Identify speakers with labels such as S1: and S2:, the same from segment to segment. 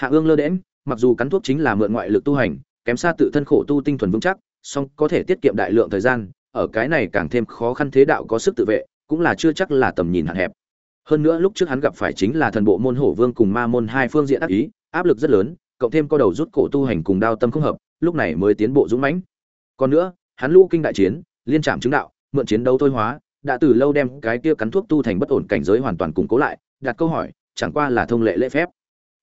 S1: hạ ương lơ đễm mặc dù cắn thuốc chính là mượn ngoại lực tu hành, kém xa tự thân khổ tu tinh thuần vững chắc, song có thể tiết kiệm đại lượng thời gian, ở cái này càng thêm khó khăn thế đạo có sức tự vệ, cũng là chưa chắc là tầm nhìn hạn hẹp. Hơn nữa lúc trước hắn gặp phải chính là thần bộ môn hổ vương cùng ma môn hai phương diện ác ý, áp lực rất lớn, cộng thêm có đầu rút cổ tu hành cùng đao tâm không hợp, lúc này mới tiến bộ dũng mãnh. Còn nữa, hắn lũ kinh đại chiến, liên trạm chứng đạo, mượn chiến đấu thôi hóa, đã từ lâu đem cái kia cắn thuốc tu thành bất ổn cảnh giới hoàn toàn củng cố lại, đặt câu hỏi, chẳng qua là thông lệ lễ phép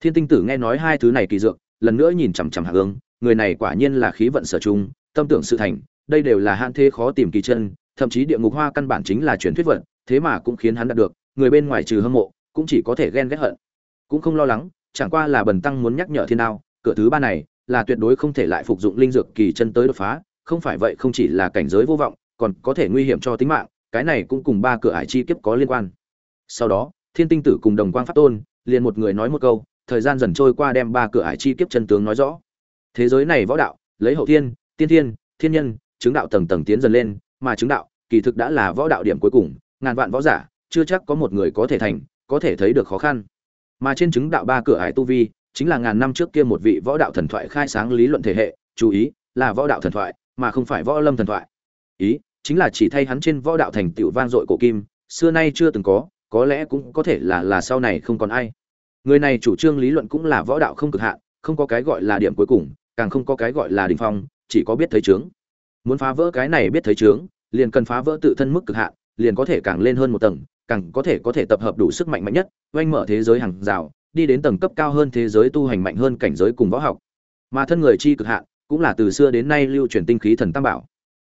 S1: thiên tinh tử nghe nói hai thứ này kỳ dược, lần nữa nhìn chằm chằm hạ ương người này quả nhiên là khí vận sở trung, tâm tưởng sự thành, đây đều là hạn thế khó tìm kỳ chân, thậm chí địa ngục hoa căn bản chính là truyền thuyết vận thế mà cũng khiến hắn đạt được, người bên ngoài trừ hâm mộ, cũng chỉ có thể ghen ghét hận. Cũng không lo lắng, chẳng qua là bần tăng muốn nhắc nhở thiên đao, cửa thứ ba này là tuyệt đối không thể lại phục dụng linh dược kỳ chân tới đột phá, không phải vậy không chỉ là cảnh giới vô vọng, còn có thể nguy hiểm cho tính mạng, cái này cũng cùng ba cửa ải chi kiếp có liên quan. Sau đó, thiên tinh tử cùng đồng quang pháp tôn liền một người nói một câu thời gian dần trôi qua đem ba cửa ải chi kiếp chân tướng nói rõ. Thế giới này võ đạo, lấy hậu thiên, tiên thiên thiên nhân, chứng đạo tầng tầng tiến dần lên, mà chứng đạo, kỳ thực đã là võ đạo điểm cuối cùng, ngàn vạn võ giả, chưa chắc có một người có thể thành, có thể thấy được khó khăn. Mà trên chứng đạo ba cửa ải tu vi, chính là ngàn năm trước kia một vị võ đạo thần thoại khai sáng lý luận thể hệ, chú ý, là võ đạo thần thoại, mà không phải võ lâm thần thoại. Ý, chính là chỉ thay hắn trên võ đạo thành tựu vang dội cổ kim, xưa nay chưa từng có có lẽ cũng có thể là là sau này không còn ai người này chủ trương lý luận cũng là võ đạo không cực hạn, không có cái gọi là điểm cuối cùng, càng không có cái gọi là đỉnh phong, chỉ có biết thấy trướng muốn phá vỡ cái này biết thấy trướng liền cần phá vỡ tự thân mức cực hạn, liền có thể càng lên hơn một tầng, càng có thể có thể tập hợp đủ sức mạnh mạnh nhất, oanh mở thế giới hàng rào, đi đến tầng cấp cao hơn thế giới tu hành mạnh hơn cảnh giới cùng võ học. Mà thân người chi cực hạn, cũng là từ xưa đến nay lưu truyền tinh khí thần tam bảo.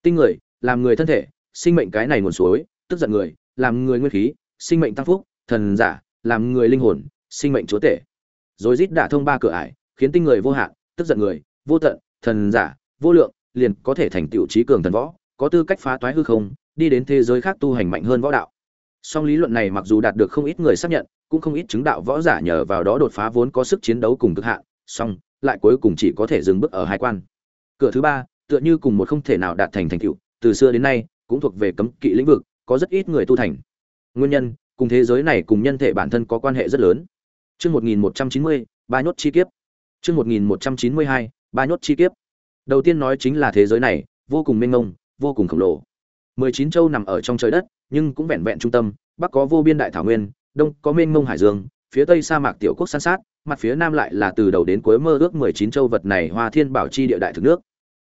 S1: Tinh người, làm người thân thể, sinh mệnh cái này nguồn suối, tức giận người, làm người nguyên khí, sinh mệnh tăng phúc, thần giả, làm người linh hồn sinh mệnh chúa tể. Rồi rít đả thông ba cửa ải, khiến tinh người vô hạn, tức giận người, vô tận, thần giả, vô lượng, liền có thể thành tựu trí cường thần võ, có tư cách phá toái hư không, đi đến thế giới khác tu hành mạnh hơn võ đạo. Song lý luận này mặc dù đạt được không ít người xác nhận, cũng không ít chứng đạo võ giả nhờ vào đó đột phá vốn có sức chiến đấu cùng cực hạn, song lại cuối cùng chỉ có thể dừng bước ở hai quan. Cửa thứ ba, tựa như cùng một không thể nào đạt thành thành tựu, từ xưa đến nay, cũng thuộc về cấm kỵ lĩnh vực, có rất ít người tu thành. Nguyên nhân, cùng thế giới này cùng nhân thể bản thân có quan hệ rất lớn. Chương 1190, ba nhốt chi kiếp. Chương 1192, ba nhốt chi kiếp. Đầu tiên nói chính là thế giới này, vô cùng mênh mông, vô cùng khổng lồ. 19 châu nằm ở trong trời đất, nhưng cũng vẹn vẹn trung tâm, bắc có vô biên đại thảo nguyên, đông có mênh mông hải dương, phía tây sa mạc tiểu quốc san sát, mặt phía nam lại là từ đầu đến cuối mơ ước 19 châu vật này Hoa Thiên Bảo chi địa đại thực nước.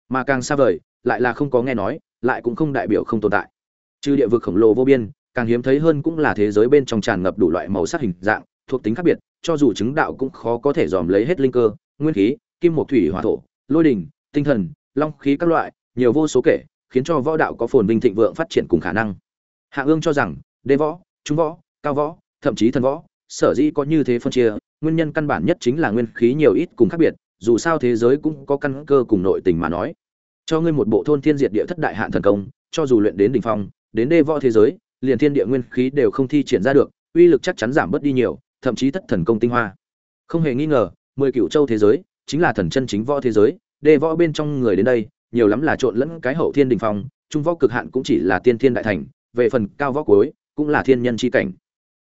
S1: Mà càng xa vời, lại là không có nghe nói, lại cũng không đại biểu không tồn tại. Trừ địa vực khổng lồ vô biên, càng hiếm thấy hơn cũng là thế giới bên trong tràn ngập đủ loại màu sắc hình dạng, thuộc tính khác biệt, cho dù chứng đạo cũng khó có thể dòm lấy hết linh cơ, nguyên khí, kim mộc thủy hỏa thổ, lôi đình, tinh thần, long khí các loại, nhiều vô số kể, khiến cho võ đạo có phồn vinh thịnh vượng phát triển cùng khả năng. Hạ Ương cho rằng, đế võ, trung võ, cao võ, thậm chí thần võ, sở dĩ có như thế phân chia, nguyên nhân căn bản nhất chính là nguyên khí nhiều ít cùng khác biệt, dù sao thế giới cũng có căn cơ cùng nội tình mà nói. Cho ngươi một bộ thôn thiên diệt địa thất đại hạn thần công, cho dù luyện đến đỉnh phong, đến đế võ thế giới, liền thiên địa nguyên khí đều không thi triển ra được, uy lực chắc chắn giảm bớt đi nhiều, thậm chí thất thần công tinh hoa. Không hề nghi ngờ, mười cựu châu thế giới chính là thần chân chính võ thế giới đề võ bên trong người đến đây, nhiều lắm là trộn lẫn cái hậu thiên đình phong, trung võ cực hạn cũng chỉ là tiên thiên đại thành, về phần cao võ cuối cũng là thiên nhân chi cảnh.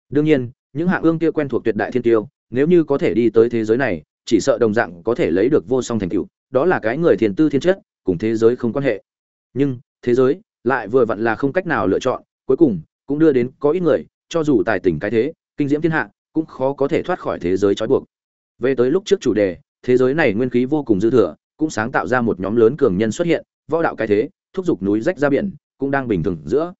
S1: Đương nhiên, những hạng ương kia quen thuộc tuyệt đại thiên tiêu, nếu như có thể đi tới thế giới này, chỉ sợ đồng dạng có thể lấy được vô song thành tựu, đó là cái người thiền tư thiên chất, cùng thế giới không quan hệ. Nhưng, thế giới lại vừa vặn là không cách nào lựa chọn, cuối cùng cũng đưa đến có ít người, cho dù tài tình cái thế, kinh diễm thiên hạ cũng khó có thể thoát khỏi thế giới trói buộc. Về tới lúc trước chủ đề, thế giới này nguyên khí vô cùng dư thừa, cũng sáng tạo ra một nhóm lớn cường nhân xuất hiện, võ đạo cái thế, thúc giục núi rách ra biển, cũng đang bình thường giữa.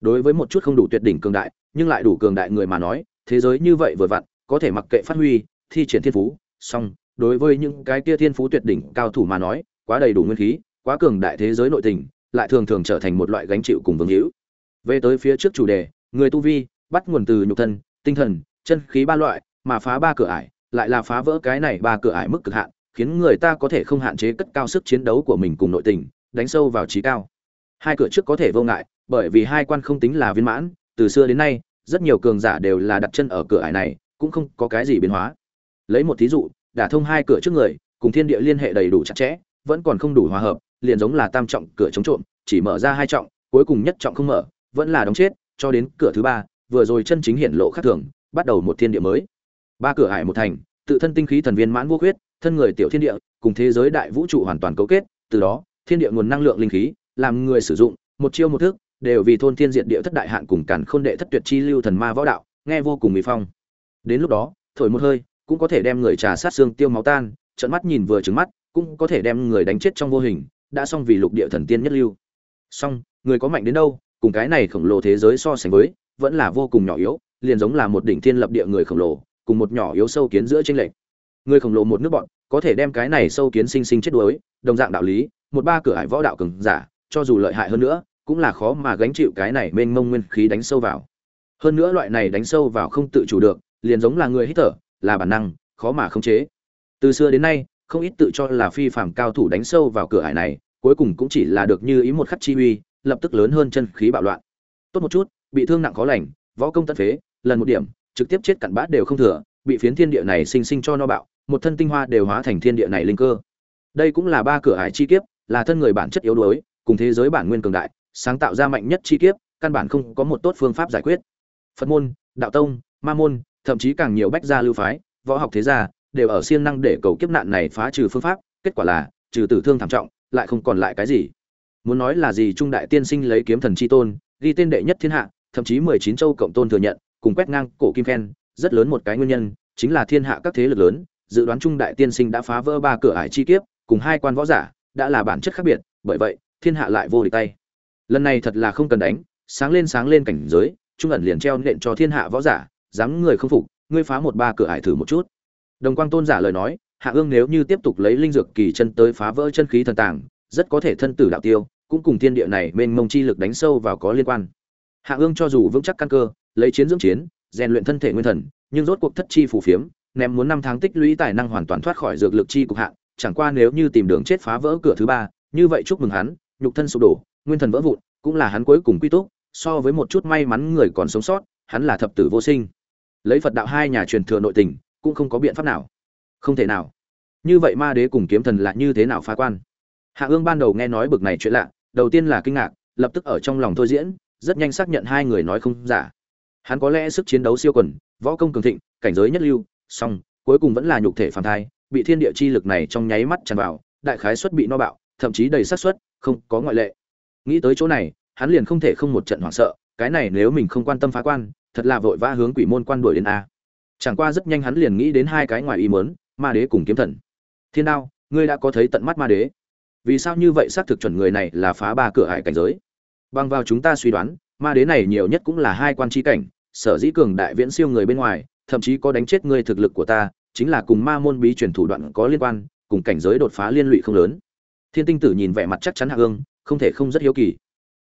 S1: Đối với một chút không đủ tuyệt đỉnh cường đại, nhưng lại đủ cường đại người mà nói, thế giới như vậy vừa vặn, có thể mặc kệ phát huy, thi triển thiên phú, song, đối với những cái kia thiên phú tuyệt đỉnh cao thủ mà nói, quá đầy đủ nguyên khí, quá cường đại thế giới nội tình, lại thường thường trở thành một loại gánh chịu cùng vương hữu. Về tới phía trước chủ đề, người tu vi, bắt nguồn từ nhục thân, tinh thần chân khí ba loại, mà phá ba cửa ải, lại là phá vỡ cái này ba cửa ải mức cực hạn, khiến người ta có thể không hạn chế cất cao sức chiến đấu của mình cùng nội tình, đánh sâu vào trí cao. Hai cửa trước có thể vô ngại, bởi vì hai quan không tính là viên mãn, từ xưa đến nay, rất nhiều cường giả đều là đặt chân ở cửa ải này, cũng không có cái gì biến hóa. Lấy một thí dụ, đả thông hai cửa trước người, cùng thiên địa liên hệ đầy đủ chặt chẽ, vẫn còn không đủ hòa hợp, liền giống là tam trọng cửa chống trộm, chỉ mở ra hai trọng, cuối cùng nhất trọng không mở, vẫn là đóng chết, cho đến cửa thứ ba, vừa rồi chân chính hiện lộ khác thường, bắt đầu một thiên địa mới. Ba cửa hải một thành, tự thân tinh khí thần viên mãn vô khuyết, thân người tiểu thiên địa, cùng thế giới đại vũ trụ hoàn toàn cấu kết, từ đó, thiên địa nguồn năng lượng linh khí, làm người sử dụng, một chiêu một thức, đều vì thôn thiên diện địa thất đại hạn cùng càn khôn đệ thất tuyệt chi lưu thần ma võ đạo, nghe vô cùng mỹ phong. Đến lúc đó, thổi một hơi, cũng có thể đem người trà sát xương tiêu máu tan trận mắt nhìn vừa trứng mắt, cũng có thể đem người đánh chết trong vô hình, đã xong vì lục địa thần tiên nhất lưu. Song người có mạnh đến đâu, cùng cái này khổng lồ thế giới so sánh với, vẫn là vô cùng nhỏ yếu liền giống là một đỉnh thiên lập địa người khổng lồ, cùng một nhỏ yếu sâu kiến giữa tranh lệch. Người khổng lồ một nước bọn, có thể đem cái này sâu kiến sinh sinh chết đuối, đồng dạng đạo lý, một ba cửa hải võ đạo cường giả, cho dù lợi hại hơn nữa, cũng là khó mà gánh chịu cái này mênh mông nguyên khí đánh sâu vào. Hơn nữa loại này đánh sâu vào không tự chủ được, liền giống là người hít thở, là bản năng, khó mà khống chế. Từ xưa đến nay, không ít tự cho là phi phàm cao thủ đánh sâu vào cửa hải này, cuối cùng cũng chỉ là được như ý một khắc chi uy, lập tức lớn hơn chân khí bạo loạn. Tốt một chút, bị thương nặng khó lành võ công tận phế, lần một điểm, trực tiếp chết cặn bát đều không thừa, bị phiến thiên địa này sinh sinh cho no bạo, một thân tinh hoa đều hóa thành thiên địa này linh cơ. Đây cũng là ba cửa hải chi kiếp, là thân người bản chất yếu đuối, cùng thế giới bản nguyên cường đại, sáng tạo ra mạnh nhất chi kiếp, căn bản không có một tốt phương pháp giải quyết. Phật môn, đạo tông, ma môn, thậm chí càng nhiều bách gia lưu phái, võ học thế gia, đều ở siêng năng để cầu kiếp nạn này phá trừ phương pháp, kết quả là, trừ tử thương thảm trọng, lại không còn lại cái gì. Muốn nói là gì trung đại tiên sinh lấy kiếm thần chi tôn, ghi tên đệ nhất thiên hạ thậm chí mười chín châu cộng tôn thừa nhận, cùng quét ngang cổ kim khen, rất lớn một cái nguyên nhân, chính là thiên hạ các thế lực lớn, dự đoán trung đại tiên sinh đã phá vỡ ba cửa ải chi kiếp, cùng hai quan võ giả, đã là bản chất khác biệt, bởi vậy, thiên hạ lại vô địch tay. Lần này thật là không cần đánh, sáng lên sáng lên cảnh giới, trung ẩn liền treo nện cho thiên hạ võ giả, dám người không phục, ngươi phá một ba cửa ải thử một chút. Đồng quang tôn giả lời nói, hạ ương nếu như tiếp tục lấy linh dược kỳ chân tới phá vỡ chân khí thần tàng, rất có thể thân tử đạo tiêu, cũng cùng thiên địa này mênh mông chi lực đánh sâu vào có liên quan hạ ương cho dù vững chắc căn cơ, lấy chiến dưỡng chiến, rèn luyện thân thể nguyên thần, nhưng rốt cuộc thất chi phù phiếm, ném muốn năm tháng tích lũy tài năng hoàn toàn thoát khỏi dược lực chi cục hạn chẳng qua nếu như tìm đường chết phá vỡ cửa thứ ba, như vậy chúc mừng hắn, nhục thân sụp đổ, nguyên thần vỡ vụn, cũng là hắn cuối cùng quy túc, so với một chút may mắn người còn sống sót, hắn là thập tử vô sinh. Lấy phật đạo hai nhà truyền thừa nội tình, cũng không có biện pháp nào. Không thể nào. Như vậy ma đế cùng kiếm thần là như thế nào phá quan? Hạ ương ban đầu nghe nói bực này chuyện lạ, đầu tiên là kinh ngạc, lập tức ở trong lòng thôi diễn rất nhanh xác nhận hai người nói không giả. Hắn có lẽ sức chiến đấu siêu quần, võ công cường thịnh, cảnh giới nhất lưu, song, cuối cùng vẫn là nhục thể phàm thai, bị thiên địa chi lực này trong nháy mắt tràn vào, đại khái suất bị no bạo, thậm chí đầy xác suất, không có ngoại lệ. Nghĩ tới chỗ này, hắn liền không thể không một trận hoảng sợ, cái này nếu mình không quan tâm phá quan, thật là vội vã hướng quỷ môn quan đuổi đến a. Chẳng qua rất nhanh hắn liền nghĩ đến hai cái ngoài ý muốn, ma đế cùng kiếm thần. Thiên đao, ngươi đã có thấy tận mắt ma đế. Vì sao như vậy xác thực chuẩn người này là phá ba cửa hải cảnh giới? Bằng vào chúng ta suy đoán, ma đế này nhiều nhất cũng là hai quan tri cảnh, sở dĩ cường đại viễn siêu người bên ngoài, thậm chí có đánh chết ngươi thực lực của ta, chính là cùng ma môn bí truyền thủ đoạn có liên quan, cùng cảnh giới đột phá liên lụy không lớn. Thiên tinh tử nhìn vẻ mặt chắc chắn hạ ương không thể không rất hiếu kỳ.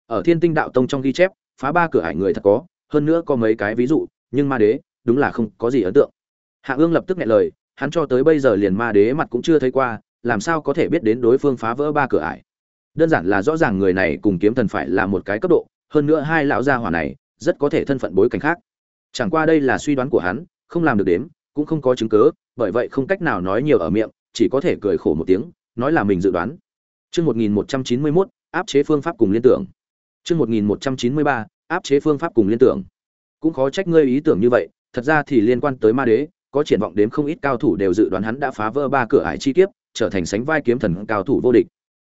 S1: Ở thiên tinh đạo tông trong ghi chép, phá ba cửa hải người thật có, hơn nữa có mấy cái ví dụ, nhưng ma đế, đúng là không có gì ấn tượng. Hạ ương lập tức nghe lời, hắn cho tới bây giờ liền ma đế mặt cũng chưa thấy qua, làm sao có thể biết đến đối phương phá vỡ ba cửa ải đơn giản là rõ ràng người này cùng kiếm thần phải là một cái cấp độ hơn nữa hai lão gia hỏa này rất có thể thân phận bối cảnh khác chẳng qua đây là suy đoán của hắn không làm được đếm cũng không có chứng cứ bởi vậy không cách nào nói nhiều ở miệng chỉ có thể cười khổ một tiếng nói là mình dự đoán Chương 1191, áp chế phương pháp cùng liên tưởng. Chương 1193, áp chế phương pháp cùng liên tưởng. Cũng khó trách ngươi ý tưởng như vậy, thật ra thì liên quan tới ma đế, có triển vọng đến không ít cao thủ đều dự đoán hắn đã phá vỡ ba cửa ải chi kiếp, trở thành sánh vai kiếm thần cao thủ vô địch.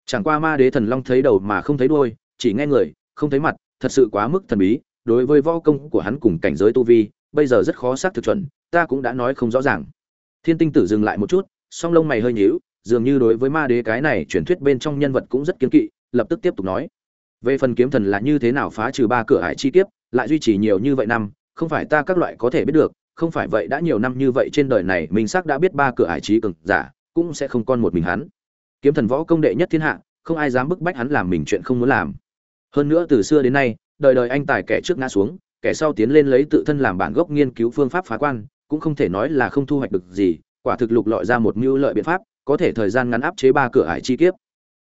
S1: Chẳng qua ma đế thần long thấy đầu mà không thấy đuôi, chỉ nghe người, không thấy mặt, thật sự quá mức thần bí, đối với võ công của hắn cùng cảnh giới tu vi, bây giờ rất khó xác thực chuẩn, ta cũng đã nói không rõ ràng. Thiên Tinh Tử dừng lại một chút, song lông mày hơi nhíu, dường như đối với ma đế cái này truyền thuyết bên trong nhân vật cũng rất kiên kỵ, lập tức tiếp tục nói: "Về phần kiếm thần là như thế nào phá trừ ba cửa hải chi kiếp, lại duy trì nhiều như vậy năm, không phải ta các loại có thể biết được, không phải vậy đã nhiều năm như vậy trên đời này mình xác đã biết ba cửa hải trí cường giả, cũng sẽ không còn một mình hắn. Kiếm thần võ công đệ nhất thiên hạ, không ai dám bức bách hắn làm mình chuyện không muốn làm. Hơn nữa từ xưa đến nay, đời đời anh tài kẻ trước ngã xuống, kẻ sau tiến lên lấy tự thân làm bản gốc nghiên cứu phương pháp phá quan, cũng không thể nói là không thu hoạch được gì, quả thực lục lọi ra một mưu lợi biện pháp, có thể thời gian ngắn áp chế ba cửa ải chi kiếp.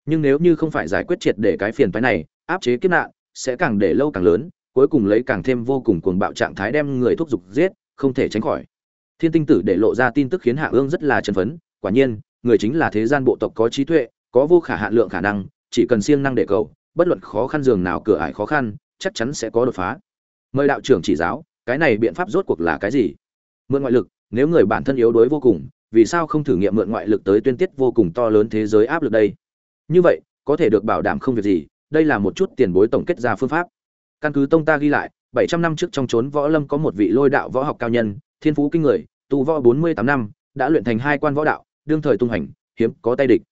S1: Nhưng nếu như không phải giải quyết triệt để cái phiền phái này, áp chế kiếp nạn sẽ càng để lâu càng lớn, cuối cùng lấy càng thêm vô cùng cuồng bạo trạng thái đem người thúc giục giết, không thể tránh khỏi. Thiên tinh tử để lộ ra tin tức khiến Hạ Ương rất là chấn phấn, quả nhiên, người chính là thế gian bộ tộc có trí tuệ, có vô khả hạn lượng khả năng, chỉ cần siêng năng để cầu, bất luận khó khăn giường nào cửa ải khó khăn, chắc chắn sẽ có đột phá. Mời đạo trưởng chỉ giáo, cái này biện pháp rốt cuộc là cái gì? Mượn ngoại lực, nếu người bản thân yếu đuối vô cùng, vì sao không thử nghiệm mượn ngoại lực tới tuyên tiết vô cùng to lớn thế giới áp lực đây như vậy có thể được bảo đảm không việc gì đây là một chút tiền bối tổng kết ra phương pháp căn cứ tông ta ghi lại bảy trăm năm trước trong trốn võ lâm có một vị lôi đạo võ học cao nhân thiên phú kinh người tu võ bốn mươi tám năm đã luyện thành hai quan võ đạo đương thời tung hành, hiếm có tay địch.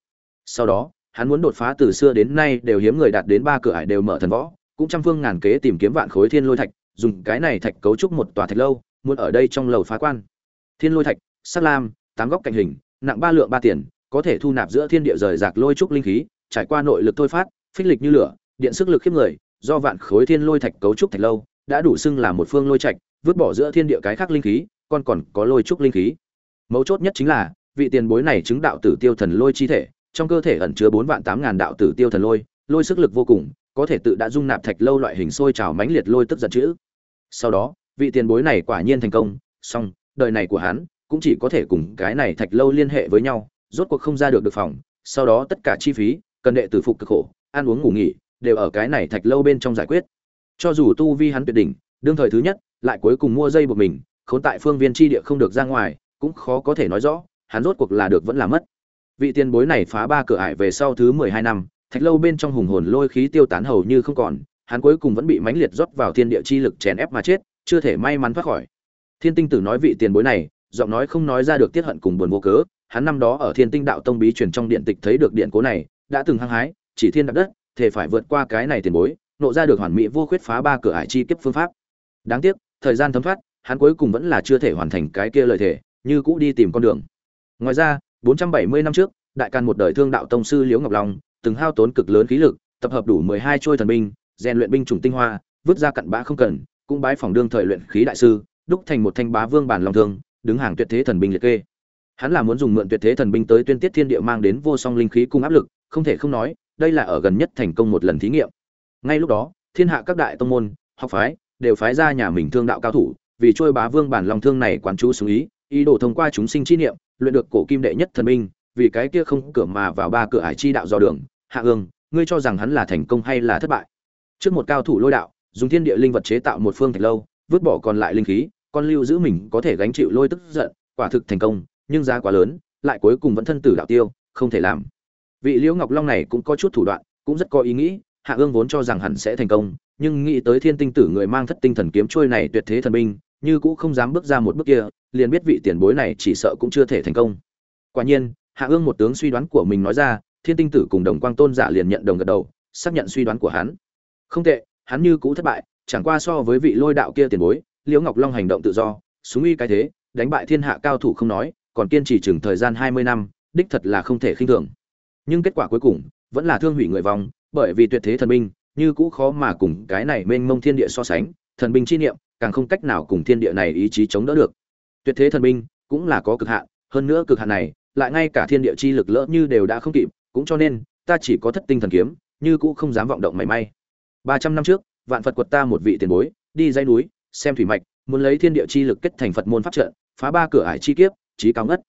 S1: Sau đó, hắn muốn đột phá từ xưa đến nay đều hiếm người đạt đến ba cửa ải đều mở thần võ, cũng trăm phương ngàn kế tìm kiếm vạn khối thiên lôi thạch, dùng cái này thạch cấu trúc một tòa thạch lâu, muốn ở đây trong lầu phá quan. Thiên lôi thạch, sắt lam, tám góc cạnh hình, nặng ba lượng ba tiền, có thể thu nạp giữa thiên địa rời rạc lôi trúc linh khí, trải qua nội lực thôi phát, phích lịch như lửa, điện sức lực khiếp người, do vạn khối thiên lôi thạch cấu trúc thạch lâu, đã đủ xưng là một phương lôi trạch, vứt bỏ giữa thiên địa cái khác linh khí còn còn có lôi trúc linh khí. Mấu chốt nhất chính là vị tiền bối này chứng đạo tử tiêu thần lôi chi thể, trong cơ thể ẩn chứa bốn vạn tám ngàn đạo tử tiêu thần lôi lôi sức lực vô cùng, có thể tự đã dung nạp thạch lâu loại hình sôi trào mãnh liệt lôi tức giận chữ. Sau đó, vị tiền bối này quả nhiên thành công song đời này của hắn cũng chỉ có thể cùng cái này thạch lâu liên hệ với nhau, rốt cuộc không ra được được phòng, sau đó tất cả chi phí, cần đệ tử phục cực khổ, ăn uống ngủ nghỉ, đều ở cái này thạch lâu bên trong giải quyết. Cho dù tu vi hắn tuyệt đỉnh, đương thời thứ nhất, lại cuối cùng mua dây buộc mình, khốn tại phương viên chi địa không được ra ngoài, cũng khó có thể nói rõ hắn rốt cuộc là được vẫn là mất. Vị tiền bối này phá ba cửa ải về sau thứ mười hai năm, thạch lâu bên trong hùng hồn lôi khí tiêu tán hầu như không còn, hắn cuối cùng vẫn bị mãnh liệt rót vào thiên địa chi lực chèn ép mà chết, chưa thể may mắn thoát khỏi. Thiên tinh tử nói vị tiền bối này, giọng nói không nói ra được tiết hận cùng buồn vô cớ, hắn năm đó ở thiên tinh đạo tông bí truyền trong điện tịch thấy được điện cố này, đã từng hăng hái, chỉ thiên đạp đất, thể phải vượt qua cái này tiền bối, nộ ra được hoàn mỹ vô khuyết phá ba cửa ải chi kiếp phương pháp. Đáng tiếc, thời gian thấm thoát, hắn cuối cùng vẫn là chưa thể hoàn thành cái kia lời thể như cũ đi tìm con đường ngoài ra 470 năm trước, đại can một đời thương đạo tông sư liễu ngọc long, từng hao tốn cực lớn khí lực, tập hợp đủ 12 trôi thần binh, rèn luyện binh chủng tinh hoa, vứt ra cặn bã không cần, cũng bái phòng đương thời luyện khí đại sư, đúc thành một thanh bá vương bản long thương, đứng hàng tuyệt thế thần binh liệt kê. Hắn là muốn dùng mượn tuyệt thế thần binh tới tuyên tiết thiên địa mang đến vô song linh khí cung áp lực, không thể không nói, đây là ở gần nhất thành công một lần thí nghiệm. Ngay lúc đó, thiên hạ các đại tông môn, học phái, đều phái ra nhà mình thương đạo cao thủ, vì trôi bá vương bản long thương này quán chú xuống ý ý đồ thông qua chúng sinh chi niệm luyện được cổ kim đệ nhất thần minh, vì cái kia không cửa mà vào ba cửa ải chi đạo dò đường hạ ương ngươi cho rằng hắn là thành công hay là thất bại? Trước một cao thủ lôi đạo dùng thiên địa linh vật chế tạo một phương thạch lâu vứt bỏ còn lại linh khí con lưu giữ mình có thể gánh chịu lôi tức giận quả thực thành công nhưng giá quá lớn lại cuối cùng vẫn thân tử đạo tiêu không thể làm. Vị liễu ngọc long này cũng có chút thủ đoạn cũng rất có ý nghĩ hạ ương vốn cho rằng hẳn sẽ thành công nhưng nghĩ tới thiên tinh tử người mang thất tinh thần kiếm trôi này tuyệt thế thần binh như cũ không dám bước ra một bước kia liền biết vị tiền bối này chỉ sợ cũng chưa thể thành công. Quả nhiên, hạ ương một tướng suy đoán của mình nói ra, thiên tinh tử cùng đồng quang tôn giả liền nhận đồng gật đầu, xác nhận suy đoán của hắn. Không tệ, hắn như cũ thất bại, chẳng qua so với vị lôi đạo kia tiền bối, liễu ngọc long hành động tự do, súng uy cái thế, đánh bại thiên hạ cao thủ không nói, còn kiên trì chừng thời gian hai mươi năm, đích thật là không thể khinh thường. Nhưng kết quả cuối cùng, vẫn là thương hủy người vong, bởi vì tuyệt thế thần binh, như cũ khó mà cùng cái này mênh mông thiên địa so sánh, thần binh chi niệm, càng không cách nào cùng thiên địa này ý chí chống đỡ được tuyệt thế thần binh cũng là có cực hạn, hơn nữa cực hạn này, lại ngay cả thiên địa chi lực lỡ như đều đã không kịp, cũng cho nên, ta chỉ có thất tinh thần kiếm, như cũ không dám vọng động mảy may. Ba trăm năm trước, vạn phật quật ta một vị tiền bối, đi dây núi, xem thủy mạch, muốn lấy thiên địa chi lực kết thành phật môn pháp trận, phá ba cửa ải chi kiếp trí cao ngất.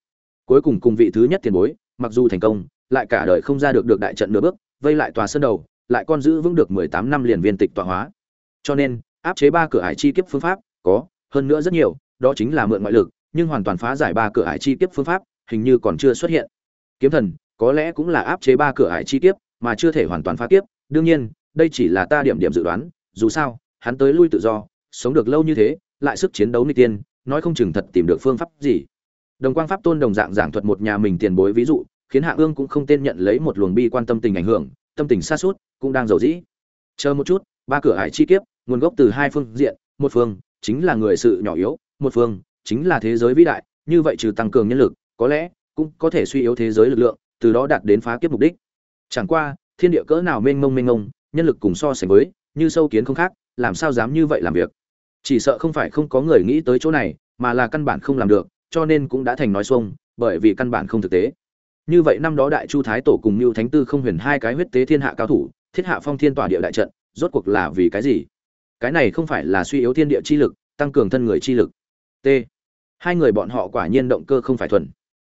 S1: Cuối cùng cùng vị thứ nhất tiền bối, mặc dù thành công, lại cả đời không ra được được đại trận nửa bước, vây lại tòa sân đầu, lại con giữ vững được mười tám năm liền viên tịch tọa hóa. Cho nên, áp chế ba cửa ải chi kiếp phương pháp, có, hơn nữa rất nhiều đó chính là mượn ngoại lực, nhưng hoàn toàn phá giải ba cửa ải chi kiếp phương pháp, hình như còn chưa xuất hiện. Kiếm thần, có lẽ cũng là áp chế ba cửa ải chi kiếp, mà chưa thể hoàn toàn phá kiếp, đương nhiên, đây chỉ là ta điểm điểm dự đoán, dù sao, hắn tới lui tự do, sống được lâu như thế, lại sức chiến đấu n tiên, nói không chừng thật tìm được phương pháp gì. Đồng quang pháp tôn đồng dạng giảng thuật một nhà mình tiền bối ví dụ, khiến hạ ương cũng không tên nhận lấy một luồng bi quan tâm tình ảnh hưởng, tâm tình xa suốt cũng đang dầu dĩ. Chờ một chút, ba cửa hải chi kiếp, nguồn gốc từ hai phương diện, một phương chính là người sự nhỏ yếu một phương, chính là thế giới vĩ đại, như vậy trừ tăng cường nhân lực, có lẽ cũng có thể suy yếu thế giới lực lượng, từ đó đạt đến phá kiếp mục đích. Chẳng qua, thiên địa cỡ nào mênh mông mênh mông, nhân lực cùng so sánh với, như sâu kiến không khác, làm sao dám như vậy làm việc? Chỉ sợ không phải không có người nghĩ tới chỗ này, mà là căn bản không làm được, cho nên cũng đã thành nói xuông, bởi vì căn bản không thực tế. Như vậy năm đó đại chu thái tổ cùng mưu thánh tư không huyền hai cái huyết tế thiên hạ cao thủ, thiết hạ phong thiên tỏa địa đại trận, rốt cuộc là vì cái gì? Cái này không phải là suy yếu thiên địa chi lực, tăng cường thân người chi lực t. Hai người bọn họ quả nhiên động cơ không phải thuần.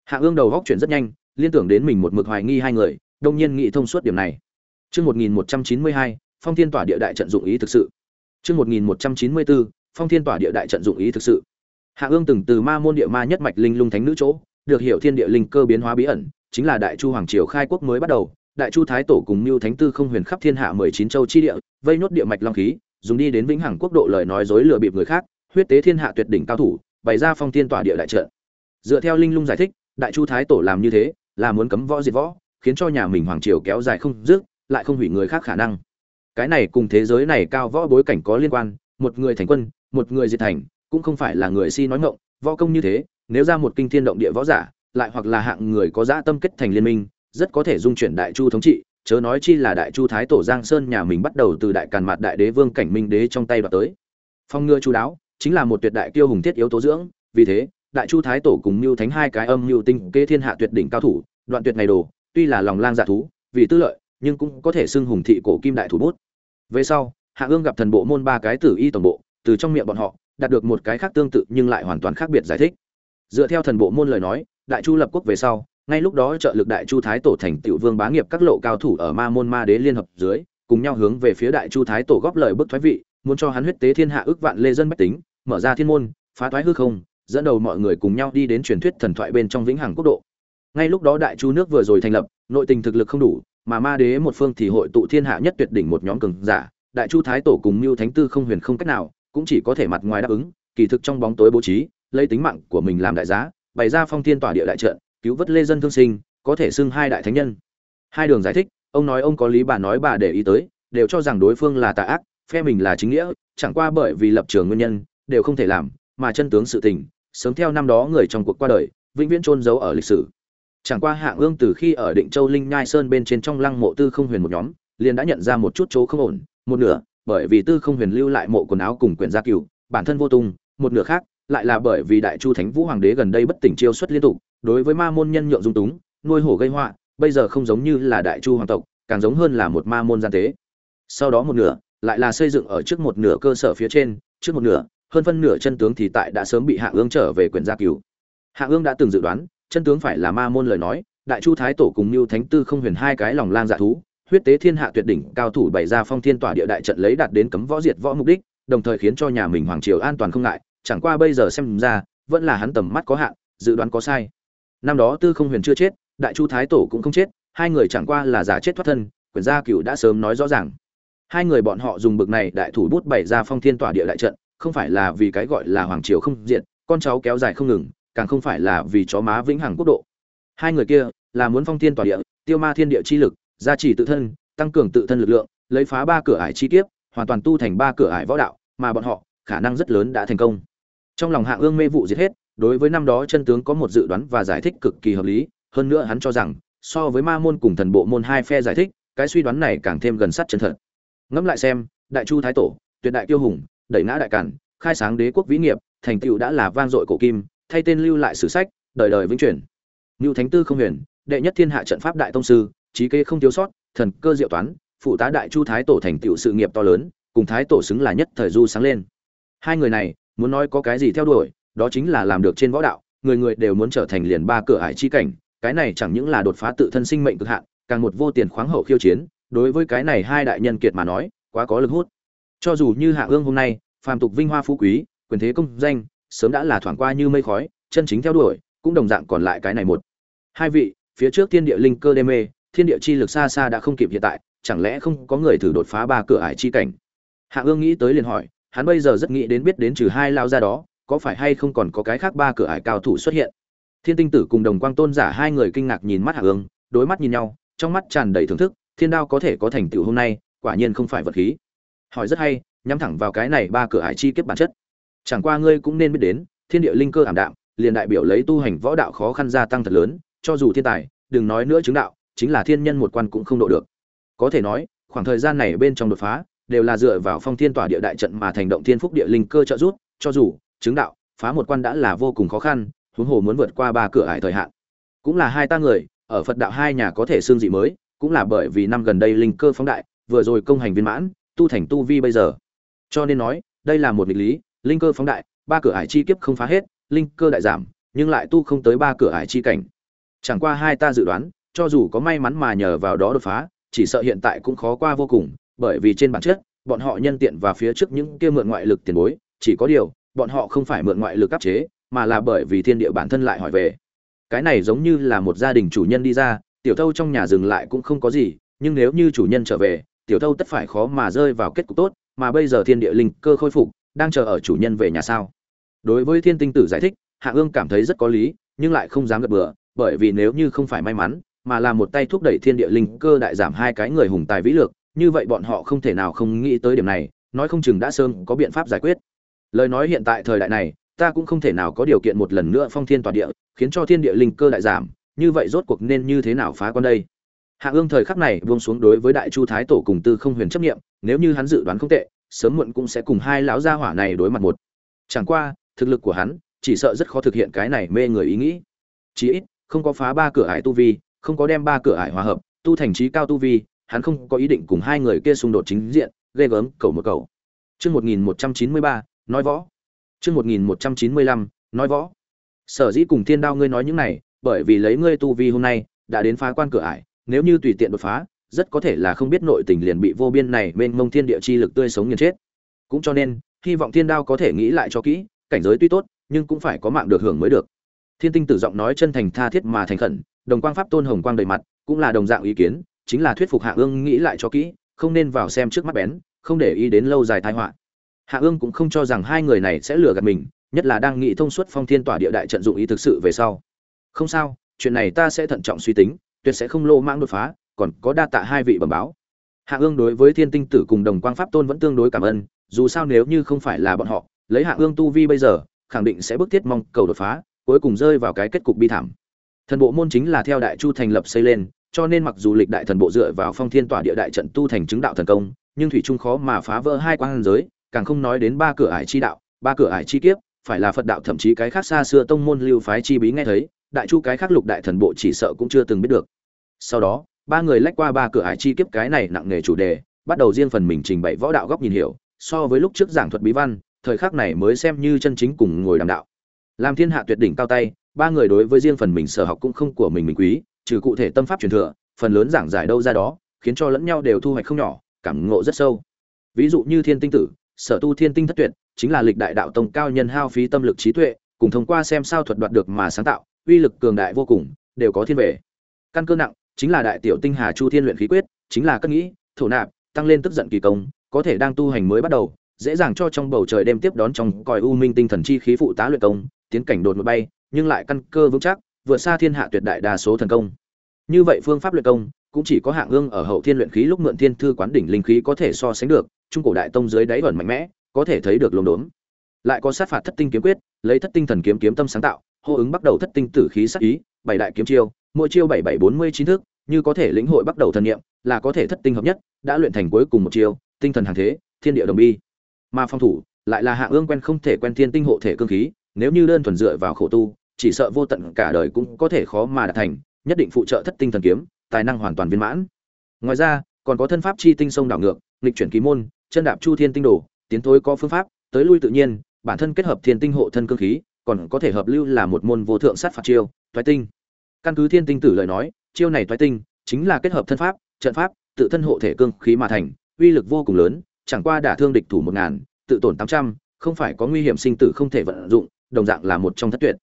S1: Hạ ương đầu góc chuyển rất nhanh liên tưởng đến mình một mực hoài nghi hai người đông nhiên nghĩ thông suốt điểm này. Chương 1192, Phong Thiên Tỏa Địa Đại trận dụng ý thực sự. Chương 1194, Phong Thiên Tỏa Địa Đại trận dụng ý thực sự. Hạ Ương từng từ Ma môn địa ma nhất mạch linh lung thánh nữ chỗ, được hiểu thiên địa linh cơ biến hóa bí ẩn chính là đại chu hoàng triều khai quốc mới bắt đầu. Đại chu thái tổ cùng mưu thánh tư không huyền khắp thiên hạ mười chín châu chi địa vây nốt địa mạch long khí dùng đi đến vĩnh hằng quốc độ lời nói dối lừa bịp người khác huyết tế thiên hạ tuyệt đỉnh cao thủ, bày ra phong thiên tỏa địa đại trận. Dựa theo linh lung giải thích, đại chu thái tổ làm như thế, là muốn cấm võ diệt võ, khiến cho nhà mình hoàng triều kéo dài không dứt, lại không hủy người khác khả năng. Cái này cùng thế giới này cao võ bối cảnh có liên quan, một người thành quân, một người diệt thành, cũng không phải là người si nói ngộng võ công như thế, nếu ra một kinh thiên động địa võ giả, lại hoặc là hạng người có dã tâm kết thành liên minh, rất có thể dung chuyển đại chu thống trị, chớ nói chi là đại chu thái tổ giang sơn nhà mình bắt đầu từ đại càn mạt đại đế vương cảnh minh đế trong tay đoạt tới. Phong ngựa chú đáo chính là một tuyệt đại tiêu hùng thiết yếu tố dưỡng, vì thế, đại chu thái tổ cùng Nưu thánh hai cái âm mưu tinh kê thiên hạ tuyệt đỉnh cao thủ, đoạn tuyệt này đồ, tuy là lòng lang dạ thú, vì tư lợi, nhưng cũng có thể xưng hùng thị cổ kim đại thủ bút. Về sau, hạ ương gặp thần bộ môn ba cái tử y tổng bộ, từ trong miệng bọn họ, đạt được một cái khác tương tự nhưng lại hoàn toàn khác biệt giải thích. Dựa theo thần bộ môn lời nói, đại chu lập quốc về sau, ngay lúc đó trợ lực đại chu thái tổ thành tiểu vương bá nghiệp các lộ cao thủ ở ma môn ma đế liên hợp dưới, cùng nhau hướng về phía đại chu thái tổ góp lời bức thoái vị muốn cho hắn huyết tế thiên hạ ước vạn lê dân bách tính, mở ra thiên môn, phá thoái hư không, dẫn đầu mọi người cùng nhau đi đến truyền thuyết thần thoại bên trong vĩnh hằng quốc độ. Ngay lúc đó đại chu nước vừa rồi thành lập, nội tình thực lực không đủ, mà ma đế một phương thì hội tụ thiên hạ nhất tuyệt đỉnh một nhóm cường giả, đại chu thái tổ cùng mưu thánh tư không huyền không cách nào, cũng chỉ có thể mặt ngoài đáp ứng, kỳ thực trong bóng tối bố trí, lấy tính mạng của mình làm đại giá, bày ra phong thiên tỏa địa đại trận, cứu vớt lê dân thương sinh, có thể xưng hai đại thánh nhân. Hai đường giải thích, ông nói ông có lý bà nói bà để ý tới, đều cho rằng đối phương là tà ác phe mình là chính nghĩa, chẳng qua bởi vì lập trường nguyên nhân, đều không thể làm, mà chân tướng sự tình, sớm theo năm đó người trong cuộc qua đời, vĩnh viễn chôn giấu ở lịch sử. Chẳng qua hạng ương từ khi ở định châu linh nhai sơn bên trên trong lăng mộ tư không huyền một nhóm, liền đã nhận ra một chút chỗ không ổn, một nửa bởi vì tư không huyền lưu lại mộ quần áo cùng quyển gia cửu, bản thân vô tung, một nửa khác lại là bởi vì đại chu thánh vũ hoàng đế gần đây bất tỉnh chiêu xuất liên tục, đối với ma môn nhân nhượng dung túng, nuôi hổ gây họa, bây giờ không giống như là đại chu hoàng tộc, càng giống hơn là một ma môn gian tế. Sau đó một nửa lại là xây dựng ở trước một nửa cơ sở phía trên, trước một nửa, hơn phân nửa chân tướng thì tại đã sớm bị hạ ương trở về quyền gia cứu hạ ương đã từng dự đoán, chân tướng phải là ma môn lời nói, đại chu thái tổ cùng mưu thánh tư không huyền hai cái lòng lang dạ thú, huyết tế thiên hạ tuyệt đỉnh, cao thủ bày ra phong thiên tỏa địa đại trận lấy đạt đến cấm võ diệt võ mục đích, đồng thời khiến cho nhà mình hoàng triều an toàn không ngại, chẳng qua bây giờ xem ra, vẫn là hắn tầm mắt có hạn, dự đoán có sai. Năm đó tư không huyền chưa chết, đại chu thái tổ cũng không chết, hai người chẳng qua là giả chết thoát thân, quyền gia cửu đã sớm nói rõ ràng hai người bọn họ dùng bực này đại thủ bút bày ra phong thiên tỏa địa đại trận, không phải là vì cái gọi là hoàng triều không diện con cháu kéo dài không ngừng, càng không phải là vì chó má vĩnh hằng quốc độ. Hai người kia là muốn phong thiên tỏa địa, tiêu ma thiên địa chi lực, gia trì tự thân, tăng cường tự thân lực lượng, lấy phá ba cửa ải chi tiết hoàn toàn tu thành ba cửa ải võ đạo, mà bọn họ khả năng rất lớn đã thành công. Trong lòng hạ ương mê vụ giết hết, đối với năm đó chân tướng có một dự đoán và giải thích cực kỳ hợp lý, hơn nữa hắn cho rằng, so với ma môn cùng thần bộ môn hai phe giải thích, cái suy đoán này càng thêm gần sát chân thật ngẫm lại xem, đại chu thái tổ, tuyệt đại tiêu hùng, đẩy ngã đại cản, khai sáng đế quốc vĩ nghiệp, thành tựu đã là vang dội cổ kim, thay tên lưu lại sử sách, đời đời vĩnh truyền. Ngưu thánh tư không huyền, đệ nhất thiên hạ trận pháp đại tông sư, trí kế không thiếu sót, thần cơ diệu toán, phụ tá đại chu thái tổ thành tựu sự nghiệp to lớn, cùng thái tổ xứng là nhất thời du sáng lên. Hai người này, muốn nói có cái gì theo đuổi, đó chính là làm được trên võ đạo, người người đều muốn trở thành liền ba cửa ải chi cảnh, cái này chẳng những là đột phá tự thân sinh mệnh cực hạn, càng một vô tiền khoáng hậu khiêu chiến đối với cái này hai đại nhân kiệt mà nói, quá có lực hút. Cho dù như hạ ương hôm nay, phàm tục vinh hoa phú quý, quyền thế công danh, sớm đã là thoảng qua như mây khói, chân chính theo đuổi, cũng đồng dạng còn lại cái này một. Hai vị, phía trước thiên địa linh cơ đê mê, thiên địa chi lực xa xa đã không kịp hiện tại, chẳng lẽ không có người thử đột phá ba cửa ải chi cảnh? Hạ ương nghĩ tới liền hỏi, hắn bây giờ rất nghĩ đến biết đến trừ hai lao ra đó, có phải hay không còn có cái khác ba cửa ải cao thủ xuất hiện? Thiên tinh tử cùng đồng quang tôn giả hai người kinh ngạc nhìn mắt hạ ương, đối mắt nhìn nhau, trong mắt tràn đầy thưởng thức thiên đao có thể có thành tựu hôm nay, quả nhiên không phải vật khí. Hỏi rất hay, nhắm thẳng vào cái này ba cửa hải chi kiếp bản chất. Chẳng qua ngươi cũng nên biết đến, thiên địa linh cơ ảm đạm, liền đại biểu lấy tu hành võ đạo khó khăn gia tăng thật lớn, cho dù thiên tài, đừng nói nữa chứng đạo, chính là thiên nhân một quan cũng không độ được. Có thể nói, khoảng thời gian này bên trong đột phá, đều là dựa vào phong thiên tỏa địa đại trận mà thành động thiên phúc địa linh cơ trợ giúp, cho dù, chứng đạo, phá một quan đã là vô cùng khó khăn, huống hồ muốn vượt qua ba cửa ải thời hạn. Cũng là hai ta người, ở phật đạo hai nhà có thể xương dị mới cũng là bởi vì năm gần đây linh cơ phóng đại, vừa rồi công hành viên mãn, tu thành tu vi bây giờ. Cho nên nói, đây là một nghịch lý, linh cơ phóng đại, ba cửa ải chi kiếp không phá hết, linh cơ đại giảm, nhưng lại tu không tới ba cửa ải chi cảnh. Chẳng qua hai ta dự đoán, cho dù có may mắn mà nhờ vào đó đột phá, chỉ sợ hiện tại cũng khó qua vô cùng, bởi vì trên bản chất, bọn họ nhân tiện và phía trước những kia mượn ngoại lực tiền bối, chỉ có điều, bọn họ không phải mượn ngoại lực áp chế, mà là bởi vì thiên địa bản thân lại hỏi về. Cái này giống như là một gia đình chủ nhân đi ra tiểu thâu trong nhà dừng lại cũng không có gì, nhưng nếu như chủ nhân trở về, tiểu thâu tất phải khó mà rơi vào kết cục tốt, mà bây giờ thiên địa linh cơ khôi phục, đang chờ ở chủ nhân về nhà sao? Đối với thiên tinh tử giải thích, hạ ương cảm thấy rất có lý, nhưng lại không dám gật bừa, bởi vì nếu như không phải may mắn, mà là một tay thúc đẩy thiên địa linh cơ đại giảm hai cái người hùng tài vĩ lược, như vậy bọn họ không thể nào không nghĩ tới điểm này, nói không chừng đã sớm có biện pháp giải quyết. Lời nói hiện tại thời đại này, ta cũng không thể nào có điều kiện một lần nữa phong thiên toàn địa, khiến cho thiên địa linh cơ đại giảm như vậy rốt cuộc nên như thế nào phá con đây? Hạ ương thời khắc này buông xuống đối với đại chu thái tổ cùng tư không huyền chấp nghiệm nếu như hắn dự đoán không tệ, sớm muộn cũng sẽ cùng hai lão gia hỏa này đối mặt một. Chẳng qua, thực lực của hắn, chỉ sợ rất khó thực hiện cái này mê người ý nghĩ. Chí ít, không có phá ba cửa ải tu vi, không có đem ba cửa ải hòa hợp, tu thành trí cao tu vi, hắn không có ý định cùng hai người kia xung đột chính diện, ghê gớm, cầu một cầu. Chương một nghìn một trăm chín mươi ba, nói võ. Chương một nghìn một trăm chín mươi lăm, nói võ. Sở dĩ cùng thiên đao ngươi nói những này bởi vì lấy ngươi tu vi hôm nay, đã đến phá quan cửa ải, nếu như tùy tiện đột phá, rất có thể là không biết nội tình liền bị vô biên này bên mông thiên địa chi lực tươi sống nghiền chết. Cũng cho nên, hy vọng thiên đao có thể nghĩ lại cho kỹ, cảnh giới tuy tốt, nhưng cũng phải có mạng được hưởng mới được. Thiên tinh tử giọng nói chân thành tha thiết mà thành khẩn, đồng quang pháp tôn hồng quang đầy mặt, cũng là đồng dạng ý kiến, chính là thuyết phục hạ ương nghĩ lại cho kỹ, không nên vào xem trước mắt bén, không để ý đến lâu dài tai họa. Hạ ương cũng không cho rằng hai người này sẽ lừa gạt mình, nhất là đang nghĩ thông suốt phong thiên tỏa địa đại trận dụng ý thực sự về sau không sao, chuyện này ta sẽ thận trọng suy tính, tuyệt sẽ không lô mang đột phá, còn có đa tạ hai vị bẩm báo. Hạ ương đối với thiên tinh tử cùng đồng quang pháp tôn vẫn tương đối cảm ơn, dù sao nếu như không phải là bọn họ, lấy hạ ương tu vi bây giờ, khẳng định sẽ bức thiết mong cầu đột phá, cuối cùng rơi vào cái kết cục bi thảm. Thần bộ môn chính là theo đại chu thành lập xây lên, cho nên mặc dù lịch đại thần bộ dựa vào phong thiên tỏa địa đại trận tu thành chứng đạo thần công, nhưng thủy trung khó mà phá vỡ hai quan giới, càng không nói đến ba cửa ải chi đạo, ba cửa ải chi kiếp, phải là phật đạo thậm chí cái khác xa xưa tông môn lưu phái chi bí nghe thấy đại chu cái khác lục đại thần bộ chỉ sợ cũng chưa từng biết được. Sau đó, ba người lách qua ba cửa hải chi kiếp cái này nặng nghề chủ đề, bắt đầu riêng phần mình trình bày võ đạo góc nhìn hiểu, so với lúc trước giảng thuật bí văn, thời khắc này mới xem như chân chính cùng ngồi đàm đạo. Làm thiên hạ tuyệt đỉnh cao tay, ba người đối với riêng phần mình sở học cũng không của mình mình quý, trừ cụ thể tâm pháp truyền thừa, phần lớn giảng giải đâu ra đó, khiến cho lẫn nhau đều thu hoạch không nhỏ, cảm ngộ rất sâu. Ví dụ như thiên tinh tử, sở tu thiên tinh thất tuyệt, chính là lịch đại đạo tông cao nhân hao phí tâm lực trí tuệ, cùng thông qua xem sao thuật đoạt được mà sáng tạo uy lực cường đại vô cùng, đều có thiên về. Căn cơ nặng, chính là đại tiểu tinh hà chu thiên luyện khí quyết, chính là cất nghĩ, thổ nạp, tăng lên tức giận kỳ công, có thể đang tu hành mới bắt đầu, dễ dàng cho trong bầu trời đêm tiếp đón trong còi u minh tinh thần chi khí phụ tá luyện công, tiến cảnh đột một bay, nhưng lại căn cơ vững chắc, vượt xa thiên hạ tuyệt đại đa số thần công. Như vậy phương pháp luyện công, cũng chỉ có hạng ương ở hậu thiên luyện khí lúc mượn thiên thư quán đỉnh linh khí có thể so sánh được, trung cổ đại tông dưới đáy ẩn mạnh mẽ, có thể thấy được luồng đốn. Lại có sát phạt thất tinh kiếm quyết, lấy thất tinh thần kiếm kiếm tâm sáng tạo hô ứng bắt đầu thất tinh tử khí sắc ý, bảy đại kiếm chiêu, mỗi chiêu bảy bảy bốn mươi chín thức, như có thể lĩnh hội bắt đầu thần niệm, là có thể thất tinh hợp nhất, đã luyện thành cuối cùng một chiêu, tinh thần hàng thế, thiên địa đồng bi. Mà phong thủ, lại là hạ ương quen không thể quen thiên tinh hộ thể cương khí, nếu như đơn thuần dựa vào khổ tu, chỉ sợ vô tận cả đời cũng có thể khó mà đạt thành, nhất định phụ trợ thất tinh thần kiếm, tài năng hoàn toàn viên mãn. Ngoài ra, còn có thân pháp chi tinh sông đảo ngược, nghịch chuyển ký môn, chân đạp chu thiên tinh đồ, tiến thối có phương pháp, tới lui tự nhiên, bản thân kết hợp thiên tinh hộ thân cương khí còn có thể hợp lưu là một môn vô thượng sát phạt chiêu, toái tinh. Căn cứ thiên tinh tử lời nói, chiêu này toái tinh chính là kết hợp thân pháp, trận pháp, tự thân hộ thể cương khí mà thành, uy lực vô cùng lớn, chẳng qua đả thương địch thủ một ngàn, tự tổn tám trăm, không phải có nguy hiểm sinh tử không thể vận dụng, đồng dạng là một trong thất tuyệt.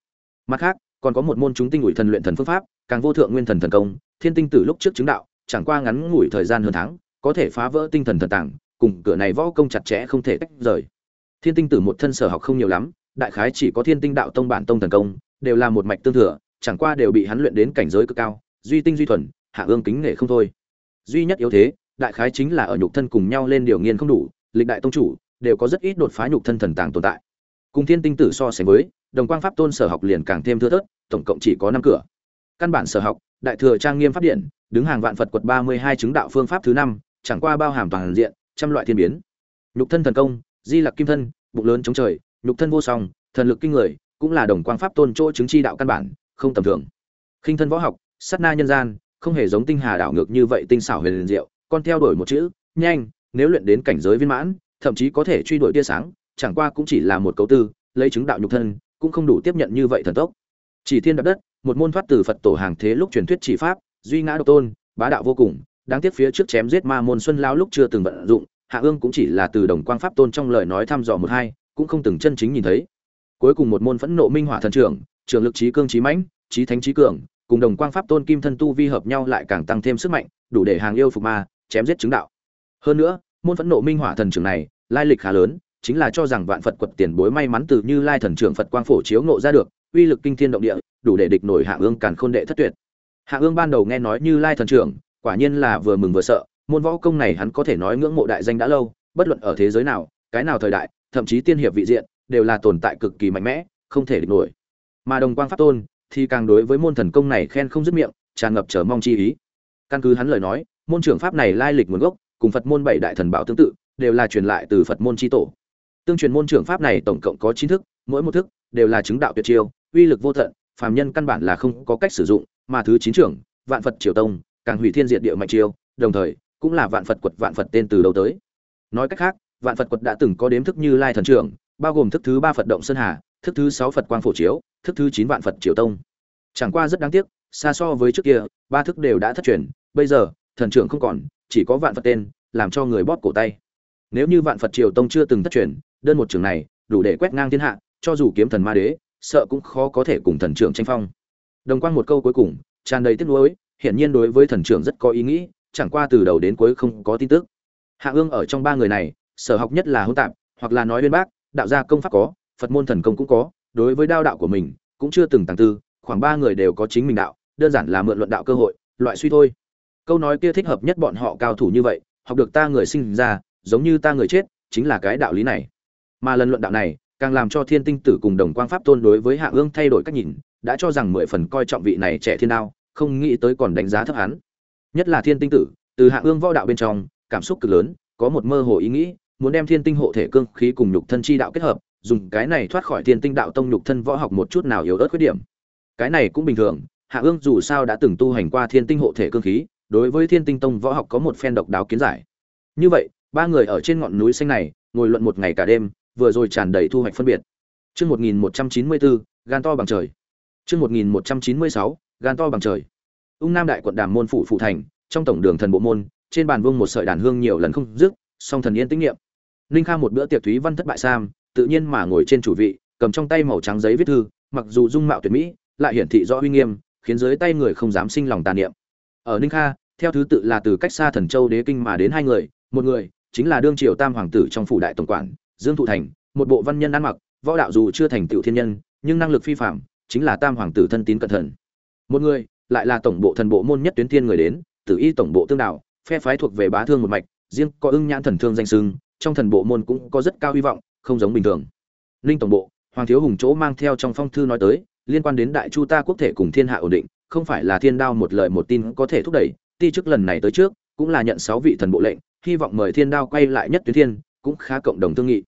S1: Mặt khác, còn có một môn chúng tinh ủy thần luyện thần phương pháp, càng vô thượng nguyên thần thần công, thiên tinh tử lúc trước chứng đạo, chẳng qua ngắn ngủi thời gian hơn tháng, có thể phá vỡ tinh thần thần tàng cùng cửa này võ công chặt chẽ không thể tách rời. Thiên tinh tử một thân sở học không nhiều lắm đại khái chỉ có thiên tinh đạo tông bản tông thần công, đều là một mạch tương thừa, chẳng qua đều bị hắn luyện đến cảnh giới cực cao, duy tinh duy thuần, hạ ương kính nể không thôi. Duy nhất yếu thế, đại khái chính là ở nhục thân cùng nhau lên điều nghiên không đủ, lịch đại tông chủ, đều có rất ít đột phá nhục thân thần tàng tồn tại. Cùng thiên tinh tử so sánh với, đồng quang pháp tôn sở học liền càng thêm thưa thớt, tổng cộng chỉ có năm cửa. Căn bản sở học, đại thừa trang nghiêm pháp điện, đứng hàng vạn phật quật ba mươi hai chứng đạo phương pháp thứ năm, chẳng qua bao hàm toàn diện, trăm loại thiên biến. Nhục thân thần công, di lặc kim thân, bụng lớn chống trời nhục thân vô song, thần lực kinh người, cũng là đồng quang pháp tôn chỗ chứng chi đạo căn bản, không tầm thường. Khinh thân võ học, sát na nhân gian, không hề giống tinh hà đảo ngược như vậy tinh xảo huyền diệu, con theo đuổi một chữ, nhanh, nếu luyện đến cảnh giới viên mãn, thậm chí có thể truy đuổi tia sáng, chẳng qua cũng chỉ là một cấu tư, lấy chứng đạo nhục thân, cũng không đủ tiếp nhận như vậy thần tốc. Chỉ thiên đạp đất, một môn thoát từ phật tổ hàng thế lúc truyền thuyết chỉ pháp, duy ngã độc tôn, bá đạo vô cùng, đáng tiếc phía trước chém giết ma môn xuân lao lúc chưa từng vận dụng, hạ ương cũng chỉ là từ đồng quang pháp tôn trong lời nói thăm dò một hai cũng không từng chân chính nhìn thấy. Cuối cùng một môn phẫn nộ minh hỏa thần trưởng trường lực trí cương trí mãnh, trí thánh trí cường, cùng đồng quang pháp tôn kim thân tu vi hợp nhau lại càng tăng thêm sức mạnh, đủ để hàng yêu phục ma, chém giết chứng đạo. Hơn nữa, môn phẫn nộ minh hỏa thần trưởng này, lai lịch khá lớn, chính là cho rằng vạn phật quật tiền bối may mắn từ như lai thần trưởng phật quang phổ chiếu ngộ ra được, uy lực kinh thiên động địa, đủ để địch nổi hạ ương càn khôn đệ thất tuyệt. Hạ ương ban đầu nghe nói như lai thần trưởng, quả nhiên là vừa mừng vừa sợ, môn võ công này hắn có thể nói ngưỡng mộ đại danh đã lâu, bất luận ở thế giới nào, cái nào thời đại thậm chí tiên hiệp vị diện, đều là tồn tại cực kỳ mạnh mẽ, không thể địch nổi. Mà đồng quang pháp tôn thì càng đối với môn thần công này khen không dứt miệng, tràn ngập chờ mong chi ý. Căn cứ hắn lời nói, môn trưởng pháp này lai lịch nguồn gốc cùng phật môn bảy đại thần bảo tương tự, đều là truyền lại từ phật môn tri tổ. Tương truyền môn trưởng pháp này tổng cộng có chín thức, mỗi một thức đều là chứng đạo tuyệt chiêu, uy lực vô tận, phàm nhân căn bản là không có cách sử dụng, mà thứ chín trưởng, vạn phật triều tông, càng hủy thiên diệt địa mạnh chiêu, đồng thời cũng là vạn phật quật vạn phật tên từ đầu tới. Nói cách khác vạn phật quật đã từng có đếm thức như lai thần trưởng, bao gồm thức thứ ba phật động sơn hà, thức thứ sáu phật quang phổ chiếu, thức thứ chín vạn phật triều tông. Chẳng qua rất đáng tiếc, xa so với trước kia, ba thức đều đã thất truyền, bây giờ, thần trưởng không còn, chỉ có vạn phật tên, làm cho người bóp cổ tay. Nếu như vạn phật triều tông chưa từng thất truyền, đơn một trường này, đủ để quét ngang thiên hạ, cho dù kiếm thần ma đế, sợ cũng khó có thể cùng thần trưởng tranh phong. Đồng quan một câu cuối cùng, tràn đầy tiếc nuối, hiển nhiên đối với thần trưởng rất có ý nghĩ, chẳng qua từ đầu đến cuối không có tin tức. Hạ ương ở trong ba người này sở học nhất là hỗn tạp, hoặc là nói uyên bác, đạo gia công pháp có, phật môn thần công cũng có, đối với đao đạo của mình, cũng chưa từng tăng tư, khoảng ba người đều có chính mình đạo, đơn giản là mượn luận đạo cơ hội, loại suy thôi. Câu nói kia thích hợp nhất bọn họ cao thủ như vậy, học được ta người sinh ra, giống như ta người chết, chính là cái đạo lý này. Mà lần luận đạo này, càng làm cho thiên tinh tử cùng đồng quang pháp tôn đối với hạ ương thay đổi cách nhìn, đã cho rằng mười phần coi trọng vị này trẻ thiên đao, không nghĩ tới còn đánh giá thấp hắn. Nhất là thiên tinh tử, từ hạ ương võ đạo bên trong, cảm xúc cực lớn, có một mơ hồ ý nghĩ muốn đem thiên tinh hộ thể cương khí cùng nhục thân chi đạo kết hợp dùng cái này thoát khỏi thiên tinh đạo tông nhục thân võ học một chút nào yếu ớt khuyết điểm cái này cũng bình thường hạ ương dù sao đã từng tu hành qua thiên tinh hộ thể cương khí đối với thiên tinh tông võ học có một phen độc đáo kiến giải như vậy ba người ở trên ngọn núi xanh này ngồi luận một ngày cả đêm vừa rồi tràn đầy thu hoạch phân biệt Chương 1194, gan to bằng trời. Chương 1196, gan to bằng trời. Ung Nam đại quận Đàm môn phủ phụ thành, trong tổng đường thần bộ môn, trên bàn vương một sợi đàn hương nhiều lần không dứt, song thần yên tĩnh niệm Linh Kha một bữa tiệc thúy văn thất bại sam, tự nhiên mà ngồi trên chủ vị, cầm trong tay màu trắng giấy viết thư, mặc dù dung mạo tuyệt mỹ, lại hiển thị rõ uy nghiêm, khiến dưới tay người không dám sinh lòng tàn niệm. Ở Ninh Kha, theo thứ tự là từ cách xa Thần Châu Đế kinh mà đến hai người, một người chính là đương triều tam hoàng tử trong phủ đại tổng quản, Dương Thụ Thành, một bộ văn nhân ăn mặc, võ đạo dù chưa thành tựu thiên nhân, nhưng năng lực phi phạm, chính là tam hoàng tử thân tín cẩn thận. Một người, lại là tổng bộ thần bộ môn nhất tuyến thiên người đến, tử y tổng bộ tương đạo, phe phái thuộc về bá thương một mạch, riêng có ưng nhãn thần thương danh sưng trong thần bộ môn cũng có rất cao hy vọng, không giống bình thường. Linh tổng bộ, Hoàng thiếu hùng chỗ mang theo trong phong thư nói tới, liên quan đến đại chu ta quốc thể cùng thiên hạ ổn định, không phải là thiên đao một lời một tin có thể thúc đẩy, ti chức lần này tới trước, cũng là nhận sáu vị thần bộ lệnh, hy vọng mời thiên đao quay lại nhất tuyến thiên, cũng khá cộng đồng thương nghị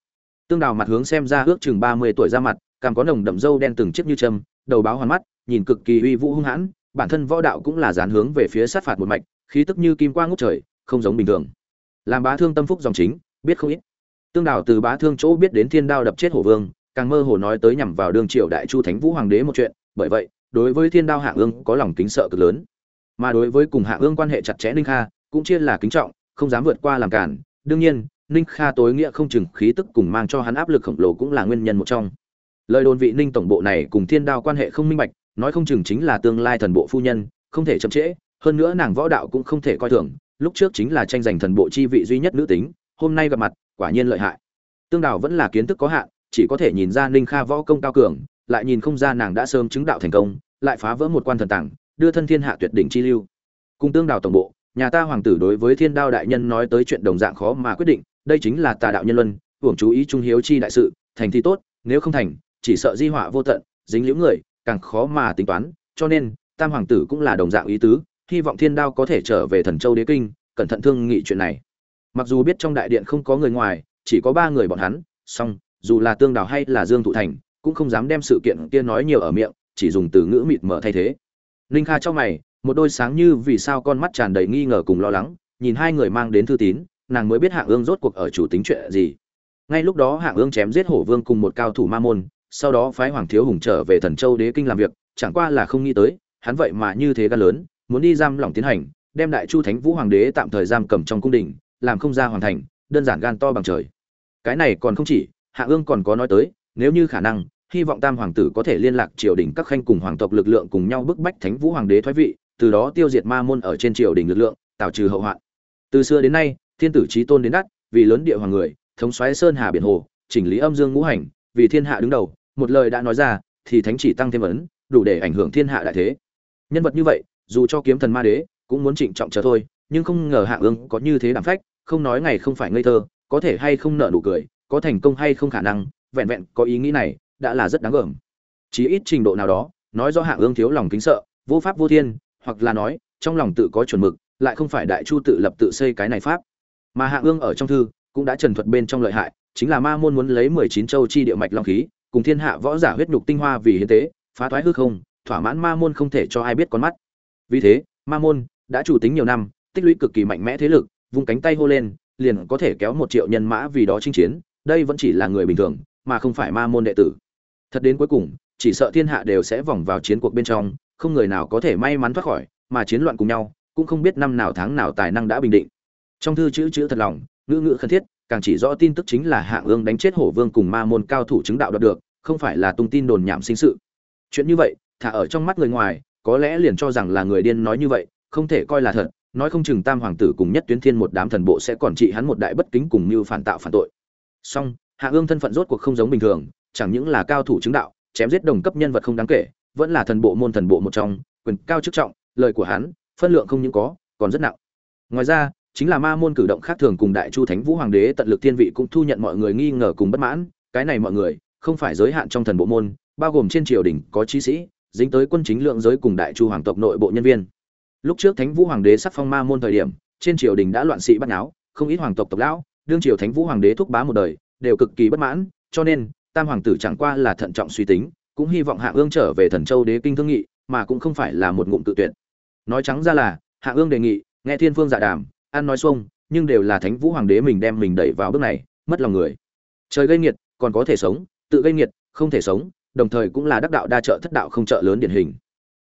S1: tương đào mặt hướng xem ra ước chừng ba mươi tuổi ra mặt cảm có nồng đậm râu đen từng chiếc như châm đầu báo hoàn mắt nhìn cực kỳ uy vũ hung hãn bản thân võ đạo cũng là dán hướng về phía sát phạt một mạch khí tức như kim quang ngút trời không giống bình thường làm bá thương tâm phúc dòng chính biết không ít. Tương đào từ bá thương chỗ biết đến thiên đao đập chết hổ vương, càng mơ hồ nói tới nhằm vào đương triều đại chu thánh vũ hoàng đế một chuyện, bởi vậy, đối với thiên đao hạ ương có lòng kính sợ cực lớn. Mà đối với cùng hạ ương quan hệ chặt chẽ ninh kha, cũng chia là kính trọng, không dám vượt qua làm cản. Đương nhiên, ninh kha tối nghĩa không chừng khí tức cùng mang cho hắn áp lực khổng lồ cũng là nguyên nhân một trong. Lời đồn vị ninh tổng bộ này cùng thiên đao quan hệ không minh bạch, nói không chừng chính là tương lai thần bộ phu nhân, không thể chậm trễ, hơn nữa nàng võ đạo cũng không thể coi thường, lúc trước chính là tranh giành thần bộ chi vị duy nhất nữ tính hôm nay gặp mặt, quả nhiên lợi hại. Tương đào vẫn là kiến thức có hạn, chỉ có thể nhìn ra ninh kha võ công cao cường, lại nhìn không ra nàng đã sớm chứng đạo thành công, lại phá vỡ một quan thần tảng, đưa thân thiên hạ tuyệt đỉnh chi lưu. Cùng tương đào tổng bộ, nhà ta hoàng tử đối với thiên đao đại nhân nói tới chuyện đồng dạng khó mà quyết định, đây chính là tà đạo nhân luân, hưởng chú ý trung hiếu chi đại sự, thành thì tốt, nếu không thành, chỉ sợ di họa vô tận, dính liễu người, càng khó mà tính toán, cho nên, tam hoàng tử cũng là đồng dạng ý tứ, hy vọng thiên đao có thể trở về thần châu đế kinh, cẩn thận thương nghị chuyện này mặc dù biết trong đại điện không có người ngoài chỉ có ba người bọn hắn song dù là tương đào hay là dương thụ thành cũng không dám đem sự kiện kia nói nhiều ở miệng chỉ dùng từ ngữ mịt mở thay thế ninh kha cho mày một đôi sáng như vì sao con mắt tràn đầy nghi ngờ cùng lo lắng nhìn hai người mang đến thư tín nàng mới biết hạng Ương rốt cuộc ở chủ tính chuyện gì. Ngay lúc đó hạng Ương chém giết Hổ Vương cùng một cao thủ ma môn, sau đó phái Hoàng Thiếu Hùng trở về Thần Châu Đế kinh làm việc, chẳng qua là không nghĩ tới, hắn vậy mà như thế gan lớn, muốn đi giam lỏng tiến hành, đem Đại Chu Thánh Vũ Hoàng đế tạm thời giam cầm trong cung đình, làm không ra hoàn thành, đơn giản gan to bằng trời. Cái này còn không chỉ, Hạ Ương còn có nói tới, nếu như khả năng, hy vọng tam hoàng tử có thể liên lạc triều đình các khanh cùng hoàng tộc lực lượng cùng nhau bức bách thánh vũ hoàng đế thoái vị từ đó tiêu diệt ma môn ở trên triều đình lực lượng tạo trừ hậu hoạn từ xưa đến nay thiên tử trí tôn đến đắt vì lớn địa hoàng người thống xoáy sơn hà biển hồ chỉnh lý âm dương ngũ hành vì thiên hạ đứng đầu một lời đã nói ra thì thánh chỉ tăng thêm ấn đủ để ảnh hưởng thiên hạ đại thế nhân vật như vậy dù cho kiếm thần ma đế cũng muốn trịnh trọng chờ thôi nhưng không ngờ hạ ương có như thế đảm phách, không nói ngày không phải ngây thơ, có thể hay không nợ nụ cười, có thành công hay không khả năng, vẹn vẹn có ý nghĩ này, đã là rất đáng gờm. Chí ít trình độ nào đó, nói do hạ ương thiếu lòng kính sợ, vô pháp vô thiên, hoặc là nói, trong lòng tự có chuẩn mực, lại không phải đại chu tự lập tự xây cái này pháp. Mà hạ ương ở trong thư, cũng đã trần thuật bên trong lợi hại, chính là ma môn muốn lấy mười chín châu chi địa mạch long khí, cùng thiên hạ võ giả huyết nhục tinh hoa vì hiến tế, phá thoái hư không, thỏa mãn ma môn không thể cho ai biết con mắt. Vì thế, ma môn đã chủ tính nhiều năm tích lũy cực kỳ mạnh mẽ thế lực, vung cánh tay hô lên, liền có thể kéo một triệu nhân mã vì đó chinh chiến, đây vẫn chỉ là người bình thường, mà không phải ma môn đệ tử. Thật đến cuối cùng, chỉ sợ thiên hạ đều sẽ vòng vào chiến cuộc bên trong, không người nào có thể may mắn thoát khỏi, mà chiến loạn cùng nhau, cũng không biết năm nào tháng nào tài năng đã bình định. Trong thư chữ chữ thật lòng, ngữ ngữ khẩn thiết, càng chỉ rõ tin tức chính là hạ ương đánh chết hổ vương cùng ma môn cao thủ chứng đạo đoạt được, không phải là tung tin đồn nhảm sinh sự. Chuyện như vậy, thả ở trong mắt người ngoài, có lẽ liền cho rằng là người điên nói như vậy, không thể coi là thật nói không chừng tam hoàng tử cùng nhất tuyến thiên một đám thần bộ sẽ còn trị hắn một đại bất kính cùng như phản tạo phản tội. Song, hạ ương thân phận rốt cuộc không giống bình thường, chẳng những là cao thủ chứng đạo, chém giết đồng cấp nhân vật không đáng kể, vẫn là thần bộ môn thần bộ một trong, quyền cao chức trọng, lời của hắn, phân lượng không những có, còn rất nặng. Ngoài ra, chính là ma môn cử động khác thường cùng đại chu thánh vũ hoàng đế tận lực thiên vị cũng thu nhận mọi người nghi ngờ cùng bất mãn, cái này mọi người, không phải giới hạn trong thần bộ môn, bao gồm trên triều đình có trí sĩ, dính tới quân chính lượng giới cùng đại chu hoàng tộc nội bộ nhân viên lúc trước thánh vũ hoàng đế sắc phong ma môn thời điểm, trên triều đình đã loạn sĩ bắt náo không ít hoàng tộc tộc lão, đương triều thánh vũ hoàng đế thúc bá một đời, đều cực kỳ bất mãn, cho nên, tam hoàng tử chẳng qua là thận trọng suy tính, cũng hy vọng hạ ương trở về thần châu đế kinh thương nghị, mà cũng không phải là một ngụm tự tuyển nói trắng ra là, hạ ương đề nghị, nghe thiên phương dạ đàm, ăn nói xuông, nhưng đều là thánh vũ hoàng đế mình đem mình đẩy vào bước này, mất lòng người. Trời gây nghiệt, còn có thể sống, tự gây nghiệt, không thể sống, đồng thời cũng là đắc đạo đa trợ thất đạo không trợ lớn điển hình.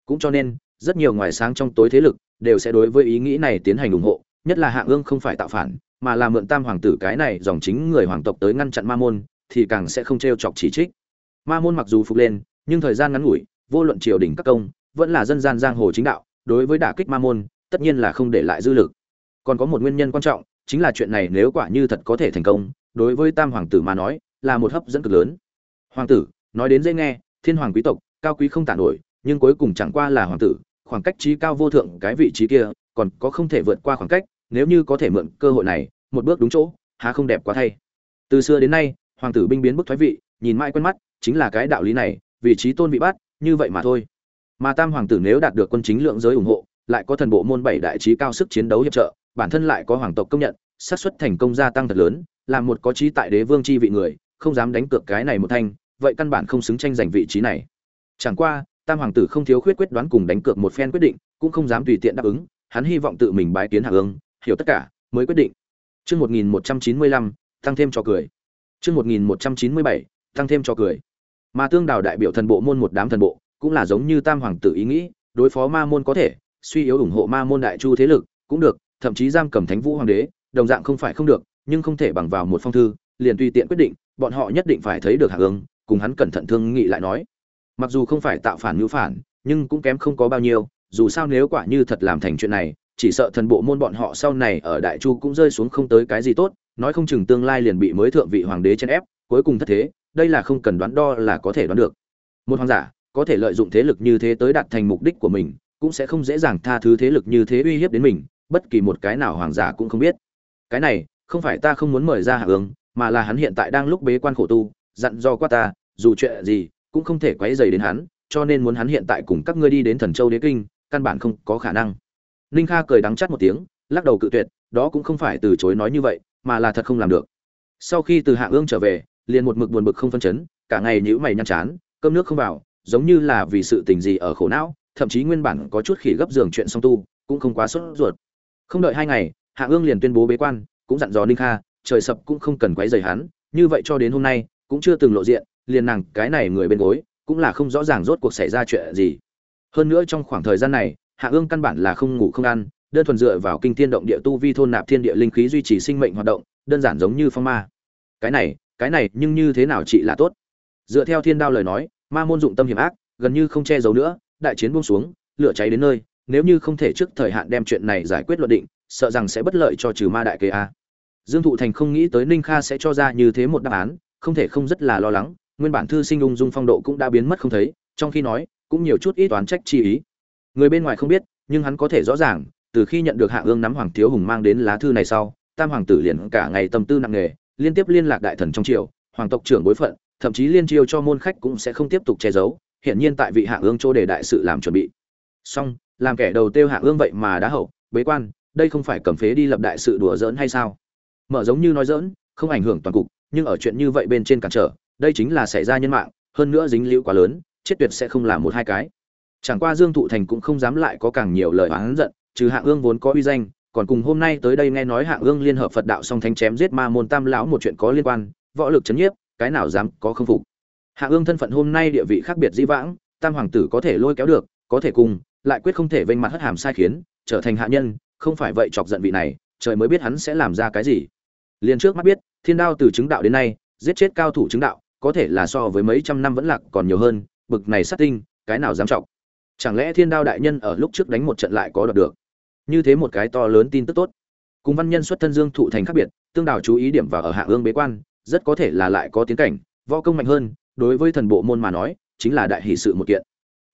S1: Cũng cho nên rất nhiều ngoài sáng trong tối thế lực đều sẽ đối với ý nghĩ này tiến hành ủng hộ, nhất là hạ ương không phải tạo phản, mà là mượn tam hoàng tử cái này dòng chính người hoàng tộc tới ngăn chặn ma môn, thì càng sẽ không t chọc chỉ trích. Ma môn mặc dù phục lên, nhưng thời gian ngắn ngủi, vô luận triều đình các công, vẫn là dân gian giang hồ chính đạo, đối với đả kích ma môn, tất nhiên là không để lại dư lực. Còn có một nguyên nhân quan trọng, chính là chuyện này nếu quả như thật có thể thành công, đối với tam hoàng tử mà nói, là một hấp dẫn cực lớn. Hoàng tử, nói đến dễ nghe, thiên hoàng quý tộc, cao quý không tản nổi, nhưng cuối cùng chẳng qua là hoàng tử khoảng cách trí cao vô thượng cái vị trí kia, còn có không thể vượt qua khoảng cách, nếu như có thể mượn cơ hội này, một bước đúng chỗ, há không đẹp quá thay. Từ xưa đến nay, hoàng tử binh biến bức thoái vị, nhìn mãi quen mắt, chính là cái đạo lý này, vị trí tôn bị bắt, như vậy mà thôi. Mà tam hoàng tử nếu đạt được quân chính lượng giới ủng hộ, lại có thần bộ môn bảy đại trí cao sức chiến đấu hiệp trợ, bản thân lại có hoàng tộc công nhận, xác suất thành công gia tăng thật lớn là một có trí tại đế vương chi vị người, không dám đánh cược cái này một thanh, vậy căn bản không xứng tranh giành vị trí này. Chẳng qua tam hoàng tử không thiếu khuyết quyết đoán cùng đánh cược một phen quyết định cũng không dám tùy tiện đáp ứng hắn hy vọng tự mình bái kiến hạ ương hiểu tất cả mới quyết định Chương 1195, tăng thêm cho cười. Chương 1197, tăng thêm cho cười. Mà tương đào đại biểu thần bộ môn một đám thần bộ, cũng là giống như tam hoàng tử ý nghĩ, đối phó ma môn có thể, suy yếu ủng hộ ma môn đại chu thế lực, cũng được, thậm chí giam cầm thánh vũ hoàng đế, đồng dạng không phải không được, nhưng không thể bằng vào một phong thư, liền tùy tiện quyết định, bọn họ nhất định phải thấy được hạ ương, cùng hắn cẩn thận thương nghị lại nói. Mặc dù không phải tạo phản như phản, nhưng cũng kém không có bao nhiêu, dù sao nếu quả như thật làm thành chuyện này, chỉ sợ thần bộ môn bọn họ sau này ở đại chu cũng rơi xuống không tới cái gì tốt nói không chừng tương lai liền bị mới thượng vị hoàng đế chen ép cuối cùng thất thế đây là không cần đoán đo là có thể đoán được. Một hoàng giả có thể lợi dụng thế lực như thế tới đạt thành mục đích của mình cũng sẽ không dễ dàng tha thứ thế lực như thế uy hiếp đến mình bất kỳ một cái nào hoàng giả cũng không biết. Cái này không phải ta không muốn mời ra hạ ứng mà là hắn hiện tại đang lúc bế quan khổ tu dặn do qua ta dù chuyện gì cũng không thể quấy dày đến hắn, cho nên muốn hắn hiện tại cùng các ngươi đi đến thần châu đế kinh, căn bản không có khả năng. Ninh kha cười đắng chắt một tiếng, lắc đầu cự tuyệt, đó cũng không phải từ chối nói như vậy, mà là thật không làm được. Sau khi từ hạ ương trở về, liền một mực buồn bực không phân chấn, cả ngày nhữ mày nhăn chán, cơm nước không vào, giống như là vì sự tình gì ở khổ não, thậm chí nguyên bản có chút khỉ gấp giường chuyện song tu, cũng không quá sốt ruột. Không đợi hai ngày, hạ ương liền tuyên bố bế quan, cũng dặn dò ninh kha, trời sập cũng không cần quấy rầy hắn, như vậy cho đến hôm nay, cũng chưa từng lộ diện liền nàng cái này người bên gối, cũng là không rõ ràng rốt cuộc xảy ra chuyện gì. Hơn nữa trong khoảng thời gian này, hạ ương căn bản là không ngủ không ăn, đơn thuần dựa vào kinh thiên động địa tu vi thôn nạp thiên địa linh khí duy trì sinh mệnh hoạt động, đơn giản giống như phong ma. Cái này cái này, nhưng như thế nào chị là tốt? Dựa theo thiên đao lời nói, ma môn dụng tâm hiểm ác, gần như không che giấu nữa, đại chiến buông xuống, lửa cháy đến nơi, nếu như không thể trước thời hạn đem chuyện này giải quyết luận định, sợ rằng sẽ bất lợi cho trừ ma đại kế a. Dương thụ thành không nghĩ tới ninh kha sẽ cho ra như thế một đáp án, không thể không rất là lo lắng nguyên bản thư sinh ung dung phong độ cũng đã biến mất không thấy, trong khi nói, cũng nhiều chút ít toán trách chi ý. Người bên ngoài không biết, nhưng hắn có thể rõ ràng, từ khi nhận được hạ ương nắm hoàng thiếu hùng mang đến lá thư này sau, tam hoàng tử liền cả ngày tâm tư nặng nề, liên tiếp liên lạc đại thần trong triều, hoàng tộc trưởng bối phận, thậm chí liên triều cho môn khách cũng sẽ không tiếp tục che giấu, hiển nhiên tại vị hạ ương chỗ để đại sự làm chuẩn bị. Song làm kẻ đầu tiêu hạ ương vậy mà đã hậu, bế quan, đây không phải cầm phế đi lập đại sự đùa giỡn hay sao? Mở giống như nói giỡn, không ảnh hưởng toàn cục, nhưng ở chuyện như vậy bên trên cản trở đây chính là xảy ra nhân mạng, hơn nữa dính liễu quá lớn, chết tuyệt sẽ không là một hai cái. Chẳng qua dương thụ thành cũng không dám lại có càng nhiều lời oán giận, trừ hạng ương vốn có uy danh, còn cùng hôm nay tới đây nghe nói hạng ương liên hợp phật đạo song thanh chém giết ma môn tam lão một chuyện có liên quan, võ lực chấn nhiếp, cái nào dám có không phục. Hạng ương thân phận hôm nay địa vị khác biệt dĩ vãng, tam hoàng tử có thể lôi kéo được, có thể cùng, lại quyết không thể vênh mặt hất hàm sai khiến, trở thành hạ nhân, không phải vậy chọc giận vị này, trời mới biết hắn sẽ làm ra cái gì. Liền trước mắt biết, thiên đao từ chứng đạo đến nay, giết chết cao thủ chứng đạo có thể là so với mấy trăm năm vẫn lạc còn nhiều hơn, bực này sát tinh, cái nào dám trọng chẳng lẽ thiên đao đại nhân ở lúc trước đánh một trận lại có đoạt được? Như thế một cái to lớn tin tức tốt. Cùng văn nhân xuất thân dương thụ thành khác biệt, tương đào chú ý điểm vào ở hạ ương bế quan, rất có thể là lại có tiến cảnh, võ công mạnh hơn, đối với thần bộ môn mà nói, chính là đại hỷ sự một kiện.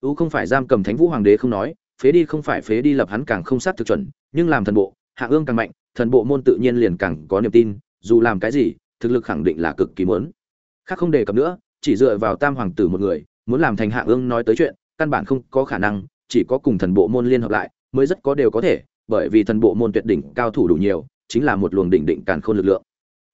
S1: Ưu không phải giam cầm thánh vũ hoàng đế không nói, phế đi không phải phế đi lập hắn càng không sát thực chuẩn, nhưng làm thần bộ, hạ ương càng mạnh, thần bộ môn tự nhiên liền càng có niềm tin, dù làm cái gì, thực lực khẳng định là cực kỳ muốn khác không đề cập nữa, chỉ dựa vào tam hoàng tử một người, muốn làm thành hạ ương nói tới chuyện, căn bản không có khả năng, chỉ có cùng thần bộ môn liên hợp lại, mới rất có đều có thể, bởi vì thần bộ môn tuyệt đỉnh cao thủ đủ nhiều, chính là một luồng đỉnh định càn khôn lực lượng.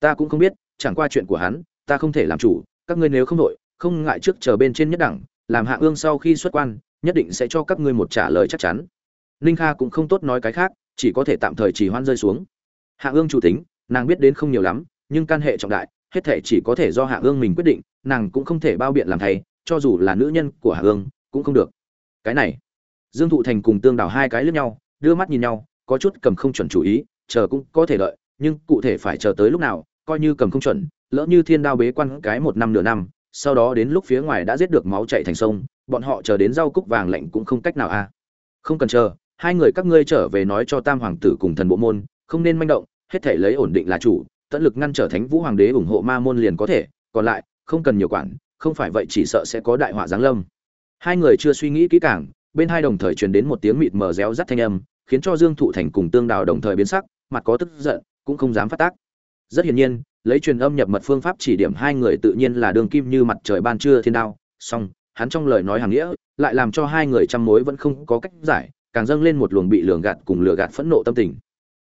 S1: Ta cũng không biết, chẳng qua chuyện của hắn, ta không thể làm chủ, các ngươi nếu không đội không ngại trước chờ bên trên nhất đẳng, làm hạ ương sau khi xuất quan, nhất định sẽ cho các ngươi một trả lời chắc chắn. Ninh kha cũng không tốt nói cái khác, chỉ có thể tạm thời chỉ hoan rơi xuống. Hạ ương chủ tính, nàng biết đến không nhiều lắm, nhưng căn hệ trọng đại hết thể chỉ có thể do hạ ương mình quyết định, nàng cũng không thể bao biện làm thầy cho dù là nữ nhân của hạ ương, cũng không được. Cái này, dương thụ thành cùng tương đào hai cái lướt nhau, đưa mắt nhìn nhau, có chút cầm không chuẩn chủ ý, chờ cũng có thể đợi, nhưng cụ thể phải chờ tới lúc nào, coi như cầm không chuẩn, lỡ như thiên đao bế quan cái một năm nửa năm, sau đó đến lúc phía ngoài đã giết được máu chạy thành sông, bọn họ chờ đến rau cúc vàng lạnh cũng không cách nào a không cần chờ, hai người các ngươi trở về nói cho tam hoàng tử cùng thần bộ môn, không nên manh động, hết thể lấy ổn định là chủ tận lực ngăn trở thánh vũ hoàng đế ủng hộ ma môn liền có thể, còn lại, không cần nhiều quản, không phải vậy chỉ sợ sẽ có đại họa giáng lâm. Hai người chưa suy nghĩ kỹ càng, bên hai đồng thời truyền đến một tiếng mịt mờ réo rắt thanh âm, khiến cho dương thụ thành cùng tương đào đồng thời biến sắc, mặt có tức giận, cũng không dám phát tác. Rất hiển nhiên, lấy truyền âm nhập mật phương pháp chỉ điểm hai người tự nhiên là đường kim như mặt trời ban trưa thiên đao, song, hắn trong lời nói hàng nghĩa, lại làm cho hai người trăm mối vẫn không có cách giải, càng dâng lên một luồng bị lường gạt cùng lừa gạt phẫn nộ tâm tình.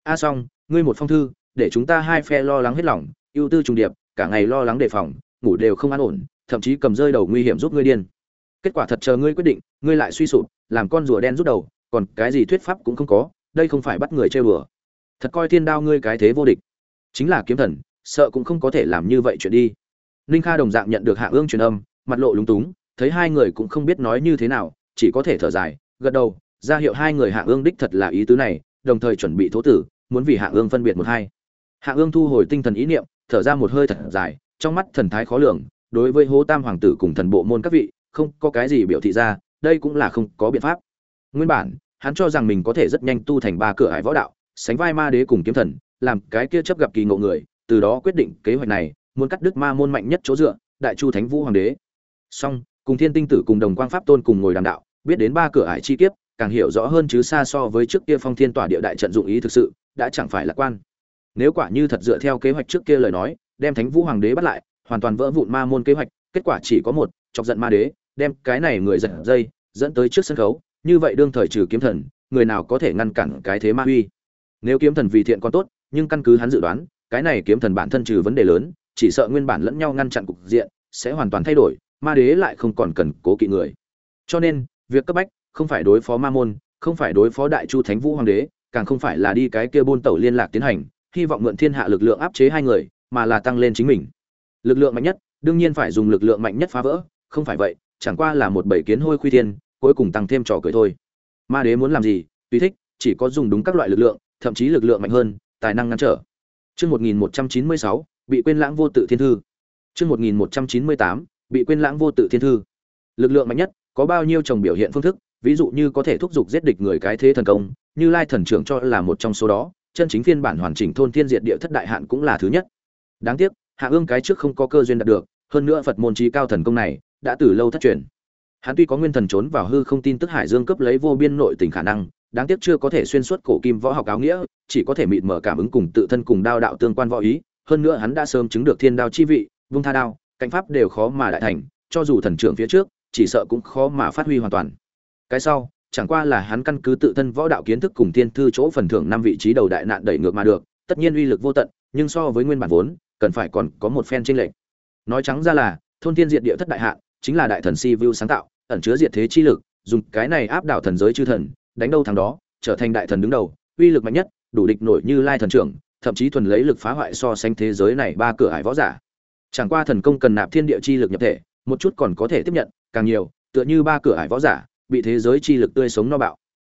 S1: A à song, ngươi một phong thư để chúng ta hai phe lo lắng hết lòng, ưu tư trùng điệp, cả ngày lo lắng đề phòng, ngủ đều không an ổn, thậm chí cầm rơi đầu nguy hiểm giúp ngươi điên. Kết quả thật chờ ngươi quyết định, ngươi lại suy sụp, làm con rùa đen rút đầu, còn cái gì thuyết pháp cũng không có, đây không phải bắt người chơi bừa thật coi thiên đao ngươi cái thế vô địch. Chính là kiếm thần, sợ cũng không có thể làm như vậy chuyện đi. Ninh kha đồng dạng nhận được hạ ương truyền âm, mặt lộ lúng túng, thấy hai người cũng không biết nói như thế nào, chỉ có thể thở dài, gật đầu, ra hiệu hai người hạ ương đích thật là ý tứ này, đồng thời chuẩn bị thố tử, muốn vì hạ ương phân biệt một hai hạ ương thu hồi tinh thần ý niệm, thở ra một hơi thật dài, trong mắt thần thái khó lường, đối với hố tam hoàng tử cùng thần bộ môn các vị, không có cái gì biểu thị ra, đây cũng là không có biện pháp. Nguyên bản, hắn cho rằng mình có thể rất nhanh tu thành ba cửa hải võ đạo, sánh vai ma đế cùng kiếm thần, làm cái kia chấp gặp kỳ ngộ người, từ đó quyết định kế hoạch này, muốn cắt đứt ma môn mạnh nhất chỗ dựa, đại chu thánh vũ hoàng đế. Song, cùng thiên tinh tử cùng đồng quang pháp tôn cùng ngồi đàm đạo, biết đến ba cửa ải chi kiếp, càng hiểu rõ hơn chứ xa so với trước kia phong thiên tỏa địa đại trận dụng ý thực sự, đã chẳng phải lạc quan nếu quả như thật dựa theo kế hoạch trước kia lời nói, đem thánh vũ hoàng đế bắt lại, hoàn toàn vỡ vụn ma môn kế hoạch, kết quả chỉ có một, chọc giận ma đế, đem cái này người giật dây, dẫn tới trước sân khấu, như vậy đương thời trừ kiếm thần, người nào có thể ngăn cản cái thế ma uy? Nếu kiếm thần vì thiện còn tốt, nhưng căn cứ hắn dự đoán, cái này kiếm thần bản thân trừ vấn đề lớn, chỉ sợ nguyên bản lẫn nhau ngăn chặn cục diện, sẽ hoàn toàn thay đổi, ma đế lại không còn cần cố kỵ người. Cho nên, việc cấp bách không phải đối phó ma môn, không phải đối phó đại chu thánh vũ hoàng đế, càng không phải là đi cái kia buôn tẩu liên lạc tiến hành hy vọng mượn thiên hạ lực lượng áp chế hai người mà là tăng lên chính mình. Lực lượng mạnh nhất đương nhiên phải dùng lực lượng mạnh nhất phá vỡ không phải vậy chẳng qua là một bầy kiến hôi khuy thiên cuối cùng tăng thêm trò cười thôi. Ma đế muốn làm gì tùy thích chỉ có dùng đúng các loại lực lượng thậm chí lực lượng mạnh hơn tài năng ngăn trở. Chương 1196, bị quên lãng vô tự thiên thư. Chương 1198, bị quên lãng vô tự thiên thư. Lực lượng mạnh nhất có bao nhiêu chồng biểu hiện phương thức ví dụ như có thể thúc giục giết địch người cái thế thần công như lai thần trưởng cho là một trong số đó chân chính phiên bản hoàn chỉnh thôn thiên diệt địa thất đại hạn cũng là thứ nhất. Đáng tiếc, hạ ương cái trước không có cơ duyên đạt được, hơn nữa phật môn chí cao thần công này đã từ lâu thất truyền. Hắn tuy có nguyên thần trốn vào hư không tin tức hải dương cấp lấy vô biên nội tình khả năng, đáng tiếc chưa có thể xuyên suốt cổ kim võ học áo nghĩa, chỉ có thể mịt mở cảm ứng cùng tự thân cùng đao đạo tương quan võ ý, hơn nữa hắn đã sớm chứng được thiên đao chi vị, vung tha đao, cảnh pháp đều khó mà đại thành, cho dù thần trưởng phía trước, chỉ sợ cũng khó mà phát huy hoàn toàn. Cái sau chẳng qua là hắn căn cứ tự thân võ đạo kiến thức cùng thiên thư chỗ phần thưởng năm vị trí đầu đại nạn đẩy ngược mà được, tất nhiên uy lực vô tận, nhưng so với nguyên bản vốn, cần phải còn có một phen chênh lệch. Nói trắng ra là, thôn thiên diệt địa thất đại hạn, chính là đại thần si vu sáng tạo, ẩn chứa diệt thế chi lực, dùng cái này áp đảo thần giới chư thần, đánh đâu thắng đó, trở thành đại thần đứng đầu, uy lực mạnh nhất, đủ địch nổi như lai thần trưởng, thậm chí thuần lấy lực phá hoại so sánh thế giới này ba cửa ải võ giả. Chẳng qua thần công cần nạp thiên địa chi lực nhập thể, một chút còn có thể tiếp nhận, càng nhiều, tựa như ba cửa ải võ giả bị thế giới chi lực tươi sống no bạo.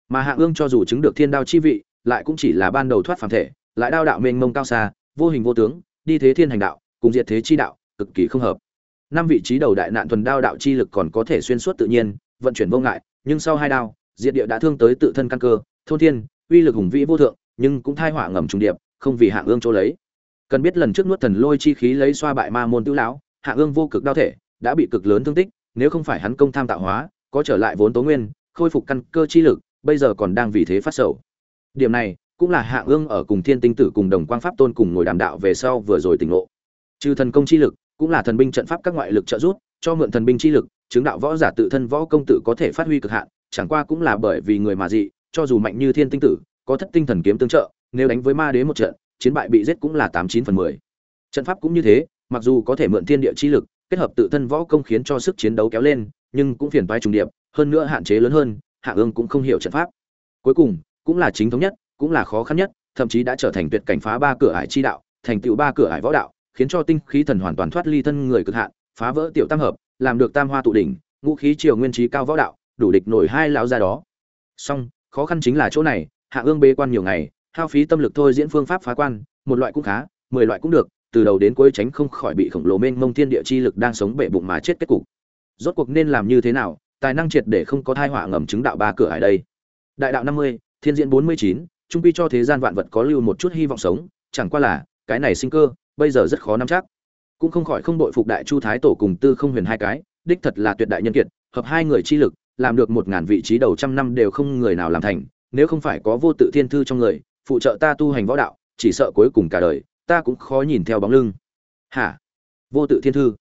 S1: Mà hạ ương cho dù chứng được thiên đao chi vị, lại cũng chỉ là ban đầu thoát phàm thể, lại đao đạo mênh mông cao xa, vô hình vô tướng, đi thế thiên hành đạo, cùng diệt thế chi đạo, cực kỳ không hợp. Năm vị trí đầu đại nạn thuần đao đạo chi lực còn có thể xuyên suốt tự nhiên, vận chuyển vô ngại, nhưng sau hai đao, diệt địa đã thương tới tự thân căn cơ, thôn thiên, uy lực hùng vĩ vô thượng, nhưng cũng thai họa ngầm trùng điệp, không vì hạ ương chỗ lấy. Cần biết lần trước nuốt thần lôi chi khí lấy xoa bại ma môn tứ lão, hạ ương vô cực đao thể, đã bị cực lớn thương tích, nếu không phải hắn công tham tạo hóa có trở lại vốn tố nguyên, khôi phục căn cơ chi lực, bây giờ còn đang vì thế phát sầu. Điểm này cũng là hạ ương ở cùng thiên tinh tử cùng đồng quang pháp tôn cùng ngồi đàm đạo về sau vừa rồi tỉnh ngộ. Trừ thần công chi lực, cũng là thần binh trận pháp các ngoại lực trợ giúp, cho mượn thần binh chi lực, chứng đạo võ giả tự thân võ công tử có thể phát huy cực hạn, chẳng qua cũng là bởi vì người mà dị, cho dù mạnh như thiên tinh tử, có thất tinh thần kiếm tương trợ, nếu đánh với ma đế một trận, chiến bại bị giết cũng là tám chín phần mười. Trận pháp cũng như thế, mặc dù có thể mượn thiên địa chi lực, kết hợp tự thân võ công khiến cho sức chiến đấu kéo lên nhưng cũng phiền toái trùng điệp, hơn nữa hạn chế lớn hơn, hạ ương cũng không hiểu trận pháp. Cuối cùng, cũng là chính thống nhất, cũng là khó khăn nhất, thậm chí đã trở thành tuyệt cảnh phá ba cửa ải chi đạo, thành tựu ba cửa ải võ đạo, khiến cho tinh khí thần hoàn toàn thoát ly thân người cực hạn, phá vỡ tiểu tam hợp, làm được tam hoa tụ đỉnh, ngũ khí triều nguyên trí cao võ đạo, đủ địch nổi hai lão ra đó. Song, khó khăn chính là chỗ này, hạ ương bê quan nhiều ngày, hao phí tâm lực thôi diễn phương pháp phá quan, một loại cũng khá, mười loại cũng được, từ đầu đến cuối tránh không khỏi bị khổng lồ mênh mông thiên địa chi lực đang sống bể bụng mà chết kết cục rốt cuộc nên làm như thế nào, tài năng triệt để không có thai họa ngầm chứng đạo ba cửa hải đây. Đại đạo năm mươi, thiên diện bốn mươi chín, trung quy cho thế gian vạn vật có lưu một chút hy vọng sống, chẳng qua là, cái này sinh cơ, bây giờ rất khó nắm chắc. Cũng không khỏi không đội phục đại chu thái tổ cùng tư không huyền hai cái, đích thật là tuyệt đại nhân kiệt, hợp hai người chi lực, làm được một ngàn vị trí đầu trăm năm đều không người nào làm thành, nếu không phải có vô tự thiên thư trong người, phụ trợ ta tu hành võ đạo, chỉ sợ cuối cùng cả đời, ta cũng khó nhìn theo bóng lưng. Hả? Vô tự thiên thư.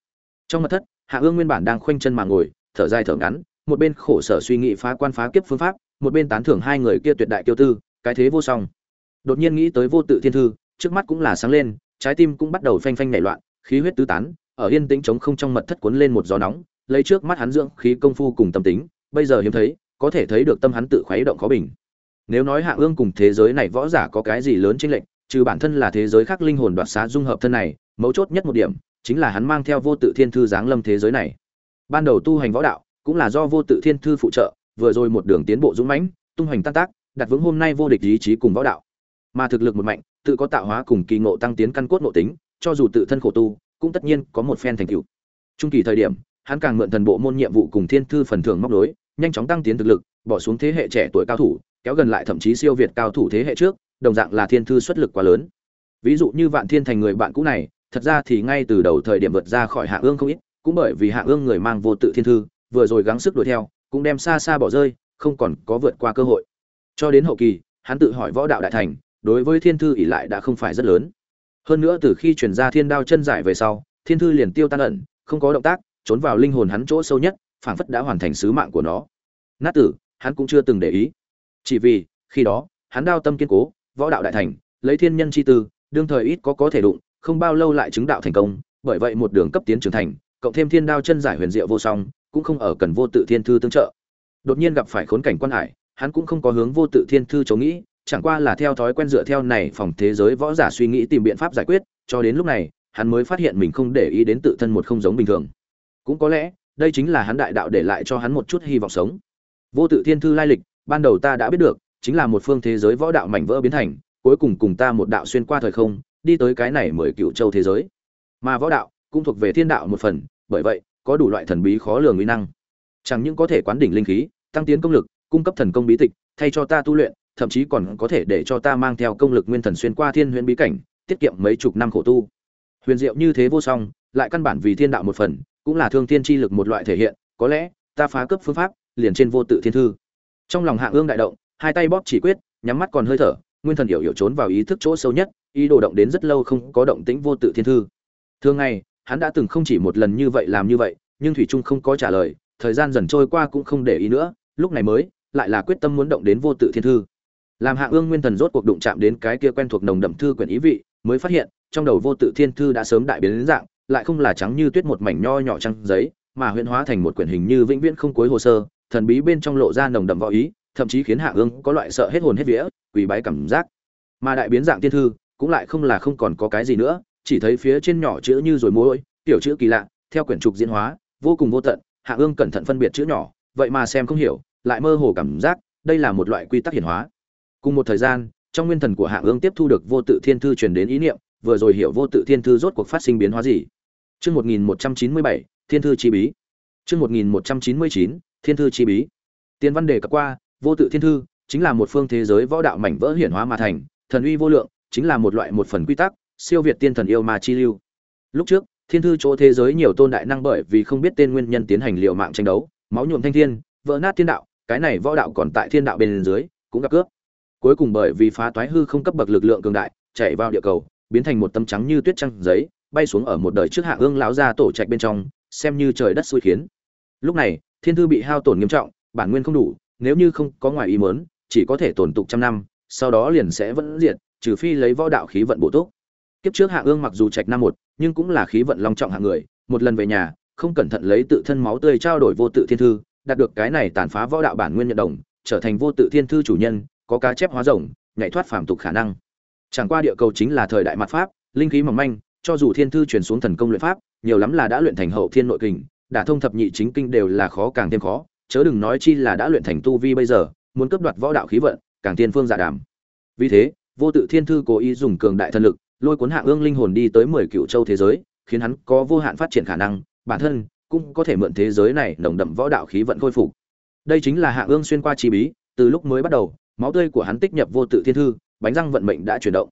S1: Trong mật thất hạ ương nguyên bản đang khoanh chân mà ngồi, thở dài thở ngắn, một bên khổ sở suy nghĩ phá quan phá kiếp phương pháp, một bên tán thưởng hai người kia tuyệt đại kiêu tư, cái thế vô song. Đột nhiên nghĩ tới vô tự thiên thư, trước mắt cũng là sáng lên, trái tim cũng bắt đầu phanh phanh nảy loạn, khí huyết tứ tán, ở yên tĩnh trống không trong mật thất cuốn lên một gió nóng, lấy trước mắt hắn dưỡng khí công phu cùng tâm tính, bây giờ hiếm thấy, có thể thấy được tâm hắn tự khuấy động khó bình. Nếu nói hạ ương cùng thế giới này võ giả có cái gì lớn chênh lệch, trừ bản thân là thế giới khác linh hồn đoạt xá dung hợp thân này, mấu chốt nhất một điểm chính là hắn mang theo vô tự thiên thư giáng lâm thế giới này. Ban đầu tu hành võ đạo cũng là do vô tự thiên thư phụ trợ, vừa rồi một đường tiến bộ dũng mãnh, tung hoành tan tác, đặt vững hôm nay vô địch ý chí cùng võ đạo. Mà thực lực một mạnh, tự có tạo hóa cùng kỳ ngộ tăng tiến căn cốt nội tính, cho dù tự thân khổ tu, cũng tất nhiên có một phen thành tựu. Trung kỳ thời điểm, hắn càng mượn thần bộ môn nhiệm vụ cùng thiên thư phần thưởng móc đối nhanh chóng tăng tiến thực lực, bỏ xuống thế hệ trẻ tuổi cao thủ, kéo gần lại thậm chí siêu việt cao thủ thế hệ trước, đồng dạng là thiên thư xuất lực quá lớn. Ví dụ như vạn thiên thành người bạn cũ này thật ra thì ngay từ đầu thời điểm vượt ra khỏi hạ ương không ít, cũng bởi vì hạ ương người mang vô tự thiên thư, vừa rồi gắng sức đuổi theo, cũng đem xa xa bỏ rơi, không còn có vượt qua cơ hội. Cho đến hậu kỳ, hắn tự hỏi võ đạo đại thành, đối với thiên thư ỉ lại đã không phải rất lớn. Hơn nữa từ khi chuyển ra thiên đao chân giải về sau, thiên thư liền tiêu tan ẩn, không có động tác, trốn vào linh hồn hắn chỗ sâu nhất, phảng phất đã hoàn thành sứ mạng của nó. Nát tử, hắn cũng chưa từng để ý. Chỉ vì, khi đó, hắn đao tâm kiên cố, võ đạo đại thành, lấy thiên nhân chi tư, đương thời ít có có thể đụng không bao lâu lại chứng đạo thành công, bởi vậy một đường cấp tiến trưởng thành, cộng thêm thiên đao chân giải huyền diệu vô song, cũng không ở cần vô tự thiên thư tương trợ. Đột nhiên gặp phải khốn cảnh quan hải, hắn cũng không có hướng vô tự thiên thư chống nghĩ, chẳng qua là theo thói quen dựa theo này phòng thế giới võ giả suy nghĩ tìm biện pháp giải quyết, cho đến lúc này, hắn mới phát hiện mình không để ý đến tự thân một không giống bình thường. Cũng có lẽ, đây chính là hắn đại đạo để lại cho hắn một chút hy vọng sống. Vô tự thiên thư lai lịch, ban đầu ta đã biết được, chính là một phương thế giới võ đạo mảnh vỡ biến thành, cuối cùng cùng ta một đạo xuyên qua thời không đi tới cái này mười cựu châu thế giới. Mà võ đạo cũng thuộc về thiên đạo một phần, bởi vậy, có đủ loại thần bí khó lường uy năng. Chẳng những có thể quán đỉnh linh khí, tăng tiến công lực, cung cấp thần công bí tịch, thay cho ta tu luyện, thậm chí còn có thể để cho ta mang theo công lực nguyên thần xuyên qua thiên huyễn bí cảnh, tiết kiệm mấy chục năm khổ tu. Huyền diệu như thế vô song, lại căn bản vì thiên đạo một phần, cũng là thương thiên chi lực một loại thể hiện, có lẽ, ta phá cấp phương pháp, liền trên vô tự thiên thư. Trong lòng hạ ương đại động, hai tay bóp chỉ quyết, nhắm mắt còn hơi thở, nguyên thần hiểu hiểu trốn vào ý thức chỗ sâu nhất ý đồ động đến rất lâu không có động tĩnh vô tự thiên thư. Thường ngày, hắn đã từng không chỉ một lần như vậy làm như vậy, nhưng thủy trung không có trả lời, thời gian dần trôi qua cũng không để ý nữa, lúc này mới, lại là quyết tâm muốn động đến vô tự thiên thư. Làm hạ ương nguyên thần rốt cuộc đụng chạm đến cái kia quen thuộc nồng đậm thư quyển ý vị, mới phát hiện, trong đầu vô tự thiên thư đã sớm đại biến đến dạng, lại không là trắng như tuyết một mảnh nho nhỏ trăng giấy, mà huyễn hóa thành một quyển hình như vĩnh viễn không cuối hồ sơ, thần bí bên trong lộ ra nồng đậm võ ý, thậm chí khiến hạ ương có loại sợ hết hồn hết vía, quỳ bái cảm giác. Mà đại biến dạng thiên thư cũng lại không là không còn có cái gì nữa, chỉ thấy phía trên nhỏ chữ như rồi môi, tiểu chữ kỳ lạ, theo quyển trục diễn hóa, vô cùng vô tận, hạ ương cẩn thận phân biệt chữ nhỏ, vậy mà xem không hiểu, lại mơ hồ cảm giác, đây là một loại quy tắc hiển hóa. Cùng một thời gian, trong nguyên thần của hạ ương tiếp thu được vô tự thiên thư truyền đến ý niệm, vừa rồi hiểu vô tự thiên thư rốt cuộc phát sinh biến hóa gì? Chương một nghìn một trăm chín mươi bảy, thiên thư chi bí. Chương một nghìn một trăm chín mươi chín, thiên thư chi bí. Tiên văn đề cập qua, vô tự thiên thư chính là một phương thế giới võ đạo mảnh vỡ hiển hóa mà thành, thần uy vô lượng chính là một loại một phần quy tắc, siêu việt tiên thần yêu mà chi lưu. Lúc trước, thiên thư chỗ thế giới nhiều tôn đại năng bởi vì không biết tên nguyên nhân tiến hành liệu mạng tranh đấu, máu nhuộm thanh thiên, vỡ nát thiên đạo, cái này võ đạo còn tại thiên đạo bên dưới, cũng gặp cướp. Cuối cùng bởi vì phá toái hư không cấp bậc lực lượng cường đại, chạy vào địa cầu, biến thành một tấm trắng như tuyết trăng giấy, bay xuống ở một đời trước hạ ương láo ra tổ trạch bên trong, xem như trời đất xui khiến. Lúc này, thiên thư bị hao tổn nghiêm trọng, bản nguyên không đủ, nếu như không có ngoài ý mớn chỉ có thể tồn tục trăm năm, sau đó liền sẽ vẫn diệt trừ phi lấy võ đạo khí vận bổ túc. Kiếp trước hạ ương mặc dù trạch năm một, nhưng cũng là khí vận long trọng hạng người, một lần về nhà, không cẩn thận lấy tự thân máu tươi trao đổi vô tự thiên thư, đạt được cái này tàn phá võ đạo bản nguyên nhận đồng, trở thành vô tự thiên thư chủ nhân, có cá chép hóa rồng, nhảy thoát phàm tục khả năng. Chẳng qua địa cầu chính là thời đại mặt pháp, linh khí mỏng manh, cho dù thiên thư truyền xuống thần công luyện pháp, nhiều lắm là đã luyện thành hậu thiên nội kình, đả thông thập nhị chính kinh đều là khó càng thêm khó, chớ đừng nói chi là đã luyện thành tu vi bây giờ, muốn cướp đoạt võ đạo khí vận, càng tiên phương giả đảm. Vì thế vô tự thiên thư cố ý dùng cường đại thần lực, lôi cuốn hạ ương linh hồn đi tới mười cựu châu thế giới, khiến hắn có vô hạn phát triển khả năng, bản thân cũng có thể mượn thế giới này nồng đậm võ đạo khí vận khôi phục. Đây chính là hạ ương xuyên qua chi bí, từ lúc mới bắt đầu, máu tươi của hắn tích nhập vô tự thiên thư, bánh răng vận mệnh đã chuyển động.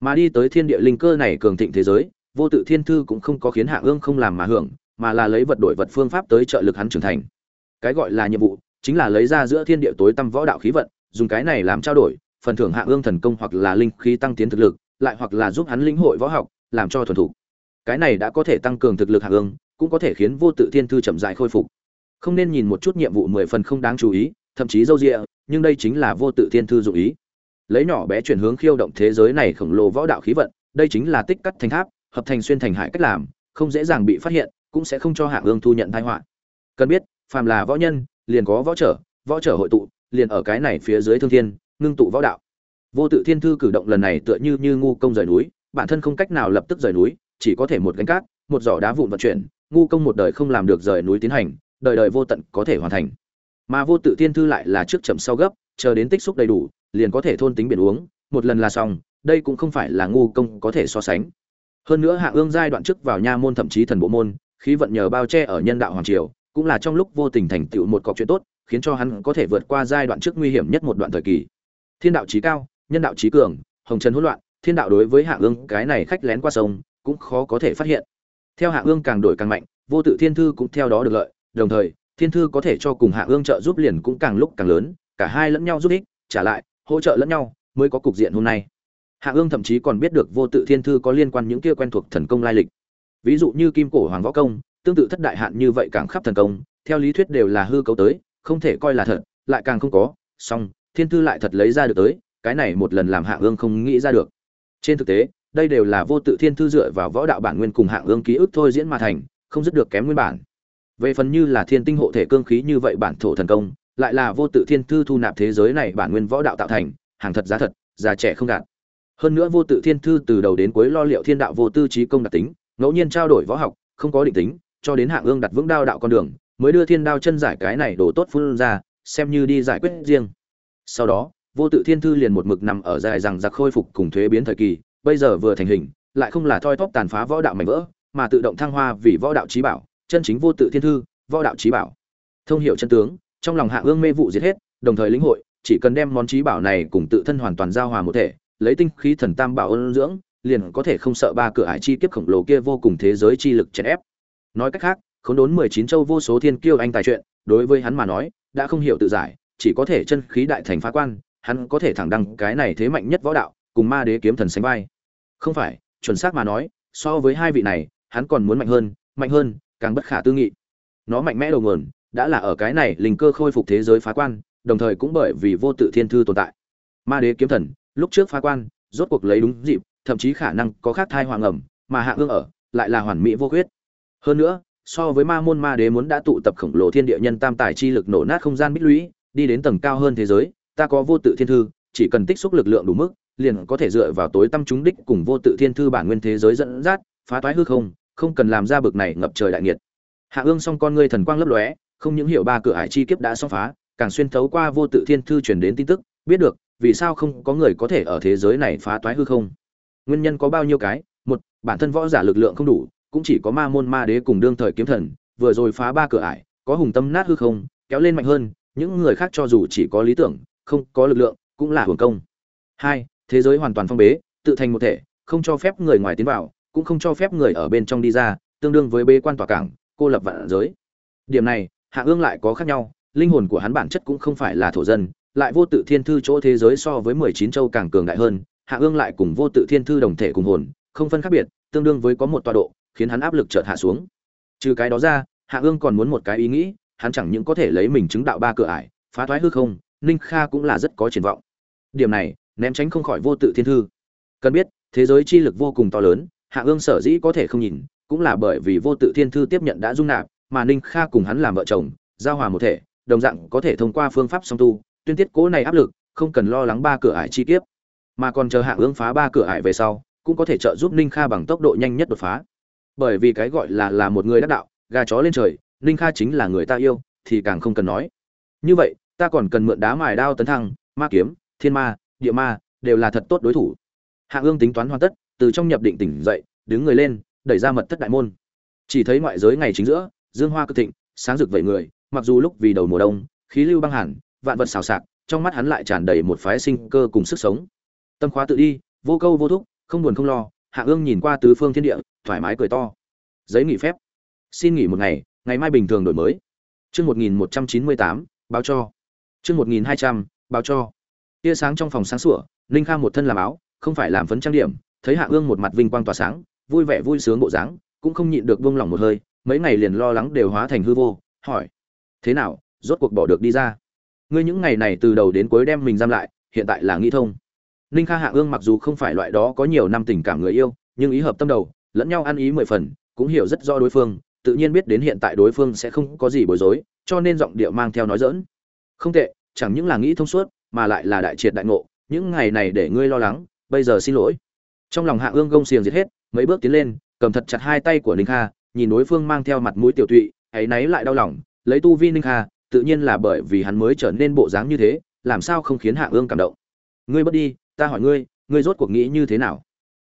S1: Mà đi tới thiên địa linh cơ này cường thịnh thế giới, vô tự thiên thư cũng không có khiến hạ ương không làm mà hưởng, mà là lấy vật đổi vật phương pháp tới trợ lực hắn trưởng thành. Cái gọi là nhiệm vụ, chính là lấy ra giữa thiên địa tối tăm võ đạo khí vận, dùng cái này làm trao đổi phần thưởng hạ ương thần công hoặc là linh khí tăng tiến thực lực, lại hoặc là giúp hắn lĩnh hội võ học, làm cho thuần thục. Cái này đã có thể tăng cường thực lực hạ ương, cũng có thể khiến vô tự thiên thư chậm dại khôi phục. Không nên nhìn một chút nhiệm vụ mười phần không đáng chú ý, thậm chí dâu dịa, nhưng đây chính là vô tự thiên thư dụ ý. Lấy nhỏ bé chuyển hướng khiêu động thế giới này khổng lồ võ đạo khí vận, đây chính là tích cắt thành tháp, hợp thành xuyên thành hải cách làm, không dễ dàng bị phát hiện, cũng sẽ không cho hạ ương thu nhận tai họa. Cần biết, phàm là võ nhân, liền có võ trở võ trở hội tụ, liền ở cái này phía dưới thương thiên ngưng tụ võ đạo. Vô tự thiên thư cử động lần này tựa như như ngu công rời núi, bản thân không cách nào lập tức rời núi, chỉ có thể một gánh cát, một giỏ đá vụn vận chuyển, ngu công một đời không làm được rời núi tiến hành, đời đời vô tận có thể hoàn thành. Mà vô tự thiên thư lại là trước chậm sau gấp, chờ đến tích xúc đầy đủ, liền có thể thôn tính biển uống, một lần là xong, đây cũng không phải là ngu công có thể so sánh. Hơn nữa hạ ương giai đoạn trước vào nha môn thậm chí thần bộ môn, khí vận nhờ bao che ở nhân đạo hoàng triều, cũng là trong lúc vô tình thành tựu một cọc chuyện tốt, khiến cho hắn có thể vượt qua giai đoạn trước nguy hiểm nhất một đoạn thời kỳ thiên đạo trí cao, nhân đạo trí cường, hồng trần hỗn loạn, thiên đạo đối với hạ ương cái này khách lén qua sông, cũng khó có thể phát hiện. Theo hạ ương càng đổi càng mạnh, vô tự thiên thư cũng theo đó được lợi, đồng thời, thiên thư có thể cho cùng hạ ương trợ giúp liền cũng càng lúc càng lớn, cả hai lẫn nhau giúp ích, trả lại, hỗ trợ lẫn nhau, mới có cục diện hôm nay. Hạ ương thậm chí còn biết được vô tự thiên thư có liên quan những kia quen thuộc thần công lai lịch. Ví dụ như kim cổ hoàng võ công, tương tự thất đại hạn như vậy càng khắp thần công, theo lý thuyết đều là hư cấu tới, không thể coi là thật, lại càng không có, song thiên thư lại thật lấy ra được tới, cái này một lần làm hạ ương không nghĩ ra được. Trên thực tế, đây đều là vô tự thiên thư dựa vào võ đạo bản nguyên cùng hạ ương ký ức thôi diễn mà thành, không dứt được kém nguyên bản. Về phần như là thiên tinh hộ thể cương khí như vậy bản thổ thần công, lại là vô tự thiên thư thu nạp thế giới này bản nguyên võ đạo tạo thành, hàng thật giá thật, già trẻ không gạt hơn nữa vô tự thiên thư từ đầu đến cuối lo liệu thiên đạo vô tư trí công đặc tính, ngẫu nhiên trao đổi võ học, không có định tính, cho đến hạng ương đặt vững đao đạo con đường, mới đưa thiên đao chân giải cái này đổ tốt phun ra, xem như đi giải quyết riêng sau đó, vô tự thiên thư liền một mực nằm ở dài rằng giặc khôi phục cùng thuế biến thời kỳ, bây giờ vừa thành hình, lại không là thoi thóp tàn phá võ đạo mạnh vỡ, mà tự động thăng hoa vì võ đạo trí bảo, chân chính vô tự thiên thư, võ đạo trí bảo. Thông hiệu chân tướng, trong lòng hạ ương mê vụ diệt hết, đồng thời lĩnh hội, chỉ cần đem món trí bảo này cùng tự thân hoàn toàn giao hòa một thể, lấy tinh khí thần tam bảo ôn dưỡng, liền có thể không sợ ba cửa ải chi kiếp khổng lồ kia vô cùng thế giới chi lực chèn ép. Nói cách khác, khốn đốn mười chín châu vô số thiên kiêu anh tài chuyện, đối với hắn mà nói, đã không hiểu tự giải chỉ có thể chân khí đại thành phá quan, hắn có thể thẳng đăng cái này thế mạnh nhất võ đạo, cùng ma đế kiếm thần sánh vai. Không phải, chuẩn xác mà nói, so với hai vị này, hắn còn muốn mạnh hơn mạnh hơn, càng bất khả tư nghị. Nó mạnh mẽ đầu nguồn, đã là ở cái này linh cơ khôi phục thế giới phá quan, đồng thời cũng bởi vì vô tự thiên thư tồn tại. Ma đế kiếm thần, lúc trước phá quan, rốt cuộc lấy đúng dịp, thậm chí khả năng có khác thai hoàng ẩm, mà hạ ương ở, lại là hoàn mỹ vô khuyết. Hơn nữa, so với ma môn ma đế muốn đã tụ tập khổng lồ thiên địa nhân tam tài chi lực nổ nát không gian bích lũy đi đến tầng cao hơn thế giới, ta có vô tự thiên thư, chỉ cần tích xúc lực lượng đủ mức, liền có thể dựa vào tối tâm chúng đích cùng vô tự thiên thư bản nguyên thế giới dẫn dắt, phá toái hư không không cần làm ra bực này ngập trời đại nghiệt. Hạ ương song con ngươi thần quang lấp lóe, không những hiểu ba cửa hải chi kiếp đã xong phá, càng xuyên thấu qua vô tự thiên thư truyền đến tin tức, biết được, vì sao không có người có thể ở thế giới này phá toái hư không. Nguyên nhân có bao nhiêu cái? Một, bản thân võ giả lực lượng không đủ, cũng chỉ có ma môn ma đế cùng đương thời kiếm thần, vừa rồi phá ba cửa ải, có hùng tâm nát hư không, kéo lên mạnh hơn những người khác cho dù chỉ có lý tưởng, không có lực lượng, cũng là hưởng công. Hai, thế giới hoàn toàn phong bế, tự thành một thể, không cho phép người ngoài tiến vào, cũng không cho phép người ở bên trong đi ra, tương đương với bế quan tòa cảng, cô lập vạn giới. Điểm này, hạ ương lại có khác nhau, linh hồn của hắn bản chất cũng không phải là thổ dân, lại vô tự thiên thư chỗ thế giới so với mười chín châu càng cường đại hơn, hạ ương lại cùng vô tự thiên thư đồng thể cùng hồn, không phân khác biệt, tương đương với có một tọa độ, khiến hắn áp lực chợt hạ xuống. Trừ cái đó ra, hạ ương còn muốn một cái ý nghĩ hắn chẳng những có thể lấy mình chứng đạo ba cửa ải, phá thoái hư không, ninh kha cũng là rất có triển vọng. Điểm này, ném tránh không khỏi vô tự thiên thư. Cần biết, thế giới chi lực vô cùng to lớn, hạ ương sở dĩ có thể không nhìn, cũng là bởi vì vô tự thiên thư tiếp nhận đã dung nạp, mà ninh kha cùng hắn làm vợ chồng, giao hòa một thể, đồng dạng có thể thông qua phương pháp song tu, tuyên tiết cố này áp lực, không cần lo lắng ba cửa ải chi kiếp. Mà còn chờ hạ ương phá ba cửa ải về sau, cũng có thể trợ giúp ninh kha bằng tốc độ nhanh nhất đột phá. Bởi vì cái gọi là là một người đắc đạo, gà chó lên trời ninh kha chính là người ta yêu, thì càng không cần nói. Như vậy, ta còn cần mượn đá mài đao tấn thăng, ma kiếm, thiên ma, địa ma, đều là thật tốt đối thủ. Hạ ương tính toán hoàn tất, từ trong nhập định tỉnh dậy, đứng người lên, đẩy ra mật thất đại môn. Chỉ thấy ngoại giới ngày chính giữa, dương hoa cực thịnh, sáng rực vậy người, mặc dù lúc vì đầu mùa đông, khí lưu băng hẳn, vạn vật xào xạc, trong mắt hắn lại tràn đầy một phái sinh cơ cùng sức sống. Tâm khóa tự đi, vô câu vô thúc, không buồn không lo, hạ ương nhìn qua tứ phương thiên địa, thoải mái cười to. Giấy nghỉ phép. Xin nghỉ một ngày ngày mai bình thường đổi mới. Chương một nghìn một trăm chín mươi tám, báo cho. Chương một nghìn hai trăm, báo cho. Tia sáng trong phòng sáng sủa, ninh kha một thân làm áo, không phải làm phấn trang điểm, thấy hạ ương một mặt vinh quang tỏa sáng, vui vẻ vui sướng bộ dáng, cũng không nhịn được buông lòng một hơi, mấy ngày liền lo lắng đều hóa thành hư vô, hỏi, thế nào, rốt cuộc bỏ được đi ra? Ngươi những ngày này từ đầu đến cuối đem mình giam lại, hiện tại là nghĩ thông. Ninh kha hạ ương mặc dù không phải loại đó có nhiều năm tình cảm người yêu, nhưng ý hợp tâm đầu, lẫn nhau ăn ý mười phần, cũng hiểu rất rõ đối phương tự nhiên biết đến hiện tại đối phương sẽ không có gì bối rối, cho nên giọng điệu mang theo nói giỡn. không tệ, chẳng những là nghĩ thông suốt, mà lại là đại triệt đại ngộ, những ngày này để ngươi lo lắng, bây giờ xin lỗi. Trong lòng hạ ương gông xiềng giật hết, mấy bước tiến lên, cầm thật chặt hai tay của ninh kha, nhìn đối phương mang theo mặt mũi tiểu tụy, ấy náy lại đau lòng, lấy tu vi ninh kha, tự nhiên là bởi vì hắn mới trở nên bộ dáng như thế, làm sao không khiến hạ ương cảm động. Ngươi bất đi, ta hỏi ngươi ngươi rốt cuộc nghĩ như thế nào?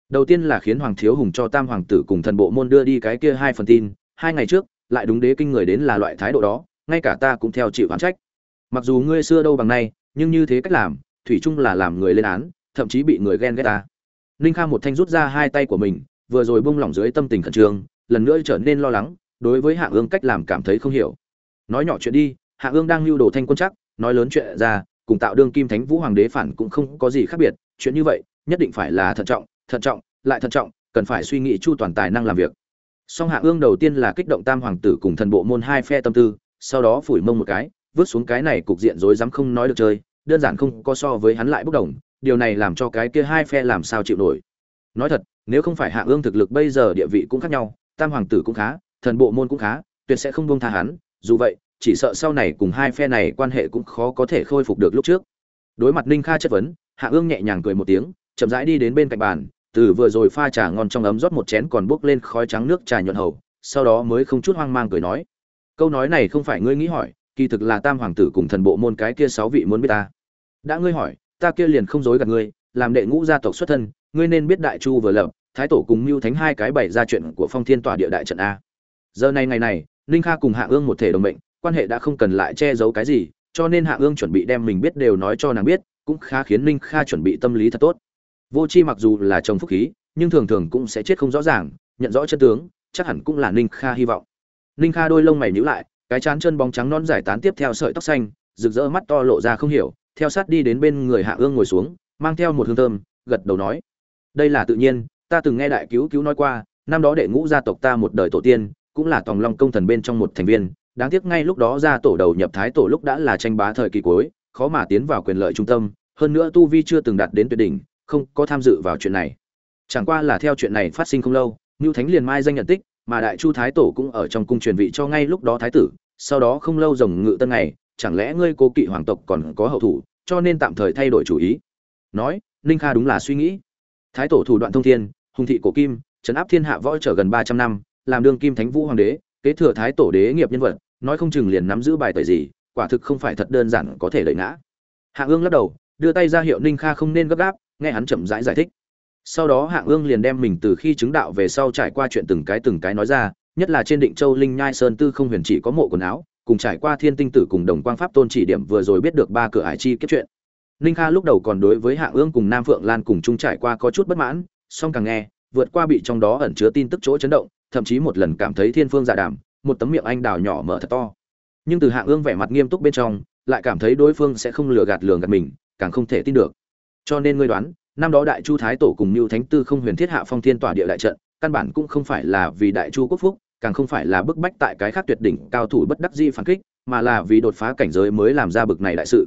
S1: Đầu tiên là khiến hoàng thiếu hùng cho tam hoàng tử cùng thần bộ môn đưa đi cái kia hai phần tin hai ngày trước, lại đúng đế kinh người đến là loại thái độ đó, ngay cả ta cũng theo chịu oán trách. Mặc dù ngươi xưa đâu bằng nay, nhưng như thế cách làm, thủy chung là làm người lên án, thậm chí bị người ghen ghét ta. Ninh kha một thanh rút ra hai tay của mình, vừa rồi bung lỏng dưới tâm tình khẩn trương, lần nữa trở nên lo lắng, đối với hạ ương cách làm cảm thấy không hiểu. Nói nhỏ chuyện đi, hạ ương đang lưu đồ thanh quân chắc, nói lớn chuyện ra, cùng tạo đương kim thánh vũ hoàng đế phản cũng không có gì khác biệt, chuyện như vậy, nhất định phải là thận trọng thận trọng, lại thận trọng, cần phải suy nghĩ chu toàn tài năng làm việc song hạ ương đầu tiên là kích động tam hoàng tử cùng thần bộ môn hai phe tâm tư, sau đó phủi mông một cái, vứt xuống cái này cục diện rối rắm không nói được chơi, đơn giản không có so với hắn lại bốc đồng, điều này làm cho cái kia hai phe làm sao chịu nổi. Nói thật, nếu không phải hạ ương thực lực bây giờ địa vị cũng khác nhau, tam hoàng tử cũng khá, thần bộ môn cũng khá, tuyệt sẽ không buông tha hắn, dù vậy, chỉ sợ sau này cùng hai phe này quan hệ cũng khó có thể khôi phục được lúc trước. Đối mặt ninh kha chất vấn, hạ ương nhẹ nhàng cười một tiếng, chậm rãi đi đến bên cạnh bàn từ vừa rồi pha trà ngon trong ấm rót một chén còn bốc lên khói trắng nước trà nhuận hầu, sau đó mới không chút hoang mang cười nói. Câu nói này không phải ngươi nghĩ hỏi, kỳ thực là tam hoàng tử cùng thần bộ môn cái kia sáu vị muốn biết ta. Đã ngươi hỏi, ta kia liền không dối gạt ngươi, làm đệ ngũ gia tộc xuất thân, ngươi nên biết đại chu vừa lập, thái tổ cùng mưu thánh hai cái bày ra chuyện của phong thiên tỏa địa đại trận a. Giờ này ngày này, ninh kha cùng hạ ương một thể đồng mệnh, quan hệ đã không cần lại che giấu cái gì, cho nên hạ ương chuẩn bị đem mình biết đều nói cho nàng biết, cũng khá khiến ninh kha chuẩn bị tâm lý thật tốt vô Chi mặc dù là chồng phúc khí, nhưng thường thường cũng sẽ chết không rõ ràng, nhận rõ chân tướng, chắc hẳn cũng là ninh kha hy vọng. Ninh kha đôi lông mày nhíu lại, cái chán chân bóng trắng non giải tán tiếp theo sợi tóc xanh, rực rỡ mắt to lộ ra không hiểu, theo sát đi đến bên người hạ ương ngồi xuống, mang theo một hương thơm, gật đầu nói, đây là tự nhiên, ta từng nghe đại cứu cứu nói qua, năm đó đệ ngũ gia tộc ta một đời tổ tiên, cũng là tòng long công thần bên trong một thành viên, đáng tiếc ngay lúc đó gia tổ đầu nhập thái tổ lúc đã là tranh bá thời kỳ cuối, khó mà tiến vào quyền lợi trung tâm, hơn nữa tu vi chưa từng đạt đến tuyệt đỉnh không có tham dự vào chuyện này. Chẳng qua là theo chuyện này phát sinh không lâu, ngưu thánh liền mai danh nhận tích, mà đại chu thái tổ cũng ở trong cung truyền vị cho ngay lúc đó thái tử, sau đó không lâu rồng ngự tân này chẳng lẽ ngươi cố kỵ hoàng tộc còn có hậu thủ, cho nên tạm thời thay đổi chủ ý? Nói, ninh kha đúng là suy nghĩ. Thái tổ thủ đoạn thông thiên, hùng thị cổ kim, trấn áp thiên hạ võ trở gần ba trăm năm, làm đương kim thánh vũ hoàng đế, kế thừa thái tổ đế nghiệp nhân vật, nói không chừng liền nắm giữ bài tời gì, quả thực không phải thật đơn giản có thể lợi ngã. Hạ ương lắc đầu, đưa tay ra hiệu ninh kha không nên gấp gáp nghe hắn chậm rãi giải, giải thích. Sau đó hạ ương liền đem mình từ khi chứng đạo về sau trải qua chuyện từng cái từng cái nói ra nhất là trên định châu linh nhai sơn tư không huyền chỉ có mộ quần áo cùng trải qua thiên tinh tử cùng đồng quang pháp tôn chỉ điểm vừa rồi biết được ba cửa hải chi kết chuyện. Ninh kha lúc đầu còn đối với hạ ương cùng nam phượng lan cùng chung trải qua có chút bất mãn song càng nghe vượt qua bị trong đó ẩn chứa tin tức chỗ chấn động thậm chí một lần cảm thấy thiên phương giả đàm một tấm miệng anh đào nhỏ mở thật to. Nhưng từ hạ ương vẻ mặt nghiêm túc bên trong lại cảm thấy đối phương sẽ không lừa gạt lường gạt mình càng không thể tin được cho nên ngươi đoán, năm đó đại chu thái tổ cùng mưu thánh tư không huyền thiết hạ phong thiên tỏa địa đại trận, căn bản cũng không phải là vì đại chu quốc phúc, càng không phải là bức bách tại cái khác tuyệt đỉnh cao thủ bất đắc di phản kích, mà là vì đột phá cảnh giới mới làm ra bực này đại sự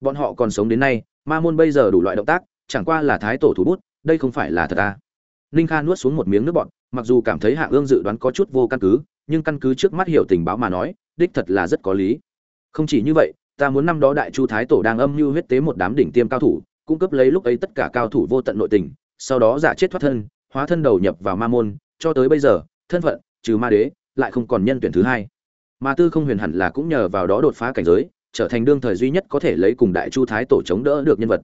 S1: bọn họ còn sống đến nay, ma môn bây giờ đủ loại động tác, chẳng qua là thái tổ thủ bút, đây không phải là thật à. ninh kha nuốt xuống một miếng nước bọn mặc dù cảm thấy hạ ương dự đoán có chút vô căn cứ, nhưng căn cứ trước mắt hiểu tình báo mà nói, đích thật là rất có lý không chỉ như vậy, ta muốn năm đó đại chu thái tổ đang âm mưu huyết tế một đám đỉnh tiêm cao thủ cung cấp lấy lúc ấy tất cả cao thủ vô tận nội tình, sau đó giả chết thoát thân, hóa thân đầu nhập vào ma môn, cho tới bây giờ, thân phận, trừ ma đế, lại không còn nhân tuyển thứ hai. Mà tư không huyền hẳn là cũng nhờ vào đó đột phá cảnh giới, trở thành đương thời duy nhất có thể lấy cùng đại chu thái tổ chống đỡ được nhân vật.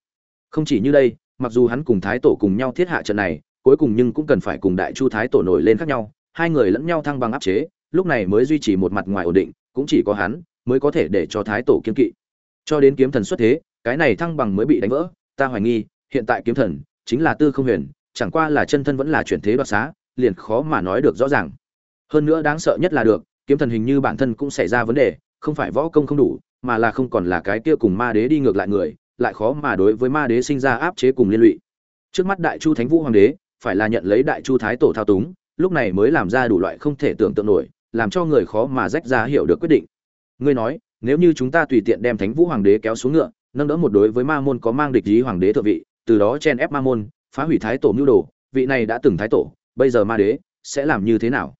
S1: Không chỉ như đây, mặc dù hắn cùng thái tổ cùng nhau thiết hạ trận này, cuối cùng nhưng cũng cần phải cùng đại chu thái tổ nổi lên khác nhau, hai người lẫn nhau thăng bằng áp chế, lúc này mới duy trì một mặt ngoài ổn định, cũng chỉ có hắn mới có thể để cho thái tổ kiên kỵ. Cho đến kiếm thần xuất thế, cái này thăng bằng mới bị đánh vỡ ta hoài nghi, hiện tại kiếm thần, chính là tư không huyền, chẳng qua là chân thân vẫn là chuyển thế đoạt xá, liền khó mà nói được rõ ràng. Hơn nữa đáng sợ nhất là được, kiếm thần hình như bản thân cũng xảy ra vấn đề, không phải võ công không đủ, mà là không còn là cái kia cùng ma đế đi ngược lại người, lại khó mà đối với ma đế sinh ra áp chế cùng liên lụy. Trước mắt đại chu thánh vũ hoàng đế, phải là nhận lấy đại chu thái tổ thao túng, lúc này mới làm ra đủ loại không thể tưởng tượng nổi, làm cho người khó mà rách ra hiểu được quyết định. Ngươi nói, nếu như chúng ta tùy tiện đem thánh vũ hoàng đế kéo xuống ngựa nâng đỡ một đối với ma môn có mang địch ý hoàng đế thượng vị, từ đó chen ép ma môn, phá hủy thái tổ mưu đồ, vị này đã từng thái tổ, bây giờ ma đế, sẽ làm như thế nào?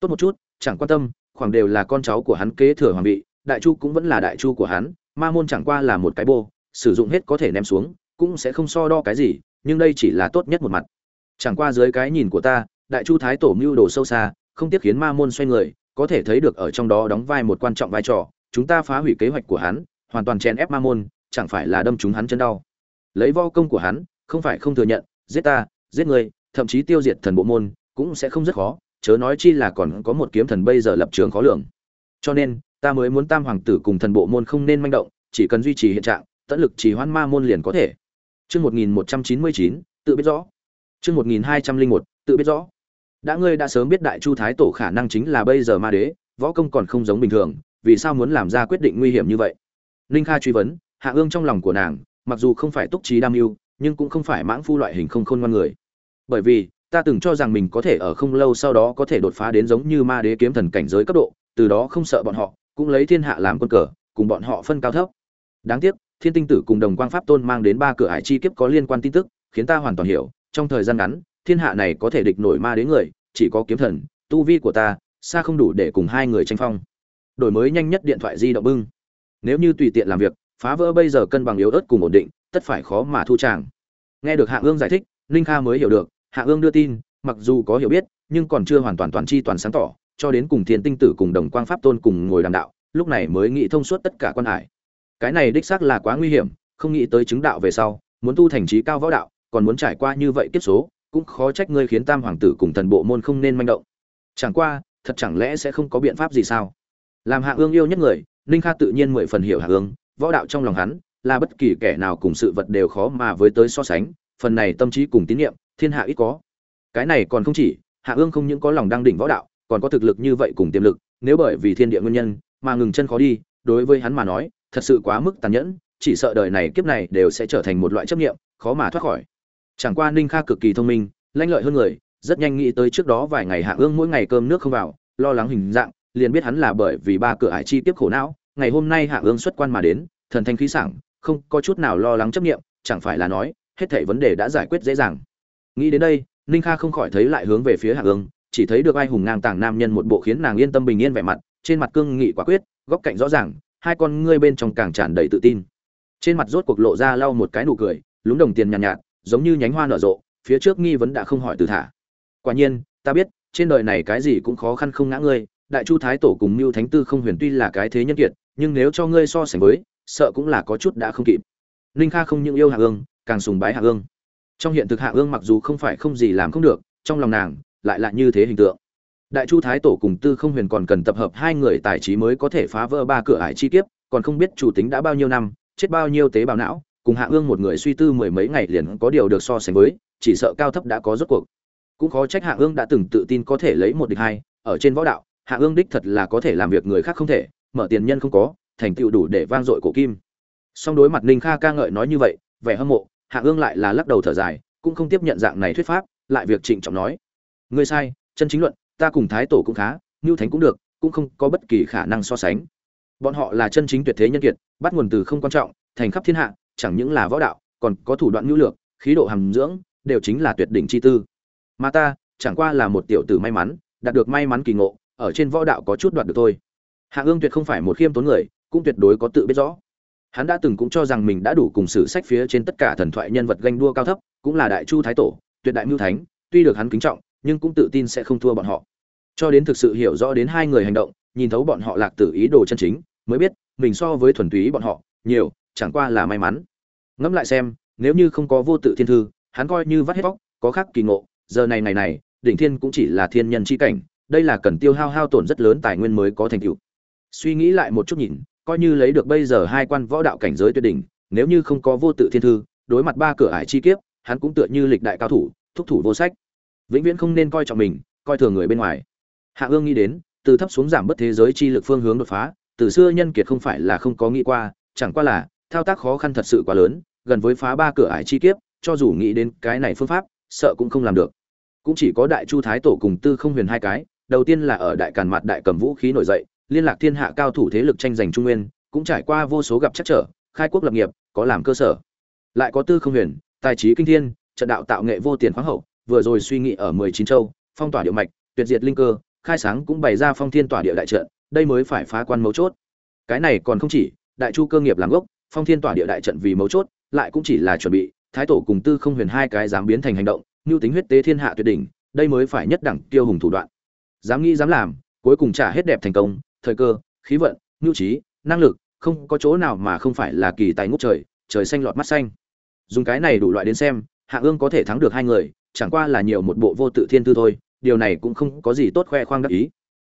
S1: Tốt một chút, chẳng quan tâm, khoảng đều là con cháu của hắn kế thừa hoàng vị, đại chu cũng vẫn là đại chu của hắn, ma môn chẳng qua là một cái bô, sử dụng hết có thể ném xuống, cũng sẽ không so đo cái gì, nhưng đây chỉ là tốt nhất một mặt. Chẳng qua dưới cái nhìn của ta, đại chu thái tổ mưu đồ sâu xa, không tiếc khiến ma môn xoay người, có thể thấy được ở trong đó đóng vai một quan trọng vai trò, chúng ta phá hủy kế hoạch của hắn, hoàn toàn chèn ép ma môn chẳng phải là đâm chúng hắn chân đau. Lấy vo công của hắn, không phải không thừa nhận, giết ta, giết người thậm chí tiêu diệt thần bộ môn, cũng sẽ không rất khó, chớ nói chi là còn có một kiếm thần bây giờ lập trường khó lường. Cho nên, ta mới muốn tam hoàng tử cùng thần bộ môn không nên manh động, chỉ cần duy trì hiện trạng, tận lực trì hoãn ma môn liền có thể. Chương một nghìn một trăm chín mươi chín, tự biết rõ. Chương một nghìn hai trăm linh một, tự biết rõ. Đã ngươi đã sớm biết đại chu thái tổ khả năng chính là bây giờ ma đế, võ công còn không giống bình thường, vì sao muốn làm ra quyết định nguy hiểm như vậy? Ninh kha truy vấn hạ ương trong lòng của nàng, mặc dù không phải túc trí đam mưu, nhưng cũng không phải mãng phu loại hình không khôn ngoan người. Bởi vì, ta từng cho rằng mình có thể ở không lâu sau đó có thể đột phá đến giống như ma đế kiếm thần cảnh giới cấp độ, từ đó không sợ bọn họ, cũng lấy thiên hạ làm quân cờ, cùng bọn họ phân cao thấp. Đáng tiếc, thiên tinh tử cùng đồng quang pháp tôn mang đến ba cửa hải chi kiếp có liên quan tin tức, khiến ta hoàn toàn hiểu, trong thời gian ngắn, thiên hạ này có thể địch nổi ma đế người, chỉ có kiếm thần, tu vi của ta, xa không đủ để cùng hai người tranh phong. Đổi mới nhanh nhất điện thoại di động bưng. Nếu như tùy tiện làm việc phá vỡ bây giờ cân bằng yếu ớt cùng ổn định, tất phải khó mà thu tràng. Nghe được hạ ương giải thích, ninh kha mới hiểu được, hạ ương đưa tin, mặc dù có hiểu biết, nhưng còn chưa hoàn toàn toàn chi toàn sáng tỏ, cho đến cùng thiên tinh tử cùng đồng quang pháp tôn cùng ngồi đàm đạo, lúc này mới nghĩ thông suốt tất cả quan hải. Cái này đích xác là quá nguy hiểm, không nghĩ tới chứng đạo về sau, muốn tu thành trí cao võ đạo, còn muốn trải qua như vậy kiếp số, cũng khó trách ngươi khiến tam hoàng tử cùng thần bộ môn không nên manh động. Chẳng qua, thật chẳng lẽ sẽ không có biện pháp gì sao? Làm hạ ương yêu nhất người, ninh kha tự nhiên mười phần hiểu hạ ương võ đạo trong lòng hắn là bất kỳ kẻ nào cùng sự vật đều khó mà với tới so sánh, phần này tâm trí cùng tín nhiệm thiên hạ ít có. Cái này còn không chỉ, hạ ương không những có lòng đang đỉnh võ đạo, còn có thực lực như vậy cùng tiềm lực, nếu bởi vì thiên địa nguyên nhân mà ngừng chân khó đi, đối với hắn mà nói, thật sự quá mức tàn nhẫn, chỉ sợ đời này kiếp này đều sẽ trở thành một loại chấp nghiệm khó mà thoát khỏi. Chẳng qua ninh kha cực kỳ thông minh, lanh lợi hơn người, rất nhanh nghĩ tới trước đó vài ngày hạ ương mỗi ngày cơm nước không vào, lo lắng hình dạng, liền biết hắn là bởi vì ba cửa ải chi tiếp khổ não ngày hôm nay hạ ương xuất quan mà đến thần thanh khí sảng không có chút nào lo lắng chấp nghiệm chẳng phải là nói hết thảy vấn đề đã giải quyết dễ dàng. Nghĩ đến đây ninh kha không khỏi thấy lại hướng về phía hạ ương chỉ thấy được ai hùng ngang tàng nam nhân một bộ khiến nàng yên tâm bình yên vẻ mặt trên mặt cương nghị quả quyết góc cạnh rõ ràng hai con ngươi bên trong càng tràn đầy tự tin. Trên mặt rốt cuộc lộ ra lau một cái nụ cười lúng đồng tiền nhàn nhạt, nhạt giống như nhánh hoa nở rộ phía trước nghi vấn đã không hỏi từ thả. Quả nhiên ta biết trên đời này cái gì cũng khó khăn không ngã ngươi đại chu thái tổ cùng mưu thánh tư không huyền tuy là cái thế nhân kiệt nhưng nếu cho ngươi so sánh với, sợ cũng là có chút đã không kịp. Ninh kha không những yêu hạ ương càng sùng bái hạ ương trong hiện thực hạ ương mặc dù không phải không gì làm không được, trong lòng nàng lại là như thế hình tượng. Đại chu thái tổ cùng tư không huyền còn cần tập hợp hai người tài trí mới có thể phá vỡ ba cửa ải chi kiếp, còn không biết chủ tính đã bao nhiêu năm, chết bao nhiêu tế bào não, cùng hạ ương một người suy tư mười mấy ngày liền có điều được so sánh với, chỉ sợ cao thấp đã có rốt cuộc. Cũng khó trách hạ ương đã từng tự tin có thể lấy một địch hai, ở trên võ đạo, hạ ương đích thật là có thể làm việc người khác không thể mở tiền nhân không có, thành tựu đủ để vang dội cổ kim. Song đối mặt ninh kha ca ngợi nói như vậy, vẻ hâm mộ, hạ ương lại là lắc đầu thở dài, cũng không tiếp nhận dạng này thuyết pháp, lại việc trịnh trọng nói. Ngươi sai, chân chính luận, ta cùng thái tổ cũng khá ngưu thánh cũng được, cũng không có bất kỳ khả năng so sánh. Bọn họ là chân chính tuyệt thế nhân kiệt, bắt nguồn từ không quan trọng, thành khắp thiên hạ, chẳng những là võ đạo, còn có thủ đoạn nhu lược, khí độ hàm dưỡng, đều chính là tuyệt đỉnh chi tư. Mà ta, chẳng qua là một tiểu tử may mắn, đạt được may mắn kỳ ngộ, ở trên võ đạo có chút đoạt được thôi hạ ương tuyệt không phải một khiêm tốn người, cũng tuyệt đối có tự biết rõ. Hắn đã từng cũng cho rằng mình đã đủ cùng sử sách phía trên tất cả thần thoại nhân vật ganh đua cao thấp, cũng là đại chu thái tổ, tuyệt đại mưu thánh, tuy được hắn kính trọng, nhưng cũng tự tin sẽ không thua bọn họ. Cho đến thực sự hiểu rõ đến hai người hành động, nhìn thấu bọn họ lạc tử ý đồ chân chính, mới biết, mình so với thuần túy bọn họ, nhiều, chẳng qua là may mắn. Ngẫm lại xem, nếu như không có vô tự thiên thư, hắn coi như vắt hết vóc có khác kỳ ngộ, giờ này này này, đỉnh thiên cũng chỉ là thiên nhân chi cảnh, đây là cần tiêu hao hao tổn rất lớn tài nguyên mới có thành tựu suy nghĩ lại một chút nhìn, coi như lấy được bây giờ hai quan võ đạo cảnh giới tuyệt đỉnh, nếu như không có vô tự thiên thư, đối mặt ba cửa ải chi kiếp, hắn cũng tựa như lịch đại cao thủ, thúc thủ vô sách. Vĩnh viễn không nên coi trọng mình, coi thường người bên ngoài. Hạ ương nghĩ đến, từ thấp xuống giảm bất thế giới chi lực phương hướng đột phá, từ xưa nhân kiệt không phải là không có nghĩ qua, chẳng qua là, thao tác khó khăn thật sự quá lớn, gần với phá ba cửa ải chi kiếp, cho dù nghĩ đến cái này phương pháp, sợ cũng không làm được. Cũng chỉ có đại chu thái tổ cùng tư không huyền hai cái, đầu tiên là ở đại càn mặt đại cầm vũ khí nổi dậy liên lạc thiên hạ cao thủ thế lực tranh giành trung nguyên, cũng trải qua vô số gặp chắc trở, khai quốc lập nghiệp, có làm cơ sở. Lại có tư không huyền, tài trí kinh thiên, trận đạo tạo nghệ vô tiền khoáng hậu, vừa rồi suy nghĩ ở mười chín châu, phong tỏa địa mạch, tuyệt diệt linh cơ, khai sáng cũng bày ra phong thiên tỏa địa đại trận, đây mới phải phá quan mấu chốt. Cái này còn không chỉ, đại chu cơ nghiệp làm gốc, phong thiên tỏa địa đại trận vì mấu chốt, lại cũng chỉ là chuẩn bị, thái tổ cùng tư không huyền hai cái dám biến thành hành động, như tính huyết tế thiên hạ tuyệt đỉnh, đây mới phải nhất đẳng tiêu hùng thủ đoạn. Dám nghĩ dám làm, cuối cùng trả hết đẹp thành công thời cơ, khí vận, nhu trí, năng lực, không có chỗ nào mà không phải là kỳ tài ngút trời trời xanh lọt mắt xanh. Dùng cái này đủ loại đến xem, hạ ương có thể thắng được hai người, chẳng qua là nhiều một bộ vô tự thiên tư thôi, điều này cũng không có gì tốt khoe khoang đắc ý.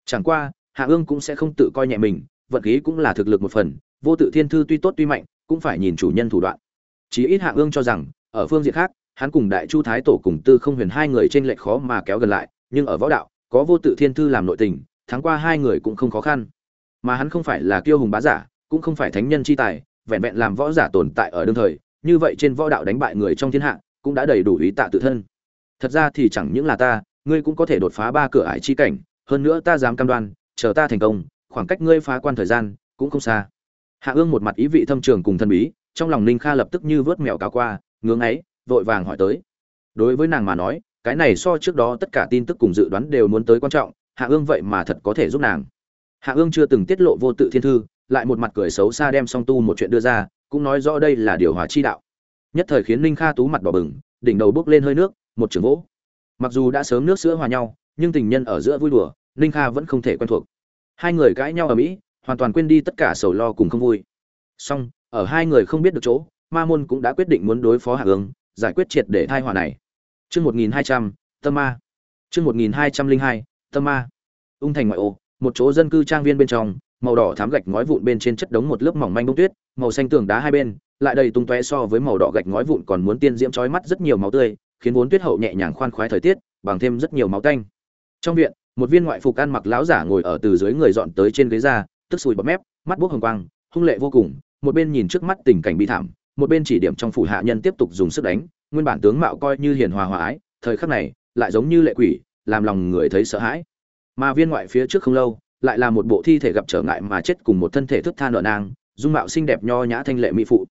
S1: Chẳng qua, hạ ương cũng sẽ không tự coi nhẹ mình, vận khí cũng là thực lực một phần, vô tự thiên thư tuy tốt tuy mạnh, cũng phải nhìn chủ nhân thủ đoạn. Chí ít hạ ương cho rằng, ở phương diện khác, hắn cùng đại chu thái tổ cùng tư không huyền hai người trên lệch khó mà kéo gần lại, nhưng ở võ đạo, có vô tự thiên thư làm nội tình thắng qua hai người cũng không khó khăn. Mà hắn không phải là kiêu hùng bá giả, cũng không phải thánh nhân chi tài, vẹn vẹn làm võ giả tồn tại ở đương thời, như vậy trên võ đạo đánh bại người trong thiên hạ, cũng đã đầy đủ ý tạ tự thân. Thật ra thì chẳng những là ta, ngươi cũng có thể đột phá ba cửa ải chi cảnh, hơn nữa ta dám cam đoan, chờ ta thành công, khoảng cách ngươi phá quan thời gian cũng không xa. Hạ ương một mặt ý vị thâm trường cùng thân bí, trong lòng ninh kha lập tức như vớt mèo cào qua, ngưỡng ấy, vội vàng hỏi tới. Đối với nàng mà nói, cái này so trước đó tất cả tin tức cùng dự đoán đều muốn tới quan trọng hạ ương vậy mà thật có thể giúp nàng. Hạ ương chưa từng tiết lộ vô tự thiên thư lại một mặt cười xấu xa đem song tu một chuyện đưa ra cũng nói rõ đây là điều hòa chi đạo. Nhất thời khiến ninh kha tú mặt đỏ bừng đỉnh đầu bước lên hơi nước một trường gỗ mặc dù đã sớm nước sữa hòa nhau nhưng tình nhân ở giữa vui đùa ninh kha vẫn không thể quen thuộc. Hai người cãi nhau ở mỹ hoàn toàn quên đi tất cả sầu lo cùng không vui. Song ở hai người không biết được chỗ ma môn cũng đã quyết định muốn đối phó hạ ương giải quyết triệt để thai hòa này. Chương 1200, Tâm Ma. Chương 1202, tâm ma. Ung thành ngoại ô, một chỗ dân cư trang viên bên trong, màu đỏ thám gạch ngói vụn bên trên chất đống một lớp mỏng manh bông tuyết, màu xanh tường đá hai bên, lại đầy tung tóe so với màu đỏ gạch ngói vụn còn muốn tiên diễm chói mắt rất nhiều máu tươi, khiến vốn tuyết hậu nhẹ nhàng khoan khoái thời tiết, bằng thêm rất nhiều máu tanh. Trong viện, một viên ngoại phục ăn mặc lão giả ngồi ở từ dưới người dọn tới trên ghế ra tức sùi bọt mép, mắt buốc hồng quang, hung lệ vô cùng, một bên nhìn trước mắt tình cảnh bi thảm, một bên chỉ điểm trong phủ hạ nhân tiếp tục dùng sức đánh, nguyên bản tướng mạo coi như hiền hòa hòa ái, thời khắc này, lại giống như lệ quỷ làm lòng người thấy sợ hãi. Mà viên ngoại phía trước không lâu, lại là một bộ thi thể gặp trở ngại mà chết cùng một thân thể thức than nợ nang dung mạo xinh đẹp nho nhã thanh lệ mỹ phụ.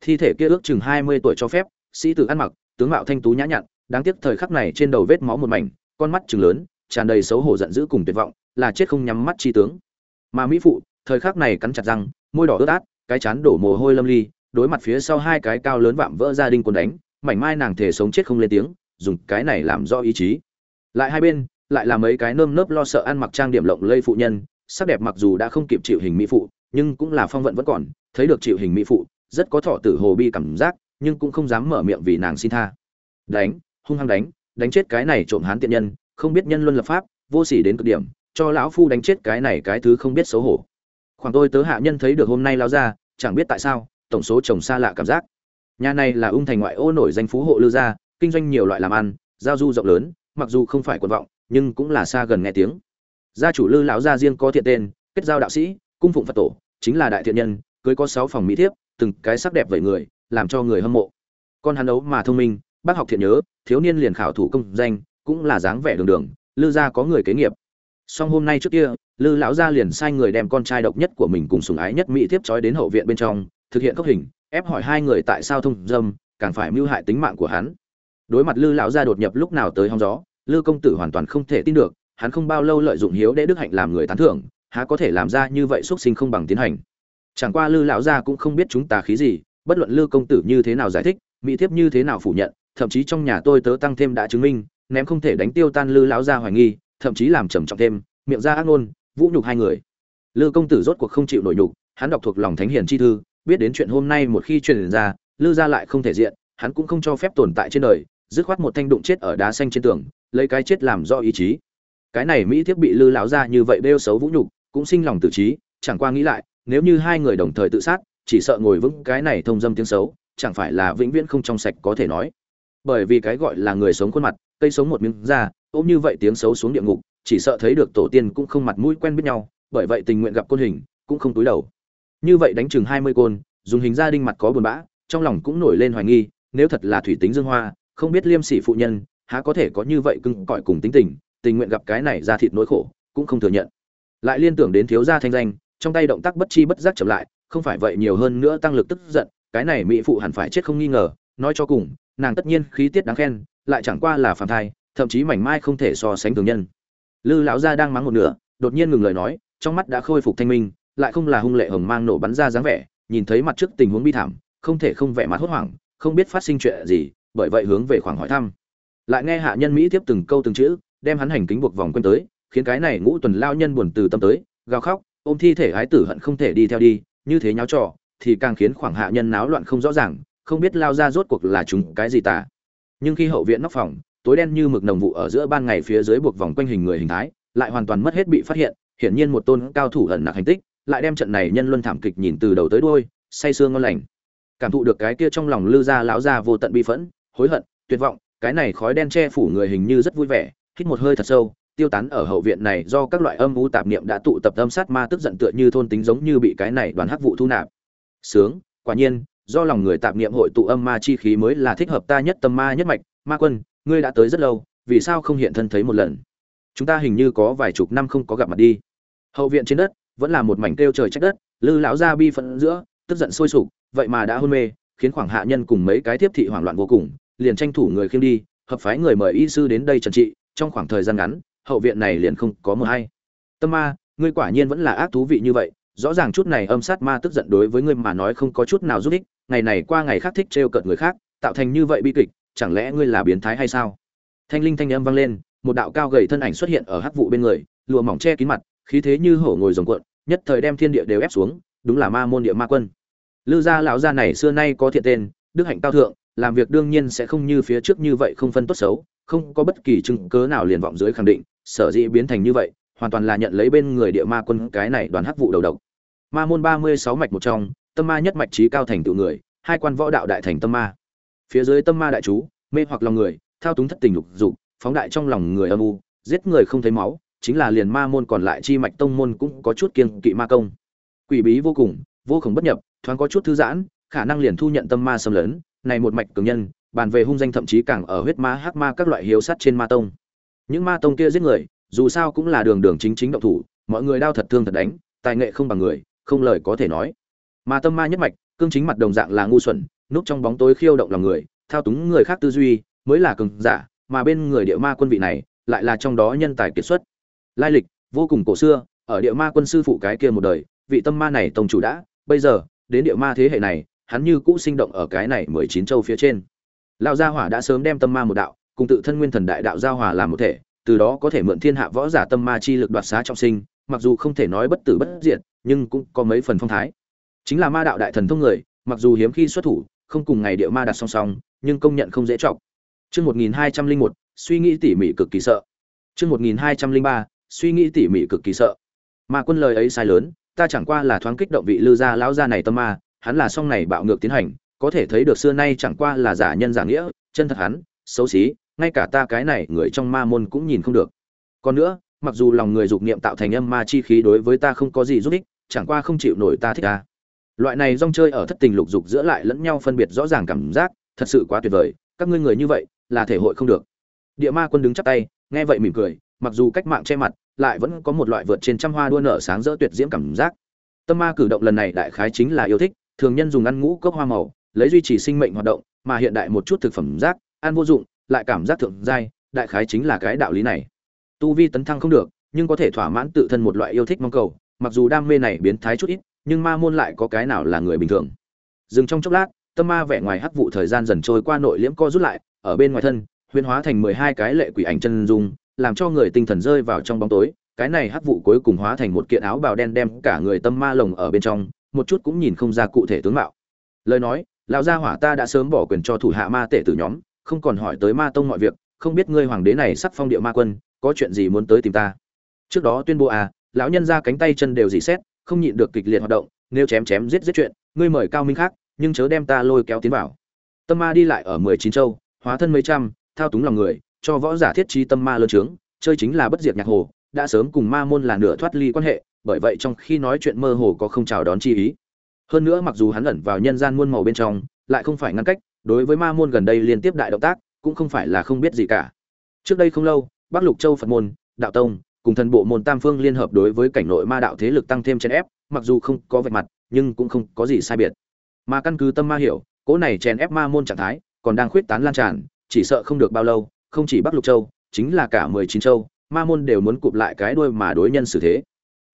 S1: Thi thể kia ước chừng hai mươi tuổi cho phép, sĩ tử ăn mặc, tướng mạo thanh tú nhã nhặn, đáng tiếc thời khắc này trên đầu vết máu một mảnh, con mắt chừng lớn, tràn đầy xấu hổ giận dữ cùng tuyệt vọng, là chết không nhắm mắt chi tướng. Mà mỹ phụ, thời khắc này cắn chặt răng, môi đỏ ướt át, cái chán đổ mồ hôi lâm ly, đối mặt phía sau hai cái cao lớn vạm vỡ gia đình còn đánh, mảnh mai nàng thể sống chết không lên tiếng, dùng cái này làm do ý chí lại hai bên, lại là mấy cái nơm nớp lo sợ ăn mặc trang điểm lộng lây phụ nhân, sắc đẹp mặc dù đã không kịp chịu hình mỹ phụ, nhưng cũng là phong vận vẫn còn, thấy được chịu hình mỹ phụ, rất có thọ tử hồ bi cảm giác, nhưng cũng không dám mở miệng vì nàng xin tha. Đánh, hung hăng đánh đánh chết cái này trộm hán tiện nhân, không biết nhân luân lập pháp, vô sỉ đến cực điểm, cho lão phu đánh chết cái này cái thứ không biết xấu hổ. Khoảng tôi tớ hạ nhân thấy được hôm nay lao ra, chẳng biết tại sao, tổng số chồng xa lạ cảm giác. Nhà này là ung thành ngoại ô nổi danh phú hộ lư gia, kinh doanh nhiều loại làm ăn, giao du rộng lớn mặc dù không phải quần vọng, nhưng cũng là xa gần nghe tiếng. Gia chủ lư lão gia riêng có thiện tên, kết giao đạo sĩ, cung phụng phật tổ, chính là đại thiện nhân, cưới có sáu phòng mỹ thiếp, từng cái sắc đẹp vậy người, làm cho người hâm mộ. Con hắn ấu mà thông minh, bác học thiện nhớ, thiếu niên liền khảo thủ công danh, cũng là dáng vẻ đường đường, lư gia có người kế nghiệp. Song hôm nay trước kia, lư lão gia liền sai người đem con trai độc nhất của mình cùng sùng ái nhất mỹ thiếp trói đến hậu viện bên trong, thực hiện cốc hình, ép hỏi hai người tại sao thông dâm, càng phải mưu hại tính mạng của hắn. Đối mặt lư lão gia đột nhập lúc nào tới hóng gió lư công tử hoàn toàn không thể tin được, hắn không bao lâu lợi dụng hiếu đệ đức hạnh làm người tán thưởng, há có thể làm ra như vậy xuất sinh không bằng tiến hành. Chẳng qua lư lão gia cũng không biết chúng ta khí gì, bất luận lư công tử như thế nào giải thích, mỹ thiếp như thế nào phủ nhận, thậm chí trong nhà tôi tớ tăng thêm đã chứng minh, ném không thể đánh tiêu tan lư lão gia hoài nghi, thậm chí làm trầm trọng thêm, miệng ra ác ngôn, vũ nhục hai người. Lư công tử rốt cuộc không chịu nổi nhục, hắn đọc thuộc lòng thánh hiền chi thư, biết đến chuyện hôm nay một khi truyền ra, lư gia lại không thể diện, hắn cũng không cho phép tồn tại trên đời, dứt khoát một thanh đụng chết ở đá xanh trên tường lấy cái chết làm do ý chí. Cái này mỹ thiếp bị lư lão ra như vậy bêu xấu vũ nhục, cũng sinh lòng tự trí, chẳng qua nghĩ lại, nếu như hai người đồng thời tự sát, chỉ sợ ngồi vững cái này thông dâm tiếng xấu, chẳng phải là vĩnh viễn không trong sạch có thể nói. Bởi vì cái gọi là người sống khuôn mặt, cây sống một miếng da, ôm như vậy tiếng xấu xuống địa ngục, chỉ sợ thấy được tổ tiên cũng không mặt mũi quen biết nhau, bởi vậy tình nguyện gặp côn hình, cũng không túi đầu. Như vậy đánh chừng hai mươi côn, dùng hình gia đinh mặt có buồn bã, trong lòng cũng nổi lên hoài nghi, nếu thật là thủy tính dương hoa, không biết liêm sỉ phụ nhân há có thể có như vậy cưng cõi cùng tính tình tình nguyện gặp cái này ra thịt nỗi khổ, cũng không thừa nhận. Lại liên tưởng đến thiếu gia thanh danh, trong tay động tác bất chi bất giác chậm lại, không phải vậy nhiều hơn nữa tăng lực tức giận, cái này mỹ phụ hẳn phải chết không nghi ngờ, nói cho cùng, nàng tất nhiên khí tiết đáng khen, lại chẳng qua là phàm thai, thậm chí mảnh mai không thể so sánh thường nhân. Lư lão gia đang mắng một nửa, đột nhiên ngừng lời nói, trong mắt đã khôi phục thanh minh, lại không là hung lệ hồng mang nổ bắn ra dáng vẻ, nhìn thấy mặt trước tình huống bi thảm, không thể không vẻ mặt hốt hoảng, không biết phát sinh chuyện gì, bởi vậy hướng về khoảng hỏi thăm lại nghe hạ nhân mỹ tiếp từng câu từng chữ, đem hắn hành kính buộc vòng quanh tới, khiến cái này ngũ tuần lao nhân buồn từ tâm tới, gào khóc, ôm thi thể ái tử hận không thể đi theo đi, như thế nháo trò, thì càng khiến khoảng hạ nhân náo loạn không rõ ràng, không biết lao ra rốt cuộc là chúng cái gì tả nhưng khi hậu viện nóc phòng, tối đen như mực nồng vụ ở giữa ban ngày phía dưới buộc vòng quanh hình người hình thái, lại hoàn toàn mất hết bị phát hiện, hiển nhiên một tôn cao thủ ẩn nặc hành tích, lại đem trận này nhân luân thảm kịch nhìn từ đầu tới đuôi, say sương ngon lành. Cảm thụ được cái kia trong lòng lư gia lão gia vô tận bi phẫn, hối hận, tuyệt vọng cái này khói đen che phủ người hình như rất vui vẻ, hít một hơi thật sâu, tiêu tán ở hậu viện này do các loại âm u tạp niệm đã tụ tập âm sát ma tức giận tựa như thôn tính giống như bị cái này đoàn hắc vụ thu nạp. Sướng, quả nhiên, do lòng người tạp niệm hội tụ âm ma chi khí mới là thích hợp ta nhất tâm ma nhất mạch. Ma quân, ngươi đã tới rất lâu, vì sao không hiện thân thấy một lần? Chúng ta hình như có vài chục năm không có gặp mặt đi. Hậu viện trên đất, vẫn là một mảnh kêu trời trách đất, lư lão gia bi phận giữa, tức giận sôi sục, vậy mà đã hôn mê, khiến khoảng hạ nhân cùng mấy cái tiếp thị hoảng loạn vô cùng liền tranh thủ người khiêng đi, hợp phái người mời y sư đến đây trần trị, trong khoảng thời gian ngắn, hậu viện này liền không có mờ hay. Tâm ma, ngươi quả nhiên vẫn là ác thú vị như vậy, rõ ràng chút này âm sát ma tức giận đối với ngươi mà nói không có chút nào giúp ích, ngày này qua ngày khác thích trêu cợt người khác, tạo thành như vậy bi kịch, chẳng lẽ ngươi là biến thái hay sao? Thanh linh thanh âm vang lên, một đạo cao gầy thân ảnh xuất hiện ở hắc vụ bên người, lụa mỏng che kín mặt, khí thế như hổ ngồi rồng cuộn, nhất thời đem thiên địa đều ép xuống, đúng là ma môn địa ma quân. Lư gia lão gia này xưa nay có thiện tên, đức hạnh cao thượng làm việc đương nhiên sẽ không như phía trước như vậy không phân tốt xấu, không có bất kỳ chứng cứ nào liền vọng dưới khẳng định, sở dĩ biến thành như vậy, hoàn toàn là nhận lấy bên người địa ma quân cái này đoàn hắc vụ đầu độc. Ma môn ba mươi sáu mạch một trong, tâm ma nhất mạch trí cao thành tựu người, hai quan võ đạo đại thành tâm ma. Phía dưới tâm ma đại chú, mê hoặc lòng người, thao túng thất tình lục dục, phóng đại trong lòng người âm u, giết người không thấy máu, chính là liền ma môn còn lại chi mạch tông môn cũng có chút kiêng kỵ ma công. Quỷ bí vô cùng vô cùng bất nhập, thoáng có chút thư giãn, khả năng liền thu nhận tâm ma xâm lấn này một mạch cường nhân, bàn về hung danh thậm chí càng ở huyết ma, hắc ma các loại hiếu sát trên ma tông. Những ma tông kia giết người, dù sao cũng là đường đường chính chính động thủ, mọi người đau thật thương thật đánh, tài nghệ không bằng người, không lời có thể nói. Mà tâm ma nhất mạch, cương chính mặt đồng dạng là ngu xuẩn, núp trong bóng tối khiêu động lòng người, thao túng người khác tư duy, mới là cường giả, mà bên người địa ma quân vị này, lại là trong đó nhân tài kiệt xuất. Lai lịch, vô cùng cổ xưa, ở địa ma quân sư phụ cái kia một đời, vị tâm ma này tông chủ đã, bây giờ, đến địa ma thế hệ này hắn như cũ sinh động ở cái này mười chín châu phía trên lão gia hỏa đã sớm đem tâm ma một đạo cùng tự thân nguyên thần đại đạo giao hòa làm một thể từ đó có thể mượn thiên hạ võ giả tâm ma chi lực đoạt xá trọng sinh mặc dù không thể nói bất tử bất diệt nhưng cũng có mấy phần phong thái chính là ma đạo đại thần thông người mặc dù hiếm khi xuất thủ không cùng ngày địa ma đặt song song nhưng công nhận không dễ trọng Chương 1201, suy nghĩ tỉ mỉ cực kỳ sợ. Chương 1203, suy nghĩ tỉ mỉ cực kỳ sợ. Ma quân lời ấy sai lớn, ta chẳng qua là thoáng kích động vị lư gia lão gia này tâm ma, hắn là song này bạo ngược tiến hành, có thể thấy được xưa nay chẳng qua là giả nhân giả nghĩa, chân thật hắn, xấu xí, ngay cả ta cái này người trong ma môn cũng nhìn không được. Còn nữa, mặc dù lòng người dục niệm tạo thành âm ma chi khí đối với ta không có gì giúp ích, chẳng qua không chịu nổi ta thích ta. Loại này rong chơi ở thất tình lục dục giữa lại lẫn nhau phân biệt rõ ràng cảm giác, thật sự quá tuyệt vời, các ngươi người như vậy, là thể hội không được địa ma quân đứng chắp tay nghe vậy mỉm cười mặc dù cách mạng che mặt lại vẫn có một loại vượt trên trăm hoa đua nở sáng rỡ tuyệt diễm cảm giác tâm ma cử động lần này đại khái chính là yêu thích thường nhân dùng ăn ngũ cốc hoa màu, lấy duy trì sinh mệnh hoạt động, mà hiện đại một chút thực phẩm rác, ăn vô dụng, lại cảm giác thượng giai, đại khái chính là cái đạo lý này. Tu vi tấn thăng không được, nhưng có thể thỏa mãn tự thân một loại yêu thích mong cầu, mặc dù đam mê này biến thái chút ít, nhưng ma môn lại có cái nào là người bình thường. Dừng trong chốc lát, tâm ma vẻ ngoài hắc vụ thời gian dần trôi qua nội liễm co rút lại, ở bên ngoài thân huyễn hóa thành mười hai cái lệ quỷ ảnh chân dung, làm cho người tinh thần rơi vào trong bóng tối. Cái này hắc vụ cuối cùng hóa thành một kiện áo bào đen đem cả người tâm ma lồng ở bên trong một chút cũng nhìn không ra cụ thể tướng mạo. Lời nói, lão gia hỏa ta đã sớm bỏ quyền cho thủ hạ ma tể tử nhóm, không còn hỏi tới ma tông mọi việc, không biết ngươi hoàng đế này sắp phong địa ma quân, có chuyện gì muốn tới tìm ta? Trước đó tuyên bố à lão nhân ra cánh tay chân đều dì xét, không nhịn được kịch liệt hoạt động, nếu chém chém giết giết chuyện, ngươi mời cao minh khác, nhưng chớ đem ta lôi kéo tiến vào. Tâm ma đi lại ở mười chín châu, hóa thân mấy trăm, thao túng lòng người, cho võ giả thiết trí tâm ma lớn trướng, chơi chính là bất diệt nhạc hồ, đã sớm cùng ma môn là nửa thoát ly quan hệ bởi vậy trong khi nói chuyện mơ hồ có không chào đón chi ý. Hơn nữa mặc dù hắn ẩn vào nhân gian muôn màu bên trong lại không phải ngăn cách đối với ma môn gần đây liên tiếp đại động tác cũng không phải là không biết gì cả. Trước đây không lâu bắc lục châu phật môn đạo tông cùng thần bộ môn tam phương liên hợp đối với cảnh nội ma đạo thế lực tăng thêm chèn ép mặc dù không có vạch mặt nhưng cũng không có gì sai biệt. Mà căn cứ tâm ma hiểu cỗ này chèn ép ma môn trạng thái còn đang khuyết tán lan tràn chỉ sợ không được bao lâu, không chỉ Bắc Lục Châu, chính là cả mười chín châu, ma môn đều muốn cụp lại cái đuôi mà đối nhân xử thế.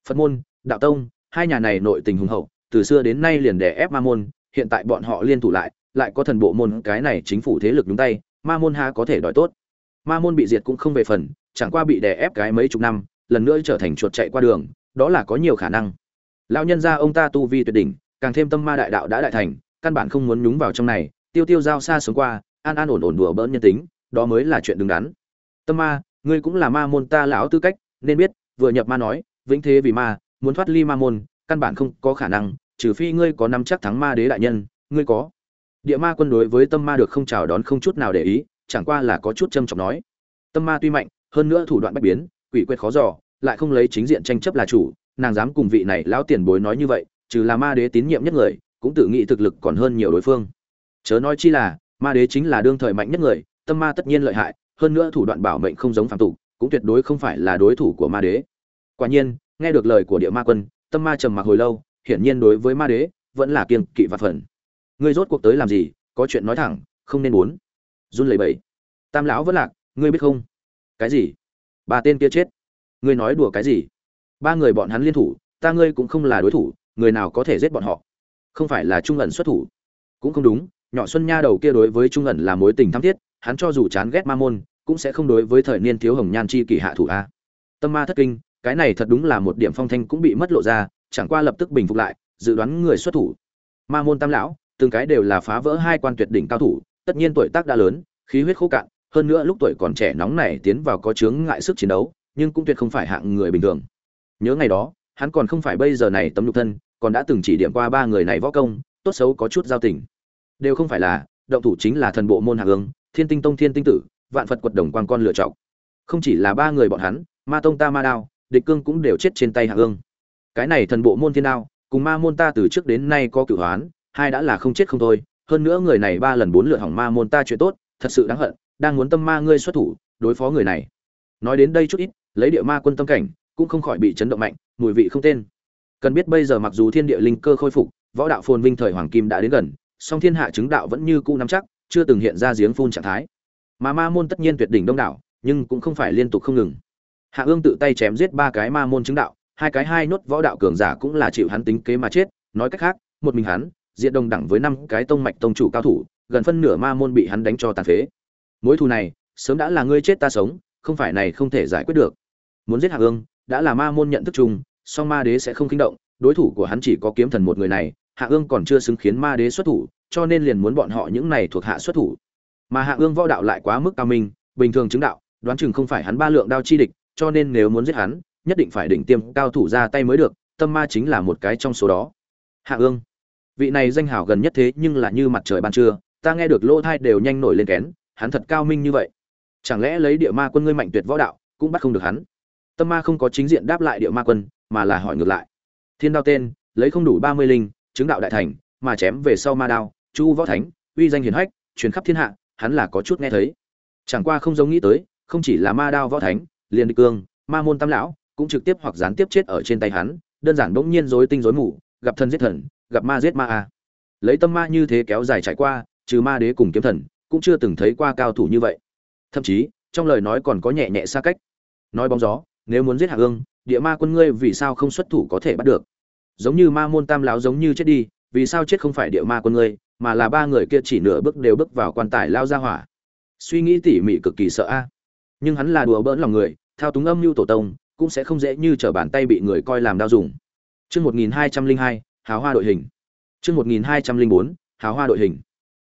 S1: Phật môn, Đạo tông, hai nhà này nội tình hùng hậu, từ xưa đến nay liền đè ép ma môn, hiện tại bọn họ liên thủ lại, lại có thần bộ môn cái này chính phủ thế lực đúng tay, ma môn ha có thể đòi tốt. Ma môn bị diệt cũng không về phần, chẳng qua bị đè ép cái mấy chục năm, lần nữa trở thành chuột chạy qua đường, đó là có nhiều khả năng. Lão nhân gia ông ta tu vi tuyệt đỉnh, càng thêm tâm ma đại đạo đã đại thành, căn bản không muốn nhúng vào trong này, tiêu tiêu giao xa xuống qua, an an ổn ổn đùa bỡn nhân tính đó mới là chuyện đứng đắn tâm ma ngươi cũng là ma môn ta lão tư cách nên biết vừa nhập ma nói vĩnh thế vì ma, muốn thoát ly ma môn, căn bản không có khả năng, trừ phi ngươi có nắm chắc thắng ma đế đại nhân, ngươi có. Địa ma quân đối với tâm ma được không chào đón không chút nào để ý, chẳng qua là có chút châm trọng nói. Tâm ma tuy mạnh, hơn nữa thủ đoạn bách biến, quỷ quyệt khó dò, lại không lấy chính diện tranh chấp là chủ, nàng dám cùng vị này lão tiền bối nói như vậy, trừ là ma đế tín nhiệm nhất người, cũng tự nghĩ thực lực còn hơn nhiều đối phương. Chớ nói chi là, ma đế chính là đương thời mạnh nhất người, tâm ma tất nhiên lợi hại, hơn nữa thủ đoạn bảo mệnh không giống phạm tục, cũng tuyệt đối không phải là đối thủ của ma đế quả nhiên, nghe được lời của địa ma quân, tâm ma trầm mặc hồi lâu, hiển nhiên đối với ma đế, vẫn là kiên kỵ và phần. Ngươi rốt cuộc tới làm gì? Có chuyện nói thẳng, không nên muốn. Run lẩy bẩy. Tam lão vẫn lạc, ngươi biết không? Cái gì? Ba tên kia chết. Ngươi nói đùa cái gì? Ba người bọn hắn liên thủ, ta ngươi cũng không là đối thủ, người nào có thể giết bọn họ? Không phải là trung ẩn xuất thủ. Cũng không đúng, nhỏ xuân nha đầu kia đối với trung ẩn là mối tình thắm thiết, hắn cho dù chán ghét ma môn, cũng sẽ không đối với thời niên thiếu hồng nhan chi kỷ hạ thủ a. Tâm ma thất kinh cái này thật đúng là một điểm phong thanh cũng bị mất lộ ra, chẳng qua lập tức bình phục lại, dự đoán người xuất thủ. Ma môn tam lão, từng cái đều là phá vỡ hai quan tuyệt đỉnh cao thủ, tất nhiên tuổi tác đã lớn, khí huyết khô cạn, hơn nữa lúc tuổi còn trẻ nóng này tiến vào có chướng ngại sức chiến đấu, nhưng cũng tuyệt không phải hạng người bình thường. Nhớ ngày đó, hắn còn không phải bây giờ này tấm nhục thân, còn đã từng chỉ điểm qua ba người này võ công, tốt xấu có chút giao tình. Đều không phải là, động thủ chính là thần bộ môn hạ ương thiên tinh tông thiên tinh tử, vạn phật quật đồng quan con lựa chọn. Không chỉ là ba người bọn hắn, ma tông ta ma đao địch cương cũng đều chết trên tay hạ ương cái này thần bộ môn thiên đao, cùng ma môn ta từ trước đến nay có cửu hoán, hai đã là không chết không thôi. Hơn nữa người này ba lần bốn lượt hỏng ma môn ta chuyện tốt, thật sự đáng hận, đang muốn tâm ma ngươi xuất thủ, đối phó người này. Nói đến đây chút ít, lấy địa ma quân tâm cảnh, cũng không khỏi bị chấn động mạnh, mùi vị không tên. Cần biết bây giờ mặc dù thiên địa linh cơ khôi phục, võ đạo phồn vinh thời hoàng kim đã đến gần, song thiên hạ chứng đạo vẫn như cũ nắm chắc, chưa từng hiện ra giếng phun trạng thái. Mà ma môn tất nhiên tuyệt đỉnh đông đảo, nhưng cũng không phải liên tục không ngừng hạ ương tự tay chém giết ba cái ma môn chứng đạo, hai cái hai nốt võ đạo cường giả cũng là chịu hắn tính kế mà chết, nói cách khác, một mình hắn, diện đồng đẳng với năm cái tông mạch tông chủ cao thủ, gần phân nửa ma môn bị hắn đánh cho tàn phế. Mối thù này, sớm đã là ngươi chết ta sống, không phải này không thể giải quyết được. Muốn giết hạ ương, đã là ma môn nhận thức chung, song ma đế sẽ không kinh động, đối thủ của hắn chỉ có kiếm thần một người này, hạ ương còn chưa xứng khiến ma đế xuất thủ, cho nên liền muốn bọn họ những này thuộc hạ xuất thủ. Mà hạ ương võ đạo lại quá mức cao minh, bình thường chứng đạo, đoán chừng không phải hắn ba lượng đao chi địch cho nên nếu muốn giết hắn, nhất định phải đỉnh tiêm cao thủ ra tay mới được, tâm ma chính là một cái trong số đó. Hạ ương, vị này danh hảo gần nhất thế nhưng là như mặt trời ban trưa, ta nghe được lỗ thai đều nhanh nổi lên kén, hắn thật cao minh như vậy. Chẳng lẽ lấy địa ma quân ngươi mạnh tuyệt võ đạo, cũng bắt không được hắn? Tâm ma không có chính diện đáp lại địa ma quân, mà là hỏi ngược lại. Thiên đao tên, lấy không đủ ba mươi linh, chứng đạo đại thành, mà chém về sau ma đao, chu võ thánh, uy danh hiển hách, truyền khắp thiên hạ, hắn là có chút nghe thấy. Chẳng qua không giống nghĩ tới, không chỉ là ma đao võ thánh liền địch cương, ma môn tam lão, cũng trực tiếp hoặc gián tiếp chết ở trên tay hắn, đơn giản bỗng nhiên rối tinh rối mù, gặp thần giết thần, gặp ma giết ma a. Lấy tâm ma như thế kéo dài trải qua, trừ ma đế cùng kiếm thần, cũng chưa từng thấy qua cao thủ như vậy. Thậm chí, trong lời nói còn có nhẹ nhẹ xa cách. Nói bóng gió, nếu muốn giết hạ ương địa ma quân ngươi vì sao không xuất thủ có thể bắt được? Giống như ma môn tam lão giống như chết đi, vì sao chết không phải địa ma quân ngươi, mà là ba người kia chỉ nửa bước đều bước vào quan tài lao ra hỏa? Suy nghĩ tỉ mỉ cực kỳ sợ a nhưng hắn là đùa bỡn lòng người, thao túng âm mưu tổ tông, cũng sẽ không dễ như trở bàn tay bị người coi làm đao dùng. Chương một nghìn hai trăm linh hai hào hoa đội hình. Chương một nghìn hai trăm linh bốn hào hoa đội hình.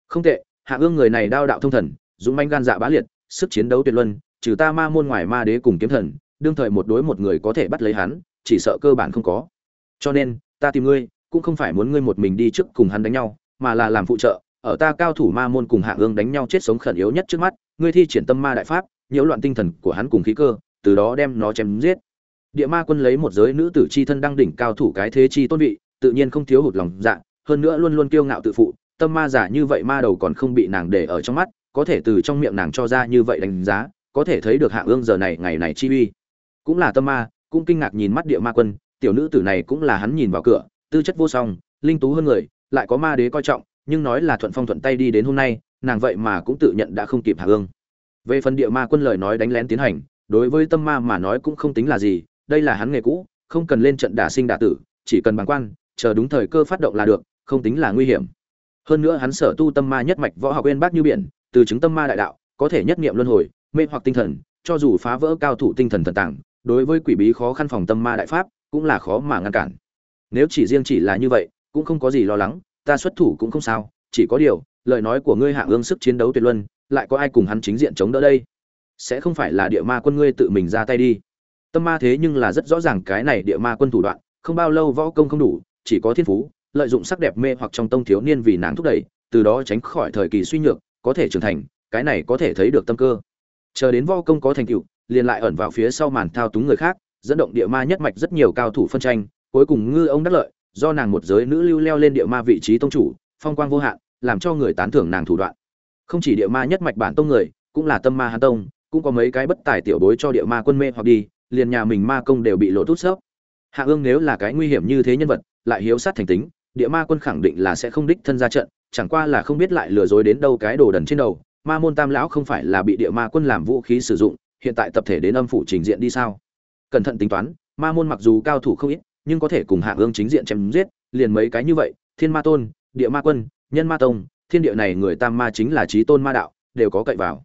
S1: Không tệ, hạ ương người này đao đạo thông thần, dũng manh gan dạ bá liệt, sức chiến đấu tuyệt luân, trừ ta ma môn ngoài ma đế cùng kiếm thần, đương thời một đối một người có thể bắt lấy hắn, chỉ sợ cơ bản không có. Cho nên, ta tìm ngươi, cũng không phải muốn ngươi một mình đi trước cùng hắn đánh nhau, mà là làm phụ trợ, ở ta cao thủ ma môn cùng hạ ương đánh nhau chết sống khẩn yếu nhất trước mắt, ngươi thi triển tâm ma đại pháp nhiễu loạn tinh thần của hắn cùng khí cơ, từ đó đem nó chém giết. Địa ma quân lấy một giới nữ tử chi thân đang đỉnh cao thủ cái thế chi tôn vị, tự nhiên không thiếu hụt lòng dạ hơn nữa luôn luôn kiêu ngạo tự phụ, tâm ma giả như vậy ma đầu còn không bị nàng để ở trong mắt, có thể từ trong miệng nàng cho ra như vậy đánh giá, có thể thấy được hạ ương giờ này, ngày này chi uy. Cũng là tâm ma, cũng kinh ngạc nhìn mắt địa ma quân, tiểu nữ tử này cũng là hắn nhìn vào cửa, tư chất vô song, linh tú hơn người, lại có ma đế coi trọng, nhưng nói là thuận phong thuận tay đi đến hôm nay, nàng vậy mà cũng tự nhận đã không kịp hạ ương về phần địa ma quân lời nói đánh lén tiến hành, đối với tâm ma mà nói cũng không tính là gì, đây là hắn nghề cũ, không cần lên trận đả sinh đả tử, chỉ cần bằng quan, chờ đúng thời cơ phát động là được, không tính là nguy hiểm. Hơn nữa hắn sở tu tâm ma nhất mạch võ học uyên bác như biển, từ chứng tâm ma đại đạo, có thể nhất niệm luân hồi, mê hoặc tinh thần, cho dù phá vỡ cao thủ tinh thần thần tàng đối với quỷ bí khó khăn phòng tâm ma đại pháp, cũng là khó mà ngăn cản. Nếu chỉ riêng chỉ là như vậy, cũng không có gì lo lắng, ta xuất thủ cũng không sao, chỉ có điều, lời nói của ngươi hạ ương sức chiến đấu tuyệt luân lại có ai cùng hắn chính diện chống đỡ đây? Sẽ không phải là địa ma quân ngươi tự mình ra tay đi. Tâm ma thế nhưng là rất rõ ràng cái này địa ma quân thủ đoạn, không bao lâu võ công không đủ, chỉ có thiên phú, lợi dụng sắc đẹp mê hoặc trong tông thiếu niên vì nàng thúc đẩy, từ đó tránh khỏi thời kỳ suy nhược, có thể trưởng thành, cái này có thể thấy được tâm cơ. Chờ đến võ công có thành tựu, liền lại ẩn vào phía sau màn thao túng người khác, dẫn động địa ma nhất mạch rất nhiều cao thủ phân tranh, cuối cùng ngư ông đắc lợi, do nàng một giới nữ lưu leo lên địa ma vị trí tông chủ, phong quang vô hạn, làm cho người tán thưởng nàng thủ đoạn không chỉ địa ma nhất mạch bản tông người, cũng là tâm ma hán tông, cũng có mấy cái bất tài tiểu bối cho địa ma quân mê hoặc đi, liền nhà mình ma công đều bị lộ tút sớp hạ ương nếu là cái nguy hiểm như thế nhân vật, lại hiếu sát thành tính, địa ma quân khẳng định là sẽ không đích thân ra trận, chẳng qua là không biết lại lừa dối đến đâu cái đồ đần trên đầu, ma môn tam lão không phải là bị địa ma quân làm vũ khí sử dụng, hiện tại tập thể đến âm phủ trình diện đi sao? Cẩn thận tính toán, ma môn mặc dù cao thủ không ít, nhưng có thể cùng hạ ương chính diện chém giết, liền mấy cái như vậy, thiên ma tôn, địa ma quân, nhân ma tông thiên địa này người tam ma chính là trí tôn ma đạo, đều có cậy vào.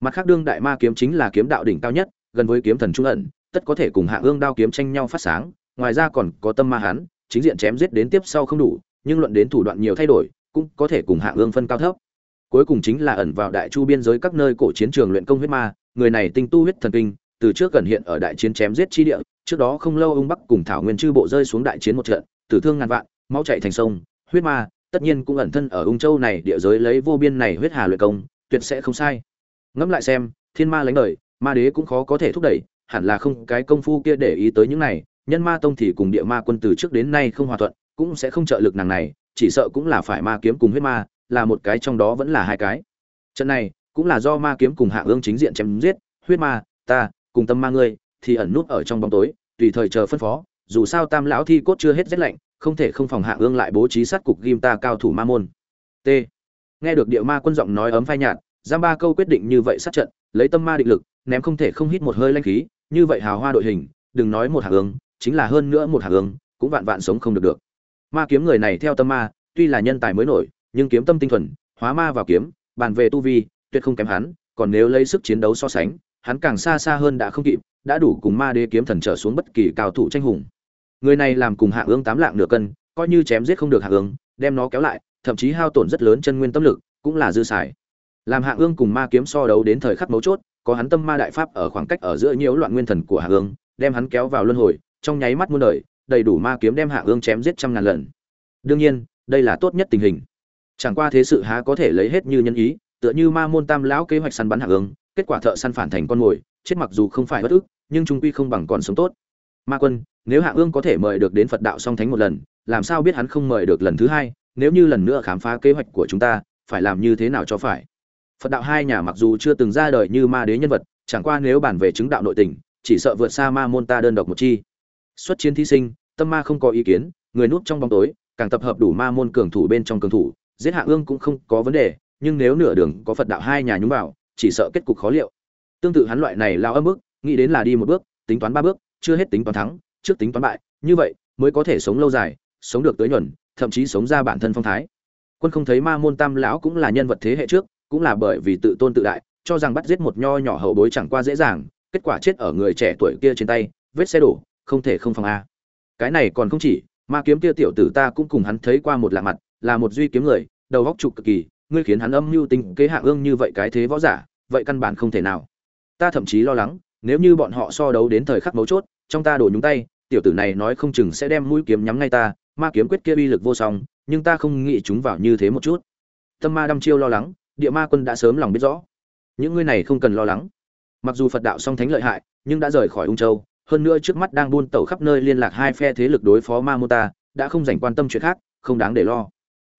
S1: Mặt khác đương đại ma kiếm chính là kiếm đạo đỉnh cao nhất, gần với kiếm thần trung ẩn, tất có thể cùng hạ ương đao kiếm tranh nhau phát sáng, ngoài ra còn có tâm ma hán chính diện chém giết đến tiếp sau không đủ, nhưng luận đến thủ đoạn nhiều thay đổi, cũng có thể cùng hạ ương phân cao thấp. Cuối cùng chính là ẩn vào đại chu biên giới các nơi cổ chiến trường luyện công huyết ma, người này tinh tu huyết thần kinh, từ trước gần hiện ở đại chiến chém giết chi địa, trước đó không lâu ung bắc cùng thảo nguyên chư bộ rơi xuống đại chiến một trận, tử thương ngàn vạn, máu chạy thành sông, huyết ma tất nhiên cũng ẩn thân ở ung châu này, địa giới lấy vô biên này huyết hà luyện công, tuyệt sẽ không sai. Ngẫm lại xem, thiên ma lánh đời, ma đế cũng khó có thể thúc đẩy, hẳn là không cái công phu kia để ý tới những này, nhân ma tông thì cùng địa ma quân từ trước đến nay không hòa thuận, cũng sẽ không trợ lực nàng này, chỉ sợ cũng là phải ma kiếm cùng huyết ma, là một cái trong đó vẫn là hai cái. Trận này, cũng là do ma kiếm cùng hạ ương chính diện chém giết, huyết ma, ta, cùng tâm ma ngươi, thì ẩn nút ở trong bóng tối, tùy thời chờ phân phó, dù sao tam lão thi cốt chưa hết rét lạnh không thể không phòng hạ ương lại bố trí sát cục ghim ta cao thủ ma môn. T. Nghe được địa ma quân giọng nói ấm phai nhạt giam ba câu quyết định như vậy sát trận, lấy tâm ma định lực, ném không thể không hít một hơi lanh khí, như vậy hào hoa đội hình, đừng nói một hạ ương, chính là hơn nữa một hạ ương, cũng vạn vạn sống không được được. Ma kiếm người này theo tâm ma, tuy là nhân tài mới nổi, nhưng kiếm tâm tinh thuần, hóa ma vào kiếm, bàn về tu vi, tuyệt không kém hắn, còn nếu lấy sức chiến đấu so sánh, hắn càng xa xa hơn đã không kịp, đã đủ cùng ma đế kiếm thần trở xuống bất kỳ cao thủ tranh hùng người này làm cùng hạ ương tám lạng nửa cân, coi như chém giết không được hạ ương, đem nó kéo lại, thậm chí hao tổn rất lớn chân nguyên tâm lực, cũng là dư xài. Làm hạ ương cùng ma kiếm so đấu đến thời khắc mấu chốt, có hắn tâm ma đại pháp ở khoảng cách ở giữa nhiễu loạn nguyên thần của hạ ương, đem hắn kéo vào luân hồi, trong nháy mắt muôn đời, đầy đủ ma kiếm đem hạ ương chém giết trăm ngàn lần. Đương nhiên, đây là tốt nhất tình hình. Chẳng qua thế sự há có thể lấy hết như nhân ý, tựa như ma môn tam lão kế hoạch săn bắn hạ ương, kết quả thợ săn phản thành con mồi, chết mặc dù không phải bất ức, nhưng trung quy không bằng còn sống tốt ma quân, nếu hạ ương có thể mời được đến phật đạo song thánh một lần, làm sao biết hắn không mời được lần thứ hai, nếu như lần nữa khám phá kế hoạch của chúng ta, phải làm như thế nào cho phải? Phật đạo hai nhà mặc dù chưa từng ra đời như ma đế nhân vật, chẳng qua nếu bàn về chứng đạo nội tình, chỉ sợ vượt xa ma môn ta đơn độc một chi. Xuất chiến thí sinh, tâm ma không có ý kiến, người núp trong bóng tối, càng tập hợp đủ ma môn cường thủ bên trong cường thủ, giết hạ ương cũng không có vấn đề, nhưng nếu nửa đường có phật đạo hai nhà nhúng vào, chỉ sợ kết cục khó liệu. Tương tự hắn loại này lao âm ức, nghĩ đến là đi một bước, tính toán ba bước chưa hết tính toán thắng, trước tính toán bại, như vậy mới có thể sống lâu dài, sống được tới nhuần, thậm chí sống ra bản thân phong thái. Quân không thấy ma môn tam lão cũng là nhân vật thế hệ trước, cũng là bởi vì tự tôn tự đại, cho rằng bắt giết một nho nhỏ hậu bối chẳng qua dễ dàng, kết quả chết ở người trẻ tuổi kia trên tay, vết xe đổ, không thể không phòng a. Cái này còn không chỉ, ma kiếm kia tiểu tử ta cũng cùng hắn thấy qua một lạ mặt, là một duy kiếm người, đầu góc trục cực kỳ, ngươi khiến hắn âm mưu tính kế hạ ương như vậy cái thế võ giả, vậy căn bản không thể nào. Ta thậm chí lo lắng nếu như bọn họ so đấu đến thời khắc mấu chốt, trong ta đổ nhúng tay, tiểu tử này nói không chừng sẽ đem mũi kiếm nhắm ngay ta, ma kiếm quyết kia uy lực vô song, nhưng ta không nghĩ chúng vào như thế một chút. Tâm ma đăm chiêu lo lắng, địa ma quân đã sớm lòng biết rõ. Những ngươi này không cần lo lắng. Mặc dù phật đạo song thánh lợi hại, nhưng đã rời khỏi ung châu, hơn nữa trước mắt đang buôn tẩu khắp nơi liên lạc hai phe thế lực đối phó ma mô ta, đã không dành quan tâm chuyện khác, không đáng để lo.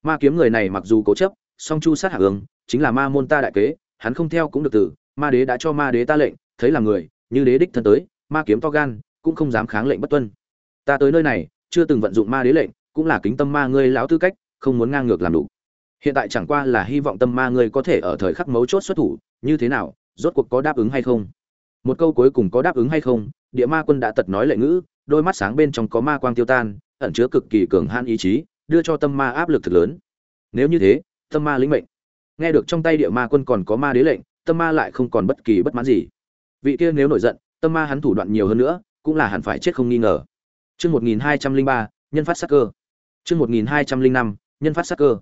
S1: Ma kiếm người này mặc dù cố chấp, song chu sát hạ hướng, chính là ma môn ta đại kế, hắn không theo cũng được tử, ma đế đã cho ma đế ta lệnh, thấy là người như đế đích thân tới, ma kiếm to gan, cũng không dám kháng lệnh bất tuân. Ta tới nơi này, chưa từng vận dụng ma đế lệnh, cũng là kính tâm ma ngươi lão tư cách, không muốn ngang ngược làm đủ. Hiện tại chẳng qua là hy vọng tâm ma ngươi có thể ở thời khắc mấu chốt xuất thủ, như thế nào, rốt cuộc có đáp ứng hay không? Một câu cuối cùng có đáp ứng hay không, địa ma quân đã tật nói lệ ngữ, đôi mắt sáng bên trong có ma quang tiêu tan, ẩn chứa cực kỳ cường han ý chí, đưa cho tâm ma áp lực thực lớn. Nếu như thế, tâm ma lĩnh mệnh. Nghe được trong tay địa ma quân còn có ma đế lệnh, tâm ma lại không còn bất kỳ bất mãn gì vị kia nếu nổi giận, tâm ma hắn thủ đoạn nhiều hơn nữa, cũng là hẳn phải chết không nghi ngờ. Chương một nghìn hai trăm linh ba, nhân phát sắc cơ. Chương một nghìn hai trăm linh năm, nhân phát sắc cơ.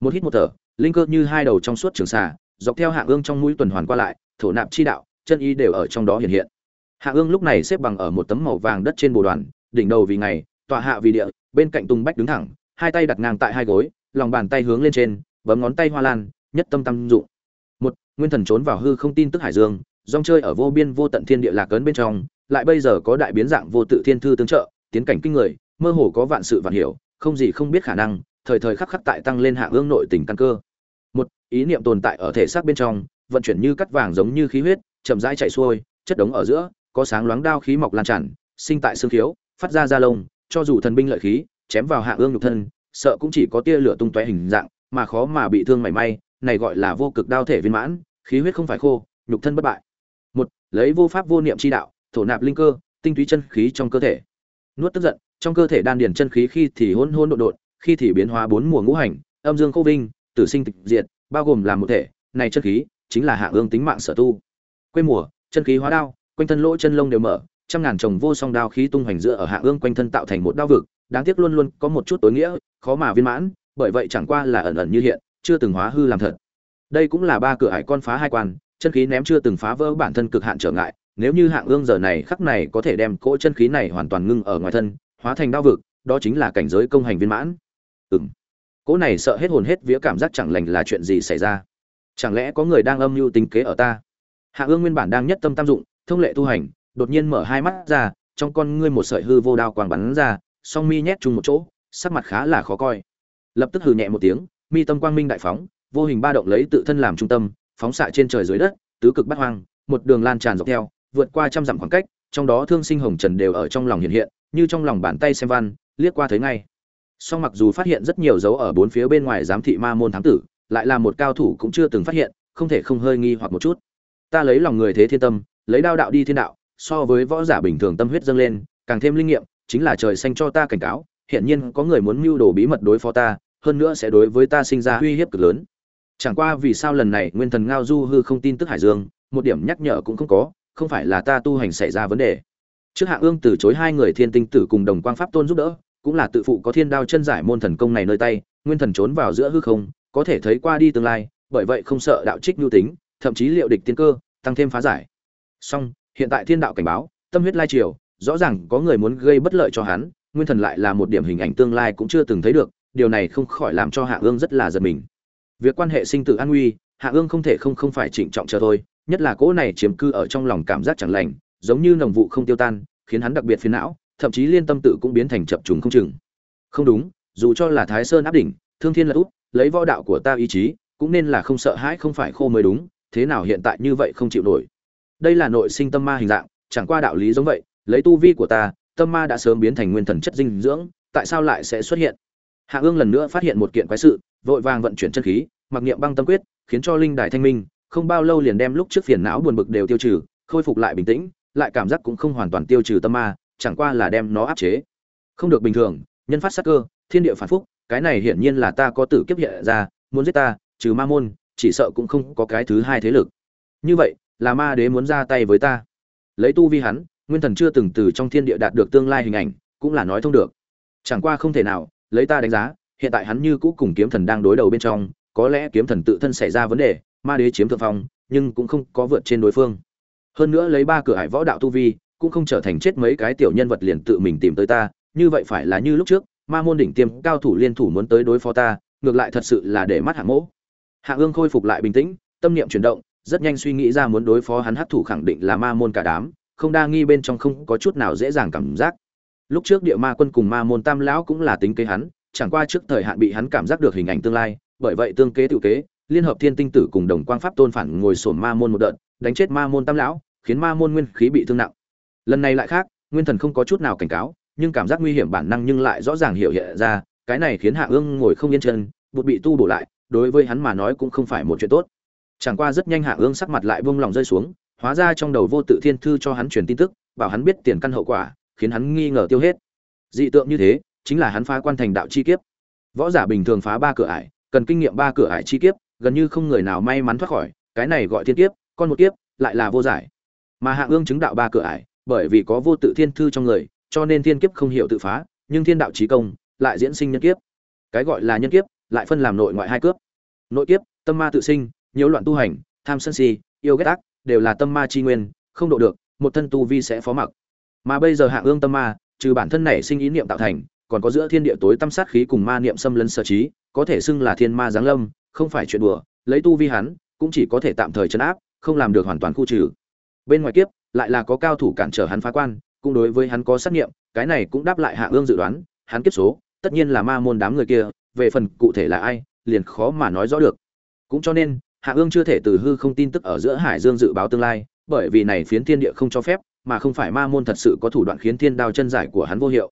S1: Một hít một thở, linh cơ như hai đầu trong suốt trường xà, dọc theo hạ ương trong mũi tuần hoàn qua lại, thổ nạp chi đạo, chân ý đều ở trong đó hiện hiện. Hạ ương lúc này xếp bằng ở một tấm màu vàng đất trên bồ đoàn, đỉnh đầu vì ngày, tọa hạ vì địa, bên cạnh tung bách đứng thẳng, hai tay đặt ngang tại hai gối, lòng bàn tay hướng lên trên, bấm ngón tay hoa lan, nhất tâm tâm dụng. Một, nguyên thần trốn vào hư không tin tức hải dương dòng chơi ở vô biên vô tận thiên địa lạc ấn bên trong, lại bây giờ có đại biến dạng vô tự thiên thư tương trợ, tiến cảnh kinh người, mơ hồ có vạn sự vạn hiểu, không gì không biết khả năng, thời thời khắc khắc tại tăng lên hạ ương nội tình căn cơ. Một, ý niệm tồn tại ở thể xác bên trong, vận chuyển như cắt vàng giống như khí huyết, chậm rãi chạy xuôi, chất đống ở giữa, có sáng loáng đao khí mọc lan tràn, sinh tại xương khiếu, phát ra da lông, cho dù thần binh lợi khí, chém vào hạ ương nhục thân, sợ cũng chỉ có tia lửa tung tóe hình dạng, mà khó mà bị thương mảy may, này gọi là vô cực đao thể viên mãn, khí huyết không phải khô, nhục thân bất bại lấy vô pháp vô niệm chi đạo, thổ nạp linh cơ, tinh túy chân khí trong cơ thể. Nuốt tức giận, trong cơ thể đan điền chân khí khi thì hỗn hỗn độn độn, khi thì biến hóa bốn mùa ngũ hành, âm dương khô vinh, tử sinh tịch diệt, bao gồm làm một thể, này chân khí chính là hạ ương tính mạng sở tu. Quê mùa, chân khí hóa đao, quanh thân lỗ chân lông đều mở, trăm ngàn chồng vô song đao khí tung hoành giữa ở hạ ương quanh thân tạo thành một đao vực, đáng tiếc luôn luôn có một chút tối nghĩa, khó mà viên mãn, bởi vậy chẳng qua là ẩn ẩn như hiện, chưa từng hóa hư làm thật. Đây cũng là ba cửa hải con phá hai quan chân khí ném chưa từng phá vỡ bản thân cực hạn trở ngại, nếu như hạng ương giờ này khắc này có thể đem cỗ chân khí này hoàn toàn ngưng ở ngoài thân, hóa thành đao vực, đó chính là cảnh giới công hành viên mãn. Ừng cỗ này sợ hết hồn hết vía cảm giác chẳng lành là chuyện gì xảy ra? Chẳng lẽ có người đang âm mưu tính kế ở ta? Hạ ương nguyên bản đang nhất tâm tam dụng, thông lệ tu hành, đột nhiên mở hai mắt ra, trong con ngươi một sợi hư vô đao quàng bắn ra, song mi nhét chung một chỗ, sắc mặt khá là khó coi. Lập tức hừ nhẹ một tiếng, mi tâm quang minh đại phóng, vô hình ba động lấy tự thân làm trung tâm phóng xạ trên trời dưới đất, tứ cực bắt hoang, một đường lan tràn dọc theo, vượt qua trăm dặm khoảng cách, trong đó thương sinh hồng trần đều ở trong lòng hiện hiện, như trong lòng bàn tay xem văn, liếc qua thấy ngay. Song mặc dù phát hiện rất nhiều dấu ở bốn phía bên ngoài giám thị ma môn thám tử, lại là một cao thủ cũng chưa từng phát hiện, không thể không hơi nghi hoặc một chút. Ta lấy lòng người thế thiên tâm, lấy đao đạo đi thiên đạo, so với võ giả bình thường tâm huyết dâng lên, càng thêm linh nghiệm, chính là trời xanh cho ta cảnh cáo hiện nhiên có người muốn mưu đồ bí mật đối phó ta, hơn nữa sẽ đối với ta sinh ra uy hiếp cực lớn chẳng qua vì sao lần này nguyên thần ngao du hư không tin tức hải dương, một điểm nhắc nhở cũng không có, không phải là ta tu hành xảy ra vấn đề. Trước hạ ương từ chối hai người thiên tinh tử cùng đồng quang pháp tôn giúp đỡ, cũng là tự phụ có thiên đao chân giải môn thần công này nơi tay, nguyên thần trốn vào giữa hư không, có thể thấy qua đi tương lai, bởi vậy không sợ đạo trích nhu tính, thậm chí liệu địch tiên cơ, tăng thêm phá giải. Song, hiện tại thiên đạo cảnh báo, tâm huyết lai triều, rõ ràng có người muốn gây bất lợi cho hắn, nguyên thần lại là một điểm hình ảnh tương lai cũng chưa từng thấy được, điều này không khỏi làm cho hạ ương rất là giật mình việc quan hệ sinh tử an nguy, hạ ương không thể không không phải trịnh trọng chờ thôi, nhất là cỗ này chiếm cư ở trong lòng cảm giác chẳng lành, giống như nồng vụ không tiêu tan, khiến hắn đặc biệt phiền não, thậm chí liên tâm tự cũng biến thành chập trùng không chừng. Không đúng, dù cho là thái sơn áp đỉnh, thương thiên là út, lấy võ đạo của ta ý chí, cũng nên là không sợ hãi không phải khô mới đúng, thế nào hiện tại như vậy không chịu nổi. Đây là nội sinh tâm ma hình dạng, chẳng qua đạo lý giống vậy, lấy tu vi của ta, tâm ma đã sớm biến thành nguyên thần chất dinh dưỡng, tại sao lại sẽ xuất hiện? Hạ ương lần nữa phát hiện một kiện quái sự vội vàng vận chuyển chân khí, mặc niệm băng tâm quyết, khiến cho linh đài thanh minh, không bao lâu liền đem lúc trước phiền não buồn bực đều tiêu trừ, khôi phục lại bình tĩnh, lại cảm giác cũng không hoàn toàn tiêu trừ tâm ma, chẳng qua là đem nó áp chế. Không được bình thường, nhân phát sát cơ, thiên địa phản phúc, cái này hiển nhiên là ta có tử kiếp hiện ra, muốn giết ta, trừ ma môn, chỉ sợ cũng không có cái thứ hai thế lực. Như vậy, là ma đế muốn ra tay với ta. Lấy tu vi hắn, nguyên thần chưa từng từ trong thiên địa đạt được tương lai hình ảnh, cũng là nói thông được. Chẳng qua không thể nào, lấy ta đánh giá hiện tại hắn như cũ cùng kiếm thần đang đối đầu bên trong, có lẽ kiếm thần tự thân xảy ra vấn đề, ma đế chiếm thượng phong, nhưng cũng không có vượt trên đối phương. Hơn nữa lấy ba cửa hải võ đạo tu vi, cũng không trở thành chết mấy cái tiểu nhân vật liền tự mình tìm tới ta, như vậy phải là như lúc trước, ma môn đỉnh tiêm cao thủ liên thủ muốn tới đối phó ta, ngược lại thật sự là để mắt hạng mỗ. Hạ ương khôi phục lại bình tĩnh, tâm niệm chuyển động, rất nhanh suy nghĩ ra muốn đối phó hắn hắc thủ khẳng định là ma môn cả đám, không đa nghi bên trong không có chút nào dễ dàng cảm giác. Lúc trước địa ma quân cùng ma môn tam lão cũng là tính kế hắn chẳng qua trước thời hạn bị hắn cảm giác được hình ảnh tương lai, bởi vậy tương kế tự kế, liên hợp thiên tinh tử cùng đồng quang pháp tôn phản ngồi sổn ma môn một đợt, đánh chết ma môn tam lão, khiến ma môn nguyên khí bị thương nặng. Lần này lại khác, nguyên thần không có chút nào cảnh cáo, nhưng cảm giác nguy hiểm bản năng nhưng lại rõ ràng hiểu hiện ra, cái này khiến hạ ương ngồi không yên chân buộc bị tu bổ lại, đối với hắn mà nói cũng không phải một chuyện tốt. Chẳng qua rất nhanh hạ ương sắc mặt lại vung lòng rơi xuống, hóa ra trong đầu vô tự thiên thư cho hắn truyền tin tức, bảo hắn biết tiền căn hậu quả, khiến hắn nghi ngờ tiêu hết. Dị tượng như thế chính là hắn phá quan thành đạo chi kiếp. Võ giả bình thường phá ba cửa ải, cần kinh nghiệm ba cửa ải chi kiếp, gần như không người nào may mắn thoát khỏi, cái này gọi thiên kiếp, con một kiếp, lại là vô giải. Mà hạ ương chứng đạo ba cửa ải, bởi vì có vô tự thiên thư trong người, cho nên thiên kiếp không hiểu tự phá, nhưng thiên đạo chí công, lại diễn sinh nhân kiếp. Cái gọi là nhân kiếp, lại phân làm nội ngoại hai cướp. Nội kiếp, tâm ma tự sinh nhiễu loạn tu hành, tham sân si, yêu ghét ác, đều là tâm ma chi nguyên, không độ được, một thân tu vi sẽ phó mặc. Mà bây giờ hạ ương tâm ma, trừ bản thân này sinh ý niệm tạo thành còn có giữa thiên địa tối tâm sát khí cùng ma niệm xâm lấn sở trí, có thể xưng là thiên ma giáng lâm, không phải chuyện đùa, lấy tu vi hắn, cũng chỉ có thể tạm thời chấn áp, không làm được hoàn toàn khu trừ. Bên ngoài kiếp, lại là có cao thủ cản trở hắn phá quan, cũng đối với hắn có sát nghiệm, cái này cũng đáp lại hạ ương dự đoán, hắn kiếp số, tất nhiên là ma môn đám người kia, về phần cụ thể là ai, liền khó mà nói rõ được. Cũng cho nên, hạ ương chưa thể từ hư không tin tức ở giữa hải dương dự báo tương lai, bởi vì này phiến thiên địa không cho phép, mà không phải ma môn thật sự có thủ đoạn khiến thiên đao chân giải của hắn vô hiệu.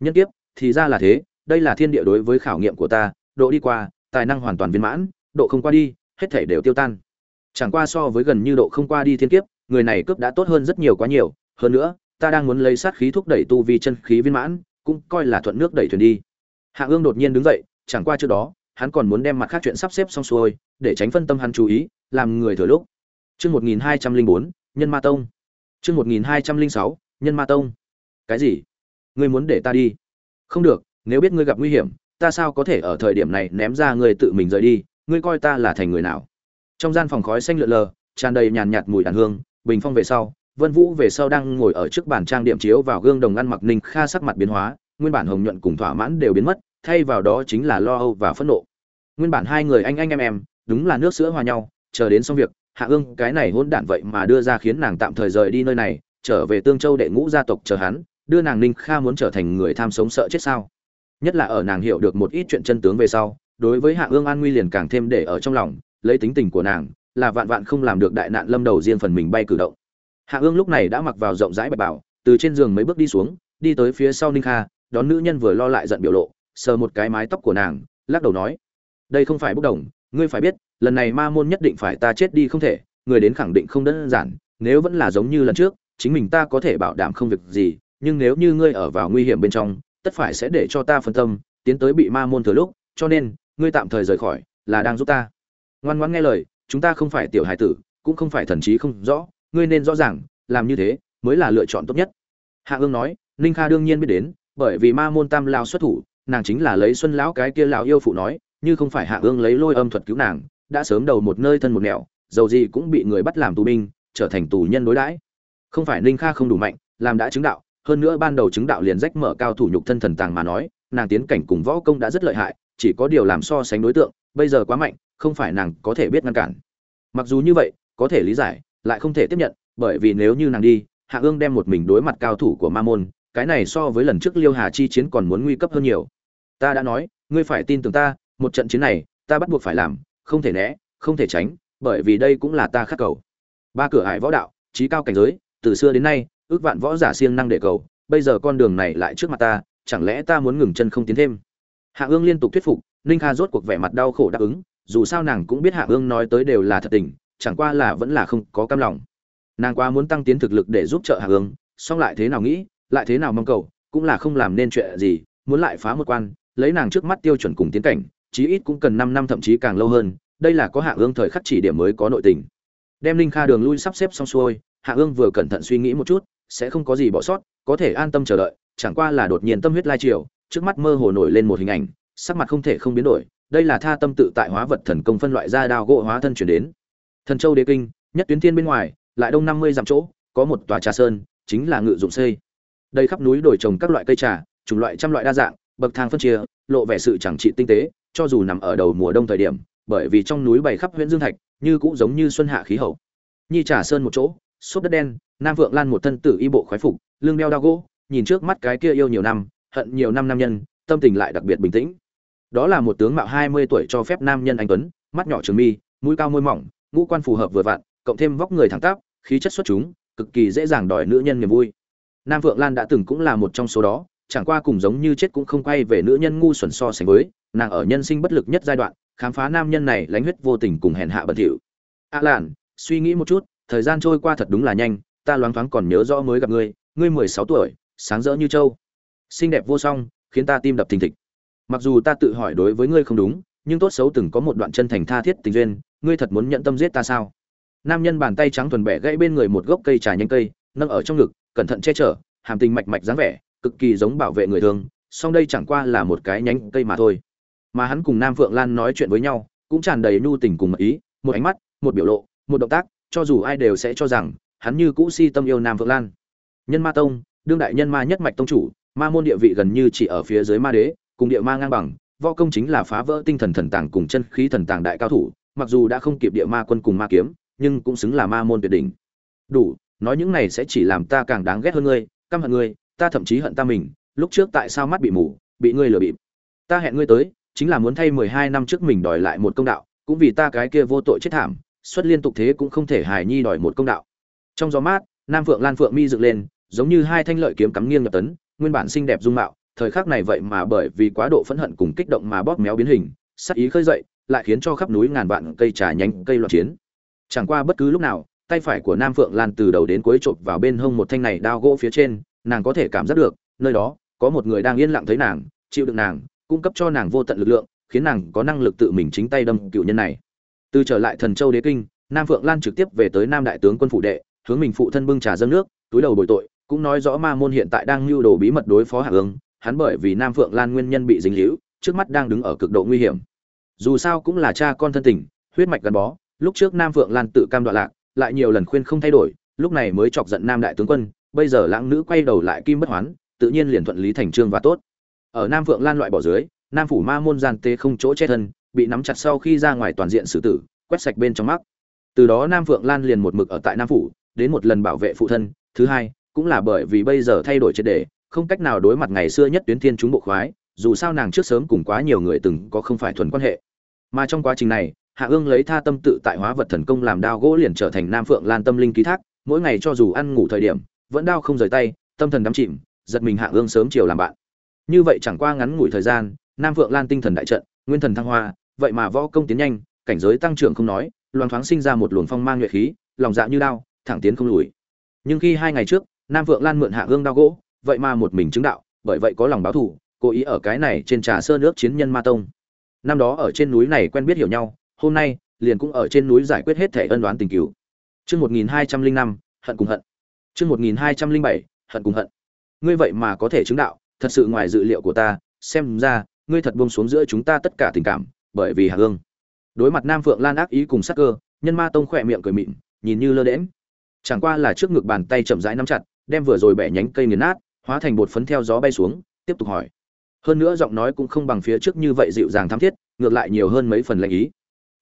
S1: Nhân kiếp thì ra là thế, đây là thiên địa đối với khảo nghiệm của ta, độ đi qua, tài năng hoàn toàn viên mãn, độ không qua đi, hết thể đều tiêu tan. Chẳng qua so với gần như độ không qua đi thiên kiếp, người này cướp đã tốt hơn rất nhiều quá nhiều, hơn nữa, ta đang muốn lấy sát khí thúc đẩy tu vi chân khí viên mãn, cũng coi là thuận nước đẩy thuyền đi. Hạ ương đột nhiên đứng dậy, chẳng qua trước đó, hắn còn muốn đem mặt khác chuyện sắp xếp xong xuôi, để tránh phân tâm hắn chú ý, làm người thừa lúc. Chương một nghìn hai trăm linh bốn, nhân ma tông. Chương một nghìn hai trăm linh sáu, nhân ma tông. Cái gì? Ngươi muốn để ta đi? Không được, nếu biết ngươi gặp nguy hiểm, ta sao có thể ở thời điểm này ném ra ngươi tự mình rời đi, ngươi coi ta là thành người nào? Trong gian phòng khói xanh lượn lờ, tràn đầy nhàn nhạt mùi đàn hương, bình phong về sau, vân vũ về sau đang ngồi ở trước bàn trang điểm chiếu vào gương đồng ăn mặc ninh kha sắc mặt biến hóa, nguyên bản hồng nhuận cùng thỏa mãn đều biến mất, thay vào đó chính là lo âu và phẫn nộ. Nguyên bản hai người anh anh em em, đúng là nước sữa hòa nhau, chờ đến xong việc, hạ ương, cái này hôn đản vậy mà đưa ra khiến nàng tạm thời rời đi nơi này, trở về tương châu đệ ngũ gia tộc chờ hắn đưa nàng ninh kha muốn trở thành người tham sống sợ chết sao? Nhất là ở nàng hiểu được một ít chuyện chân tướng về sau, đối với hạ ương an nguy liền càng thêm để ở trong lòng, lấy tính tình của nàng, là vạn vạn không làm được đại nạn lâm đầu riêng phần mình bay cử động. Hạ ương lúc này đã mặc vào rộng rãi bạch bảo từ trên giường mấy bước đi xuống, đi tới phía sau ninh kha, đón nữ nhân vừa lo lại giận biểu lộ, sờ một cái mái tóc của nàng, lắc đầu nói, đây không phải bốc đồng, ngươi phải biết, lần này ma môn nhất định phải ta chết đi không thể, người đến khẳng định không đơn giản, nếu vẫn là giống như lần trước, chính mình ta có thể bảo đảm không việc gì nhưng nếu như ngươi ở vào nguy hiểm bên trong, tất phải sẽ để cho ta phân tâm, tiến tới bị ma môn thừa lúc, cho nên, ngươi tạm thời rời khỏi, là đang giúp ta. Ngoan ngoãn nghe lời, chúng ta không phải tiểu hải tử, cũng không phải thần trí không rõ, ngươi nên rõ ràng, làm như thế, mới là lựa chọn tốt nhất. Hạ ương nói, ninh kha đương nhiên biết đến, bởi vì ma môn tam lao xuất thủ, nàng chính là lấy xuân lão cái kia lão yêu phụ nói, như không phải hạ ương lấy lôi âm thuật cứu nàng, đã sớm đầu một nơi thân một nẻo, dầu gì cũng bị người bắt làm tù binh, trở thành tù nhân đối đãi. Không phải ninh kha không đủ mạnh, làm đã chứng đạo hơn nữa ban đầu chứng đạo liền rách mở cao thủ nhục thân thần tàng mà nói, nàng tiến cảnh cùng võ công đã rất lợi hại, chỉ có điều làm so sánh đối tượng, bây giờ quá mạnh, không phải nàng có thể biết ngăn cản. Mặc dù như vậy, có thể lý giải, lại không thể tiếp nhận, bởi vì nếu như nàng đi, hạ ương đem một mình đối mặt cao thủ của ma môn, cái này so với lần trước liêu hà chi chiến còn muốn nguy cấp hơn nhiều. Ta đã nói, ngươi phải tin tưởng ta, một trận chiến này, ta bắt buộc phải làm, không thể né, không thể tránh, bởi vì đây cũng là ta khắc cầu. Ba cửa hải võ đạo trí cao cảnh giới, từ xưa đến nay ước vạn võ giả siêng năng để cầu, bây giờ con đường này lại trước mặt ta, chẳng lẽ ta muốn ngừng chân không tiến thêm? Hạ ương liên tục thuyết phục, ninh kha rốt cuộc vẻ mặt đau khổ đáp ứng, dù sao nàng cũng biết hạ ương nói tới đều là thật tình, chẳng qua là vẫn là không có cam lòng. Nàng quá muốn tăng tiến thực lực để giúp trợ hạ ương, song lại thế nào nghĩ, lại thế nào mong cầu, cũng là không làm nên chuyện gì, muốn lại phá một quan, lấy nàng trước mắt tiêu chuẩn cùng tiến cảnh, chí ít cũng cần năm năm thậm chí càng lâu hơn, đây là có hạ ương thời khắc chỉ điểm mới có nội tình. Đem Ninh kha đường lui sắp xếp xong xuôi, hạ ương vừa cẩn thận suy nghĩ một chút sẽ không có gì bỏ sót, có thể an tâm chờ đợi, chẳng qua là đột nhiên tâm huyết lai triều trước mắt mơ hồ nổi lên một hình ảnh, sắc mặt không thể không biến đổi, đây là tha tâm tự tại hóa vật thần công phân loại ra đao gỗ hóa thân chuyển đến. Thần châu đế kinh, nhất tuyến thiên bên ngoài, lại đông năm mươi dặm chỗ, có một tòa trà sơn, chính là ngự dụng xây. Đây khắp núi đồi trồng các loại cây trà, chủng loại trăm loại đa dạng, bậc thang phân chia, lộ vẻ sự chẳng trị tinh tế, cho dù nằm ở đầu mùa đông thời điểm, bởi vì trong núi bày khắp huyện dương thạch, như cũng giống như xuân hạ khí hậu. Nhi trà sơn một chỗ xốp đất đen, nam vượng lan một thân tử y bộ khoái phục, lưng đeo đao gỗ, nhìn trước mắt cái kia yêu nhiều năm, hận nhiều năm nam nhân, tâm tình lại đặc biệt bình tĩnh. Đó là một tướng mạo hai mươi tuổi cho phép nam nhân anh tuấn, mắt nhỏ trường mi, mũi cao môi mỏng, ngũ quan phù hợp vừa vặn, cộng thêm vóc người thẳng tắp, khí chất xuất chúng, cực kỳ dễ dàng đòi nữ nhân niềm vui. Nam vượng lan đã từng cũng là một trong số đó, chẳng qua cùng giống như chết cũng không quay về nữ nhân ngu xuẩn so sánh với, nàng ở nhân sinh bất lực nhất giai đoạn, khám phá nam nhân này lánh huyết vô tình cùng hèn hạ bẩn thỉu. A à làn suy nghĩ một chút thời gian trôi qua thật đúng là nhanh, ta loáng thoáng còn nhớ rõ mới gặp ngươi ngươi mười sáu tuổi, sáng rỡ như trâu. Xinh đẹp vô song, khiến ta tim đập thình thịch. Mặc dù ta tự hỏi đối với ngươi không đúng, nhưng tốt xấu từng có một đoạn chân thành tha thiết tình duyên, ngươi thật muốn nhận tâm giết ta sao? Nam nhân bàn tay trắng thuần bẻ gãy bên người một gốc cây trà nhanh cây, nâng ở trong ngực, cẩn thận che chở, hàm tình mạch mạch dáng vẻ, cực kỳ giống bảo vệ người thường, song đây chẳng qua là một cái nhánh cây mà thôi. Mà hắn cùng nam phượng lan nói chuyện với nhau, cũng tràn đầy nhu tình cùng mật ý, một ánh mắt, một biểu lộ, một động tác cho dù ai đều sẽ cho rằng, hắn như cũ si tâm yêu nam phượng lan. Nhân ma tông, đương đại nhân ma nhất mạch tông chủ, ma môn địa vị gần như chỉ ở phía dưới ma đế, cùng địa ma ngang bằng, võ công chính là phá vỡ tinh thần thần tàng cùng chân khí thần tàng đại cao thủ, mặc dù đã không kịp địa ma quân cùng ma kiếm, nhưng cũng xứng là ma môn tuyệt đỉnh. Đủ, nói những này sẽ chỉ làm ta càng đáng ghét hơn ngươi, căm hận ngươi, ta thậm chí hận ta mình, lúc trước tại sao mắt bị mù, bị ngươi lừa bịp. Ta hẹn ngươi tới, chính là muốn thay mười hai năm trước mình đòi lại một công đạo, cũng vì ta cái kia vô tội chết thảm xuất liên tục thế cũng không thể hài nhi đòi một công đạo. Trong gió mát, nam phượng lan phượng mi dựng lên, giống như hai thanh lợi kiếm cắm nghiêng nhập tấn, nguyên bản xinh đẹp dung mạo, thời khắc này vậy mà bởi vì quá độ phẫn hận cùng kích động mà bóp méo biến hình, sắc ý khơi dậy, lại khiến cho khắp núi ngàn vạn cây trà nhánh, cây loạn chiến. Chẳng qua bất cứ lúc nào, tay phải của nam phượng lan từ đầu đến cuối chộp vào bên hông một thanh này đao gỗ phía trên, nàng có thể cảm giác được, nơi đó, có một người đang yên lặng thấy nàng, chịu đựng nàng, cung cấp cho nàng vô tận lực lượng, khiến nàng có năng lực tự mình chính tay đâm cựu nhân này từ trở lại thần châu đế kinh, nam phượng lan trực tiếp về tới nam đại tướng quân phụ đệ, hướng mình phụ thân bưng trà dâng nước, túi đầu bồi tội, cũng nói rõ ma môn hiện tại đang lưu đồ bí mật đối phó hạ ứng hắn bởi vì nam phượng lan nguyên nhân bị dính hữu trước mắt đang đứng ở cực độ nguy hiểm. Dù sao cũng là cha con thân tình, huyết mạch gắn bó, lúc trước nam phượng lan tự cam đoạn lạc, lại nhiều lần khuyên không thay đổi, lúc này mới chọc giận nam đại tướng quân, bây giờ lãng nữ quay đầu lại kim bất hoán, tự nhiên liền thuận lý thành trương và tốt. Ở nam phượng lan loại bỏ dưới, nam phủ ma môn gian tê không chỗ che thân bị nắm chặt sau khi ra ngoài toàn diện xử tử, quét sạch bên trong mắt từ đó nam phượng lan liền một mực ở tại nam phủ, đến một lần bảo vệ phụ thân, thứ hai, cũng là bởi vì bây giờ thay đổi triệt đề không cách nào đối mặt ngày xưa nhất tuyến thiên chúng bộ khoái, dù sao nàng trước sớm cùng quá nhiều người từng có không phải thuần quan hệ. Mà trong quá trình này, hạ ương lấy tha tâm tự tại hóa vật thần công làm đao gỗ liền trở thành nam phượng lan tâm linh ký thác, mỗi ngày cho dù ăn ngủ thời điểm, vẫn đao không rời tay, tâm thần đắm chìm, giật mình hạ ương sớm chiều làm bạn. Như vậy chẳng qua ngắn ngủi thời gian, nam phượng lan tinh thần đại trận nguyên thần thăng hoa, vậy mà võ công tiến nhanh, cảnh giới tăng trưởng không nói loan thoáng sinh ra một luồng phong mang nhuệ khí, lòng dạ như đao, thẳng tiến không lùi. Nhưng khi hai ngày trước, nam Vượng lan mượn hạ gương đao gỗ, vậy mà một mình chứng đạo, bởi vậy có lòng báo thù, cố ý ở cái này trên trà sơ nước chiến nhân ma tông. Năm đó ở trên núi này quen biết hiểu nhau, hôm nay liền cũng ở trên núi giải quyết hết thể ân đoán tình cứu. Chương một nghìn hai trăm linh năm, hận cùng hận. Chương một nghìn hai trăm linh bảy, hận cùng hận. Ngươi vậy mà có thể chứng đạo, thật sự ngoài dự liệu của ta, xem ra ngươi thật buông xuống giữa chúng ta tất cả tình cảm, bởi vì hạ ương đối mặt nam phượng lan ác ý cùng sắc cơ, nhân ma tông khỏe miệng cười mịn, nhìn như lơ đễm chẳng qua là trước ngực bàn tay chậm rãi nắm chặt, đem vừa rồi bẻ nhánh cây nghiền nát, hóa thành bột phấn theo gió bay xuống, tiếp tục hỏi. Hơn nữa giọng nói cũng không bằng phía trước như vậy dịu dàng thắm thiết, ngược lại nhiều hơn mấy phần lệnh ý.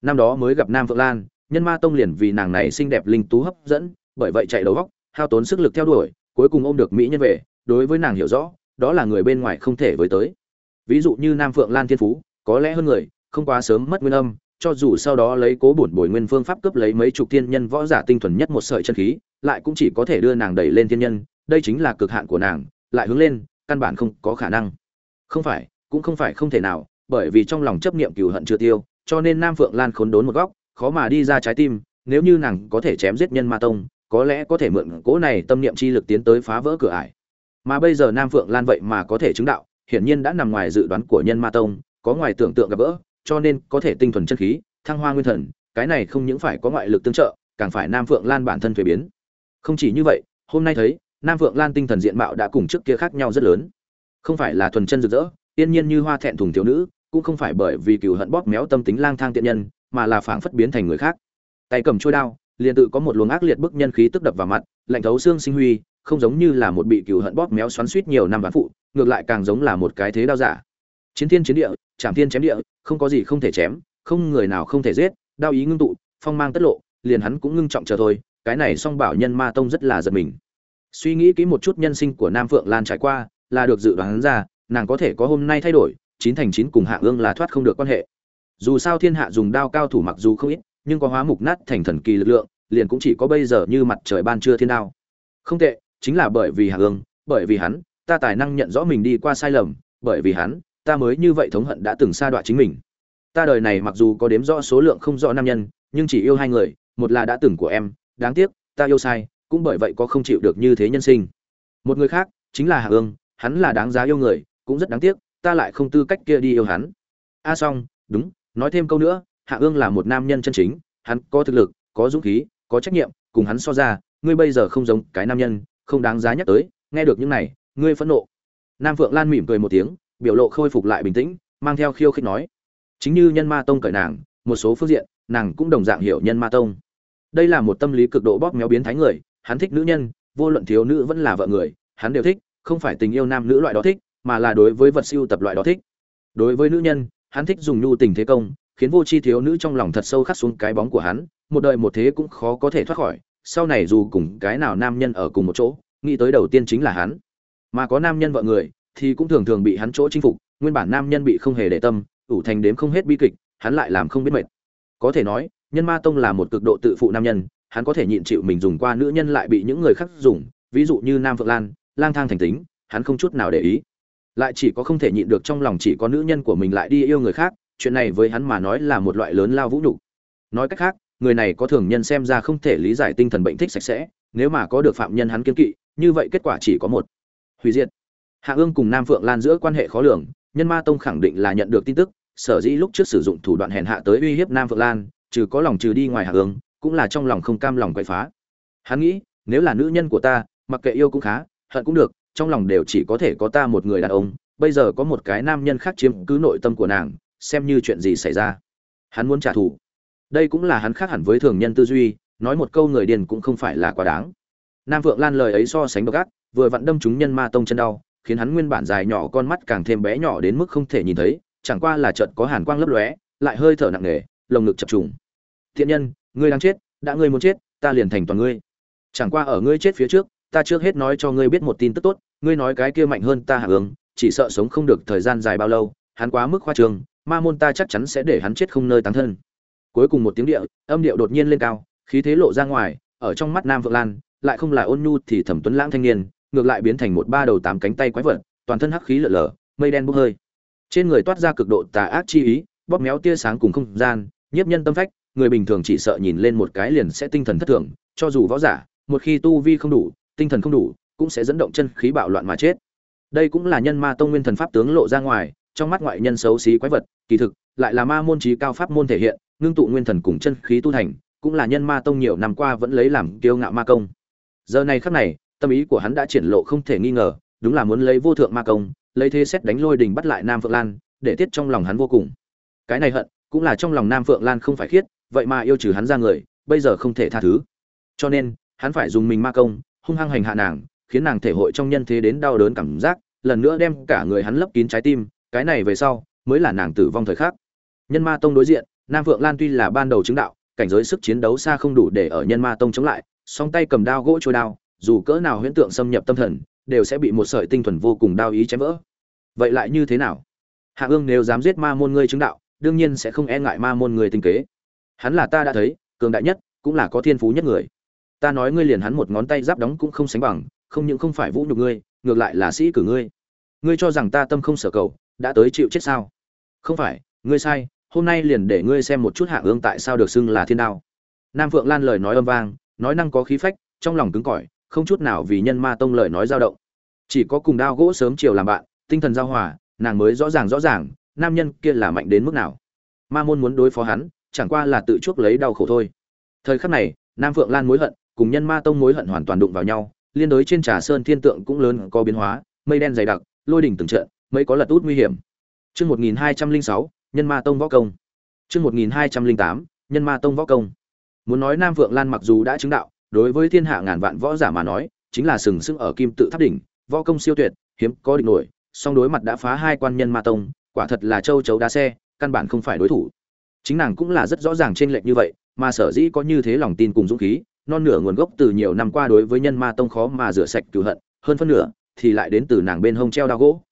S1: Năm đó mới gặp nam phượng lan, nhân ma tông liền vì nàng này xinh đẹp linh tú hấp dẫn, bởi vậy chạy đầu góc, hao tốn sức lực theo đuổi, cuối cùng ôm được mỹ nhân về, đối với nàng hiểu rõ, đó là người bên ngoài không thể với tới ví dụ như nam phượng lan thiên phú, có lẽ hơn người, không quá sớm mất nguyên âm, cho dù sau đó lấy cố bổn bồi nguyên phương pháp cướp lấy mấy chục thiên nhân võ giả tinh thuần nhất một sợi chân khí, lại cũng chỉ có thể đưa nàng đẩy lên thiên nhân, đây chính là cực hạn của nàng, lại hướng lên, căn bản không có khả năng. Không phải, cũng không phải không thể nào, bởi vì trong lòng chấp niệm cừu hận chưa tiêu, cho nên nam phượng lan khốn đốn một góc, khó mà đi ra trái tim, nếu như nàng có thể chém giết nhân ma tông, có lẽ có thể mượn cỗ này tâm niệm chi lực tiến tới phá vỡ cửa ải. Mà bây giờ nam phượng lan vậy mà có thể chứng đạo hiển nhiên đã nằm ngoài dự đoán của nhân ma tông, có ngoài tưởng tượng gặp gỡ, cho nên có thể tinh thuần chân khí, thăng hoa nguyên thần, cái này không những phải có ngoại lực tương trợ, càng phải nam phượng lan bản thân thuế biến. Không chỉ như vậy, hôm nay thấy, nam phượng lan tinh thần diện mạo đã cùng trước kia khác nhau rất lớn. Không phải là thuần chân rực rỡ, yên nhiên như hoa thẹn thùng thiếu nữ, cũng không phải bởi vì cừu hận bóp méo tâm tính lang thang tiện nhân, mà là phảng phất biến thành người khác. Tay cầm chuôi đao, liền tự có một luồng ác liệt bức nhân khí tức đập vào mặt, lạnh thấu xương sinh huy, không giống như là một bị cừu hận bóp méo xoắn suýt nhiều năm ván phụ ngược lại càng giống là một cái thế đao giả. Chiến thiên chiến địa chạm thiên chém địa, không có gì không thể chém, không người nào không thể giết, đao ý ngưng tụ, phong mang tất lộ, liền hắn cũng ngưng trọng chờ thôi, cái này song bảo nhân ma tông rất là giật mình. Suy nghĩ kỹ một chút nhân sinh của nam phượng lan trải qua, là được dự đoán ra, nàng có thể có hôm nay thay đổi, chín thành chín cùng hạ ương là thoát không được quan hệ. Dù sao thiên hạ dùng đao cao thủ mặc dù không ít, nhưng có hóa mục nát thành thần kỳ lực lượng, liền cũng chỉ có bây giờ như mặt trời ban trưa thiên đao. Không tệ, chính là bởi vì hạ ương, bởi vì hắn ta tài năng nhận rõ mình đi qua sai lầm, bởi vì hắn, ta mới như vậy thống hận đã từng sa đọa chính mình. Ta đời này mặc dù có đếm rõ số lượng không rõ nam nhân, nhưng chỉ yêu hai người, một là đã từng của em, đáng tiếc, ta yêu sai, cũng bởi vậy có không chịu được như thế nhân sinh. Một người khác, chính là hạ ương hắn là đáng giá yêu người, cũng rất đáng tiếc, ta lại không tư cách kia đi yêu hắn. A à xong, đúng, nói thêm câu nữa hạ ương là một nam nhân chân chính, hắn có thực lực, có dũng khí, có trách nhiệm, cùng hắn so ra, ngươi bây giờ không giống cái nam nhân, không đáng giá nhắc tới, nghe được những này ngươi phẫn nộ. Nam phượng lan mỉm cười một tiếng, biểu lộ khôi phục lại bình tĩnh, mang theo khiêu khích nói. Chính như nhân ma tông cởi nàng, một số phương diện, nàng cũng đồng dạng hiểu nhân ma tông. Đây là một tâm lý cực độ bóp méo biến thái người, hắn thích nữ nhân, vô luận thiếu nữ vẫn là vợ người, hắn đều thích, không phải tình yêu nam nữ loại đó thích, mà là đối với vật siêu tập loại đó thích. Đối với nữ nhân, hắn thích dùng nhu tình thế công, khiến vô chi thiếu nữ trong lòng thật sâu khắc xuống cái bóng của hắn, một đời một thế cũng khó có thể thoát khỏi, sau này dù cùng cái nào nam nhân ở cùng một chỗ, nghĩ tới đầu tiên chính là hắn mà có nam nhân vợ người, thì cũng thường thường bị hắn chỗ chinh phục, nguyên bản nam nhân bị không hề để tâm, ủ thành đếm không hết bi kịch, hắn lại làm không biết mệt. Có thể nói, nhân ma tông là một cực độ tự phụ nam nhân, hắn có thể nhịn chịu mình dùng qua nữ nhân lại bị những người khác dùng, ví dụ như nam phượng lan, lang thang thành tính, hắn không chút nào để ý. Lại chỉ có không thể nhịn được trong lòng chỉ có nữ nhân của mình lại đi yêu người khác, chuyện này với hắn mà nói là một loại lớn lao vũ nhục. Nói cách khác, người này có thường nhân xem ra không thể lý giải tinh thần bệnh thích sạch sẽ, nếu mà có được phạm nhân hắn kiên kỵ, như vậy kết quả chỉ có một hủy diệt. Hạ ương cùng nam phượng lan giữa quan hệ khó lường, nhân ma tông khẳng định là nhận được tin tức, sở dĩ lúc trước sử dụng thủ đoạn hèn hạ tới uy hiếp nam phượng lan, trừ có lòng trừ đi ngoài hạ ương, cũng là trong lòng không cam lòng quậy phá. Hắn nghĩ, nếu là nữ nhân của ta, mặc kệ yêu cũng khá, hận cũng được, trong lòng đều chỉ có thể có ta một người đàn ông, bây giờ có một cái nam nhân khác chiếm cứ nội tâm của nàng, xem như chuyện gì xảy ra. Hắn muốn trả thù. Đây cũng là hắn khác hẳn với thường nhân tư duy, nói một câu người điền cũng không phải là quá đáng. Nam vượng lan lời ấy so sánh độc ác vừa vặn đâm chúng nhân ma tông chân đau, khiến hắn nguyên bản dài nhỏ con mắt càng thêm bé nhỏ đến mức không thể nhìn thấy, chẳng qua là trận có hàn quang lấp lóe, lại hơi thở nặng nề, lồng ngực chập trùng. Thiện nhân, ngươi đang chết, đã ngươi muốn chết, ta liền thành toàn ngươi. Chẳng qua ở ngươi chết phía trước, ta trước hết nói cho ngươi biết một tin tức tốt, ngươi nói cái kia mạnh hơn ta hạ ứng chỉ sợ sống không được thời gian dài bao lâu, hắn quá mức khoa trương, ma môn ta chắc chắn sẽ để hắn chết không nơi tán thân. Cuối cùng một tiếng địa, âm điệu đột nhiên lên cao, khí thế lộ ra ngoài, ở trong mắt nam vượng lan, lại không là ôn nhu thì thẩm tuấn lãng thanh niên ngược lại biến thành một ba đầu tám cánh tay quái vật, toàn thân hắc khí lở lở, mây đen bốc hơi. Trên người toát ra cực độ tà ác chi ý, bóp méo tia sáng cùng không gian, nhiếp nhân tâm phách, người bình thường chỉ sợ nhìn lên một cái liền sẽ tinh thần thất thường, cho dù võ giả, một khi tu vi không đủ, tinh thần không đủ, cũng sẽ dẫn động chân khí bạo loạn mà chết. Đây cũng là nhân ma tông nguyên thần pháp tướng lộ ra ngoài, trong mắt ngoại nhân xấu xí quái vật, kỳ thực, lại là ma môn trí cao pháp môn thể hiện, ngưng tụ nguyên thần cùng chân khí tu thành cũng là nhân ma tông nhiều năm qua vẫn lấy làm kiêu ngạo ma công. Giờ này khắc này tâm ý của hắn đã triển lộ không thể nghi ngờ, đúng là muốn lấy vô thượng ma công, lấy thế xét đánh lôi đình bắt lại nam phượng lan, để tiết trong lòng hắn vô cùng. Cái này hận, cũng là trong lòng nam phượng lan không phải khiết, vậy mà yêu trừ hắn ra người, bây giờ không thể tha thứ. Cho nên, hắn phải dùng mình ma công, hung hăng hành hạ nàng, khiến nàng thể hội trong nhân thế đến đau đớn cảm giác, lần nữa đem cả người hắn lấp kín trái tim, cái này về sau, mới là nàng tử vong thời khắc. Nhân ma tông đối diện, nam phượng lan tuy là ban đầu chứng đạo, cảnh giới sức chiến đấu xa không đủ để ở nhân ma tông chống lại, song tay cầm đao gỗ trôi đao dù cỡ nào huyễn tượng xâm nhập tâm thần, đều sẽ bị một sợi tinh thuần vô cùng đao ý chém vỡ. Vậy lại như thế nào? Hạ ương nếu dám giết ma môn ngươi chứng đạo, đương nhiên sẽ không e ngại ma môn người tinh kế. Hắn là ta đã thấy, cường đại nhất, cũng là có thiên phú nhất người. Ta nói ngươi liền hắn một ngón tay giáp đóng cũng không sánh bằng, không những không phải vũ nhục ngươi, ngược lại là sĩ cử ngươi. Ngươi cho rằng ta tâm không sở cầu, đã tới chịu chết sao? Không phải, ngươi sai, hôm nay liền để ngươi xem một chút hạ ương tại sao được xưng là thiên đao. Nam phượng lan lời nói âm vang, nói năng có khí phách, trong lòng cứng cỏi không chút nào vì nhân ma tông lời nói dao động. Chỉ có cùng đao gỗ sớm chiều làm bạn, tinh thần giao hòa, nàng mới rõ ràng rõ ràng, nam nhân kia là mạnh đến mức nào. Ma môn muốn đối phó hắn, chẳng qua là tự chuốc lấy đau khổ thôi. Thời khắc này, nam phượng lan mối hận, cùng nhân ma tông mối hận hoàn toàn đụng vào nhau, liên đối trên trà sơn thiên tượng cũng lớn có biến hóa, mây đen dày đặc, lôi đỉnh từng trận, mấy có lật út nguy hiểm. Chương một nghìn hai trăm linh sáu, nhân ma tông võ công. Chương một nghìn hai trăm linh tám, nhân ma tông võ công. Muốn nói nam phượng lan mặc dù đã chứng đạo đối với thiên hạ ngàn vạn võ giả mà nói, chính là sừng sững ở kim tự tháp đỉnh, võ công siêu tuyệt, hiếm có địch nổi, song đối mặt đã phá hai quan nhân ma tông, quả thật là châu chấu đá xe, căn bản không phải đối thủ. Chính nàng cũng là rất rõ ràng trên lệch như vậy, mà sở dĩ có như thế lòng tin cùng dũng khí, non nửa nguồn gốc từ nhiều năm qua đối với nhân ma tông khó mà rửa sạch cửu hận, hơn phân nửa thì lại đến từ nàng bên hông treo đao gỗ.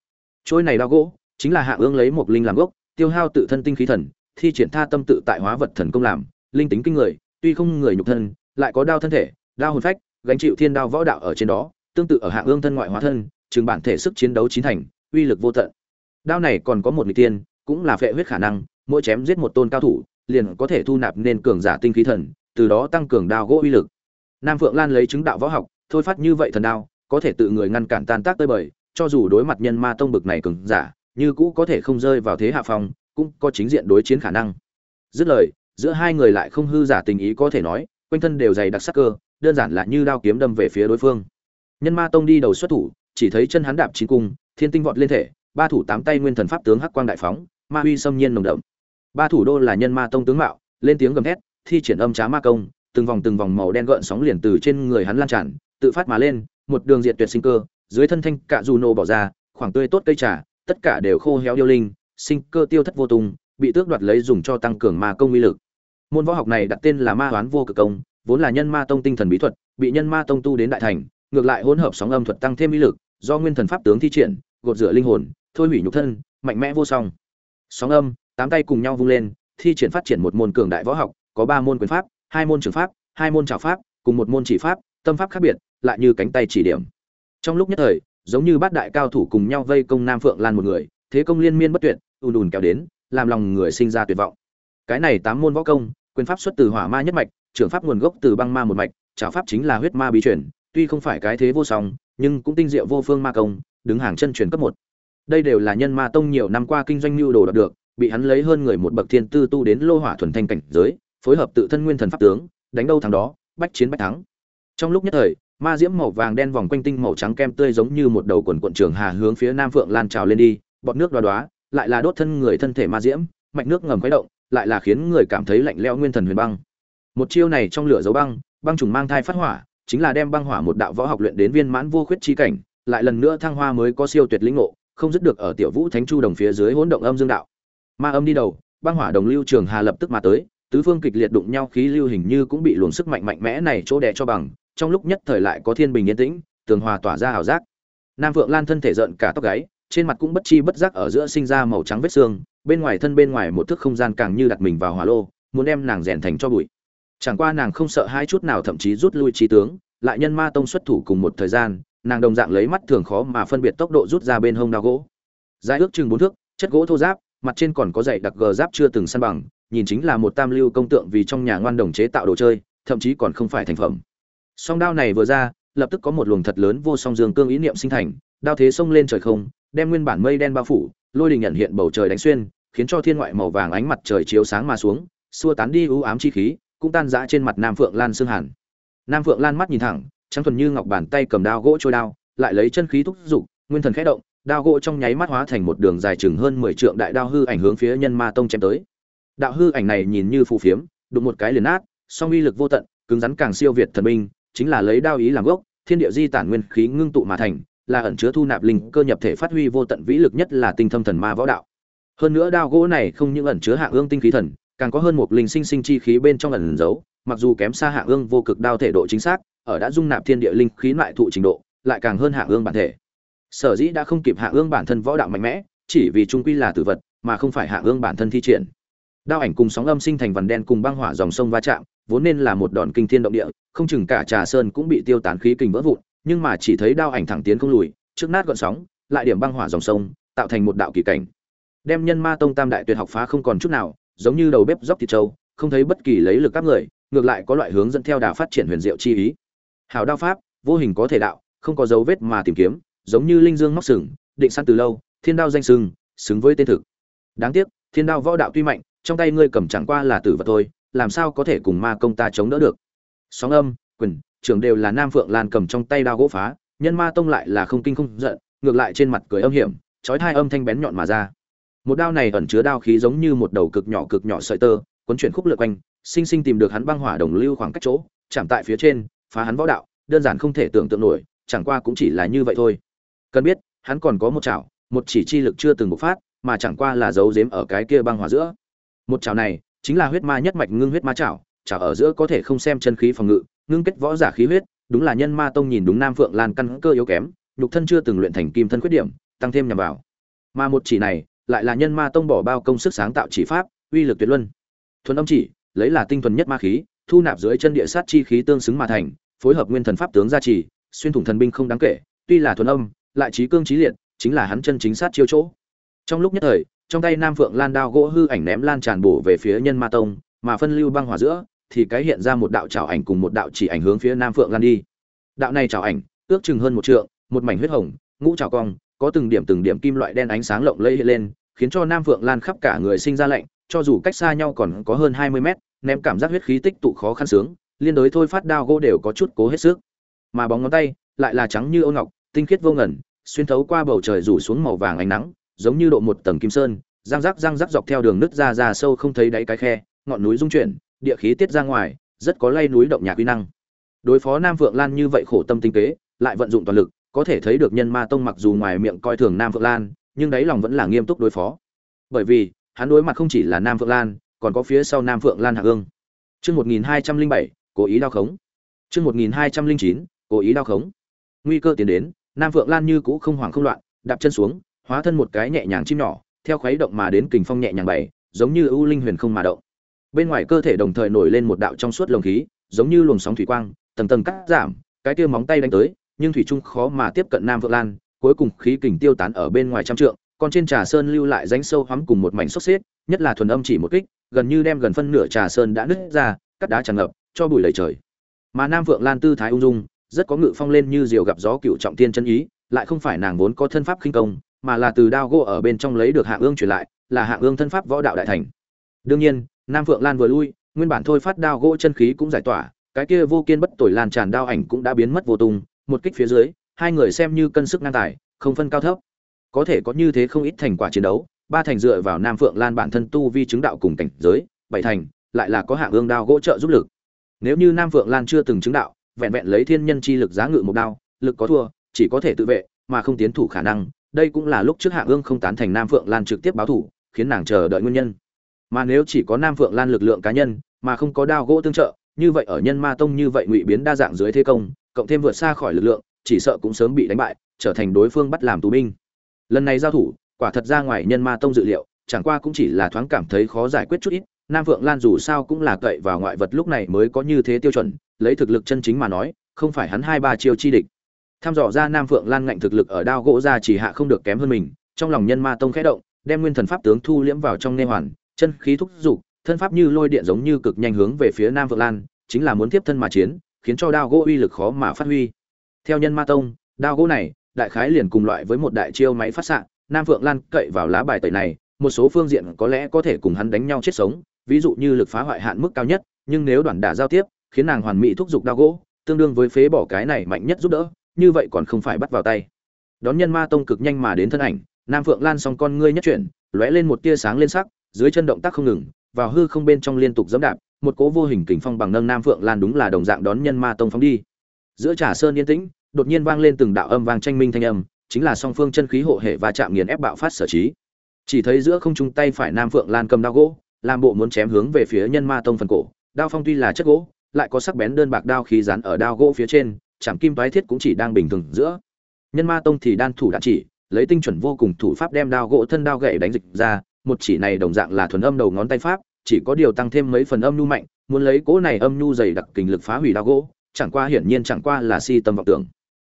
S1: Chối này đao gỗ chính là hạ ương lấy một linh làm gốc, tiêu hao tự thân tinh khí thần, thi triển tha tâm tự tại hóa vật thần công làm, linh tính kinh người, tuy không người nhục thân lại có đao thân thể, đao hồn phách, gánh chịu thiên đao võ đạo ở trên đó, tương tự ở hạng ương thân ngoại hóa thân chứng bản thể sức chiến đấu chín thành, uy lực vô tận. Đao này còn có một nghịch tiên, cũng là phệ huyết khả năng, mỗi chém giết một tôn cao thủ, liền có thể thu nạp nên cường giả tinh khí thần, từ đó tăng cường đao gỗ uy lực. Nam phượng lan lấy chứng đạo võ học, thôi phát như vậy thần đao, có thể tự người ngăn cản tan tác tơi bời, cho dù đối mặt nhân ma tông bực này cường giả, như cũ có thể không rơi vào thế hạ phong, cũng có chính diện đối chiến khả năng. Dứt lời, giữa hai người lại không hư giả tình ý có thể nói quanh thân đều dày đặc sắc cơ, đơn giản là như đao kiếm đâm về phía đối phương. Nhân ma tông đi đầu xuất thủ, chỉ thấy chân hắn đạp chín cung, thiên tinh vọt lên thể, ba thủ tám tay nguyên thần pháp tướng hắc quang đại phóng, ma uy xâm nhiên nồng đậm. Ba thủ đô là nhân ma tông tướng mạo, lên tiếng gầm thét, thi triển âm trá ma công, từng vòng từng vòng màu đen gợn sóng liền từ trên người hắn lan tràn, tự phát mà lên, một đường diệt tuyệt sinh cơ, dưới thân thanh cạ dù nô bỏ ra, khoảng tươi tốt cây trà, tất cả đều khô héo điêu linh, sinh cơ tiêu thất vô tung bị tước đoạt lấy dùng cho tăng cường ma công uy lực môn võ học này đặt tên là ma hoán vô cực công, vốn là nhân ma tông tinh thần bí thuật, bị nhân ma tông tu đến đại thành, ngược lại hỗn hợp sóng âm thuật tăng thêm uy lực, do nguyên thần pháp tướng thi triển, gột rửa linh hồn, thôi hủy nhục thân, mạnh mẽ vô song. Sóng âm, tám tay cùng nhau vung lên, thi triển phát triển một môn cường đại võ học, có ba môn quyền pháp, hai môn trường pháp, hai môn trào pháp, cùng một môn chỉ pháp, tâm pháp khác biệt, lại như cánh tay chỉ điểm. Trong lúc nhất thời, giống như bát đại cao thủ cùng nhau vây công nam phượng lan một người, thế công liên miên bất tuyệt, ùn ùn kéo đến, làm lòng người sinh ra tuyệt vọng cái này tám môn võ công, quyền pháp xuất từ hỏa ma nhất mạch, trưởng pháp nguồn gốc từ băng ma một mạch trả pháp chính là huyết ma bí truyền, tuy không phải cái thế vô song, nhưng cũng tinh diệu vô phương ma công, đứng hàng chân truyền cấp một. Đây đều là nhân ma tông nhiều năm qua kinh doanh lưu đồ đạt được, bị hắn lấy hơn người một bậc thiên tư tu đến lô hỏa thuần thanh cảnh giới, phối hợp tự thân nguyên thần pháp tướng, đánh đâu thắng đó, bách chiến bách thắng. Trong lúc nhất thời, ma diễm màu vàng đen vòng quanh tinh màu trắng kem tươi giống như một đầu quần quận trường hà hướng phía nam phượng lan trào lên đi, bọt nước đoá đoá lại là đốt thân người thân thể ma diễm, mạch nước ngầm khuấy động lại là khiến người cảm thấy lạnh lẽo nguyên thần huyền băng. Một chiêu này trong lửa dấu băng băng trùng mang thai phát hỏa, chính là đem băng hỏa một đạo võ học luyện đến viên mãn vô khuyết chi cảnh, lại lần nữa thăng hoa mới có siêu tuyệt lĩnh ngộ, không dứt được ở tiểu vũ thánh chu đồng phía dưới hỗn động âm dương đạo. Ma âm đi đầu, băng hỏa đồng lưu trường hà lập tức mà tới, tứ phương kịch liệt đụng nhau khí lưu hình như cũng bị luồng sức mạnh mạnh mẽ này chỗ đè cho bằng, trong lúc nhất thời lại có thiên bình yên tĩnh, tường hòa tỏa ra hào giác. Nam vượng lan thân thể giận cả tóc gáy trên mặt cũng bất chi bất giác ở giữa sinh ra màu trắng vết xương, bên ngoài thân bên ngoài một thước không gian càng như đặt mình vào hỏa lô, muốn đem nàng rèn thành cho bụi. Chẳng qua nàng không sợ hai chút nào thậm chí rút lui trí tướng, lại nhân ma tông xuất thủ cùng một thời gian, nàng đồng dạng lấy mắt thường khó mà phân biệt tốc độ rút ra bên hông đao gỗ. Dài ước chừng bốn thước, chất gỗ thô giáp, mặt trên còn có dày đặc gờ giáp chưa từng săn bằng, nhìn chính là một tam lưu công tượng vì trong nhà ngoan đồng chế tạo đồ chơi, thậm chí còn không phải thành phẩm. Song đao này vừa ra, lập tức có một luồng thật lớn vô song dương cương ý niệm sinh thành, đao thế xông lên trời không đem nguyên bản mây đen bao phủ, lôi đình nhận hiện bầu trời đánh xuyên, khiến cho thiên ngoại màu vàng ánh mặt trời chiếu sáng mà xuống, xua tán đi u ám chi khí, cũng tan rã trên mặt nam phượng lan xương hàn. Nam phượng lan mắt nhìn thẳng, trắng thuần như ngọc bàn tay cầm đao gỗ trôi đao, lại lấy chân khí thúc giục, nguyên thần khẽ động, đao gỗ trong nháy mắt hóa thành một đường dài chừng hơn mười trượng đại đao hư ảnh hướng phía nhân ma tông chém tới. Đạo hư ảnh này nhìn như phù phiếm, đụng một cái liền nát, song uy lực vô tận, cứng rắn càng siêu việt thần binh, chính là lấy đao ý làm gốc, thiên địa di tản nguyên khí ngưng tụ mà thành là ẩn chứa thu nạp linh cơ nhập thể phát huy vô tận vĩ lực nhất là tinh thâm thần ma võ đạo. Hơn nữa đao gỗ này không những ẩn chứa hạ ương tinh khí thần, càng có hơn một linh sinh sinh chi khí bên trong ẩn giấu, mặc dù kém xa hạ ương vô cực đao thể độ chính xác, ở đã dung nạp thiên địa linh khí loại thụ trình độ, lại càng hơn hạ ương bản thể. Sở dĩ đã không kịp hạ ương bản thân võ đạo mạnh mẽ, chỉ vì trung quy là tử vật, mà không phải hạ ương bản thân thi triển. Đao ảnh cùng sóng âm sinh thành vằn đen cùng băng hỏa dòng sông va chạm, vốn nên là một đòn kinh thiên động địa, không chừng cả trà sơn cũng bị tiêu tán khí kình vỡ vụn nhưng mà chỉ thấy đao ảnh thẳng tiến không lùi, trước nát gọn sóng, lại điểm băng hỏa dòng sông, tạo thành một đạo kỳ cảnh. Đem nhân ma tông tam đại tuyệt học phá không còn chút nào, giống như đầu bếp dốc thịt trâu, không thấy bất kỳ lấy lực các người, ngược lại có loại hướng dẫn theo đà phát triển huyền diệu chi ý. Hào đao pháp, vô hình có thể đạo, không có dấu vết mà tìm kiếm, giống như linh dương móc sừng, định săn từ lâu, thiên đao danh sừng, xứng với tên thực. Đáng tiếc, thiên đao võ đạo tuy mạnh, trong tay ngươi cầm chẳng qua là tử vật thôi, làm sao có thể cùng ma công ta chống đỡ được? Sóng âm, quyền trưởng đều là nam phượng lan cầm trong tay đao gỗ phá, nhân ma tông lại là không kinh không giận, ngược lại trên mặt cười âm hiểm, chói thai âm thanh bén nhọn mà ra. Một đao này ẩn chứa đao khí giống như một đầu cực nhỏ cực nhỏ sợi tơ cuốn chuyển khúc lượt quanh, sinh sinh tìm được hắn băng hỏa đồng lưu khoảng cách chỗ, chạm tại phía trên, phá hắn võ đạo, đơn giản không thể tưởng tượng nổi, chẳng qua cũng chỉ là như vậy thôi. Cần biết, hắn còn có một chảo, một chỉ chi lực chưa từng bộc phát, mà chẳng qua là giấu giếm ở cái kia băng hỏa giữa. Một chảo này, chính là huyết ma nhất mạch ngưng huyết ma chảo chảo ở giữa có thể không xem chân khí phòng ngự ngưng kết võ giả khí huyết, đúng là nhân ma tông nhìn đúng nam phượng lan căn cơ yếu kém, nhục thân chưa từng luyện thành kim thân khuyết điểm, tăng thêm nhằm vào. Mà một chỉ này, lại là nhân ma tông bỏ bao công sức sáng tạo chỉ pháp, uy lực tuyệt luân. Thuần âm chỉ, lấy là tinh thuần nhất ma khí, thu nạp dưới chân địa sát chi khí tương xứng mà thành, phối hợp nguyên thần pháp tướng gia trì, xuyên thủng thần binh không đáng kể, tuy là thuần âm, lại trí cương trí liệt, chính là hắn chân chính sát chiêu chỗ. Trong lúc nhất thời, trong tay nam phượng lan đao gỗ hư ảnh ném lan tràn bổ về phía nhân ma tông, mà phân lưu băng hỏa giữa thì cái hiện ra một đạo trảo ảnh cùng một đạo chỉ ảnh hướng phía nam phượng lan đi. Đạo này trảo ảnh ước chừng hơn một trượng một mảnh huyết hồng ngũ trảo cong có từng điểm từng điểm kim loại đen ánh sáng lộng lẫy lên khiến cho nam phượng lan khắp cả người sinh ra lạnh cho dù cách xa nhau còn có hơn hai mươi mét ném cảm giác huyết khí tích tụ khó khăn sướng liên đối thôi phát đao gỗ đều có chút cố hết sức. Mà bóng ngón tay lại là trắng như ô ngọc tinh khiết vô ngần, xuyên thấu qua bầu trời rủ xuống màu vàng ánh nắng giống như độ một tầng kim sơn răng rắc răng rắc dọc theo đường nứt ra ra sâu không thấy đáy cái khe ngọn núi rung chuyển địa khí tiết ra ngoài, rất có lay núi động nhà quy năng. Đối phó nam phượng lan như vậy khổ tâm tinh tế lại vận dụng toàn lực, có thể thấy được nhân ma tông mặc dù ngoài miệng coi thường nam phượng lan, nhưng đáy lòng vẫn là nghiêm túc đối phó. Bởi vì, hắn đối mặt không chỉ là nam phượng lan, còn có phía sau nam phượng lan hạ ương. Chương một nghìn hai trăm linh bảy, cố ý đao khống. Chương một nghìn hai trăm linh chín, cố ý đao khống. Nguy cơ tiến đến, nam phượng lan như cũ không hoảng không loạn, đạp chân xuống, hóa thân một cái nhẹ nhàng chim nhỏ, theo khuấy động mà đến kình phong nhẹ nhàng bảy giống như ưu linh huyền không mà động bên ngoài cơ thể đồng thời nổi lên một đạo trong suốt lồng khí, giống như luồng sóng thủy quang, tầng tầng cắt giảm, cái kia móng tay đánh tới, nhưng thủy trung khó mà tiếp cận nam vượng lan, cuối cùng khí kình tiêu tán ở bên ngoài trăm trượng còn trên trà sơn lưu lại rãnh sâu hoắm cùng một mảnh xốc xếp, nhất là thuần âm chỉ một kích, gần như đem gần phân nửa trà sơn đã nứt ra, cắt đá tràn ngập, cho bụi lầy trời. Mà nam vượng lan tư thái ung dung, rất có ngự phong lên như diều gặp gió cựu trọng tiên chân ý, lại không phải nàng vốn có thân pháp khinh công, mà là từ đao gỗ ở bên trong lấy được hạ ương truyền lại, là hạ ương thân pháp võ đạo đại thành. Đương nhiên nam phượng lan vừa lui, nguyên bản thôi phát đao gỗ chân khí cũng giải tỏa, cái kia vô kiên bất tuổi lan tràn đao ảnh cũng đã biến mất vô tung, một kích phía dưới, hai người xem như cân sức ngang tài, không phân cao thấp. Có thể có như thế không ít thành quả chiến đấu, ba thành dựa vào nam phượng lan bản thân tu vi chứng đạo cùng cảnh giới, bảy thành, lại là có hạng ương đao gỗ trợ giúp lực. Nếu như nam phượng lan chưa từng chứng đạo, vẹn vẹn lấy thiên nhân chi lực giá ngự một đao, lực có thua, chỉ có thể tự vệ, mà không tiến thủ khả năng, đây cũng là lúc trước hạ ương không tán thành nam phượng lan trực tiếp báo thủ, khiến nàng chờ đợi nguyên nhân mà nếu chỉ có nam phượng lan lực lượng cá nhân, mà không có đao gỗ tương trợ, như vậy ở nhân ma tông như vậy ngụy biến đa dạng dưới thế công, cộng thêm vượt xa khỏi lực lượng, chỉ sợ cũng sớm bị đánh bại, trở thành đối phương bắt làm tù binh. Lần này giao thủ, quả thật ra ngoài nhân ma tông dự liệu, chẳng qua cũng chỉ là thoáng cảm thấy khó giải quyết chút ít, nam vượng lan dù sao cũng là cậy vào ngoại vật lúc này mới có như thế tiêu chuẩn, lấy thực lực chân chính mà nói, không phải hắn hai ba chiêu chi địch. Tham dò ra nam vượng lan ngạnh thực lực ở đao gỗ ra chỉ hạ không được kém hơn mình, trong lòng nhân ma tông khẽ động, đem nguyên thần pháp tướng thu liễm vào trong nê hoàn chân khí thúc giục thân pháp như lôi điện giống như cực nhanh hướng về phía nam vượng lan, chính là muốn tiếp thân mà chiến, khiến cho đao gỗ uy lực khó mà phát huy. Theo nhân ma tông, đao gỗ này, đại khái liền cùng loại với một đại chiêu máy phát xạ, nam vượng lan cậy vào lá bài tẩy này, một số phương diện có lẽ có thể cùng hắn đánh nhau chết sống, ví dụ như lực phá hoại hạn mức cao nhất, nhưng nếu đoàn đả giao tiếp, khiến nàng hoàn mỹ thúc giục đao gỗ, tương đương với phế bỏ cái này mạnh nhất giúp đỡ, như vậy còn không phải bắt vào tay. Đón nhân ma tông cực nhanh mà đến thân ảnh, nam phượng lan song con ngươi nhất chuyển, lóe lên một tia sáng lên sắc dưới chân động tác không ngừng, vào hư không bên trong liên tục dẫm đạp, một cố vô hình kình phong bằng nâng nam phượng lan đúng là đồng dạng đón nhân ma tông phóng đi. Giữa trà sơn yên tĩnh, đột nhiên vang lên từng đạo âm vang tranh minh thanh âm, chính là song phương chân khí hộ hệ và chạm nghiền ép bạo phát sở trí. Chỉ thấy giữa không trung tay phải nam phượng lan cầm đao gỗ, làm bộ muốn chém hướng về phía nhân ma tông phần cổ. Đao phong tuy là chất gỗ, lại có sắc bén đơn bạc đao khí rán ở đao gỗ phía trên, chạm kim toái thiết cũng chỉ đang bình thường giữa. Nhân ma tông thì đan thủ đạn chỉ, lấy tinh chuẩn vô cùng thủ pháp đem đao gỗ thân đao gậy đánh dịch ra một chỉ này đồng dạng là thuần âm đầu ngón tay pháp, chỉ có điều tăng thêm mấy phần âm nhu mạnh, muốn lấy cỗ này âm nhu dày đặc kình lực phá hủy đao gỗ chẳng qua hiển nhiên chẳng qua là si tâm vọng tưởng.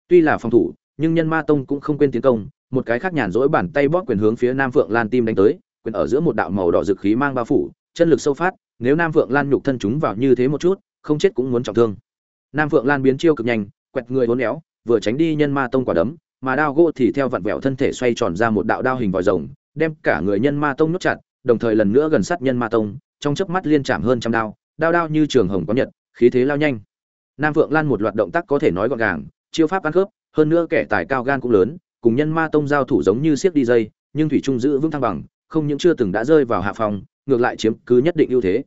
S1: Tuy là phòng thủ, nhưng nhân ma tông cũng không quên tiến công, một cái khác nhàn rỗi bàn tay bóp quyền hướng phía nam phượng lan tim đánh tới, quyền ở giữa một đạo màu đỏ dực khí mang bao phủ, chân lực sâu phát, nếu nam phượng lan nhục thân chúng vào như thế một chút, không chết cũng muốn trọng thương. Nam phượng lan biến chiêu cực nhanh, quẹt người uốn éo, vừa tránh đi nhân ma tông quả đấm, mà đao gỗ thì theo vặn vẹo thân thể xoay tròn ra một đạo đao hình vòi rồng đem cả người nhân ma tông nhốt chặt, đồng thời lần nữa gần sát nhân ma tông, trong chớp mắt liên chạm hơn trăm đao đao đao như trường hồng có nhật, khí thế lao nhanh. Nam vượng lan một loạt động tác có thể nói gọn gàng, chiêu pháp ăn khớp, hơn nữa kẻ tài cao gan cũng lớn, cùng nhân ma tông giao thủ giống như siếc đi dây, nhưng thủy trung giữ vững thăng bằng, không những chưa từng đã rơi vào hạ phòng, ngược lại chiếm cứ nhất định ưu thế.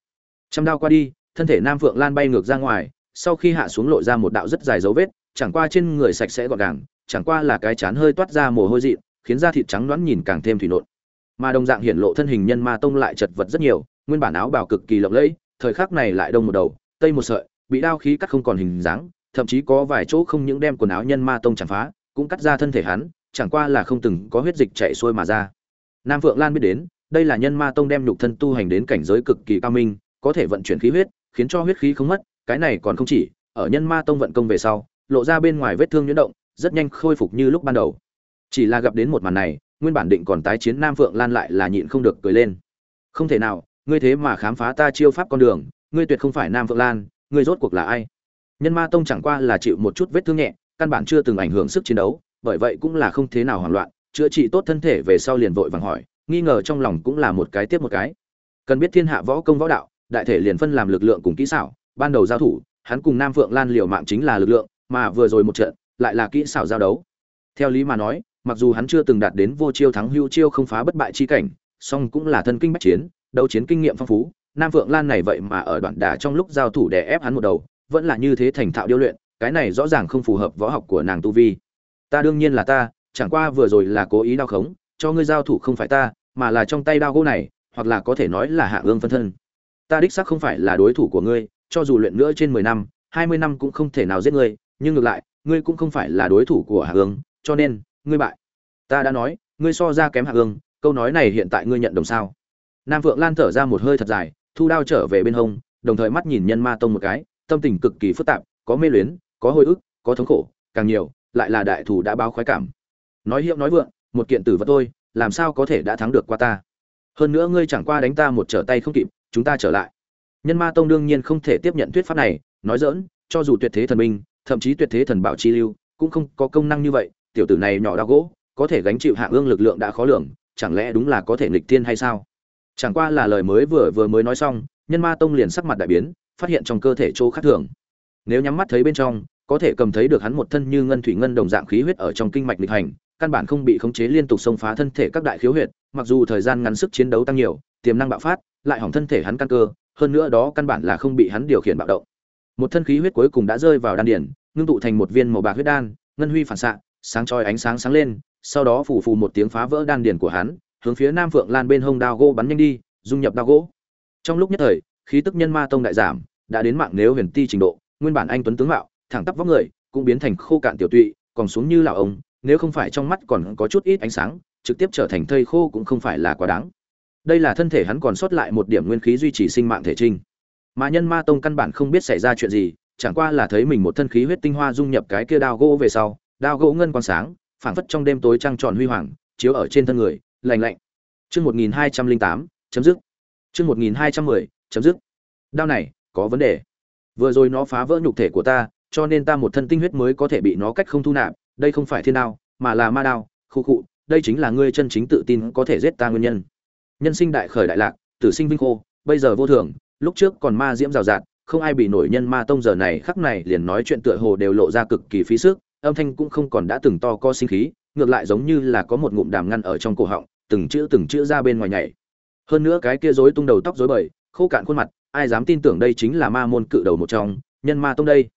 S1: Trăm đao qua đi, thân thể nam phượng lan bay ngược ra ngoài, sau khi hạ xuống lộ ra một đạo rất dài dấu vết, chẳng qua trên người sạch sẽ gọn gàng, chẳng qua là cái chán hơi toát ra mồ hôi dị, khiến da thịt trắng nõn nhìn càng thêm thủy nộn mà đồng dạng hiển lộ thân hình nhân ma tông lại chật vật rất nhiều, nguyên bản áo bào cực kỳ lộng lẫy, thời khắc này lại đông một đầu, tây một sợi, bị đao khí cắt không còn hình dáng, thậm chí có vài chỗ không những đem quần áo nhân ma tông chẳng phá, cũng cắt ra thân thể hắn, chẳng qua là không từng có huyết dịch chảy xuôi mà ra. Nam phượng lan biết đến, đây là nhân ma tông đem nhục thân tu hành đến cảnh giới cực kỳ cao minh, có thể vận chuyển khí huyết, khiến cho huyết khí không mất, cái này còn không chỉ, ở nhân ma tông vận công về sau, lộ ra bên ngoài vết thương nhuyễn động, rất nhanh khôi phục như lúc ban đầu. Chỉ là gặp đến một màn này nguyên bản định còn tái chiến nam phượng lan lại là nhịn không được cười lên. Không thể nào, ngươi thế mà khám phá ta chiêu pháp con đường, ngươi tuyệt không phải nam phượng lan, ngươi rốt cuộc là ai? Nhân ma tông chẳng qua là chịu một chút vết thương nhẹ, căn bản chưa từng ảnh hưởng sức chiến đấu, bởi vậy cũng là không thế nào hoảng loạn, chữa trị tốt thân thể về sau liền vội vàng hỏi, nghi ngờ trong lòng cũng là một cái tiếp một cái. Cần biết thiên hạ võ công võ đạo, đại thể liền phân làm lực lượng cùng kỹ xảo, ban đầu giao thủ, hắn cùng nam phượng lan liều mạng chính là lực lượng, mà vừa rồi một trận, lại là kỹ xảo giao đấu. Theo lý mà nói mặc dù hắn chưa từng đạt đến vô chiêu thắng hưu chiêu không phá bất bại chi cảnh, song cũng là thân kinh bách chiến, đấu chiến kinh nghiệm phong phú. Nam phượng lan này vậy mà ở đoạn đả trong lúc giao thủ đè ép hắn một đầu, vẫn là như thế thành thạo điêu luyện, cái này rõ ràng không phù hợp võ học của nàng tu vi. Ta đương nhiên là ta, chẳng qua vừa rồi là cố ý đao khống, cho ngươi giao thủ không phải ta, mà là trong tay đao gỗ này, hoặc là có thể nói là hạ ương phân thân. Ta đích xác không phải là đối thủ của ngươi, cho dù luyện nữa trên mười năm, hai mươi năm cũng không thể nào giết ngươi, nhưng ngược lại, ngươi cũng không phải là đối thủ của hạ ương, cho nên ngươi bại. Ta đã nói, ngươi so ra kém hạ ương câu nói này hiện tại ngươi nhận đồng sao? Nam vượng lan thở ra một hơi thật dài, thu đao trở về bên hông, đồng thời mắt nhìn nhân ma tông một cái, tâm tình cực kỳ phức tạp, có mê luyến, có hồi ức, có thống khổ, càng nhiều, lại là đại thủ đã báo khoái cảm. Nói hiệu nói vượng, một kiện tử vật tôi làm sao có thể đã thắng được qua ta? Hơn nữa ngươi chẳng qua đánh ta một trở tay không kịp, chúng ta trở lại. Nhân ma tông đương nhiên không thể tiếp nhận thuyết pháp này, nói dỡn cho dù tuyệt thế thần minh, thậm chí tuyệt thế thần bảo chi lưu, cũng không có công năng như vậy tiểu tử này nhỏ đau gỗ, có thể gánh chịu hạ ương lực lượng đã khó lường, chẳng lẽ đúng là có thể nghịch thiên hay sao? Chẳng qua là lời mới vừa vừa mới nói xong, nhân ma tông liền sắc mặt đại biến, phát hiện trong cơ thể chỗ khác thường. Nếu nhắm mắt thấy bên trong, có thể cầm thấy được hắn một thân như ngân thủy ngân đồng dạng khí huyết ở trong kinh mạch lịch hành, căn bản không bị khống chế liên tục xông phá thân thể các đại khiếu huyệt, mặc dù thời gian ngắn sức chiến đấu tăng nhiều, tiềm năng bạo phát, lại hỏng thân thể hắn căn cơ, hơn nữa đó căn bản là không bị hắn điều khiển bạo động. Một thân khí huyết cuối cùng đã rơi vào đan điển ngưng tụ thành một viên màu bạc huyết đan, ngân huy phản xạ sáng chói ánh sáng sáng lên, sau đó phủ phù một tiếng phá vỡ đan điền của hắn, hướng phía nam phượng lan bên hông đao gỗ bắn nhanh đi, dung nhập đao gỗ. Trong lúc nhất thời, khí tức nhân ma tông đại giảm, đã đến mạng nếu huyền ti trình độ, nguyên bản anh tuấn tướng mạo, thẳng tắp vóc người, cũng biến thành khô cạn tiểu tụy, còn xuống như lão ông, nếu không phải trong mắt còn có chút ít ánh sáng, trực tiếp trở thành thây khô cũng không phải là quá đáng. Đây là thân thể hắn còn sót lại một điểm nguyên khí duy trì sinh mạng thể trinh. Mà nhân ma tông căn bản không biết xảy ra chuyện gì, chẳng qua là thấy mình một thân khí huyết tinh hoa dung nhập cái kia đao gỗ về sau đao gỗ ngân quang sáng, phảng phất trong đêm tối trăng tròn huy hoàng, chiếu ở trên thân người lành lạnh. Chương một nghìn hai trăm linh tám, chấm dứt. Chương một nghìn hai trăm mười, chấm dứt. Đao này, có vấn đề. Vừa rồi nó phá vỡ nhục thể của ta, cho nên ta một thân tinh huyết mới có thể bị nó cách không thu nạp, đây không phải thiên đao, mà là ma đao, khu khụ đây chính là ngươi chân chính tự tin có thể giết ta nguyên nhân. Nhân sinh đại khởi đại lạc, tử sinh vinh khô, bây giờ vô thường, lúc trước còn ma diễm rào rạt, không ai bị nổi nhân ma tông giờ này, khắc này liền nói chuyện tựa hồ đều lộ ra cực kỳ phí sức âm thanh cũng không còn đã từng to co sinh khí, ngược lại giống như là có một ngụm đàm ngăn ở trong cổ họng, từng chữ từng chữ ra bên ngoài nhảy. Hơn nữa cái kia rối tung đầu tóc rối bời, khô cạn khuôn mặt, ai dám tin tưởng đây chính là ma môn cự đầu một trong, nhân ma tông đây.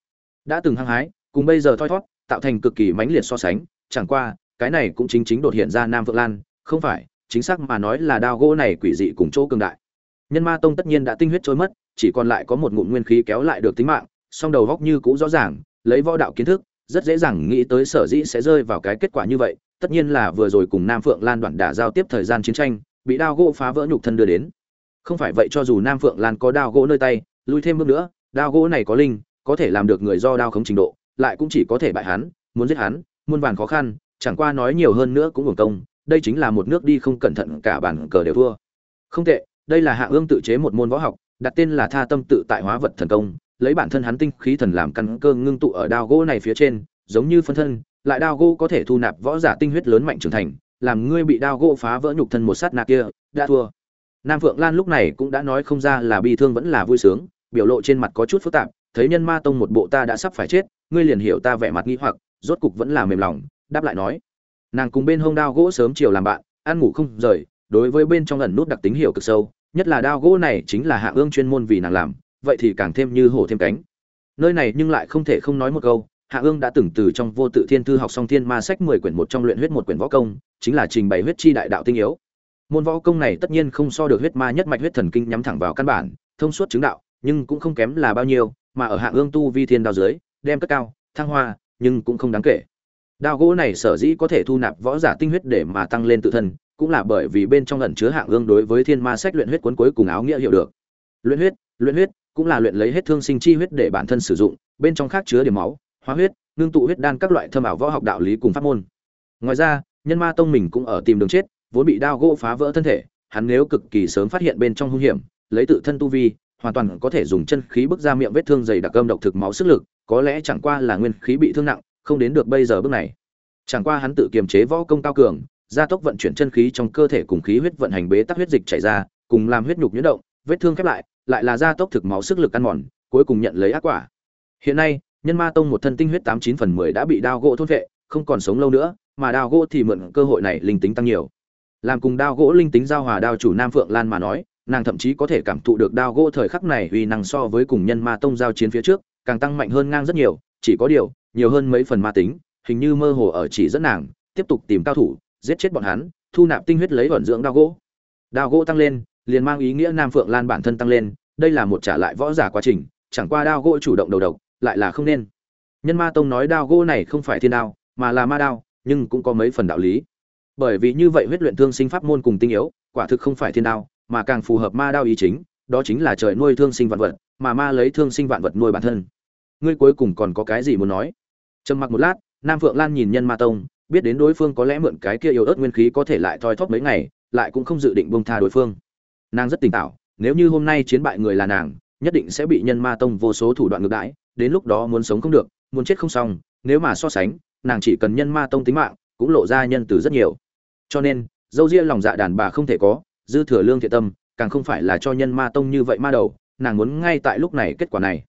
S1: Đã từng hăng hái, cùng bây giờ thoi thót, tạo thành cực kỳ mãnh liệt so sánh, chẳng qua, cái này cũng chính chính đột hiện ra nam vượng lan, không phải, chính xác mà nói là đao gỗ này quỷ dị cùng chỗ cường đại. Nhân ma tông tất nhiên đã tinh huyết trôi mất, chỉ còn lại có một ngụm nguyên khí kéo lại được tính mạng, song đầu góc như cũ rõ ràng, lấy võ đạo kiến thức rất dễ dàng nghĩ tới sở dĩ sẽ rơi vào cái kết quả như vậy, tất nhiên là vừa rồi cùng nam phượng lan đoạn đả giao tiếp thời gian chiến tranh, bị đao gỗ phá vỡ nhục thân đưa đến. Không phải vậy cho dù nam phượng lan có đao gỗ nơi tay, lui thêm bước nữa, đao gỗ này có linh, có thể làm được người do đao khống trình độ, lại cũng chỉ có thể bại hắn, muốn giết hắn, muôn vàn khó khăn, chẳng qua nói nhiều hơn nữa cũng hưởng công, đây chính là một nước đi không cẩn thận cả bản cờ đều thua. Không tệ, đây là hạ ương tự chế một môn võ học, đặt tên là tha tâm tự tại hóa vật thần công lấy bản thân hắn tinh khí thần làm căn cơ ngưng tụ ở đao gỗ này phía trên, giống như phân thân, lại đao gỗ có thể thu nạp võ giả tinh huyết lớn mạnh trưởng thành, làm ngươi bị đao gỗ phá vỡ nhục thân một sát nạ kia, đã thua. Nam phượng lan lúc này cũng đã nói không ra là bi thương vẫn là vui sướng, biểu lộ trên mặt có chút phức tạp, thấy nhân ma tông một bộ ta đã sắp phải chết, ngươi liền hiểu ta vẻ mặt nghi hoặc, rốt cục vẫn là mềm lòng, đáp lại nói. Nàng cùng bên hông đao gỗ sớm chiều làm bạn, ăn ngủ không rời, đối với bên trong ẩn nút đặc tính hiểu cực sâu, nhất là đao gỗ này chính là hạ ương chuyên môn vì nàng làm vậy thì càng thêm như hổ thêm cánh. Nơi này nhưng lại không thể không nói một câu, hạ ương đã từng từ trong vô tự thiên thư học xong thiên ma sách mười quyển một trong luyện huyết một quyển võ công, chính là trình bày huyết chi đại đạo tinh yếu. Môn võ công này tất nhiên không so được huyết ma nhất mạch huyết thần kinh nhắm thẳng vào căn bản, thông suốt chứng đạo, nhưng cũng không kém là bao nhiêu, mà ở hạ ương tu vi thiên đao dưới, đem cất cao, thăng hoa, nhưng cũng không đáng kể. Đao gỗ này sở dĩ có thể thu nạp võ giả tinh huyết để mà tăng lên tự thân, cũng là bởi vì bên trong ẩn chứa hạng ương đối với thiên ma sách luyện huyết cuốn cuối cùng áo nghĩa hiểu được. Luyện huyết luyện huyết cũng là luyện lấy hết thương sinh chi huyết để bản thân sử dụng, bên trong khác chứa điểm máu, hóa huyết nương tụ huyết đan các loại thâm ảo võ học đạo lý cùng pháp môn. Ngoài ra, nhân ma tông mình cũng ở tìm đường chết, vốn bị đao gỗ phá vỡ thân thể, hắn nếu cực kỳ sớm phát hiện bên trong hung hiểm, lấy tự thân tu vi, hoàn toàn có thể dùng chân khí bức ra miệng vết thương dày đặc âm độc thực máu sức lực, có lẽ chẳng qua là nguyên khí bị thương nặng, không đến được bây giờ bước này. Chẳng qua hắn tự kiềm chế võ công cao cường, gia tốc vận chuyển chân khí trong cơ thể cùng khí huyết vận hành bế tắc huyết dịch chảy ra, cùng làm huyết nhục nhuyễn động, vết thương khép lại lại là gia tốc thực máu sức lực ăn mòn, cuối cùng nhận lấy ác quả. Hiện nay, nhân ma tông một thân tinh huyết tám chín phần mười đã bị đao gỗ thôn vệ, không còn sống lâu nữa, mà đao gỗ thì mượn cơ hội này linh tính tăng nhiều. Làm cùng đao gỗ linh tính giao hòa đao chủ nam phượng lan mà nói, nàng thậm chí có thể cảm thụ được đao gỗ thời khắc này uy năng so với cùng nhân ma tông giao chiến phía trước, càng tăng mạnh hơn ngang rất nhiều, chỉ có điều, nhiều hơn mấy phần ma tính, hình như mơ hồ ở chỉ dẫn nàng, tiếp tục tìm cao thủ, giết chết bọn hắn, thu nạp tinh huyết lấy vận dưỡng đao gỗ. Đao gỗ tăng lên liền mang ý nghĩa nam phượng lan bản thân tăng lên, đây là một trả lại võ giả quá trình, chẳng qua đao gỗ chủ động đầu độc, lại là không nên. Nhân ma tông nói đao gỗ này không phải thiên đao, mà là ma đao, nhưng cũng có mấy phần đạo lý. Bởi vì như vậy huyết luyện thương sinh pháp môn cùng tinh yếu, quả thực không phải thiên đao, mà càng phù hợp ma đao ý chính, đó chính là trời nuôi thương sinh vạn vật, mà ma lấy thương sinh vạn vật nuôi bản thân. Ngươi cuối cùng còn có cái gì muốn nói? Trầm mặc một lát, nam phượng lan nhìn nhân ma tông, biết đến đối phương có lẽ mượn cái kia yếu ớt nguyên khí có thể lại thoi thóp mấy ngày, lại cũng không dự định buông tha đối phương nàng rất tỉnh táo, nếu như hôm nay chiến bại người là nàng, nhất định sẽ bị nhân ma tông vô số thủ đoạn ngược đãi, đến lúc đó muốn sống không được, muốn chết không xong, nếu mà so sánh, nàng chỉ cần nhân ma tông tính mạng, cũng lộ ra nhân từ rất nhiều. Cho nên, dâu ria lòng dạ đàn bà không thể có, dư thừa lương thiện tâm, càng không phải là cho nhân ma tông như vậy ma đầu, nàng muốn ngay tại lúc này kết quả này.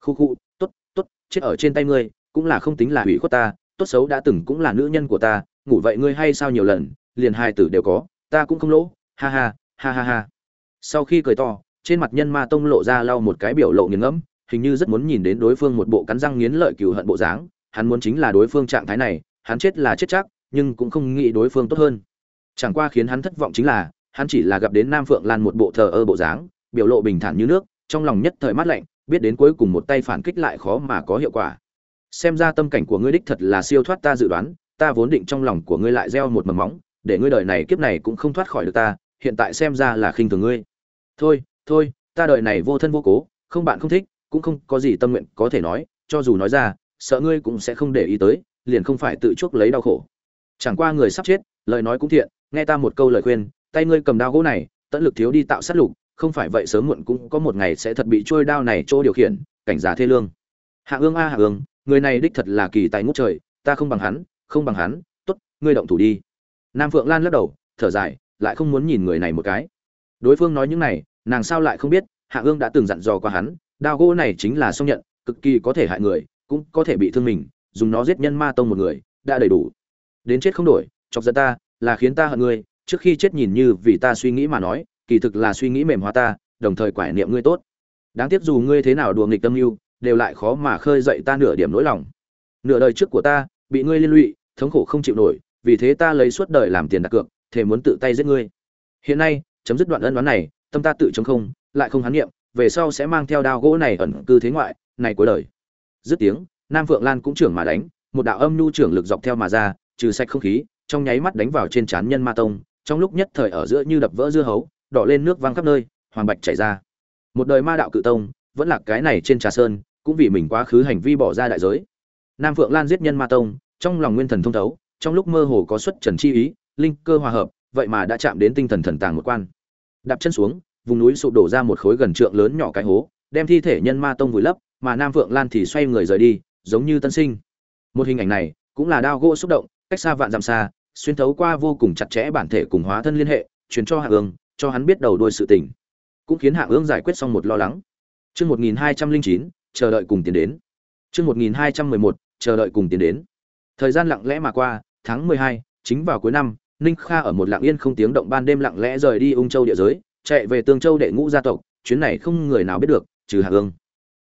S1: Khu khu t ố t t ố t chết ở trên tay ngươi, cũng là không tính là hủy khuất ta, tốt xấu đã từng cũng là nữ nhân của ta, ngủ vậy ngươi hay sao nhiều lần, liền hai tử đều có, ta cũng không lỗ, ha ha ha ha ha sau khi cười to, trên mặt nhân ma tông lộ ra lau một cái biểu lộ nghiền ngẫm, hình như rất muốn nhìn đến đối phương một bộ cắn răng nghiến lợi cừu hận bộ dáng, hắn muốn chính là đối phương trạng thái này, hắn chết là chết chắc, nhưng cũng không nghĩ đối phương tốt hơn. Chẳng qua khiến hắn thất vọng chính là, hắn chỉ là gặp đến nam phượng lan một bộ thờ ơ bộ dáng, biểu lộ bình thản như nước, trong lòng nhất thời mát lạnh, biết đến cuối cùng một tay phản kích lại khó mà có hiệu quả. Xem ra tâm cảnh của ngươi đích thật là siêu thoát ta dự đoán, ta vốn định trong lòng của ngươi lại gieo một mầm móng, để ngươi đời này kiếp này cũng không thoát khỏi được ta hiện tại xem ra là khinh thường ngươi. Thôi thôi, ta đời này vô thân vô cố, không bạn không thích, cũng không có gì tâm nguyện có thể nói, cho dù nói ra, sợ ngươi cũng sẽ không để ý tới, liền không phải tự chuốc lấy đau khổ. Chẳng qua người sắp chết, lời nói cũng thiện, nghe ta một câu lời khuyên, tay ngươi cầm đao gỗ này, tận lực thiếu đi tạo sát lục, không phải vậy sớm muộn cũng có một ngày sẽ thật bị trôi đao này chỗ điều khiển, cảnh giả thê lương. Hạ ương a, hạ ương, người này đích thật là kỳ tài ngút trời, ta không bằng hắn, không bằng hắn, tốt, ngươi động thủ đi. Nam phượng lan lắc đầu, thở dài lại không muốn nhìn người này một cái. Đối phương nói những này, nàng sao lại không biết, hạ ương đã từng dặn dò qua hắn, đao gỗ này chính là song nhận, cực kỳ có thể hại người, cũng có thể bị thương mình, dùng nó giết nhân ma tông một người, đã đầy đủ. Đến chết không đổi, chọc giận ta, là khiến ta hận ngươi, trước khi chết nhìn như vì ta suy nghĩ mà nói, kỳ thực là suy nghĩ mềm hóa ta, đồng thời quải niệm ngươi tốt. Đáng tiếc dù ngươi thế nào đùa nghịch tâm mưu, đều lại khó mà khơi dậy ta nửa điểm nỗi lòng. Nửa đời trước của ta, bị ngươi liên lụy, thống khổ không chịu nổi, vì thế ta lấy suốt đời làm tiền đặt cược thể muốn tự tay giết ngươi. Hiện nay, chấm dứt đoạn ân đoán này, tâm ta tự chống không, lại không hán nghiệm về sau sẽ mang theo đao gỗ này ẩn cư thế ngoại, này cuối đời. Dứt tiếng, nam phượng lan cũng trưởng mà đánh, một đạo âm nhu trưởng lực dọc theo mà ra, trừ sạch không khí, trong nháy mắt đánh vào trên trán nhân ma tông, trong lúc nhất thời ở giữa như đập vỡ dưa hấu, đỏ lên nước văng khắp nơi, hoàng bạch chảy ra. Một đời ma đạo cự tông, vẫn là cái này trên trà sơn, cũng vì mình quá khứ hành vi bỏ ra đại giới. Nam phượng lan giết nhân ma tông, trong lòng nguyên thần thông thấu, trong lúc mơ hồ có xuất trần chi ý linh cơ hòa hợp, vậy mà đã chạm đến tinh thần thần tàng một quan. Đạp chân xuống, vùng núi sụp đổ ra một khối gần trượng lớn nhỏ cái hố, đem thi thể nhân ma tông vùi lấp, mà nam vượng lan thì xoay người rời đi, giống như tân sinh. Một hình ảnh này cũng là đao gỗ xúc động, cách xa vạn dặm xa, xuyên thấu qua vô cùng chặt chẽ bản thể cùng hóa thân liên hệ, truyền cho hạ ương cho hắn biết đầu đuôi sự tình. Cũng khiến hạ ương giải quyết xong một lo lắng. Chương một nghìn hai trăm linh chín, chờ đợi cùng tiến đến. Chương một nghìn hai trăm mười một, chờ đợi cùng tiến đến. Thời gian lặng lẽ mà qua, tháng mười hai, chính vào cuối năm ninh kha ở một lặng yên không tiếng động ban đêm lặng lẽ rời đi ung châu địa giới, chạy về tương châu đệ ngũ gia tộc, chuyến này không người nào biết được, trừ hạ hương.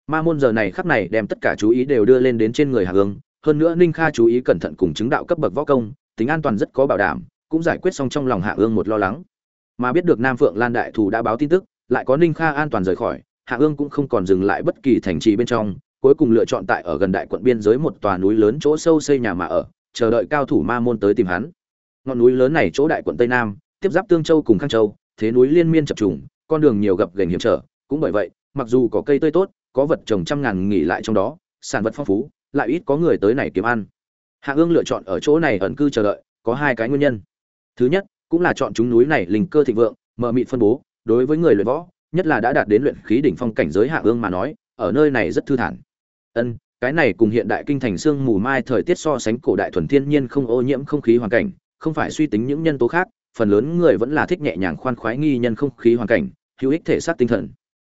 S1: Ma môn giờ này khắc này đem tất cả chú ý đều đưa lên đến trên người hạ hương, hơn nữa ninh kha chú ý cẩn thận cùng chứng đạo cấp bậc võ công, tính an toàn rất có bảo đảm, cũng giải quyết xong trong lòng hạ ương một lo lắng. Mà biết được nam phượng lan đại thù đã báo tin tức, lại có ninh kha an toàn rời khỏi, hạ ương cũng không còn dừng lại bất kỳ thành trì bên trong, cuối cùng lựa chọn tại ở gần đại quận biên giới một tòa núi lớn chỗ sâu xây nhà mà ở, chờ đợi cao thủ ma môn tới tìm hắn ngọn núi lớn này chỗ đại quận tây nam, tiếp giáp tương châu cùng khang châu, thế núi liên miên chập trùng, con đường nhiều gập ghềnh hiểm trở. Cũng bởi vậy, mặc dù có cây tươi tốt, có vật trồng trăm ngàn nghỉ lại trong đó, sản vật phong phú, lại ít có người tới này kiếm ăn. Hạ ương lựa chọn ở chỗ này ẩn cư chờ đợi, có hai cái nguyên nhân. Thứ nhất, cũng là chọn chúng núi này linh cơ thịnh vượng mờ mịt phân bố, đối với người luyện võ, nhất là đã đạt đến luyện khí đỉnh phong cảnh giới hạ ương mà nói, ở nơi này rất thư thản. Ân, cái này cùng hiện đại kinh thành sương mù mai thời tiết so sánh cổ đại thuần thiên nhiên không ô nhiễm không khí hoàn cảnh không phải suy tính những nhân tố khác, phần lớn người vẫn là thích nhẹ nhàng khoan khoái nghi nhân không khí hoàn cảnh, hữu ích thể xác tinh thần.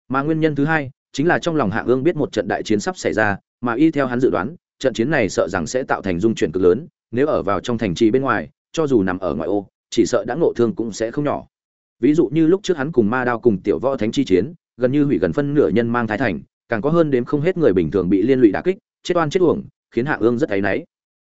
S1: Mà nguyên nhân thứ hai, chính là trong lòng hạ ương biết một trận đại chiến sắp xảy ra, mà y theo hắn dự đoán, trận chiến này sợ rằng sẽ tạo thành dung chuyển cực lớn, nếu ở vào trong thành trì bên ngoài, cho dù nằm ở ngoại ô, chỉ sợ đã ngộ thương cũng sẽ không nhỏ. Ví dụ như lúc trước hắn cùng ma đao cùng tiểu võ thánh chi chiến, gần như hủy gần phân nửa nhân mang thái thành, càng có hơn đếm không hết người bình thường bị liên lụy đả kích, chết oan chết uổng, khiến hạ ương rất áy náy.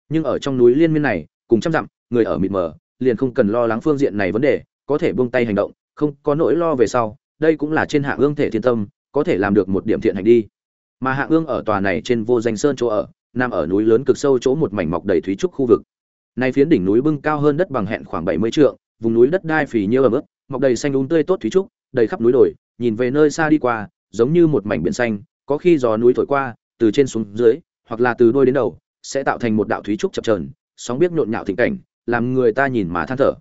S1: Nhưng ở trong núi liên miên này cùng trăm dặm, người ở mịt mờ, liền không cần lo lắng phương diện này vấn đề, có thể buông tay hành động, không có nỗi lo về sau, đây cũng là trên hạ ương thể thiên tâm, có thể làm được một điểm thiện hành đi. Mà hạ ương ở tòa này trên vô danh sơn chỗ ở, nằm ở núi lớn cực sâu chỗ một mảnh mọc đầy thúy trúc khu vực. Nay phiến đỉnh núi bưng cao hơn đất bằng hẹn khoảng bảy mươi trượng, vùng núi đất đai phì nhiêu ở mức mọc đầy xanh úng tươi tốt thúy trúc, đầy khắp núi đồi, nhìn về nơi xa đi qua, giống như một mảnh biển xanh, có khi gió núi thổi qua, từ trên xuống dưới, hoặc là từ đôi đến đầu, sẽ tạo thành một đạo thúy trúc chập trờn sóng biết nhộn nhạo thịnh cảnh, làm người ta nhìn mà than thở.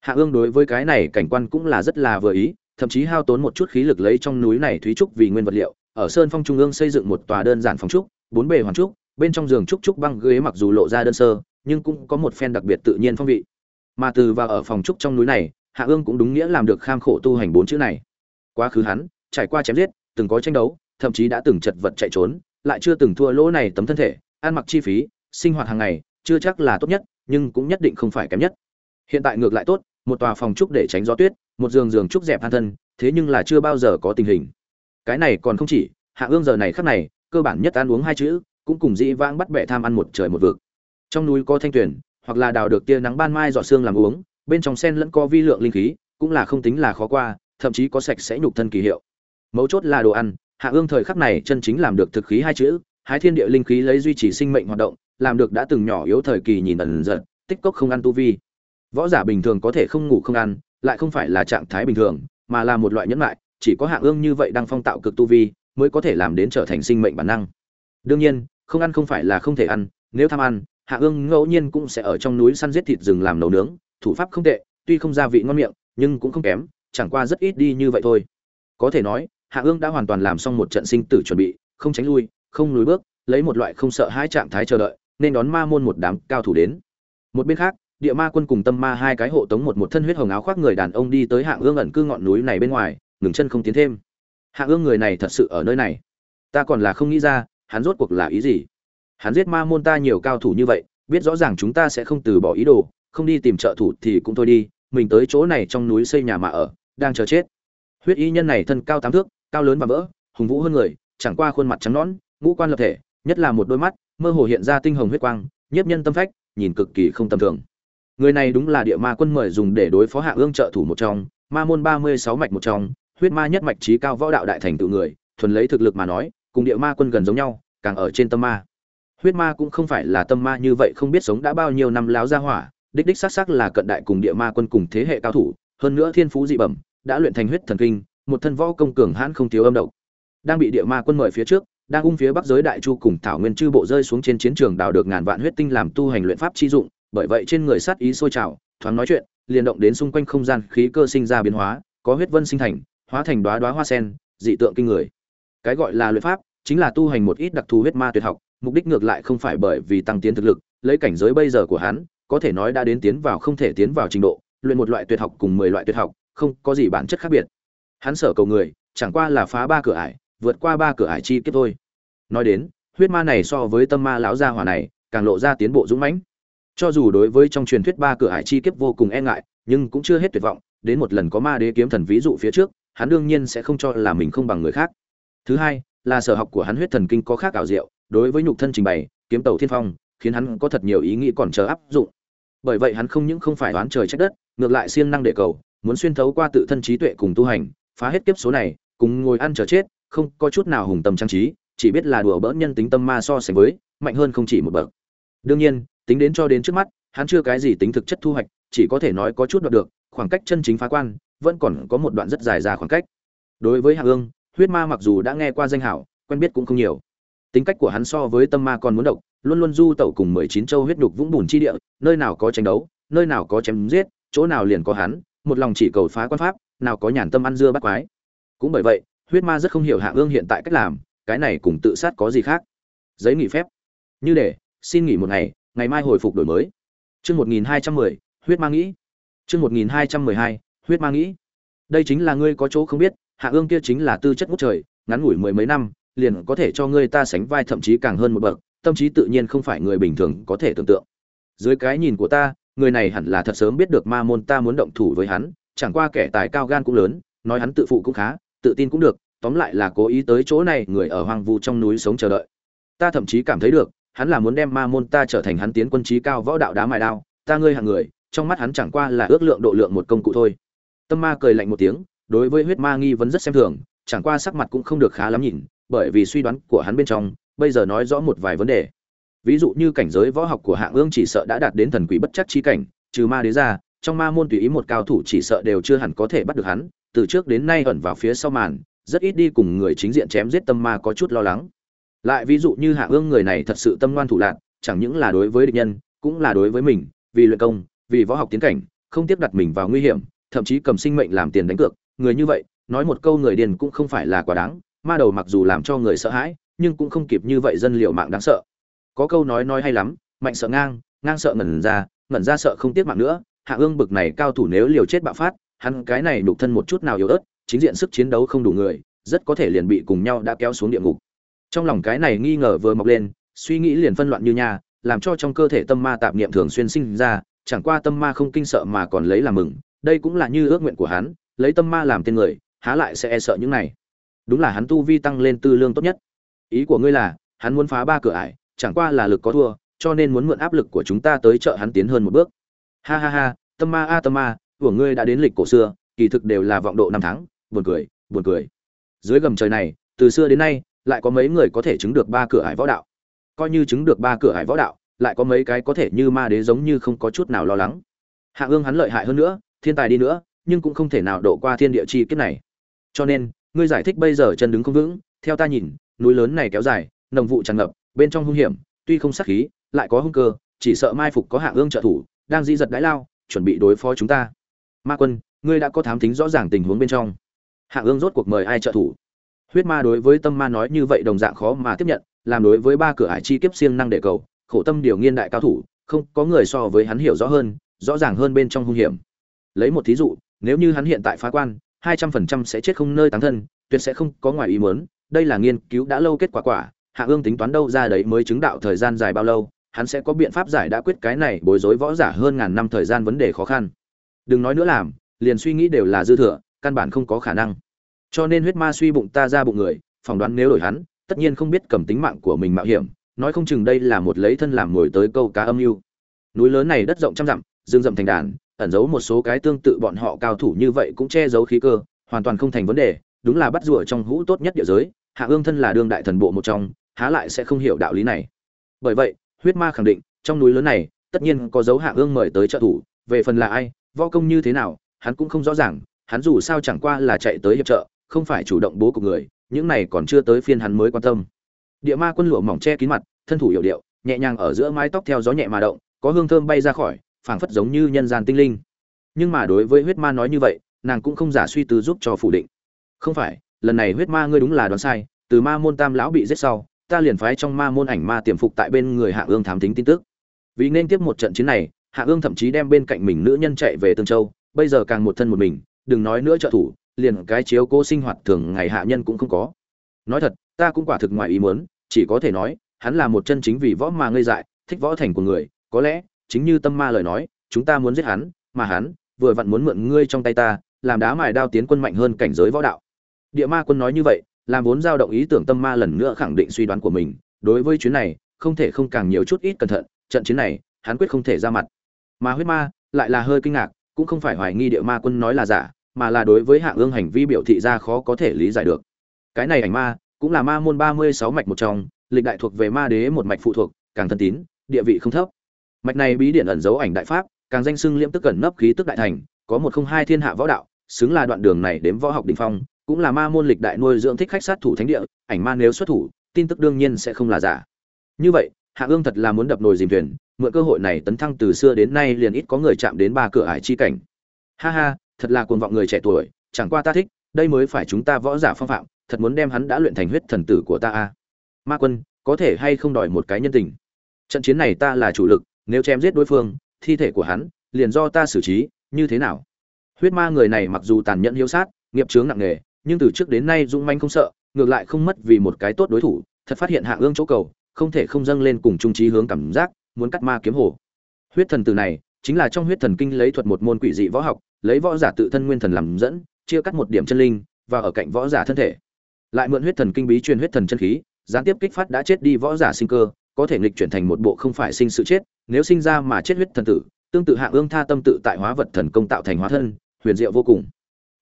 S1: Hạ ương đối với cái này cảnh quan cũng là rất là vừa ý, thậm chí hao tốn một chút khí lực lấy trong núi này thúy trúc vì nguyên vật liệu, ở sơn phong trung ương xây dựng một tòa đơn giản phòng trúc, bốn bề hoàn trúc, bên trong giường trúc trúc băng ghế mặc dù lộ ra đơn sơ, nhưng cũng có một phen đặc biệt tự nhiên phong vị. Mà từ vào ở phòng trúc trong núi này, hạ ương cũng đúng nghĩa làm được kham khổ tu hành bốn chữ này. Quá khứ hắn, trải qua chém giết, từng có tranh đấu, thậm chí đã từng chật vật chạy trốn, lại chưa từng thua lỗ này tấm thân thể, ăn mặc chi phí, sinh hoạt hàng ngày chưa chắc là tốt nhất, nhưng cũng nhất định không phải kém nhất. Hiện tại ngược lại tốt, một tòa phòng trúc để tránh gió tuyết, một giường giường trúc dẹp an thân, thế nhưng là chưa bao giờ có tình hình. Cái này còn không chỉ, hạ ương giờ này khắc này, cơ bản nhất ăn uống hai chữ, cũng cùng dĩ vãng bắt bẻ tham ăn một trời một vực. Trong núi có thanh tuyển, hoặc là đào được tia nắng ban mai dọ xương làm uống, bên trong sen lẫn có vi lượng linh khí, cũng là không tính là khó qua, thậm chí có sạch sẽ nhục thân kỳ hiệu. Mấu chốt là đồ ăn, hạ ương thời khắc này chân chính làm được thực khí hai chữ, hái thiên địa linh khí lấy duy trì sinh mệnh hoạt động làm được đã từng nhỏ yếu thời kỳ nhìn ẩn giật, tích cốc không ăn tu vi. Võ giả bình thường có thể không ngủ không ăn, lại không phải là trạng thái bình thường, mà là một loại nhẫn lại chỉ có hạ ương như vậy đang phong tạo cực tu vi, mới có thể làm đến trở thành sinh mệnh bản năng. Đương nhiên, không ăn không phải là không thể ăn, nếu tham ăn hạ ương ngẫu nhiên cũng sẽ ở trong núi săn giết thịt rừng làm nấu nướng, thủ pháp không tệ, tuy không gia vị ngon miệng, nhưng cũng không kém, chẳng qua rất ít đi như vậy thôi. Có thể nói hạ ương đã hoàn toàn làm xong một trận sinh tử chuẩn bị, không tránh lui, không lùi bước, lấy một loại không sợ hai trạng thái chờ đợi nên đón ma môn một đám cao thủ đến. Một bên khác, địa ma quân cùng tâm ma hai cái hộ tống một một thân huyết hồng áo khoác người đàn ông đi tới hạng ương ẩn cư ngọn núi này bên ngoài, ngừng chân không tiến thêm. Hạ ương người này thật sự ở nơi này. Ta còn là không nghĩ ra, hắn rốt cuộc là ý gì? Hắn giết ma môn ta nhiều cao thủ như vậy, biết rõ ràng chúng ta sẽ không từ bỏ ý đồ, không đi tìm trợ thủ thì cũng thôi đi, mình tới chỗ này trong núi xây nhà mà ở, đang chờ chết. Huyết y nhân này thân cao tám thước, cao lớn và vỡ, hùng vũ hơn người, chẳng qua khuôn mặt trắng nõn, ngũ quan lập thể, nhất là một đôi mắt mơ hồ hiện ra tinh hồng huyết quang, nhiếp nhân tâm phách, nhìn cực kỳ không tầm thường. Người này đúng là địa ma quân mời dùng để đối phó hạ ương trợ thủ một trong, ma môn ba mươi sáu mạch một trong, huyết ma nhất mạch trí cao võ đạo đại thành tự người, thuần lấy thực lực mà nói, cùng địa ma quân gần giống nhau, càng ở trên tâm ma. Huyết ma cũng không phải là tâm ma như vậy không biết sống đã bao nhiêu năm láo ra hỏa, đích đích xác xác là cận đại cùng địa ma quân cùng thế hệ cao thủ, hơn nữa thiên phú dị bẩm, đã luyện thành huyết thần kinh, một thân võ công cường hãn không thiếu âm độc. Đang bị địa ma quân mời phía trước đang ung phía bắc giới đại chu cùng thảo nguyên chư bộ rơi xuống trên chiến trường đào được ngàn vạn huyết tinh làm tu hành luyện pháp chi dụng, bởi vậy trên người sát ý sôi trào, thoáng nói chuyện, liền động đến xung quanh không gian khí cơ sinh ra biến hóa, có huyết vân sinh thành, hóa thành đóa đóa hoa sen, dị tượng kinh người. Cái gọi là luyện pháp, chính là tu hành một ít đặc thù huyết ma tuyệt học, mục đích ngược lại không phải bởi vì tăng tiến thực lực, lấy cảnh giới bây giờ của hắn, có thể nói đã đến tiến vào không thể tiến vào trình độ, luyện một loại tuyệt học cùng mười loại tuyệt học, không có gì bản chất khác biệt. Hắn sở cầu người, chẳng qua là phá ba cửa ải vượt qua ba cửa ải chi kiếp thôi. Nói đến, huyết ma này so với tâm ma lão gia hỏa này, càng lộ ra tiến bộ dũng mãnh. Cho dù đối với trong truyền thuyết ba cửa ải chi kiếp vô cùng e ngại, nhưng cũng chưa hết tuyệt vọng, đến một lần có ma đế kiếm thần ví dụ phía trước, hắn đương nhiên sẽ không cho là mình không bằng người khác. Thứ hai, là sở học của hắn huyết thần kinh có khác ảo diệu, đối với nhục thân trình bày, kiếm tàu thiên phong, khiến hắn có thật nhiều ý nghĩ còn chờ áp dụng. Bởi vậy hắn không những không phải đoán trời trách đất, ngược lại siêng năng để cầu, muốn xuyên thấu qua tự thân trí tuệ cùng tu hành, phá hết kiếp số này, cùng ngồi ăn chờ chết không có chút nào hùng tâm trang trí, chỉ biết là đùa bỡn nhân tính tâm ma so sánh với, mạnh hơn không chỉ một bậc. Đương nhiên, tính đến cho đến trước mắt, hắn chưa cái gì tính thực chất thu hoạch, chỉ có thể nói có chút đoạt được, khoảng cách chân chính phá quan, vẫn còn có một đoạn rất dài ra khoảng cách. Đối với hạ ương huyết ma mặc dù đã nghe qua danh hảo, quen biết cũng không nhiều. Tính cách của hắn so với tâm ma còn muốn độc, luôn luôn du tẩu cùng mười chín châu huyết đục vũng bùn chi địa, nơi nào có tranh đấu, nơi nào có chém giết, chỗ nào liền có hắn, một lòng chỉ cầu phá quan pháp, nào có nhàn tâm ăn dưa bắt quái. Cũng bởi vậy huyết ma rất không hiểu hạ ương hiện tại cách làm, cái này cùng tự sát có gì khác? Giấy nghỉ phép. Như để, xin nghỉ một ngày ngày mai hồi phục đổi mới. Chương một nghìn hai trăm mười, huyết ma nghĩ. Chương một nghìn hai trăm mười hai, huyết ma nghĩ. Đây chính là ngươi có chỗ không biết, hạ ương kia chính là tư chất ngút trời, ngắn ngủi mười mấy năm, liền có thể cho ngươi ta sánh vai thậm chí càng hơn một bậc, tâm trí tự nhiên không phải người bình thường có thể tưởng tượng. Dưới cái nhìn của ta, người này hẳn là thật sớm biết được ma môn ta muốn động thủ với hắn, chẳng qua kẻ tài cao gan cũng lớn, nói hắn tự phụ cũng khá tự tin cũng được, tóm lại là cố ý tới chỗ này, người ở hoang vu trong núi sống chờ đợi. Ta thậm chí cảm thấy được, hắn là muốn đem ma môn ta trở thành hắn tiến quân trí cao võ đạo đá mài đao, ta ngươi hạng người, trong mắt hắn chẳng qua là ước lượng độ lượng một công cụ thôi. Tâm ma cười lạnh một tiếng, đối với huyết ma nghi vấn rất xem thường, chẳng qua sắc mặt cũng không được khá lắm nhìn, bởi vì suy đoán của hắn bên trong, bây giờ nói rõ một vài vấn đề. Ví dụ như cảnh giới võ học của hạng ương chỉ sợ đã đạt đến thần quỷ bất chắc chi cảnh, trừ ma đế ra, trong ma môn tùy ý một cao thủ chỉ sợ đều chưa hẳn có thể bắt được hắn từ trước đến nay ẩn vào phía sau màn, rất ít đi cùng người chính diện chém giết tâm ma có chút lo lắng. Lại ví dụ như hạ ương người này thật sự tâm ngoan thủ lạc chẳng những là đối với địch nhân, cũng là đối với mình, vì luyện công, vì võ học tiến cảnh, không tiếp đặt mình vào nguy hiểm, thậm chí cầm sinh mệnh làm tiền đánh cược. Người như vậy, nói một câu người điền cũng không phải là quá đáng, ma đầu mặc dù làm cho người sợ hãi, nhưng cũng không kịp như vậy dân liệu mạng đáng sợ. Có câu nói nói hay lắm, mạnh sợ ngang ngang sợ ngẩn ra ngẩn ra sợ không tiếc mạng nữa, hạ ương bực này cao thủ nếu liều chết bạo phát hắn cái này đục thân một chút nào yếu ớt chính diện sức chiến đấu không đủ người rất có thể liền bị cùng nhau đã kéo xuống địa ngục. Trong lòng cái này nghi ngờ vừa mọc lên suy nghĩ liền phân loạn như nhà, làm cho trong cơ thể tâm ma tạp niệm thường xuyên sinh ra chẳng qua tâm ma không kinh sợ mà còn lấy làm mừng đây cũng là như ước nguyện của hắn lấy tâm ma làm tên người há lại sẽ e sợ những này. Đúng là hắn tu vi tăng lên tư lương tốt nhất. Ý của ngươi là hắn muốn phá ba cửa ải chẳng qua là lực có thua cho nên muốn mượn áp lực của chúng ta tới trợ hắn tiến hơn một bước. Ha ha ha tâm ma a tâm ma của ngươi đã đến lịch cổ xưa, kỳ thực đều là vọng độ năm tháng, buồn cười buồn cười. Dưới gầm trời này, từ xưa đến nay, lại có mấy người có thể chứng được ba cửa hải võ đạo. Coi như chứng được ba cửa hải võ đạo, lại có mấy cái có thể như ma đế giống như không có chút nào lo lắng. Hạ ương hắn lợi hại hơn nữa, thiên tài đi nữa, nhưng cũng không thể nào độ qua thiên địa chi kiếp này. Cho nên, ngươi giải thích bây giờ chân đứng không vững, theo ta nhìn, núi lớn này kéo dài, nồng vụ tràn ngập, bên trong hung hiểm, tuy không sắc khí, lại có hung cơ, chỉ sợ mai phục có hạ ương trợ thủ, đang di giật đái lao, chuẩn bị đối phó chúng ta ma quân, ngươi đã có thám tính rõ ràng tình huống bên trong. Hạ ương rốt cuộc mời ai trợ thủ? Huyết ma đối với tâm ma nói như vậy đồng dạng khó mà tiếp nhận, làm đối với ba cửa ải chi kiếp siêng năng để cầu, khổ tâm điều nghiên đại cao thủ, không, có người so với hắn hiểu rõ hơn, rõ ràng hơn bên trong hung hiểm. Lấy một thí dụ, nếu như hắn hiện tại phá quan, hai trăm phần trăm sẽ chết không nơi táng thân, tuyệt sẽ không có ngoài ý muốn, đây là nghiên cứu đã lâu kết quả quả, hạ ương tính toán đâu ra đấy mới chứng đạo thời gian dài bao lâu, hắn sẽ có biện pháp giải đã quyết cái này bối rối võ giả hơn ngàn năm thời gian vấn đề khó khăn đừng nói nữa làm, liền suy nghĩ đều là dư thừa, căn bản không có khả năng. Cho nên huyết ma suy bụng ta ra bụng người, phỏng đoán nếu đổi hắn, tất nhiên không biết cầm tính mạng của mình mạo hiểm, nói không chừng đây là một lấy thân làm mồi tới câu cá âm mưu. Núi lớn này đất rộng trăm dặm dương rậm thành đàn, ẩn giấu một số cái tương tự bọn họ cao thủ như vậy cũng che giấu khí cơ, hoàn toàn không thành vấn đề, đúng là bắt rùa trong hũ tốt nhất địa giới, hạ ương thân là đương đại thần bộ một trong, há lại sẽ không hiểu đạo lý này. Bởi vậy, huyết ma khẳng định, trong núi lớn này, tất nhiên có dấu hạ ương mời tới trợ thủ, về phần là ai võ công như thế nào, hắn cũng không rõ ràng, hắn dù sao chẳng qua là chạy tới hiệp trợ, không phải chủ động bố của người, những này còn chưa tới phiên hắn mới quan tâm. Địa ma quân lụa mỏng che kín mặt, thân thủ hiệu điệu, nhẹ nhàng ở giữa mái tóc theo gió nhẹ mà động, có hương thơm bay ra khỏi, phảng phất giống như nhân gian tinh linh. Nhưng mà đối với huyết ma nói như vậy, nàng cũng không giả suy tư giúp cho phủ định. Không phải, lần này huyết ma ngươi đúng là đoán sai, từ ma môn tam lão bị giết sau, ta liền phái trong ma môn ảnh ma tiềm phục tại bên người hạ ương thám tính tin tức. Vì nên tiếp một trận chiến này hạ ương thậm chí đem bên cạnh mình nữ nhân chạy về tương châu, bây giờ càng một thân một mình, đừng nói nữa trợ thủ, liền cái chiếu cố sinh hoạt thường ngày hạ nhân cũng không có. Nói thật, ta cũng quả thực ngoài ý muốn, chỉ có thể nói, hắn là một chân chính vì võ mà ngây dại, thích võ thành của người, có lẽ, chính như tâm ma lời nói, chúng ta muốn giết hắn, mà hắn, vừa vặn muốn mượn ngươi trong tay ta, làm đá mài đao tiến quân mạnh hơn cảnh giới võ đạo. Địa ma quân nói như vậy, làm vốn dao động ý tưởng tâm ma lần nữa khẳng định suy đoán của mình, đối với chuyến này, không thể không càng nhiều chút ít cẩn thận, trận chiến này, hắn quyết không thể ra mặt mà huyết ma lại là hơi kinh ngạc, cũng không phải hoài nghi địa ma quân nói là giả, mà là đối với hạ ương hành vi biểu thị ra khó có thể lý giải được. Cái này ảnh ma cũng là ma môn ba mươi sáu mạch một trong, lịch đại thuộc về ma đế một mạch phụ thuộc, càng thân tín, địa vị không thấp. Mạch này bí điển ẩn dấu ảnh đại pháp, càng danh sưng liễm tức cẩn nấp khí tức đại thành, có một không hai thiên hạ võ đạo, xứng là đoạn đường này đến võ học đỉnh phong, cũng là ma môn lịch đại nuôi dưỡng thích khách sát thủ thánh địa, ảnh ma nếu xuất thủ, tin tức đương nhiên sẽ không là giả. Như vậy hạ ương thật là muốn đập nồi dìm thuyền mượn cơ hội này tấn thăng từ xưa đến nay liền ít có người chạm đến ba cửa ải chi cảnh. Ha ha, thật là cuồng vọng người trẻ tuổi, chẳng qua ta thích, đây mới phải chúng ta võ giả phong phạm, thật muốn đem hắn đã luyện thành huyết thần tử của ta a. Ma quân, có thể hay không đòi một cái nhân tình? Trận chiến này ta là chủ lực, nếu chém giết đối phương, thi thể của hắn, liền do ta xử trí, như thế nào? Huyết ma người này mặc dù tàn nhẫn hiếu sát, nghiệp chướng nặng nề, nhưng từ trước đến nay dũng manh không sợ, ngược lại không mất vì một cái tốt đối thủ, thật phát hiện hạ ương chỗ cầu, không thể không dâng lên cùng trung trí hướng cảm giác muốn cắt ma kiếm hồ. Huyết thần từ này, chính là trong huyết thần kinh lấy thuật một môn quỷ dị võ học, lấy võ giả tự thân nguyên thần làm dẫn, chia cắt một điểm chân linh, và ở cạnh võ giả thân thể. Lại mượn huyết thần kinh bí truyền huyết thần chân khí, gián tiếp kích phát đã chết đi võ giả sinh cơ, có thể nghịch chuyển thành một bộ không phải sinh sự chết, nếu sinh ra mà chết huyết thần tử, tương tự hạ ương tha tâm tự tại hóa vật thần công tạo thành hóa thân, huyền diệu vô cùng.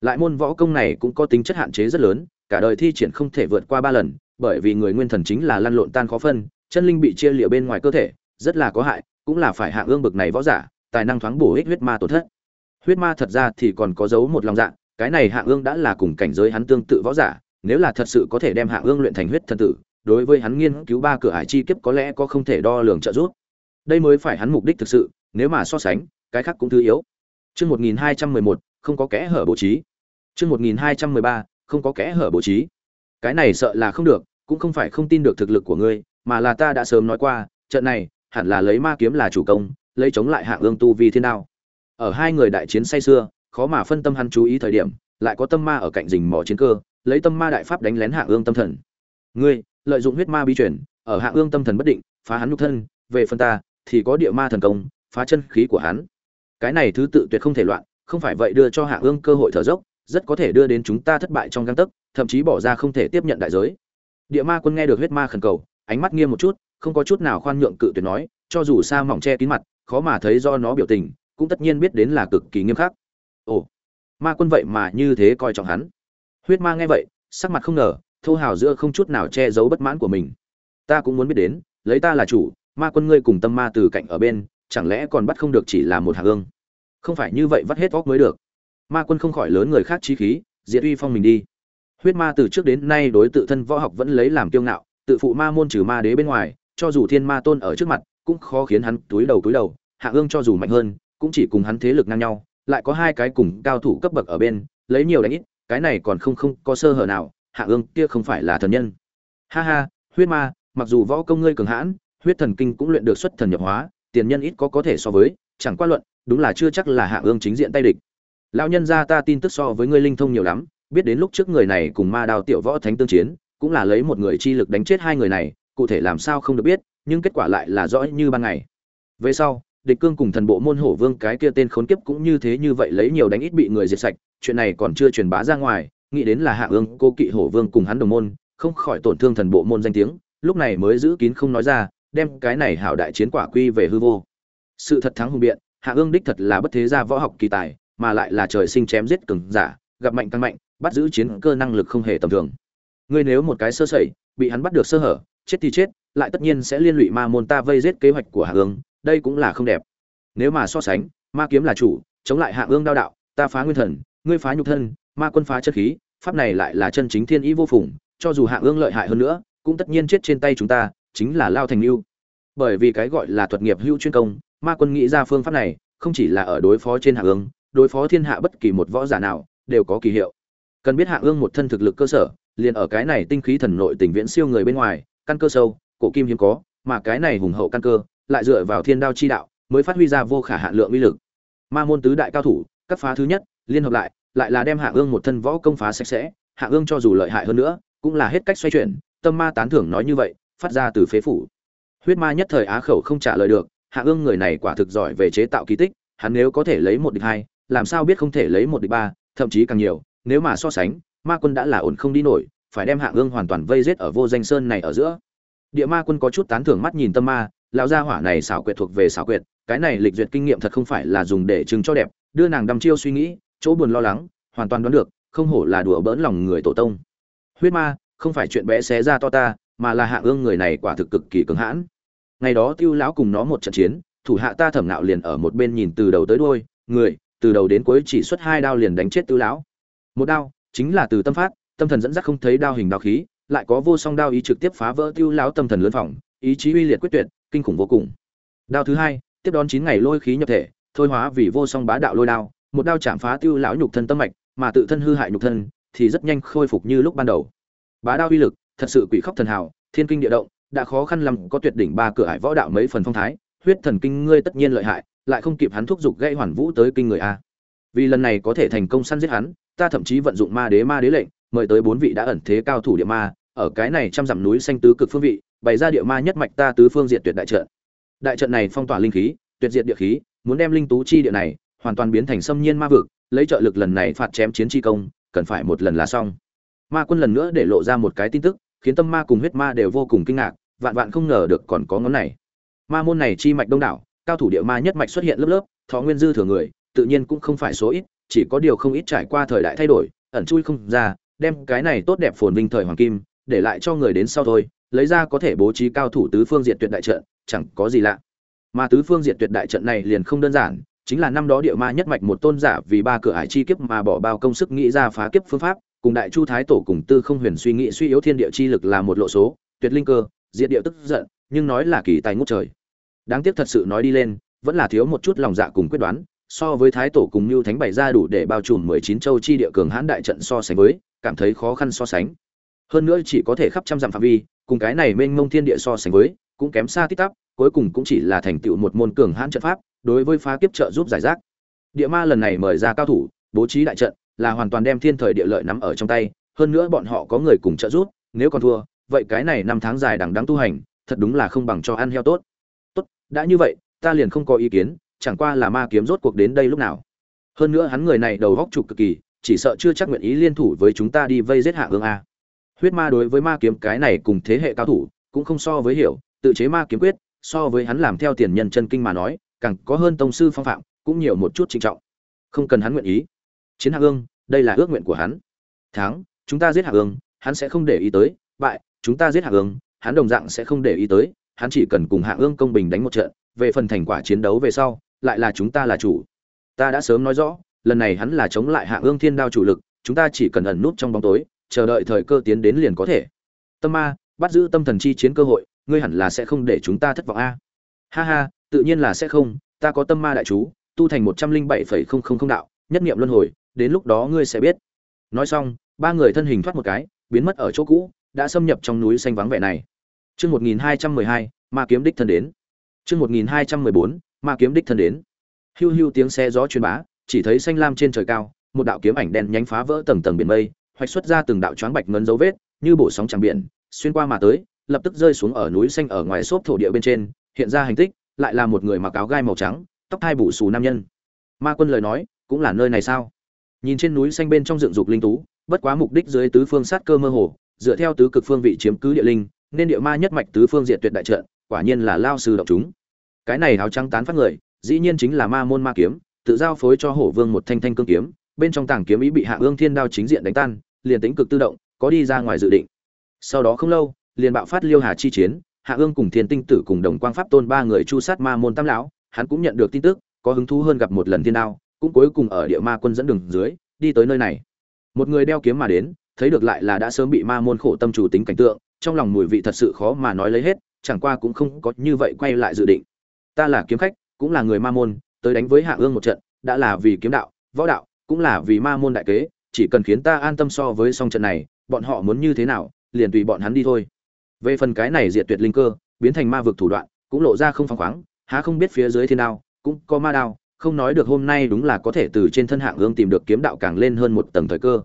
S1: Lại môn võ công này cũng có tính chất hạn chế rất lớn, cả đời thi triển không thể vượt qua ba lần, bởi vì người nguyên thần chính là lăn lộn tan khó phân, chân linh bị chia liễu bên ngoài cơ thể rất là có hại, cũng là phải hạ ương bực này võ giả, tài năng thoáng bổ ích huyết ma tổn thất. Huyết ma thật ra thì còn có dấu một lòng dạ cái này hạ ương đã là cùng cảnh giới hắn tương tự võ giả, nếu là thật sự có thể đem hạ ương luyện thành huyết thần tử, đối với hắn nghiên cứu ba cửa hải chi kiếp có lẽ có không thể đo lường trợ giúp. Đây mới phải hắn mục đích thực sự, nếu mà so sánh, cái khác cũng thứ yếu. Chương một nghìn hai trăm mười một, không có kẽ hở bố trí. Chương một nghìn hai trăm mười ba, không có kẽ hở bố trí. Cái này sợ là không được, cũng không phải không tin được thực lực của ngươi, mà là ta đã sớm nói qua, trận này hẳn là lấy ma kiếm là chủ công, lấy chống lại hạng ương tu vi thiên đao. Ở hai người đại chiến say xưa, khó mà phân tâm hắn chú ý thời điểm, lại có tâm ma ở cạnh rình mỏ chiến cơ, lấy tâm ma đại pháp đánh lén hạng ương tâm thần. Ngươi, lợi dụng huyết ma bi chuyển ở hạng ương tâm thần bất định, phá hắn nhục thân, về phần ta, thì có địa ma thần công, phá chân khí của hắn. Cái này thứ tự tuyệt không thể loạn, không phải vậy đưa cho hạng ương cơ hội thở dốc, rất có thể đưa đến chúng ta thất bại trong găng tấc, thậm chí bỏ ra không thể tiếp nhận đại giới. Địa ma quân nghe được huyết ma khẩn cầu, ánh mắt nghiêm một chút không có chút nào khoan nhượng cự tuyệt nói, cho dù sa mỏng che kín mặt, khó mà thấy do nó biểu tình, cũng tất nhiên biết đến là cực kỳ nghiêm khắc. Ồ, ma quân vậy mà như thế coi trọng hắn. Huyết ma nghe vậy, sắc mặt không ngờ, thô hào giữa không chút nào che giấu bất mãn của mình. Ta cũng muốn biết đến, lấy ta là chủ, ma quân ngươi cùng tâm ma từ cạnh ở bên, chẳng lẽ còn bắt không được chỉ là một hạ ương? Không phải như vậy vắt hết óc mới được. Ma quân không khỏi lớn người khác trí khí, diệt uy phong mình đi. Huyết ma từ trước đến nay đối tự thân võ học vẫn lấy làm kiêu ngạo, tự phụ ma môn trừ ma đế bên ngoài cho dù thiên ma tôn ở trước mặt, cũng khó khiến hắn túi đầu túi đầu, hạ ương cho dù mạnh hơn, cũng chỉ cùng hắn thế lực ngang nhau, lại có hai cái cùng cao thủ cấp bậc ở bên, lấy nhiều đánh ít, cái này còn không không có sơ hở nào, hạ ương kia không phải là thần nhân. Ha ha, huyết ma, mặc dù võ công ngươi cường hãn, huyết thần kinh cũng luyện được xuất thần nhập hóa, tiền nhân ít có có thể so với, chẳng qua luận, đúng là chưa chắc là hạ ương chính diện tay địch. Lão nhân gia ta tin tức so với ngươi linh thông nhiều lắm, biết đến lúc trước người này cùng ma đào tiểu võ thánh tương chiến, cũng là lấy một người chi lực đánh chết hai người này cụ thể làm sao không được biết, nhưng kết quả lại là rõ như ban ngày. Về sau, địch cương cùng thần bộ môn hổ vương cái kia tên khốn kiếp cũng như thế như vậy lấy nhiều đánh ít bị người diệt sạch, chuyện này còn chưa truyền bá ra ngoài, nghĩ đến là hạ ương cô kỵ hổ vương cùng hắn đồng môn, không khỏi tổn thương thần bộ môn danh tiếng, lúc này mới giữ kín không nói ra, đem cái này hảo đại chiến quả quy về hư vô. Sự thật thắng hùng biện, hạ ương đích thật là bất thế gia võ học kỳ tài, mà lại là trời sinh chém giết cường giả, gặp mạnh tăng mạnh, bắt giữ chiến cơ năng lực không hề tầm thường. Ngươi nếu một cái sơ sẩy, bị hắn bắt được sơ hở chết thì chết, lại tất nhiên sẽ liên lụy ma môn ta vây giết kế hoạch của hạ ương, đây cũng là không đẹp. Nếu mà so sánh, ma kiếm là chủ, chống lại hạ ương đao đạo, ta phá nguyên thần, ngươi phá nhục thân, ma quân phá chất khí, pháp này lại là chân chính thiên ý vô phùng, cho dù hạ ương lợi hại hơn nữa, cũng tất nhiên chết trên tay chúng ta, chính là lao thành lưu. Bởi vì cái gọi là thuật nghiệp hữu chuyên công, ma quân nghĩ ra phương pháp này, không chỉ là ở đối phó trên hạ ương, đối phó thiên hạ bất kỳ một võ giả nào, đều có kỳ hiệu. Cần biết hạ ương một thân thực lực cơ sở, liền ở cái này tinh khí thần nội tình viễn siêu người bên ngoài căn cơ sâu, cổ kim hiếm có, mà cái này hùng hậu căn cơ lại dựa vào thiên đao chi đạo mới phát huy ra vô khả hạn lượng uy lực. Ma môn tứ đại cao thủ cấp phá thứ nhất, liên hợp lại lại là đem hạ ương một thân võ công phá sạch sẽ, hạ ương cho dù lợi hại hơn nữa, cũng là hết cách xoay chuyển, tâm ma tán thưởng nói như vậy, phát ra từ phế phủ. Huyết ma nhất thời á khẩu không trả lời được, hạ ương người này quả thực giỏi về chế tạo kỳ tích, hắn nếu có thể lấy một địch hai, làm sao biết không thể lấy một địch ba, thậm chí càng nhiều, nếu mà so sánh, ma quân đã là ổn không đi nổi phải đem hạ ương hoàn toàn vây giết ở vô danh sơn này ở giữa. Địa ma quân có chút tán thưởng mắt nhìn tâm ma, lão gia hỏa này xảo quyệt thuộc về xảo quyệt, cái này lịch duyệt kinh nghiệm thật không phải là dùng để chứng cho đẹp, đưa nàng đăm chiêu suy nghĩ, chỗ buồn lo lắng, hoàn toàn đoán được, không hổ là đùa bỡn lòng người tổ tông. Huyết ma, không phải chuyện bé xé ra to ta, mà là hạ ương người này quả thực cực kỳ cứng hãn. Ngày đó tiêu lão cùng nó một trận chiến, thủ hạ ta thẩm nạo liền ở một bên nhìn từ đầu tới đuôi, người, từ đầu đến cuối chỉ xuất hai đao liền đánh chết tiêu lão. Một đao, chính là từ tâm phát tâm thần dẫn dắt không thấy đao hình đao khí, lại có vô song đao ý trực tiếp phá vỡ tiêu lão tâm thần lớn phòng, ý chí uy liệt quyết tuyệt, kinh khủng vô cùng. Đao thứ hai, tiếp đón chín ngày lôi khí nhập thể, thôi hóa vì vô song bá đạo lôi đao, một đao chạm phá tiêu lão nhục thân tâm mạch, mà tự thân hư hại nhục thân thì rất nhanh khôi phục như lúc ban đầu. Bá đao uy lực, thật sự quỷ khóc thần hào, thiên kinh địa động, đã khó khăn lắm có tuyệt đỉnh ba cửa hải võ đạo mấy phần phong thái, huyết thần kinh ngươi tất nhiên lợi hại, lại không kịp hắn thúc giục gây hoàn vũ tới kinh người a. Vì lần này có thể thành công săn giết hắn, ta thậm chí vận dụng ma đế ma đế lệnh mời tới bốn vị đã ẩn thế cao thủ địa ma, ở cái này trăm dặm núi xanh tứ cực phương vị, bày ra địa ma nhất mạch ta tứ phương diệt tuyệt đại trận. Đại trận này phong tỏa linh khí, tuyệt diệt địa khí, muốn đem linh tú chi địa này hoàn toàn biến thành xâm nhiên ma vực, lấy trợ lực lần này phạt chém chiến chi công, cần phải một lần là xong. Ma quân lần nữa để lộ ra một cái tin tức, khiến tâm ma cùng huyết ma đều vô cùng kinh ngạc, vạn vạn không ngờ được còn có ngón này. Ma môn này chi mạch đông đảo, cao thủ địa ma nhất mạch xuất hiện lớp lớp, thọ nguyên dư thừa người, tự nhiên cũng không phải số ít, chỉ có điều không ít trải qua thời đại thay đổi, ẩn chui không ra đem cái này tốt đẹp phồn vinh thời hoàng kim, để lại cho người đến sau thôi, lấy ra có thể bố trí cao thủ tứ phương diện tuyệt đại trận, chẳng có gì lạ. Mà tứ phương diện tuyệt đại trận này liền không đơn giản, chính là năm đó địa ma nhất mạch một tôn giả vì ba cửa ải chi kiếp mà bỏ bao công sức nghĩ ra phá kiếp phương pháp, cùng đại chu thái tổ cùng tư không huyền suy nghĩ suy yếu thiên địa chi lực là một lộ số, tuyệt linh cơ, diệt địa tức giận, nhưng nói là kỳ tài ngút trời. Đáng tiếc thật sự nói đi lên, vẫn là thiếu một chút lòng dạ cùng quyết đoán, so với thái tổ cùng như thánh bày ra đủ để bao trùm mười chín châu chi địa cường hãn đại trận so sánh với cảm thấy khó khăn so sánh. Hơn nữa chỉ có thể khắp trăm dặm phạm vi, cùng cái này mênh mông thiên địa so sánh với, cũng kém xa tít tắp, cuối cùng cũng chỉ là thành tựu một môn cường hãn trận pháp, đối với phá kiếp trợ giúp giải rác. Địa ma lần này mời ra cao thủ, bố trí đại trận, là hoàn toàn đem thiên thời địa lợi nắm ở trong tay, hơn nữa bọn họ có người cùng trợ giúp, nếu còn thua, vậy cái này năm tháng dài đằng đắng tu hành, thật đúng là không bằng cho ăn heo tốt. Tốt, đã như vậy, ta liền không có ý kiến, chẳng qua là ma kiếm rốt cuộc đến đây lúc nào. Hơn nữa hắn người này đầu góc trục cực kỳ chỉ sợ chưa chắc nguyện ý liên thủ với chúng ta đi vây giết hạ ương a. Huyết ma đối với ma kiếm cái này cùng thế hệ cao thủ cũng không so với hiểu, tự chế ma kiếm quyết, so với hắn làm theo tiền nhân chân kinh mà nói, càng có hơn tông sư phong phạm, cũng nhiều một chút trinh trọng. Không cần hắn nguyện ý. Chiến hạ ương đây là ước nguyện của hắn. Thắng, chúng ta giết hạ ương hắn sẽ không để ý tới, bại, chúng ta giết hạ ương hắn đồng dạng sẽ không để ý tới, hắn chỉ cần cùng hạ ương công bình đánh một trận, về phần thành quả chiến đấu về sau, lại là chúng ta là chủ. Ta đã sớm nói rõ lần này hắn là chống lại hạ ương thiên đao chủ lực chúng ta chỉ cần ẩn nút trong bóng tối chờ đợi thời cơ tiến đến liền có thể tâm ma bắt giữ tâm thần chi chiến cơ hội ngươi hẳn là sẽ không để chúng ta thất vọng a ha ha tự nhiên là sẽ không ta có tâm ma đại chú tu thành một trăm linh bảy phẩy không không không đạo nhất niệm luân hồi đến lúc đó ngươi sẽ biết nói xong ba người thân hình thoát một cái biến mất ở chỗ cũ đã xâm nhập trong núi xanh vắng vẻ này Chương 1212, Ma kiếm đích thân đến. Chương 1214, Ma kiếm đích thân đến. Hưu hưu tiếng xe gió truyền bá, chỉ thấy xanh lam trên trời cao, một đạo kiếm ảnh đen nhánh phá vỡ tầng tầng biển mây, hoạch xuất ra từng đạo choáng bạch ngấn dấu vết, như bổ sóng tràng biển, xuyên qua mà tới, lập tức rơi xuống ở núi xanh ở ngoài xốp thổ địa bên trên, hiện ra hành tích, lại là một người mặc áo gai màu trắng, tóc hai bù xù nam nhân. Ma quân lời nói, cũng là nơi này sao? Nhìn trên núi xanh bên trong dựng dục linh tú, bất quá mục đích dưới tứ phương sát cơ mơ hồ, dựa theo tứ cực phương vị chiếm cứ địa linh, nên địa ma nhất mạch tứ phương diện tuyệt đại trận, quả nhiên là lao sư động chúng. Cái này áo trắng tán phát người, dĩ nhiên chính là ma môn ma kiếm, tự giao phối cho Hổ Vương một thanh thanh cương kiếm, bên trong tàng kiếm ý bị Hạ Ương Thiên đao chính diện đánh tan, liền tính cực tự động, có đi ra ngoài dự định. Sau đó không lâu, liền bạo phát Liêu Hà chi chiến, Hạ Ương cùng Thiên Tinh Tử cùng Đồng Quang Pháp Tôn ba người chu sát ma môn tam lão, hắn cũng nhận được tin tức, có hứng thú hơn gặp một lần thiên đao, cũng cuối cùng ở địa ma quân dẫn đường dưới, đi tới nơi này. Một người đeo kiếm mà đến, thấy được lại là đã sớm bị ma môn khổ tâm chủ tính cảnh tượng, trong lòng mùi vị thật sự khó mà nói lấy hết chẳng qua cũng không có như vậy quay lại dự định ta là kiếm khách cũng là người ma môn tới đánh với hạ ương một trận đã là vì kiếm đạo võ đạo cũng là vì ma môn đại kế chỉ cần khiến ta an tâm so với song trận này bọn họ muốn như thế nào liền tùy bọn hắn đi thôi. Về phần cái này diệt tuyệt linh cơ biến thành ma vực thủ đoạn cũng lộ ra không phăng khoáng há không biết phía dưới thế nào, cũng có ma đao không nói được hôm nay đúng là có thể từ trên thân hạng ương tìm được kiếm đạo càng lên hơn một tầng thời cơ.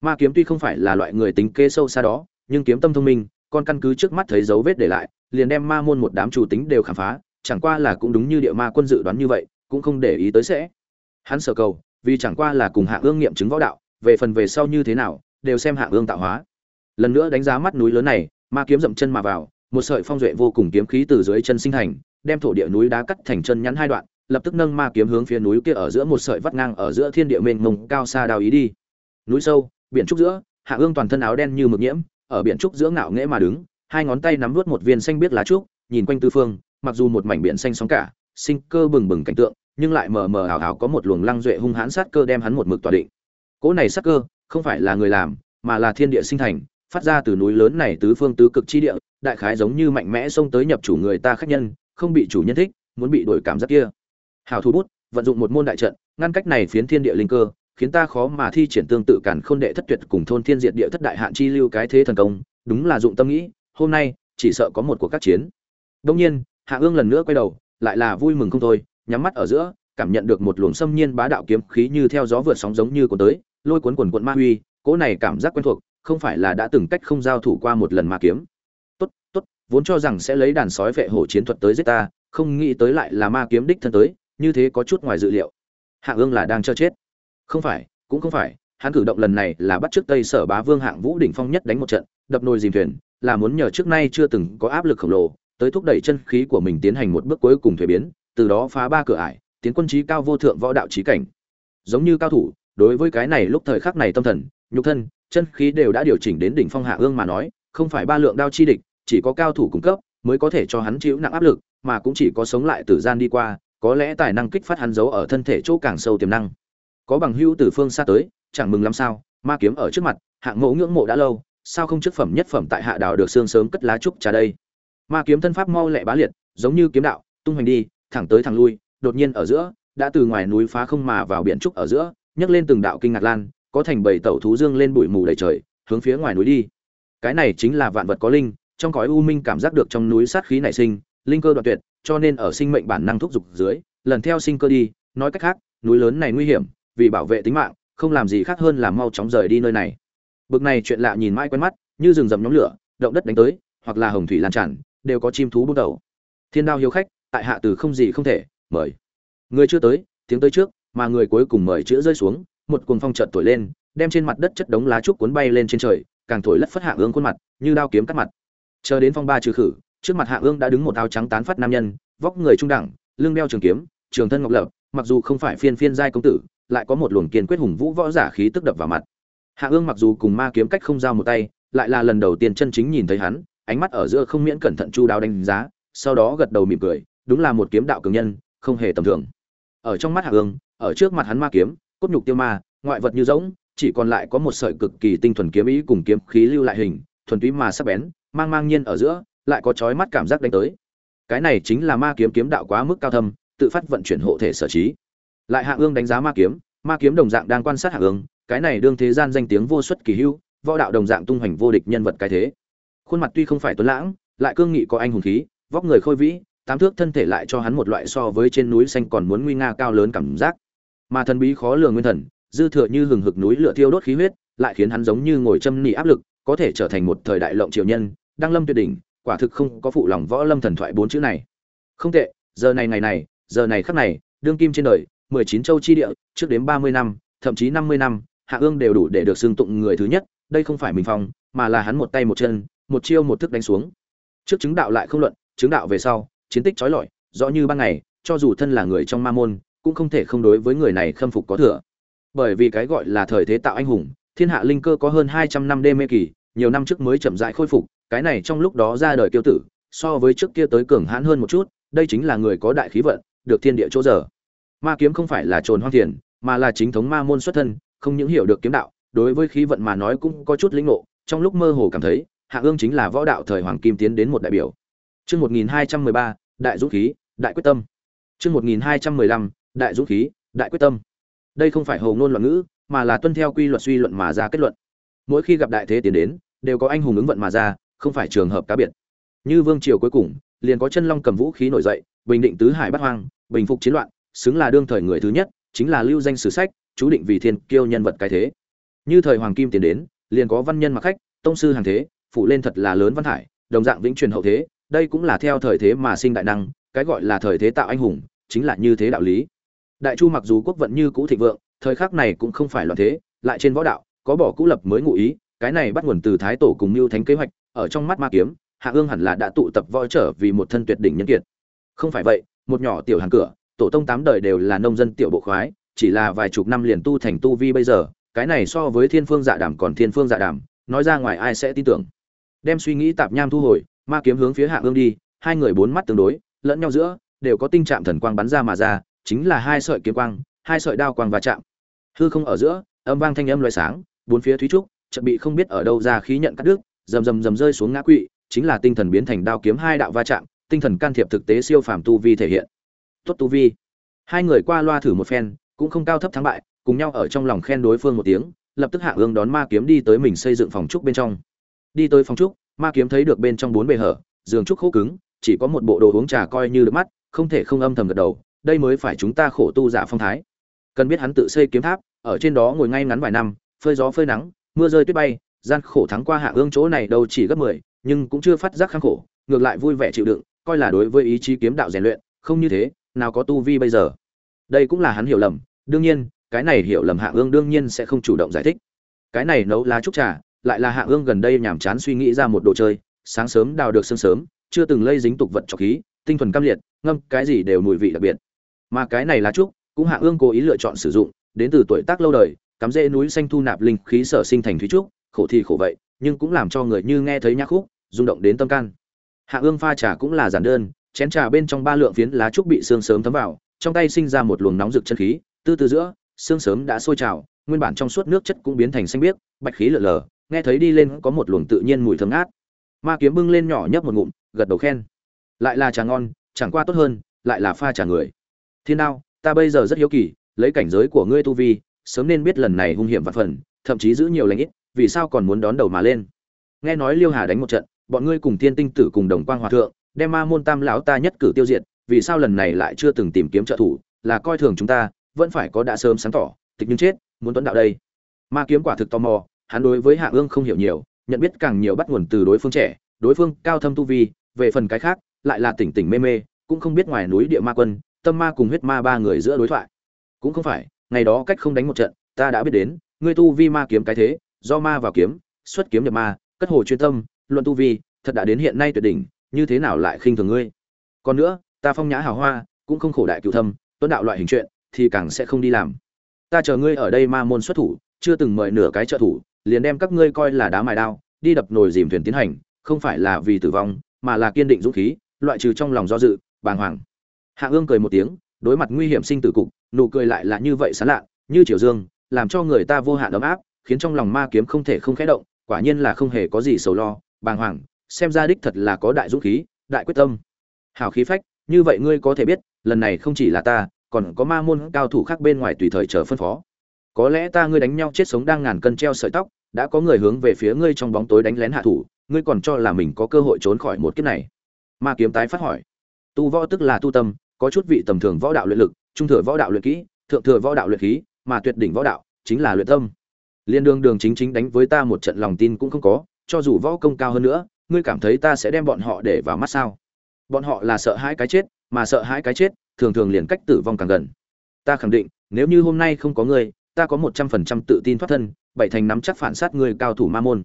S1: Ma kiếm tuy không phải là loại người tính kế sâu xa đó nhưng kiếm tâm thông minh con căn cứ trước mắt thấy dấu vết để lại liền đem ma môn một đám chủ tính đều khám phá chẳng qua là cũng đúng như địa ma quân dự đoán như vậy cũng không để ý tới sẽ. Hắn sở cầu, vì chẳng qua là cùng hạ ương nghiệm chứng võ đạo, về phần về sau như thế nào, đều xem hạ ương tạo hóa. Lần nữa đánh giá mắt núi lớn này, ma kiếm dậm chân mà vào, một sợi phong duệ vô cùng kiếm khí từ dưới chân sinh thành đem thổ địa núi đá cắt thành chân nhắn hai đoạn, lập tức nâng ma kiếm hướng phía núi kia ở giữa một sợi vắt ngang ở giữa thiên địa mênh mông cao xa đào ý đi. Núi sâu, biển trúc giữa hạ ương toàn thân áo đen như mực nhiễm, ở biển trúc giữa ngạo nghễ mà đứng, hai ngón tay nắm nuốt một viên xanh biết lá trúc, nhìn quanh tư phương, mặc dù một mảnh biển xanh sóng cả, sinh cơ bừng bừng cảnh tượng nhưng lại mờ mờ ảo ảo có một luồng lăng duệ hung hãn sát cơ đem hắn một mực tỏa định cỗ này sát cơ không phải là người làm mà là thiên địa sinh thành phát ra từ núi lớn này tứ phương tứ cực chi địa đại khái giống như mạnh mẽ xông tới nhập chủ người ta khách nhân không bị chủ nhân thích muốn bị đổi cảm giác kia hào thu bút vận dụng một môn đại trận ngăn cách này phiến thiên địa linh cơ khiến ta khó mà thi triển tương tự cản khôn đệ thất tuyệt cùng thôn thiên diệt địa thất đại hạn chi lưu cái thế thần công, đúng là dụng tâm nghĩ, hôm nay chỉ sợ có một cuộc các chiến. Đương nhiên, Hạ Ương lần nữa quay đầu, lại là vui mừng không thôi, nhắm mắt ở giữa, cảm nhận được một luồng xâm nhiên bá đạo kiếm khí như theo gió vượt sóng giống như của tới, lôi cuốn quần quận ma huy, cỗ này cảm giác quen thuộc, không phải là đã từng cách không giao thủ qua một lần ma kiếm. Tốt, tốt, vốn cho rằng sẽ lấy đàn sói vệ hổ chiến thuật tới giết ta, không nghĩ tới lại là ma kiếm đích thân tới, như thế có chút ngoài dự liệu. Hạ Ương là đang cho chết không phải cũng không phải hắn cử động lần này là bắt trước tây sở bá vương hạng vũ đỉnh phong nhất đánh một trận đập nồi dìm thuyền là muốn nhờ trước nay chưa từng có áp lực khổng lồ tới thúc đẩy chân khí của mình tiến hành một bước cuối cùng thuế biến từ đó phá ba cửa ải, tiến quân trí cao vô thượng võ đạo trí cảnh. Giống như cao thủ, đối với cái này lúc thời khắc này tâm thần, nhục thân, chân khí đều đã điều chỉnh đến đỉnh phong hạ ương mà nói, không phải ba lượng đao chi địch, chỉ có cao thủ cung cấp mới có thể cho hắn chịu nặng áp lực, mà cũng chỉ có sống lại từ gian đi qua, có lẽ tài năng kích phát hắn giấu ở thân thể chỗ càng sâu tiềm năng. Có bằng hữu từ phương xa tới, chẳng mừng lắm sao, ma kiếm ở trước mặt, hạng mẫu ngưỡng mộ đã lâu, sao không chức phẩm nhất phẩm tại hạ đào được xương sớm cất lá trúc trà đây? Ma kiếm thân pháp mau lẹ bá liệt, giống như kiếm đạo, tung hoành đi thẳng tới thẳng lui, đột nhiên ở giữa, đã từ ngoài núi phá không mà vào biển trúc ở giữa, nhấc lên từng đạo kinh ngạc lan, có thành bầy tẩu thú dương lên bụi mù đầy trời, hướng phía ngoài núi đi. Cái này chính là vạn vật có linh, trong cõi u minh cảm giác được trong núi sát khí nảy sinh, linh cơ đoạn tuyệt, cho nên ở sinh mệnh bản năng thúc dục dưới, lần theo sinh cơ đi, nói cách khác, núi lớn này nguy hiểm, vì bảo vệ tính mạng, không làm gì khác hơn là mau chóng rời đi nơi này. Bực này chuyện lạ nhìn mãi quen mắt, như rừng rậm nhóm lửa, động đất đánh tới, hoặc là hồng thủy lan tràn, đều có chim thú bút đầu. Thiên đao hiếu khách tại hạ từ không gì không thể, mời. Người chưa tới, tiếng tới trước, mà người cuối cùng mời chữ rơi xuống, một cuồng phong trợn tuổi lên, đem trên mặt đất chất đống lá trúc cuốn bay lên trên trời, càng thổi lất phất hạ ương khuôn mặt, như đao kiếm cắt mặt. Chờ đến phong ba trừ khử, trước mặt hạ ương đã đứng một áo trắng tán phát nam nhân, vóc người trung đẳng, lưng đeo trường kiếm, trường thân ngọc lập, mặc dù không phải phiên phiên giai công tử, lại có một luồng kiên quyết hùng vũ võ giả khí tức đập vào mặt. Hạ ương mặc dù cùng ma kiếm cách không giao một tay, lại là lần đầu tiên chân chính nhìn thấy hắn, ánh mắt ở giữa không miễn cẩn thận chu đáo đánh giá, sau đó gật đầu mỉm cười đúng là một kiếm đạo cường nhân, không hề tầm thường. Ở trong mắt hạ ương ở trước mặt hắn ma kiếm, cốt nhục tiêu ma, ngoại vật như rỗng, chỉ còn lại có một sợi cực kỳ tinh thuần kiếm ý cùng kiếm khí lưu lại hình, thuần túy mà sắc bén, mang mang nhiên ở giữa, lại có chói mắt cảm giác đánh tới. Cái này chính là ma kiếm kiếm đạo quá mức cao thâm, tự phát vận chuyển hộ thể sở trí. Lại hạ ương đánh giá ma kiếm ma kiếm đồng dạng đang quan sát hạ ương cái này đương thế gian danh tiếng vô xuất kỳ hưu võ đạo đồng dạng tung hoành vô địch nhân vật cái thế. Khuôn mặt tuy không phải tuấn lãng, lại cương nghị có anh hùng khí, vóc người khôi vĩ tám thước thân thể lại cho hắn một loại so với trên núi xanh còn muốn nguy nga cao lớn cảm giác. Mà thần bí khó lường nguyên thần, dư thừa như hừng hực núi lửa thiêu đốt khí huyết, lại khiến hắn giống như ngồi châm nỉ áp lực, có thể trở thành một thời đại lộng triều nhân đang lâm tuyệt đỉnh, quả thực không có phụ lòng võ lâm thần thoại bốn chữ này. Không tệ, giờ này ngày này, giờ này khắc này, đương kim trên đời, mười chín châu chi địa, trước đến ba mươi năm, thậm chí năm mươi năm, hạ ương đều đủ để được xưng tụng người thứ nhất, đây không phải mình phong, mà là hắn một tay một chân, một chiêu một thức đánh xuống. Trước chứng đạo lại không luận, chứng đạo về sau chiến tích trói lọi, rõ như ban ngày, cho dù thân là người trong ma môn, cũng không thể không đối với người này khâm phục có thừa. Bởi vì cái gọi là thời thế tạo anh hùng, thiên hạ linh cơ có hơn hai trăm năm đê mê kỳ, nhiều năm trước mới chậm rãi khôi phục, cái này trong lúc đó ra đời kiêu tử, so với trước kia tới cường hãn hơn một chút, đây chính là người có đại khí vận, được thiên địa chỗ giờ ma kiếm không phải là trồn hoang thiền, mà là chính thống ma môn xuất thân, không những hiểu được kiếm đạo, đối với khí vận mà nói cũng có chút lĩnh ngộ, trong lúc mơ hồ cảm thấy, hạ ương chính là võ đạo thời hoàng kim tiến đến một đại biểu chương một nghìn hai trăm mười ba, đại dũng khí, đại quyết tâm. Chương một nghìn hai trăm mười lăm, đại dũng khí, đại quyết tâm. Đây không phải hồ ngôn loạn ngữ, mà là tuân theo quy luật suy luận mà ra kết luận. Mỗi khi gặp đại thế tiến đến, đều có anh hùng ứng vận mà ra, không phải trường hợp cá biệt. Như vương triều cuối cùng, liền có chân long cầm vũ khí nổi dậy, bình định tứ hải bát hoang, bình phục chiến loạn, xứng là đương thời người thứ nhất, chính là lưu danh sử sách, chú định vì thiên kiêu nhân vật cái thế. Như thời hoàng kim tiến đến, liền có văn nhân mặc khách, tông sư hàng thế, phụ lên thật là lớn văn hải đồng dạng vĩnh truyền hậu thế đây cũng là theo thời thế mà sinh đại năng, cái gọi là thời thế tạo anh hùng, chính là như thế đạo lý. Đại chu mặc dù quốc vận như cũ thịnh vượng, thời khắc này cũng không phải loạn thế, lại trên võ đạo, có bỏ cũ lập mới ngụ ý, cái này bắt nguồn từ thái tổ cùng mưu thánh kế hoạch, ở trong mắt ma kiếm, hạ ương hẳn là đã tụ tập võ trở vì một thân tuyệt đỉnh nhân kiệt. Không phải vậy, một nhỏ tiểu hàng cửa, tổ tông tám đời đều là nông dân tiểu bộ khoái, chỉ là vài chục năm liền tu thành tu vi bây giờ, cái này so với thiên phương dạ đàm còn thiên phương dạ đàm, nói ra ngoài ai sẽ tin tưởng. Đem suy nghĩ tạp nham thu hồi ma kiếm hướng phía hạ ương đi, hai người bốn mắt tương đối, lẫn nhau giữa, đều có tinh trạng thần quang bắn ra mà ra, chính là hai sợi kiếm quang, hai sợi đao quang va chạm. Hư không ở giữa, âm vang thanh âm loài sáng, bốn phía thúy trúc, chợt bị không biết ở đâu ra khí nhận cắt đứt, rầm rầm rầm rơi xuống ngã quỵ, chính là tinh thần biến thành đao kiếm hai đạo va chạm, tinh thần can thiệp thực tế siêu phàm tu vi thể hiện. Tốt tu vi. Hai người qua loa thử một phen, cũng không cao thấp thắng bại, cùng nhau ở trong lòng khen đối phương một tiếng, lập tức hạ ương đón ma kiếm đi tới mình xây dựng phòng trúc bên trong. Đi tới phòng trúc ma kiếm thấy được bên trong bốn bề hở, giường trúc khô cứng, chỉ có một bộ đồ uống trà coi như được mắt, không thể không âm thầm gật đầu, đây mới phải chúng ta khổ tu giả phong thái. Cần biết hắn tự xây kiếm tháp, ở trên đó ngồi ngay ngắn vài năm, phơi gió phơi nắng, mưa rơi tuyết bay, gian khổ thắng qua hạ ương chỗ này đâu chỉ gấp mười, nhưng cũng chưa phát giác kháng khổ, ngược lại vui vẻ chịu đựng, coi là đối với ý chí kiếm đạo rèn luyện, không như thế, nào có tu vi bây giờ. Đây cũng là hắn hiểu lầm, đương nhiên, cái này hiểu lầm hạ ương đương nhiên sẽ không chủ động giải thích. Cái này nấu lá trúc trà lại là hạ ương gần đây nhàm chán suy nghĩ ra một đồ chơi, sáng sớm đào được sương sớm, chưa từng lây dính tục vật trọc khí, tinh thuần cam liệt, ngâm cái gì đều mùi vị đặc biệt. Mà cái này là trúc, cũng hạ ương cố ý lựa chọn sử dụng, đến từ tuổi tác lâu đời, cắm rễ núi xanh thu nạp linh khí sở sinh thành thúy trúc, khổ thì khổ vậy, nhưng cũng làm cho người như nghe thấy nhạc khúc, rung động đến tâm can. Hạ ương pha trà cũng là giản đơn, chén trà bên trong ba lượng phiến lá trúc bị sương sớm thấm vào, trong tay sinh ra một luồng nóng rực chân khí, từ từ giữa, sương sớm đã sôi trào, nguyên bản trong suốt nước chất cũng biến thành xanh biếc, bạch khí lở lờ nghe thấy đi lên có một luồng tự nhiên mùi thơm ngát. Ma kiếm bưng lên nhỏ nhấp một ngụm, gật đầu khen. Lại là trà ngon, chẳng qua tốt hơn, lại là pha trà người. Thiên đao, ta bây giờ rất hiếu kỳ, lấy cảnh giới của ngươi tu vi, sớm nên biết lần này hung hiểm vạn phần, thậm chí giữ nhiều lãnh ít, vì sao còn muốn đón đầu mà lên? Nghe nói liêu hà đánh một trận, bọn ngươi cùng thiên tinh tử cùng đồng quang hòa thượng, đem ma môn tam lão ta nhất cử tiêu diệt, vì sao lần này lại chưa từng tìm kiếm trợ thủ, là coi thường chúng ta, vẫn phải có đã sớm sáng tỏ, tịch nhưng chết, muốn tuấn đạo đây. Ma kiếm quả thực tò mò hắn đối với hạ ương không hiểu nhiều, nhận biết càng nhiều bắt nguồn từ đối phương trẻ, đối phương cao thâm tu vi, về phần cái khác, lại là tỉnh tỉnh mê mê, cũng không biết ngoài núi địa ma quân, tâm ma cùng huyết ma ba người giữa đối thoại. Cũng không phải, ngày đó cách không đánh một trận, ta đã biết đến, ngươi tu vi ma kiếm cái thế, do ma vào kiếm, xuất kiếm nhập ma, cất hồ chuyên tâm, luận tu vi, thật đã đến hiện nay tuyệt đỉnh, như thế nào lại khinh thường ngươi? Còn nữa, ta phong nhã hào hoa, cũng không khổ đại cựu thâm, tuấn đạo loại hình chuyện, thì càng sẽ không đi làm. Ta chờ ngươi ở đây ma môn xuất thủ, chưa từng mời nửa cái trợ thủ liền đem các ngươi coi là đá mài đao, đi đập nồi dìm thuyền tiến hành, không phải là vì tử vong, mà là kiên định dũng khí, loại trừ trong lòng do dự, bàng hoàng. Hạ ương cười một tiếng, đối mặt nguy hiểm sinh tử cục, nụ cười lại là như vậy sán lạ, như triều dương, làm cho người ta vô hạn ấm áp, khiến trong lòng ma kiếm không thể không khẽ động, quả nhiên là không hề có gì sầu lo, bàng hoàng, xem ra đích thật là có đại dũng khí, đại quyết tâm. Hào khí phách, như vậy ngươi có thể biết, lần này không chỉ là ta, còn có ma môn cao thủ khác bên ngoài tùy thời chờ phân phó có lẽ ta ngươi đánh nhau chết sống đang ngàn cân treo sợi tóc, đã có người hướng về phía ngươi trong bóng tối đánh lén hạ thủ, ngươi còn cho là mình có cơ hội trốn khỏi một kiếp này. Ma kiếm tái phát hỏi. Tu võ tức là tu tâm, có chút vị tầm thường võ đạo luyện lực, trung thừa võ đạo luyện kỹ, thượng thừa võ đạo luyện khí, mà tuyệt đỉnh võ đạo chính là luyện tâm. Liên đương đường chính chính đánh với ta một trận lòng tin cũng không có, cho dù võ công cao hơn nữa, ngươi cảm thấy ta sẽ đem bọn họ để vào mắt sao? Bọn họ là sợ hãi cái chết, mà sợ hãi cái chết, thường thường liền cách tử vong càng gần. Ta khẳng định, nếu như hôm nay không có ngươi ta có một trăm phần trăm tự tin thoát thân, bảy thành nắm chắc phản sát ngươi cao thủ ma môn.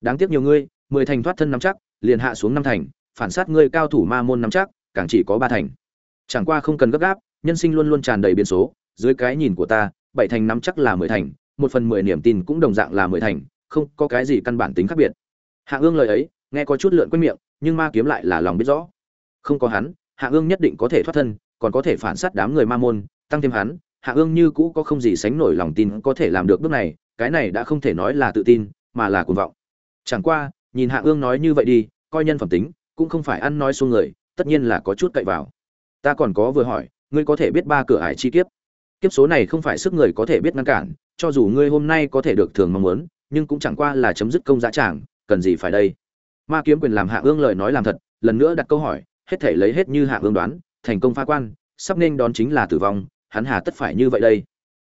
S1: Đáng tiếc nhiều ngươi, mười thành thoát thân nắm chắc, liền hạ xuống năm thành, phản sát ngươi cao thủ ma môn nắm chắc, càng chỉ có ba thành. Chẳng qua không cần gấp gáp, nhân sinh luôn luôn tràn đầy biến số, dưới cái nhìn của ta, bảy thành nắm chắc là mười thành, một phần mười niềm tin cũng đồng dạng là mười thành, không có cái gì căn bản tính khác biệt. Hạ ương lời ấy, nghe có chút lượn quanh miệng, nhưng ma kiếm lại là lòng biết rõ. Không có hắn, hạ ương nhất định có thể thoát thân, còn có thể phản sát đám người ma môn, tăng thêm hắn hạ ương như cũ có không gì sánh nổi lòng tin có thể làm được bước này, cái này đã không thể nói là tự tin, mà là cuồng vọng. Chẳng qua, nhìn hạ ương nói như vậy đi, coi nhân phẩm tính, cũng không phải ăn nói xuống người, tất nhiên là có chút cậy vào. Ta còn có vừa hỏi, ngươi có thể biết ba cửa ải chi kiếp? Kiếp số này không phải sức người có thể biết ngăn cản, cho dù ngươi hôm nay có thể được thường mong muốn, nhưng cũng chẳng qua là chấm dứt công giá tràng, cần gì phải đây? Ma kiếm quyền làm hạ ương lời nói làm thật, lần nữa đặt câu hỏi, hết thể lấy hết như hạ ương đoán, thành công phá quan, sắp nên đón chính là tử vong hắn hà tất phải như vậy đây.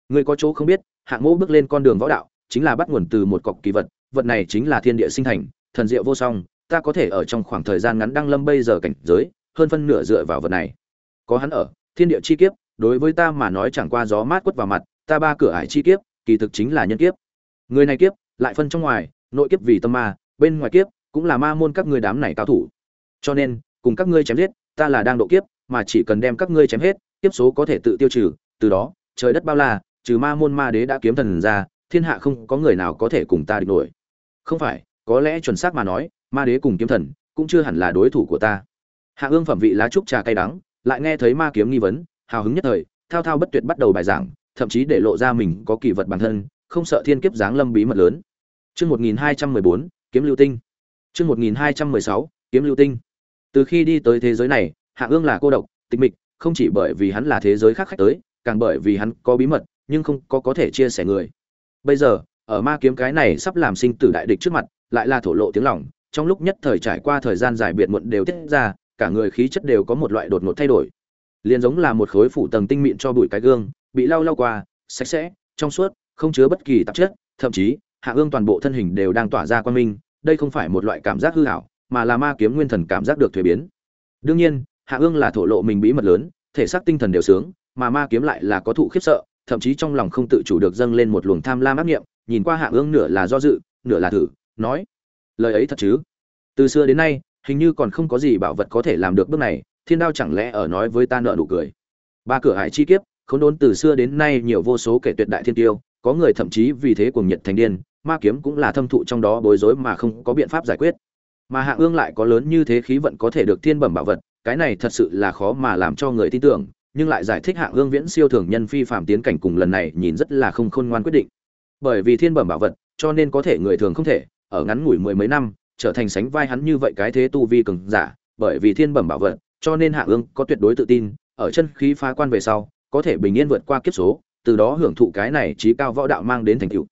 S1: Ngươi có chỗ không biết, hạng mỗ bước lên con đường võ đạo, chính là bắt nguồn từ một cọc kỳ vật vật này chính là thiên địa sinh thành, thần diệu vô song, ta có thể ở trong khoảng thời gian ngắn đăng lâm bây giờ cảnh giới, hơn phân nửa dựa vào vật này. Có hắn ở, thiên địa chi kiếp, đối với ta mà nói chẳng qua gió mát quất vào mặt, ta ba cửa ải chi kiếp, kỳ thực chính là nhân kiếp. Người này kiếp, lại phân trong ngoài, nội kiếp vì tâm ma, bên ngoài kiếp cũng là ma môn các ngươi đám này cao thủ. Cho nên, cùng các ngươi chém giết, ta là đang độ kiếp, mà chỉ cần đem các ngươi chém hết kiếp số có thể tự tiêu trừ từ đó trời đất bao la trừ ma môn ma đế đã kiếm thần ra thiên hạ không có người nào có thể cùng ta địch nổi không phải có lẽ chuẩn xác mà nói ma đế cùng kiếm thần cũng chưa hẳn là đối thủ của ta hạ ương phẩm vị lá trúc trà cay đắng lại nghe thấy ma kiếm nghi vấn hào hứng nhất thời thao thao bất tuyệt bắt đầu bài giảng thậm chí để lộ ra mình có kỳ vật bản thân không sợ thiên kiếp giáng lâm bí mật lớn Chương 1214, kiếm lưu tinh. Chương 1216, kiếm lưu tinh. Từ khi đi tới thế giới này, Hạ Ương là cô độc, tịch mịch, không chỉ bởi vì hắn là thế giới khác khách tới, càng bởi vì hắn có bí mật, nhưng không có có thể chia sẻ người. Bây giờ, ở ma kiếm cái này sắp làm sinh tử đại địch trước mặt, lại là thổ lộ tiếng lòng, trong lúc nhất thời trải qua thời gian dài biệt muộn đều tiết ra, cả người khí chất đều có một loại đột ngột thay đổi. Liền giống là một khối phủ tầng tinh mịn cho bụi cái gương, bị lau lau qua, sạch sẽ, trong suốt, không chứa bất kỳ tạp chất, thậm chí, Hạ Ương toàn bộ thân hình đều đang tỏa ra quan minh, đây không phải một loại cảm giác hư ảo, mà là ma kiếm nguyên thần cảm giác được thay biến. Đương nhiên, Hạ Ương là thổ lộ mình bí mật lớn, thể xác tinh thần đều sướng, mà ma kiếm lại là có thụ khiếp sợ, thậm chí trong lòng không tự chủ được dâng lên một luồng tham lam ác niệm, nhìn qua Hạ Ương nửa là do dự, nửa là thử, nói: "Lời ấy thật chứ?" Từ xưa đến nay, hình như còn không có gì bảo vật có thể làm được bước này, Thiên Đao chẳng lẽ ở nói với ta nợ nụ cười. Ba cửa hải chi kiếp, khốn đốn từ xưa đến nay nhiều vô số kể tuyệt đại thiên tiêu, có người thậm chí vì thế cuồng nhiệt thành điên, ma kiếm cũng là thâm thụ trong đó bối rối mà không có biện pháp giải quyết. Mà Hạ Ương lại có lớn như thế khí vận có thể được thiên bẩm bảo vật, cái này thật sự là khó mà làm cho người tin tưởng, nhưng lại giải thích Hạ Ương viễn siêu thường nhân phi phàm tiến cảnh cùng lần này nhìn rất là không khôn ngoan quyết định. Bởi vì thiên bẩm bảo vật, cho nên có thể người thường không thể, ở ngắn ngủi mười mấy năm, trở thành sánh vai hắn như vậy cái thế tu vi cường giả, bởi vì thiên bẩm bảo vật, cho nên Hạ Ương có tuyệt đối tự tin, ở chân khí phá quan về sau, có thể bình yên vượt qua kiếp số, từ đó hưởng thụ cái này trí cao võ đạo mang đến thành tựu.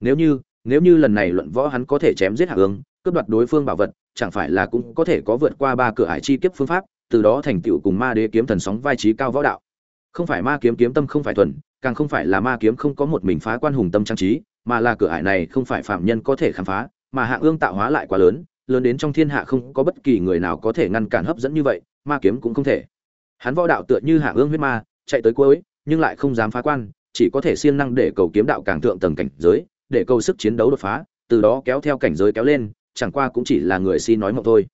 S1: Nếu như, nếu như lần này luận võ hắn có thể chém giết Hạ Ương, cướp đoạt đối phương bảo vật, chẳng phải là cũng có thể có vượt qua ba cửa ải chi kiếp phương pháp, từ đó thành tựu cùng ma đế kiếm thần sóng vai trí cao võ đạo. Không phải ma kiếm kiếm tâm không phải thuần, càng không phải là ma kiếm không có một mình phá quan hùng tâm trang trí, mà là cửa ải này không phải phạm nhân có thể khám phá, mà Hạ Ương tạo hóa lại quá lớn, lớn đến trong thiên hạ không có bất kỳ người nào có thể ngăn cản hấp dẫn như vậy, ma kiếm cũng không thể. Hắn võ đạo tựa như Hạ Ương huyết ma, chạy tới cuối, nhưng lại không dám phá quan, chỉ có thể siêng năng để cầu kiếm đạo càng thượng tầng cảnh giới để cầu sức chiến đấu đột phá từ đó kéo theo cảnh giới kéo lên chẳng qua cũng chỉ là người si nói mộng thôi.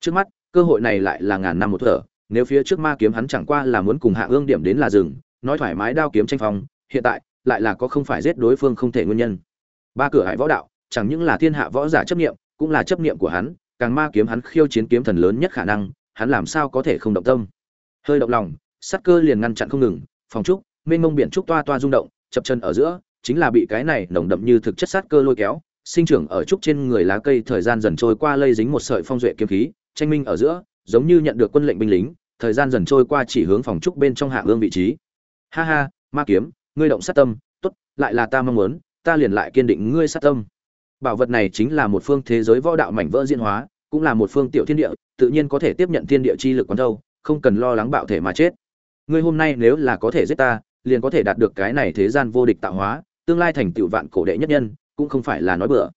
S1: Trước mắt, cơ hội này lại là ngàn năm một thở, nếu phía trước ma kiếm hắn chẳng qua là muốn cùng hạ ương điểm đến là rừng nói thoải mái đao kiếm tranh phong, hiện tại lại là có không phải giết đối phương không thể nguyên nhân. Ba cửa hải võ đạo, chẳng những là thiên hạ võ giả chấp niệm, cũng là chấp niệm của hắn, càng ma kiếm hắn khiêu chiến kiếm thần lớn nhất khả năng, hắn làm sao có thể không động tâm. Hơi động lòng sắt cơ liền ngăn chặn không ngừng, phòng trúc, mênh mông biển trúc toa toa rung động, chập chân ở giữa, chính là bị cái này nồng đậm như thực chất sát cơ lôi kéo sinh trưởng ở trúc trên người lá cây thời gian dần trôi qua lây dính một sợi phong duệ kiếm khí, tranh minh ở giữa, giống như nhận được quân lệnh binh lính, thời gian dần trôi qua chỉ hướng phòng trúc bên trong hạ ương vị trí. Ha ha, ma kiếm, ngươi động sát tâm, tốt, lại là ta mong muốn, ta liền lại kiên định ngươi sát tâm. Bảo vật này chính là một phương thế giới võ đạo mảnh vỡ diễn hóa, cũng là một phương tiểu thiên địa, tự nhiên có thể tiếp nhận thiên địa chi lực quán đâu không cần lo lắng bạo thể mà chết. Ngươi hôm nay nếu là có thể giết ta, liền có thể đạt được cái này thế gian vô địch tạo hóa, tương lai thành tựu vạn cổ đệ nhất nhân cũng không phải là nói bừa.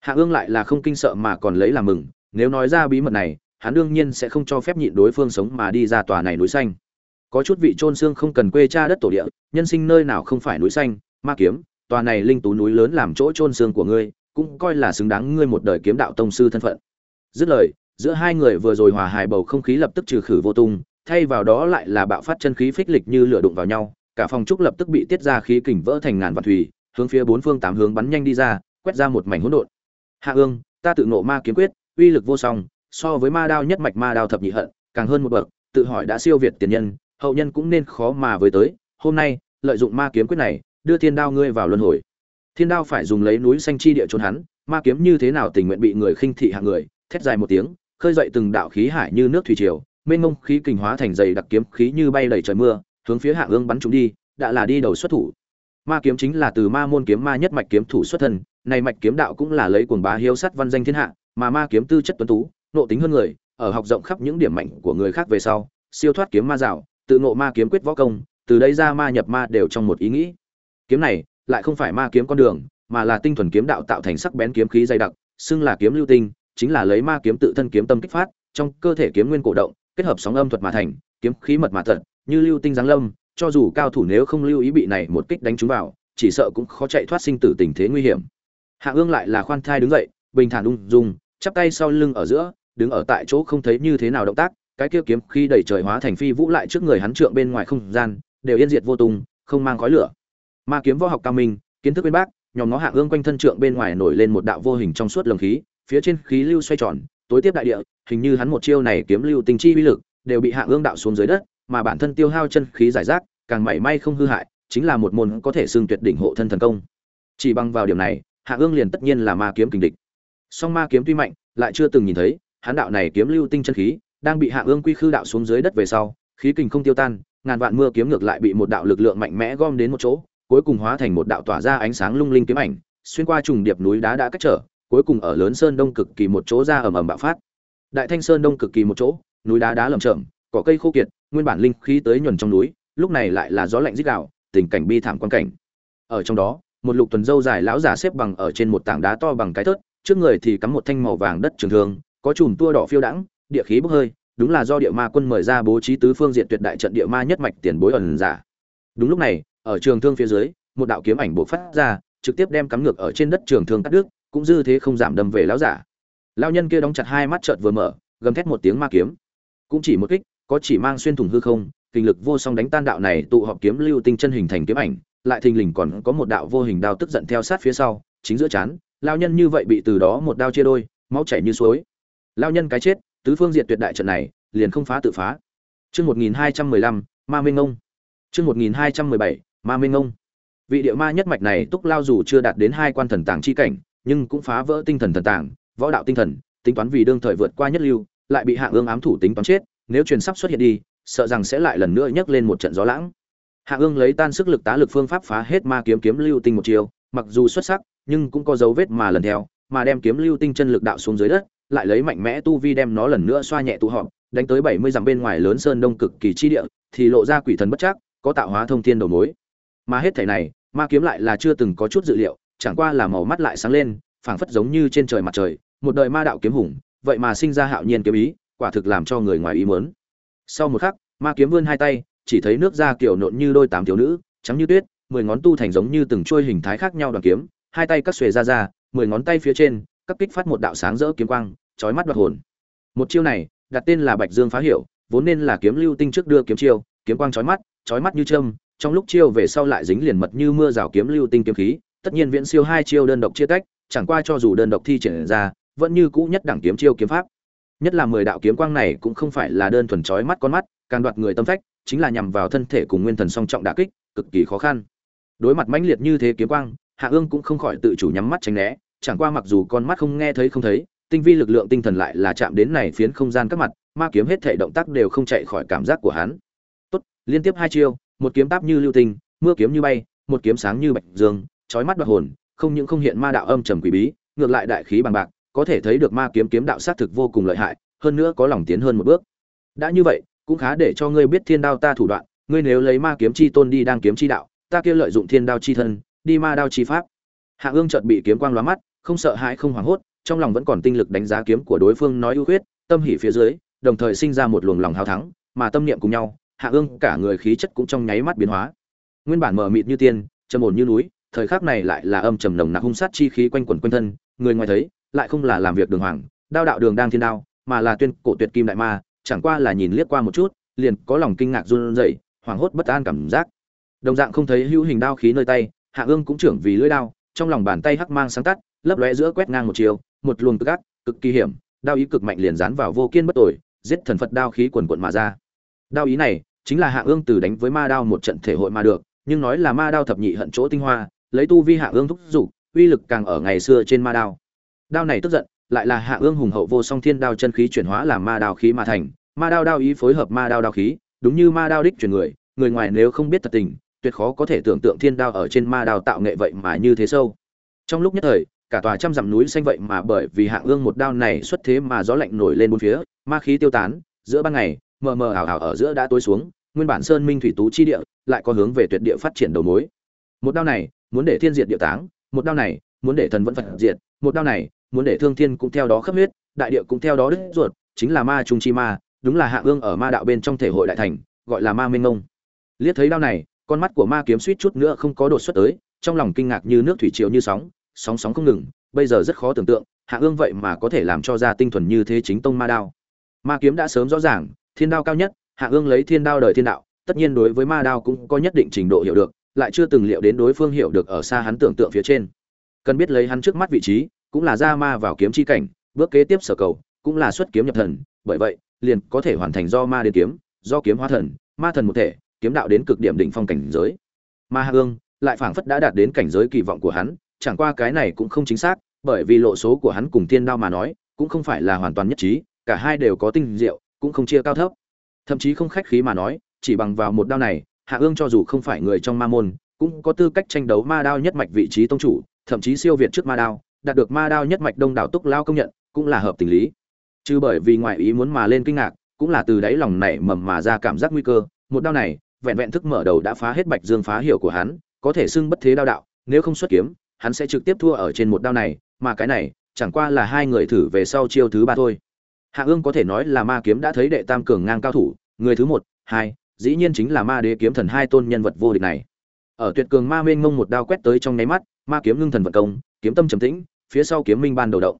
S1: Hạ ương lại là không kinh sợ mà còn lấy làm mừng, nếu nói ra bí mật này, hắn đương nhiên sẽ không cho phép nhịn đối phương sống mà đi ra tòa này núi xanh. Có chút vị trôn xương không cần quê cha đất tổ địa, nhân sinh nơi nào không phải núi xanh, ma kiếm, tòa này linh tú núi lớn làm chỗ trôn xương của ngươi, cũng coi là xứng đáng ngươi một đời kiếm đạo tông sư thân phận. Dứt lời, giữa hai người vừa rồi hòa hài bầu không khí lập tức trừ khử vô tung, thay vào đó lại là bạo phát chân khí phích lịch như lửa đụng vào nhau, cả phòng trúc lập tức bị tiết ra khí kình vỡ thành ngàn vạn thủy hướng phía bốn phương tám hướng bắn nhanh đi ra, quét ra một mảnh hỗn độn. Hạ ương, ta tự nộ ma kiếm quyết, uy lực vô song, so với ma đao nhất mạch ma đao thập nhị hận, càng hơn một bậc, tự hỏi đã siêu việt tiền nhân, hậu nhân cũng nên khó mà với tới. Hôm nay, lợi dụng ma kiếm quyết này, đưa thiên đao ngươi vào luân hồi. Thiên đao phải dùng lấy núi xanh chi địa trốn hắn, ma kiếm như thế nào tình nguyện bị người khinh thị hạng người, thét dài một tiếng, khơi dậy từng đạo khí hải như nước thủy triều, mênh mông khí kình hóa thành dày đặc kiếm khí như bay lầy trời mưa, hướng phía hạ ương bắn chúng đi, đã là đi đầu xuất thủ ma kiếm chính là từ ma môn kiếm ma nhất mạch kiếm thủ xuất thân này mạch kiếm đạo cũng là lấy cuồng bá hiếu sắt văn danh thiên hạ mà ma kiếm tư chất tuấn tú nộ tính hơn người ở học rộng khắp những điểm mạnh của người khác về sau siêu thoát kiếm ma dạo tự ngộ ma kiếm quyết võ công từ đây ra ma nhập ma đều trong một ý nghĩ. Kiếm này lại không phải ma kiếm con đường mà là tinh thuần kiếm đạo tạo thành sắc bén kiếm khí dày đặc xưng là kiếm lưu tinh chính là lấy ma kiếm tự thân kiếm tâm kích phát trong cơ thể kiếm nguyên cổ động kết hợp sóng âm thuật mà thành kiếm khí mật mà thật, như lưu tinh giáng lâm cho dù cao thủ nếu không lưu ý bị này một kích đánh trúng vào, chỉ sợ cũng khó chạy thoát sinh tử tình thế nguy hiểm. Hạ ương lại là khoan thai đứng dậy, bình thản ung dung, chắp tay sau lưng ở giữa, đứng ở tại chỗ không thấy như thế nào động tác, cái kia kiếm khi đẩy trời hóa thành phi vũ lại trước người hắn trượng bên ngoài không gian, đều yên diệt vô tung, không mang khói lửa. Ma kiếm võ học cao minh, kiến thức bên bác nhóm nó hạ ương quanh thân trượng bên ngoài nổi lên một đạo vô hình trong suốt lồng khí, phía trên khí lưu xoay tròn, tối tiếp đại địa, hình như hắn một chiêu này kiếm lưu tinh chi uy lực, đều bị hạ ương đạo xuống dưới đất mà bản thân tiêu hao chân khí giải rác, càng mảy may không hư hại, chính là một môn có thể xưng tuyệt đỉnh hộ thân thần công. Chỉ bằng vào điểm này, hạ ương liền tất nhiên là ma kiếm kình địch. Song ma kiếm tuy mạnh, lại chưa từng nhìn thấy, hắn đạo này kiếm lưu tinh chân khí, đang bị hạ ương quy khư đạo xuống dưới đất về sau, khí kình không tiêu tan, ngàn vạn mưa kiếm ngược lại bị một đạo lực lượng mạnh mẽ gom đến một chỗ, cuối cùng hóa thành một đạo tỏa ra ánh sáng lung linh kiếm ảnh, xuyên qua trùng điệp núi đá đã cách trở, cuối cùng ở lớn sơn đông cực kỳ một chỗ ra ầm ầm bạo phát. Đại thanh sơn đông cực kỳ một chỗ, núi đá đá lởm chởm, cỏ cây khô kiệt nguyên bản linh khí tới nhuần trong núi, lúc này lại là gió lạnh rít gào, tình cảnh bi thảm quan cảnh. Ở trong đó, một lục tuần dâu dài lão giả xếp bằng ở trên một tảng đá to bằng cái thớt, trước người thì cắm một thanh màu vàng đất trường thương, có chùm tua đỏ phiêu đãng, địa khí bốc hơi, đúng là do địa ma quân mời ra bố trí tứ phương diện tuyệt đại trận địa ma nhất mạch tiền bối ẩn giả. Đúng lúc này, ở trường thương phía dưới, một đạo kiếm ảnh bộc phát ra, trực tiếp đem cắm ngược ở trên đất trường thương cắt đứt, cũng dư thế không giảm đâm về lão giả. Lão nhân kia đóng chặt hai mắt chợt vừa mở, gầm thét một tiếng ma kiếm. Cũng chỉ một kích có chỉ mang xuyên thủng hư không, kinh lực vô song đánh tan đạo này tụ họp kiếm lưu tinh chân hình thành kiếm ảnh, lại thình lình còn có một đạo vô hình đao tức giận theo sát phía sau, chính giữa chán, lão nhân như vậy bị từ đó một đao chia đôi, máu chảy như suối. Lão nhân cái chết, tứ phương diện tuyệt đại trận này, liền không phá tự phá. Chương một nghìn hai trăm mười lăm, ma minh ngông. Chương một nghìn hai trăm mười bảy, ma minh ngông. Vị địa ma nhất mạch này túc lao dù chưa đạt đến hai quan thần tàng chi cảnh, nhưng cũng phá vỡ tinh thần thần tàng, võ đạo tinh thần, tính toán vì đương thời vượt qua nhất lưu, lại bị hạ ương ám thủ tính toán chết nếu truyền sắp xuất hiện đi, sợ rằng sẽ lại lần nữa nhấc lên một trận gió lãng. Hạ ương lấy tan sức lực tá lực phương pháp phá hết ma kiếm kiếm lưu tinh một chiều, mặc dù xuất sắc, nhưng cũng có dấu vết mà lần theo, mà đem kiếm lưu tinh chân lực đạo xuống dưới đất, lại lấy mạnh mẽ tu vi đem nó lần nữa xoa nhẹ tụ họp, đánh tới bảy mươi dặm bên ngoài lớn sơn đông cực kỳ chi địa, thì lộ ra quỷ thần bất chắc, có tạo hóa thông thiên đầu mối. Mà hết thảy này, ma kiếm lại là chưa từng có chút dự liệu, chẳng qua là màu mắt lại sáng lên, phảng phất giống như trên trời mặt trời, một đời ma đạo kiếm hùng, vậy mà sinh ra hạo nhiên kiếm ý quả thực làm cho người ngoài ý muốn. Sau một khắc, ma kiếm vươn hai tay, chỉ thấy nước da kiểu nộn như đôi tám thiếu nữ, trắng như tuyết, mười ngón tu thành giống như từng chuôi hình thái khác nhau đoàn kiếm, hai tay cắt xuề ra ra, mười ngón tay phía trên các kích phát một đạo sáng rỡ kiếm quang, chói mắt đoạt hồn. Một chiêu này, đặt tên là bạch dương phá hiểu, vốn nên là kiếm lưu tinh trước đưa kiếm chiêu, kiếm quang chói mắt chói mắt như châm, trong lúc chiêu về sau lại dính liền mật như mưa rào kiếm lưu tinh kiếm khí, tất nhiên viễn siêu hai chiêu đơn độc chia tách, chẳng qua cho dù đơn độc thi triển ra, vẫn như cũ nhất đẳng kiếm chiêu kiếm pháp nhất là mười đạo kiếm quang này cũng không phải là đơn thuần chói mắt con mắt, càng đoạt người tâm phách, chính là nhằm vào thân thể cùng nguyên thần song trọng đả kích, cực kỳ khó khăn. Đối mặt mãnh liệt như thế kiếm quang, hạ ương cũng không khỏi tự chủ nhắm mắt tránh né, chẳng qua mặc dù con mắt không nghe thấy không thấy, tinh vi lực lượng tinh thần lại là chạm đến này phiến không gian các mặt, ma kiếm hết thể động tác đều không chạy khỏi cảm giác của hắn. Tốt, liên tiếp hai chiêu, một kiếm táp như lưu tinh, mưa kiếm như bay, một kiếm sáng như bạch dương, chói mắt đoạt hồn, không những không hiện ma đạo âm trầm quỷ bí, ngược lại đại khí bằng bạc có thể thấy được ma kiếm kiếm đạo sát thực vô cùng lợi hại, hơn nữa có lòng tiến hơn một bước. Đã như vậy, cũng khá để cho ngươi biết thiên đao ta thủ đoạn, ngươi nếu lấy ma kiếm chi tôn đi đang kiếm chi đạo, ta kia lợi dụng thiên đao chi thân, đi ma đao chi pháp. Hạ ương chợt bị kiếm quang lóa mắt, không sợ hãi, không hoảng hốt, trong lòng vẫn còn tinh lực đánh giá kiếm của đối phương nói ưu khuyết, tâm hỉ phía dưới, đồng thời sinh ra một luồng lòng hào thắng, mà tâm niệm cùng nhau, hạ ương cả người khí chất cũng trong nháy mắt biến hóa. Nguyên bản mờ mịt như tiên, trầm ổn như núi, thời khắc này lại là âm trầm nồng nặc hung sát chi khí quanh quẩn quanh thân, người ngoài thấy lại không là làm việc đường hoàng, đao đạo đường đang thiên đao, mà là tuyên cổ tuyệt kim đại ma, chẳng qua là nhìn liếc qua một chút, liền có lòng kinh ngạc run rẩy, hoảng hốt bất an cảm giác. Đồng dạng không thấy hữu hình đao khí nơi tay, hạ ương cũng trưởng vì lưỡi đao, trong lòng bàn tay hắc mang sáng tắt, lấp lóe giữa quét ngang một chiều, một luồng cực ác, cực kỳ hiểm, đao ý cực mạnh liền dán vào vô kiên bất tội, giết thần phật đao khí quần quận mà ra. Đao ý này, chính là hạ ương từ đánh với ma đao một trận thể hội mà được, nhưng nói là ma đao thập nhị hận chỗ tinh hoa, lấy tu vi hạ ương thúc giục uy lực càng ở ngày xưa trên ma đao đao này tức giận, lại là hạ ương hùng hậu vô song thiên đao chân khí chuyển hóa làm ma đao khí mà thành. Ma đao đao ý phối hợp ma đao đao khí, đúng như ma đao đích chuyển người người ngoài nếu không biết thật tình, tuyệt khó có thể tưởng tượng thiên đao ở trên ma đao tạo nghệ vậy mà như thế sâu. Trong lúc nhất thời, cả tòa trăm dặm núi xanh vậy mà bởi vì hạ ương một đao này xuất thế mà gió lạnh nổi lên bốn phía, ma khí tiêu tán, giữa ban ngày, mờ mờ ảo ảo ở giữa đã tối xuống, nguyên bản sơn minh thủy tú chi địa, lại có hướng về tuyệt địa phát triển đầu mối. Một đao này, muốn để thiên diệt địa táng, một đao này, muốn để thần vẫn phật diệt, một đao này muốn để thương thiên cũng theo đó khắp huyết, đại địa cũng theo đó đứt ruột, chính là ma trung chi ma, đúng là hạ ương ở ma đạo bên trong thể hội đại thành, gọi là ma minh ngông. Liếc thấy đao này, con mắt của ma kiếm suýt chút nữa không có đột xuất tới, trong lòng kinh ngạc như nước thủy triều như sóng sóng sóng không ngừng, bây giờ rất khó tưởng tượng, hạ ương vậy mà có thể làm cho ra tinh thuần như thế chính tông ma đao. Ma kiếm đã sớm rõ ràng, thiên đao cao nhất, hạ ương lấy thiên đao đời thiên đạo, tất nhiên đối với ma đao cũng có nhất định trình độ hiểu được, lại chưa từng liệu đến đối phương hiểu được ở xa hắn tưởng tượng phía trên. Cần biết lấy hắn trước mắt vị trí cũng là ra ma vào kiếm chi cảnh, bước kế tiếp sở cầu cũng là xuất kiếm nhập thần, bởi vậy, liền có thể hoàn thành do ma đến kiếm, do kiếm hóa thần, ma thần một thể, kiếm đạo đến cực điểm đỉnh phong cảnh giới. Ma Hà ương lại phảng phất đã đạt đến cảnh giới kỳ vọng của hắn, chẳng qua cái này cũng không chính xác, bởi vì lộ số của hắn cùng thiên đao mà nói, cũng không phải là hoàn toàn nhất trí, cả hai đều có tinh diệu, cũng không chia cao thấp. Thậm chí không khách khí mà nói, chỉ bằng vào một đao này, hạ ương cho dù không phải người trong ma môn, cũng có tư cách tranh đấu ma đao nhất mạch vị trí tông chủ, thậm chí siêu việt trước ma đao đạt được ma đao nhất mạch đông đảo túc lao công nhận, cũng là hợp tình lý. Chứ bởi vì ngoại ý muốn mà lên kinh ngạc, cũng là từ đáy lòng nảy mầm mà ra cảm giác nguy cơ. Một đao này, vẹn vẹn thức mở đầu đã phá hết bạch dương phá hiểu của hắn, có thể xưng bất thế đao đạo, nếu không xuất kiếm, hắn sẽ trực tiếp thua ở trên một đao này, mà cái này, chẳng qua là hai người thử về sau chiêu thứ ba thôi. Hạ ương có thể nói là ma kiếm đã thấy đệ tam cường ngang cao thủ, người thứ một, hai, dĩ nhiên chính là ma đế kiếm thần hai tôn nhân vật vô địch này. Ở tuyệt cường ma mênh mông một đao quét tới trong nháy mắt ma kiếm ngưng thần vận công, kiếm tâm trầm tĩnh, phía sau kiếm minh ban đầu động.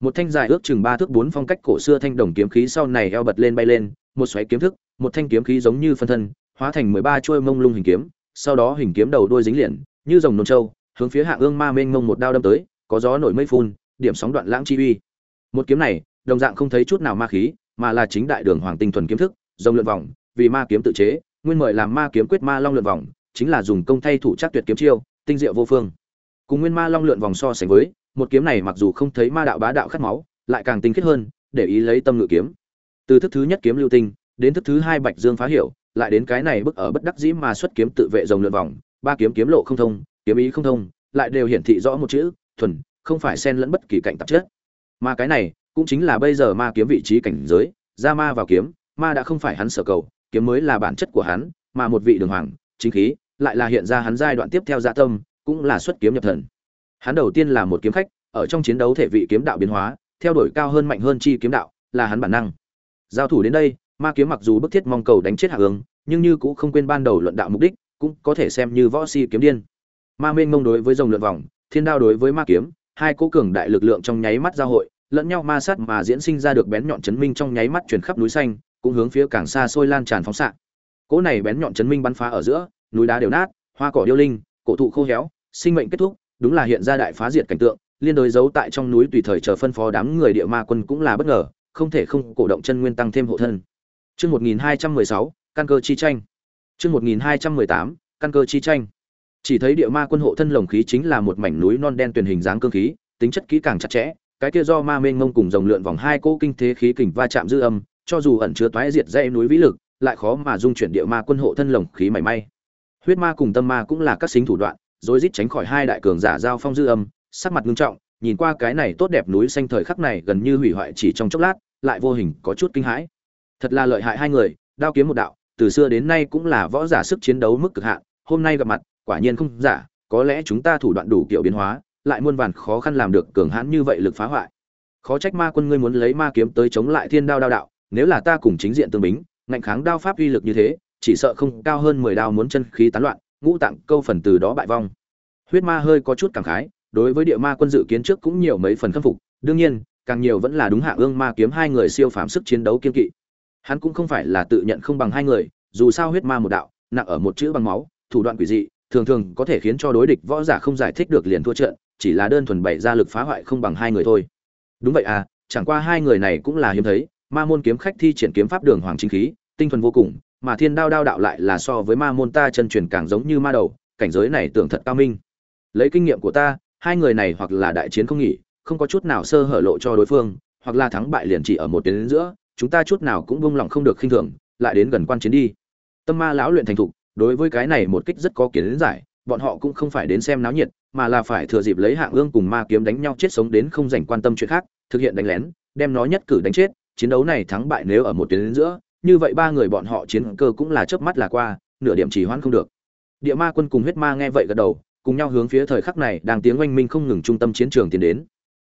S1: Một thanh dài ước chừng ba thước bốn phong cách cổ xưa thanh đồng kiếm khí sau này eo bật lên bay lên, một xoáy kiếm thức, một thanh kiếm khí giống như phân thân, hóa thành mười ba chuôi mông lung hình kiếm, sau đó hình kiếm đầu đuôi dính liền, như rồng nôn trâu, hướng phía hạ ương ma mênh mông một đao đâm tới, có gió nổi mây phun, điểm sóng đoạn lãng chi uy. Một kiếm này, đồng dạng không thấy chút nào ma khí, mà là chính đại đường hoàng tinh thuần kiếm thức, rồng lượn vòng, vì ma kiếm tự chế, nguyên mời làm ma kiếm quyết ma long lượn vòng, chính là dùng công thay thủ chắc tuyệt kiếm chiêu, tinh diệu vô phương cùng nguyên ma long lượn vòng so sánh với, một kiếm này mặc dù không thấy ma đạo bá đạo khát máu, lại càng tinh khiết hơn, để ý lấy tâm ngự kiếm. Từ thức thứ nhất kiếm lưu tinh, đến thức thứ hai bạch dương phá hiểu, lại đến cái này bức ở bất đắc dĩ mà xuất kiếm tự vệ rồng lượn vòng, ba kiếm kiếm lộ không thông, kiếm ý không thông, lại đều hiển thị rõ một chữ, thuần, không phải xen lẫn bất kỳ cạnh tạp chất. Mà cái này, cũng chính là bây giờ ma kiếm vị trí cảnh giới, ra ma vào kiếm, ma đã không phải hắn sở cầu, kiếm mới là bản chất của hắn, mà một vị đường hoàng, chính khí, lại là hiện ra hắn giai đoạn tiếp theo dạ tâm cũng là xuất kiếm nhập thần. Hắn đầu tiên là một kiếm khách ở trong chiến đấu thể vị kiếm đạo biến hóa theo đuổi cao hơn mạnh hơn chi kiếm đạo là hắn bản năng. Giao thủ đến đây ma kiếm mặc dù bức thiết mong cầu đánh chết hạ Ưng, nhưng như cũng không quên ban đầu luận đạo mục đích cũng có thể xem như võ si kiếm điên. Ma Mên mông đối với rồng lượn vòng thiên đao đối với ma kiếm hai cố cường đại lực lượng trong nháy mắt giao hội lẫn nhau ma sát mà diễn sinh ra được bén nhọn chấn minh trong nháy mắt chuyển khắp núi xanh cũng hướng phía càng xa xôi lan tràn phóng xạ. Cỗ này bén nhọn chấn minh bắn phá ở giữa núi đá đều nát hoa cỏ điêu linh cổ thụ khô héo, sinh mệnh kết thúc, đúng là hiện ra đại phá diệt cảnh tượng, liên đối giấu tại trong núi tùy thời chờ phân phó đám người địa ma quân cũng là bất ngờ, không thể không cổ động chân nguyên tăng thêm hộ thân. Chương 1216 căn cơ chi tranh. Chương 1218 căn cơ chi tranh. Chỉ thấy địa ma quân hộ thân lồng khí chính là một mảnh núi non đen tuyển hình dáng cương khí, tính chất kỹ càng chặt chẽ, cái kia do ma mênh ngông cùng dòng lượn vòng hai cỗ kinh thế khí kình va chạm dư âm, cho dù ẩn chứa toái diệt dãy núi vĩ lực, lại khó mà dung chuyển địa ma quân hộ thân lồng khí mảy may huyết ma cùng tâm ma cũng là các xính thủ đoạn rồi rít tránh khỏi hai đại cường giả giao phong dư âm, sắc mặt nghiêm trọng, nhìn qua cái này tốt đẹp núi xanh thời khắc này gần như hủy hoại chỉ trong chốc lát, lại vô hình có chút kinh hãi. Thật là lợi hại hai người, đao kiếm một đạo, từ xưa đến nay cũng là võ giả sức chiến đấu mức cực hạn, hôm nay gặp mặt, quả nhiên không giả, có lẽ chúng ta thủ đoạn đủ kiểu biến hóa, lại muôn vàn khó khăn làm được cường hãn như vậy lực phá hoại. Khó trách ma quân ngươi muốn lấy ma kiếm tới chống lại thiên đao đao đạo, nếu là ta cùng chính diện tương bính, ngạnh kháng đao pháp uy lực như thế chỉ sợ không cao hơn mười đao muốn chân khí tán loạn, ngũ tạng câu phần từ đó bại vong. Huyết ma hơi có chút cảm khái, đối với địa ma quân dự kiến trước cũng nhiều mấy phần khâm phục, đương nhiên, càng nhiều vẫn là đúng hạ ương ma kiếm hai người siêu phàm sức chiến đấu kiên kỵ. Hắn cũng không phải là tự nhận không bằng hai người, dù sao huyết ma một đạo, nặng ở một chữ bằng máu, thủ đoạn quỷ dị, thường thường có thể khiến cho đối địch võ giả không giải thích được liền thua trận, chỉ là đơn thuần bày ra lực phá hoại không bằng hai người thôi. Đúng vậy à chẳng qua hai người này cũng là hiếm thấy, ma môn kiếm khách thi triển kiếm pháp đường hoàng chính khí, tinh thuần vô cùng mà thiên đao đao đạo lại là so với ma môn ta chân truyền càng giống như ma đầu, cảnh giới này tưởng thật cao minh. Lấy kinh nghiệm của ta, hai người này hoặc là đại chiến không nghỉ, không có chút nào sơ hở lộ cho đối phương, hoặc là thắng bại liền chỉ ở một đến giữa, chúng ta chút nào cũng buông lỏng không được khinh thường, lại đến gần quan chiến đi. Tâm ma lão luyện thành thục, đối với cái này một kích rất có kiến giải, bọn họ cũng không phải đến xem náo nhiệt, mà là phải thừa dịp lấy hạng ương cùng ma kiếm đánh nhau chết sống đến không dành quan tâm chuyện khác, thực hiện đánh lén, đem nó nhất cử đánh chết, chiến đấu này thắng bại nếu ở một tuyến giữa như vậy ba người bọn họ chiến cơ cũng là chớp mắt là qua, nửa điểm chỉ hoãn không được. Địa ma quân cùng huyết ma nghe vậy gật đầu, cùng nhau hướng phía thời khắc này đang tiếng oanh minh không ngừng trung tâm chiến trường tiến đến.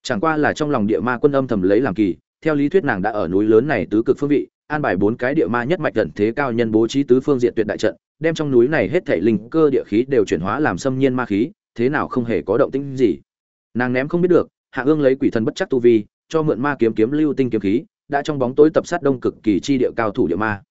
S1: Chẳng qua là trong lòng địa ma quân âm thầm lấy làm kỳ, theo lý thuyết nàng đã ở núi lớn này tứ cực phương vị, an bài bốn cái địa ma nhất mạch tận thế cao nhân bố trí tứ phương diện tuyệt đại trận, đem trong núi này hết thảy linh cơ địa khí đều chuyển hóa làm xâm nhiên ma khí, thế nào không hề có động tĩnh gì. Nàng ném không biết được, hạ ương lấy quỷ thần bất chắc tu vi, cho mượn ma kiếm kiếm lưu tinh kiếm khí đã trong bóng tối tập sát đông cực kỳ chi địa cao thủ địa ma.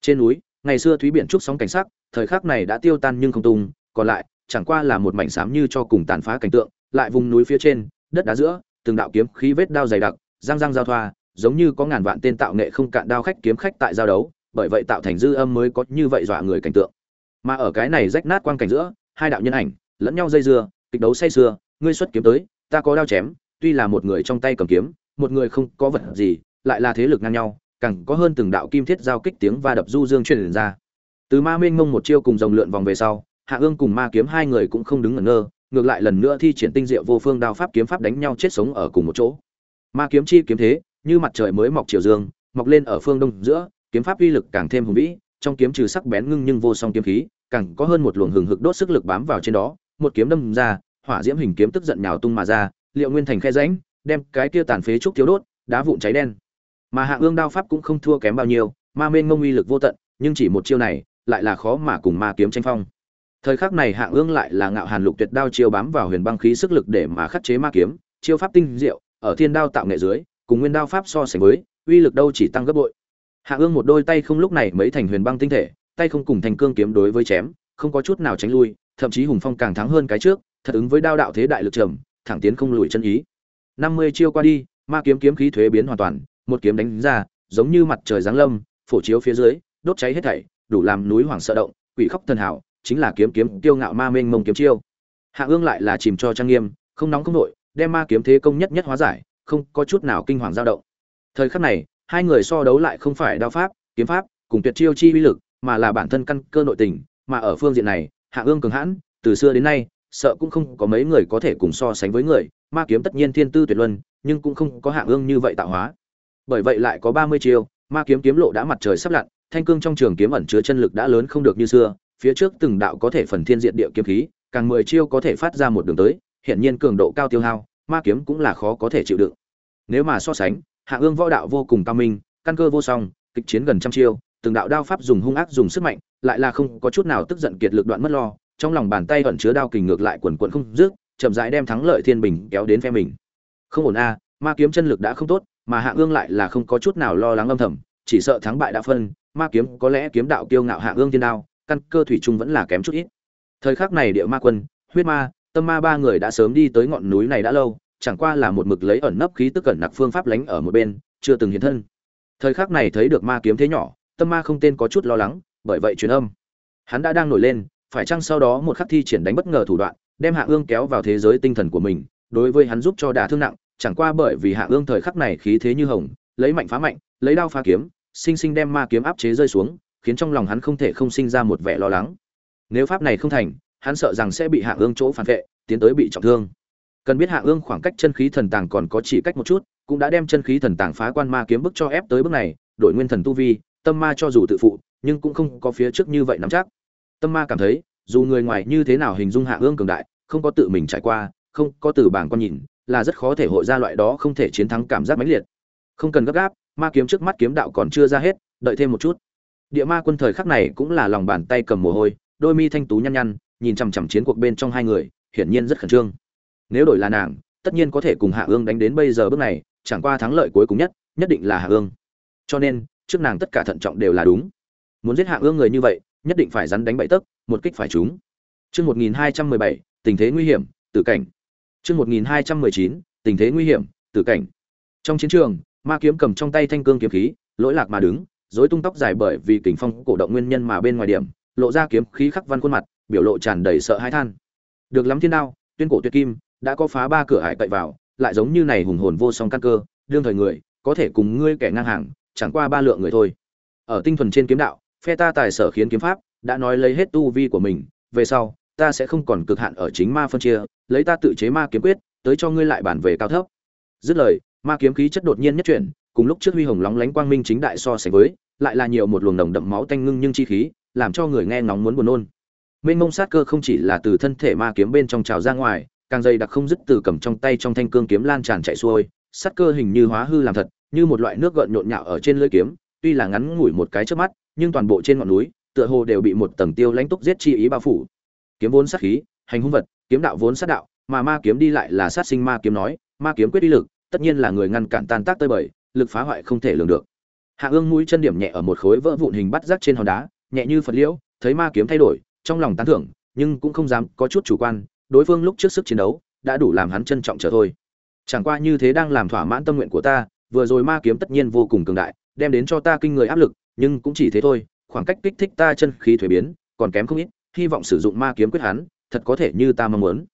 S1: Trên núi, ngày xưa thúy biển trúc sóng cảnh sắc, thời khắc này đã tiêu tan nhưng không tung, còn lại, chẳng qua là một mảnh xám như cho cùng tàn phá cảnh tượng, lại vùng núi phía trên, đất đá giữa, từng đạo kiếm khí vết đao dày đặc, răng răng giao thoa, giống như có ngàn vạn tên tạo nghệ không cạn đao khách kiếm khách tại giao đấu, bởi vậy tạo thành dư âm mới có như vậy dọa người cảnh tượng. Mà ở cái này rách nát quang cảnh giữa, hai đạo nhân ảnh, lẫn nhau dây dưa, kịch đấu say sưa, ngươi xuất kiếm tới, ta có đao chém, tuy là một người trong tay cầm kiếm, một người không có vật gì lại là thế lực ngang nhau, càng có hơn từng đạo kim thiết giao kích tiếng va đập du dương truyền ra. Từ ma minh mông một chiêu cùng dòng lượn vòng về sau, hạ ương cùng ma kiếm hai người cũng không đứng ngẩn ngơ, ngược lại lần nữa thi triển tinh diệu vô phương đao pháp kiếm pháp đánh nhau chết sống ở cùng một chỗ. Ma kiếm chi kiếm thế, như mặt trời mới mọc chiều dương, mọc lên ở phương đông giữa, kiếm pháp uy lực càng thêm hùng vĩ, trong kiếm trừ sắc bén ngưng nhưng vô song kiếm khí, càng có hơn một luồng hừng hực đốt sức lực bám vào trên đó, một kiếm đâm ra, hỏa diễm hình kiếm tức giận nhào tung mà ra, liệu nguyên thành khe rãnh, đem cái kia tàn phế trúc thiếu đốt, đá vụn cháy đen mà hạ ương đao pháp cũng không thua kém bao nhiêu, ma mênh ngông uy lực vô tận, nhưng chỉ một chiêu này, lại là khó mà cùng ma kiếm tranh phong. Thời khắc này hạ ương lại là ngạo hàn lục tuyệt đao chiêu bám vào huyền băng khí sức lực để mà khắc chế ma kiếm, chiêu pháp tinh diệu, ở thiên đao tạo nghệ dưới, cùng nguyên đao pháp so sánh với, uy lực đâu chỉ tăng gấp bội. Hạ ương một đôi tay không lúc này mấy thành huyền băng tinh thể, tay không cùng thành cương kiếm đối với chém, không có chút nào tránh lui, thậm chí hùng phong càng thắng hơn cái trước, thật ứng với đao đạo thế đại lực trầm, thẳng tiến không lùi chân ý. Năm mươi chiêu qua đi, ma kiếm kiếm khí thuế biến hoàn toàn một kiếm đánh ra giống như mặt trời giáng lâm phổ chiếu phía dưới đốt cháy hết thảy đủ làm núi hoàng sợ động quỷ khóc thần hảo chính là kiếm kiếm tiêu ngạo ma mênh mông kiếm chiêu. Hạ ương lại là chìm cho trang nghiêm không nóng không nổi, đem ma kiếm thế công nhất nhất hóa giải không có chút nào kinh hoàng dao động. Thời khắc này hai người so đấu lại không phải đao pháp kiếm pháp cùng tuyệt chiêu chi uy lực mà là bản thân căn cơ nội tình mà ở phương diện này hạ ương cường hãn từ xưa đến nay sợ cũng không có mấy người có thể cùng so sánh với người ma kiếm tất nhiên thiên tư tuyệt luân nhưng cũng không có hạ ương như vậy tạo hóa bởi vậy lại có ba mươi chiêu, ma kiếm kiếm lộ đã mặt trời sắp lặn, thanh cương trong trường kiếm ẩn chứa chân lực đã lớn không được như xưa, phía trước từng đạo có thể phần thiên diện địa kiếm khí, càng mười chiêu có thể phát ra một đường tới hiện nhiên cường độ cao tiêu hao, ma kiếm cũng là khó có thể chịu đựng. Nếu mà so sánh, hạ ương võ đạo vô cùng cao minh, căn cơ vô song, kịch chiến gần trăm chiêu, từng đạo đao pháp dùng hung ác dùng sức mạnh, lại là không có chút nào tức giận kiệt lực đoạn mất lo, trong lòng bàn tay ẩn chứa đao kình ngược lại quần quần không dứt, chậm rãi đem thắng lợi thiên bình kéo đến phe mình. Không ổn a, ma kiếm chân lực đã không tốt mà hạ ương lại là không có chút nào lo lắng âm thầm, chỉ sợ thắng bại đã phân, ma kiếm có lẽ kiếm đạo kiêu ngạo hạ ương thiên đao, căn cơ thủy trung vẫn là kém chút ít. Thời khắc này địa ma quân, huyết ma, tâm ma ba người đã sớm đi tới ngọn núi này đã lâu, chẳng qua là một mực lấy ẩn nấp khí tức cẩn nặc phương pháp lánh ở một bên, chưa từng hiện thân. Thời khắc này thấy được ma kiếm thế nhỏ, tâm ma không tên có chút lo lắng, bởi vậy truyền âm. Hắn đã đang nổi lên, phải chăng sau đó một khắc thi triển đánh bất ngờ thủ đoạn, đem hạ ương kéo vào thế giới tinh thần của mình, đối với hắn giúp cho đả thương nặng chẳng qua bởi vì hạ ương thời khắc này khí thế như hồng, lấy mạnh phá mạnh, lấy đao phá kiếm, sinh sinh đem ma kiếm áp chế rơi xuống, khiến trong lòng hắn không thể không sinh ra một vẻ lo lắng. Nếu pháp này không thành, hắn sợ rằng sẽ bị hạ ương chỗ phản vệ, tiến tới bị trọng thương. Cần biết hạ ương khoảng cách chân khí thần tàng còn có chỉ cách một chút, cũng đã đem chân khí thần tàng phá quan ma kiếm bức cho ép tới bước này, đổi nguyên thần tu vi, tâm ma cho dù tự phụ, nhưng cũng không có phía trước như vậy nắm chắc. Tâm ma cảm thấy, dù người ngoài như thế nào hình dung hạ ương cường đại, không có tự mình trải qua, không có từ bảng con nhìn là rất khó thể hội ra loại đó không thể chiến thắng cảm giác mãnh liệt. Không cần gấp gáp, ma kiếm trước mắt kiếm đạo còn chưa ra hết, đợi thêm một chút. Địa ma quân thời khắc này cũng là lòng bàn tay cầm mồ hôi, đôi mi thanh tú nhăn nhăn, nhìn chằm chằm chiến cuộc bên trong hai người, hiển nhiên rất khẩn trương. Nếu đổi là nàng, tất nhiên có thể cùng hạ ương đánh đến bây giờ bước này, chẳng qua thắng lợi cuối cùng nhất nhất định là hạ ương. Cho nên, trước nàng tất cả thận trọng đều là đúng. Muốn giết hạ ương người như vậy, nhất định phải rắn đánh bậy tấc, một kích phải trúng. Chương một nghìn hai trăm mười bảy, tình thế nguy hiểm, tử cảnh chương một nghìn hai trăm mười chín, tình thế nguy hiểm, tử cảnh. Trong chiến trường, ma kiếm cầm trong tay thanh cương kiếm khí, lỗi lạc mà đứng, rối tung tóc dài bởi vì kình phong cổ động nguyên nhân mà bên ngoài điểm, lộ ra kiếm khí khắc văn khuôn mặt, biểu lộ tràn đầy sợ hãi than. Được lắm thiên đao, tuyên cổ tuyệt kim, đã có phá ba cửa hải cậy vào, lại giống như này hùng hồn vô song căn cơ, đương thời người, có thể cùng ngươi kẻ ngang hàng, chẳng qua ba lượng người thôi. Ở tinh thuần trên kiếm đạo, phe ta tài sở khiến kiếm pháp, đã nói lấy hết tu vi của mình, về sau, ta sẽ không còn cực hạn ở chính ma phân chia lấy ta tự chế ma kiếm quyết, tới cho ngươi lại bản về cao thấp. Dứt lời, ma kiếm khí chất đột nhiên nhất chuyển, cùng lúc trước huy hồng lóng lánh quang minh chính đại so sánh với, lại là nhiều một luồng nồng đậm máu tanh ngưng nhưng chi khí, làm cho người nghe ngóng muốn buồn nôn. Mênh mông sát cơ không chỉ là từ thân thể ma kiếm bên trong trào ra ngoài, càng dày đặc không dứt từ cầm trong tay trong thanh cương kiếm lan tràn chạy xuôi, sát cơ hình như hóa hư làm thật, như một loại nước gợn nhộn nhạo ở trên lưỡi kiếm, tuy là ngắn ngủi một cái trước mắt, nhưng toàn bộ trên ngọn núi, tựa hồ đều bị một tầng tiêu lãnh túc giết chi ý bao phủ. Kiếm vốn sát khí, hành hung vật kiếm đạo vốn sát đạo, mà ma kiếm đi lại là sát sinh ma kiếm nói, ma kiếm quyết đi lực, tất nhiên là người ngăn cản tan tác tơi bời, lực phá hoại không thể lường được. Hạ ương mũi chân điểm nhẹ ở một khối vỡ vụn hình bắt rác trên hòn đá, nhẹ như phật liễu, thấy ma kiếm thay đổi, trong lòng tán thưởng, nhưng cũng không dám có chút chủ quan, đối phương lúc trước sức chiến đấu, đã đủ làm hắn trân trọng trở thôi. Chẳng qua như thế đang làm thỏa mãn tâm nguyện của ta, vừa rồi ma kiếm tất nhiên vô cùng cường đại, đem đến cho ta kinh người áp lực, nhưng cũng chỉ thế thôi, khoảng cách kích thích ta chân khí thuế biến, còn kém không ít, hy vọng sử dụng ma kiếm quyết hắn thật có thể như ta mong muốn.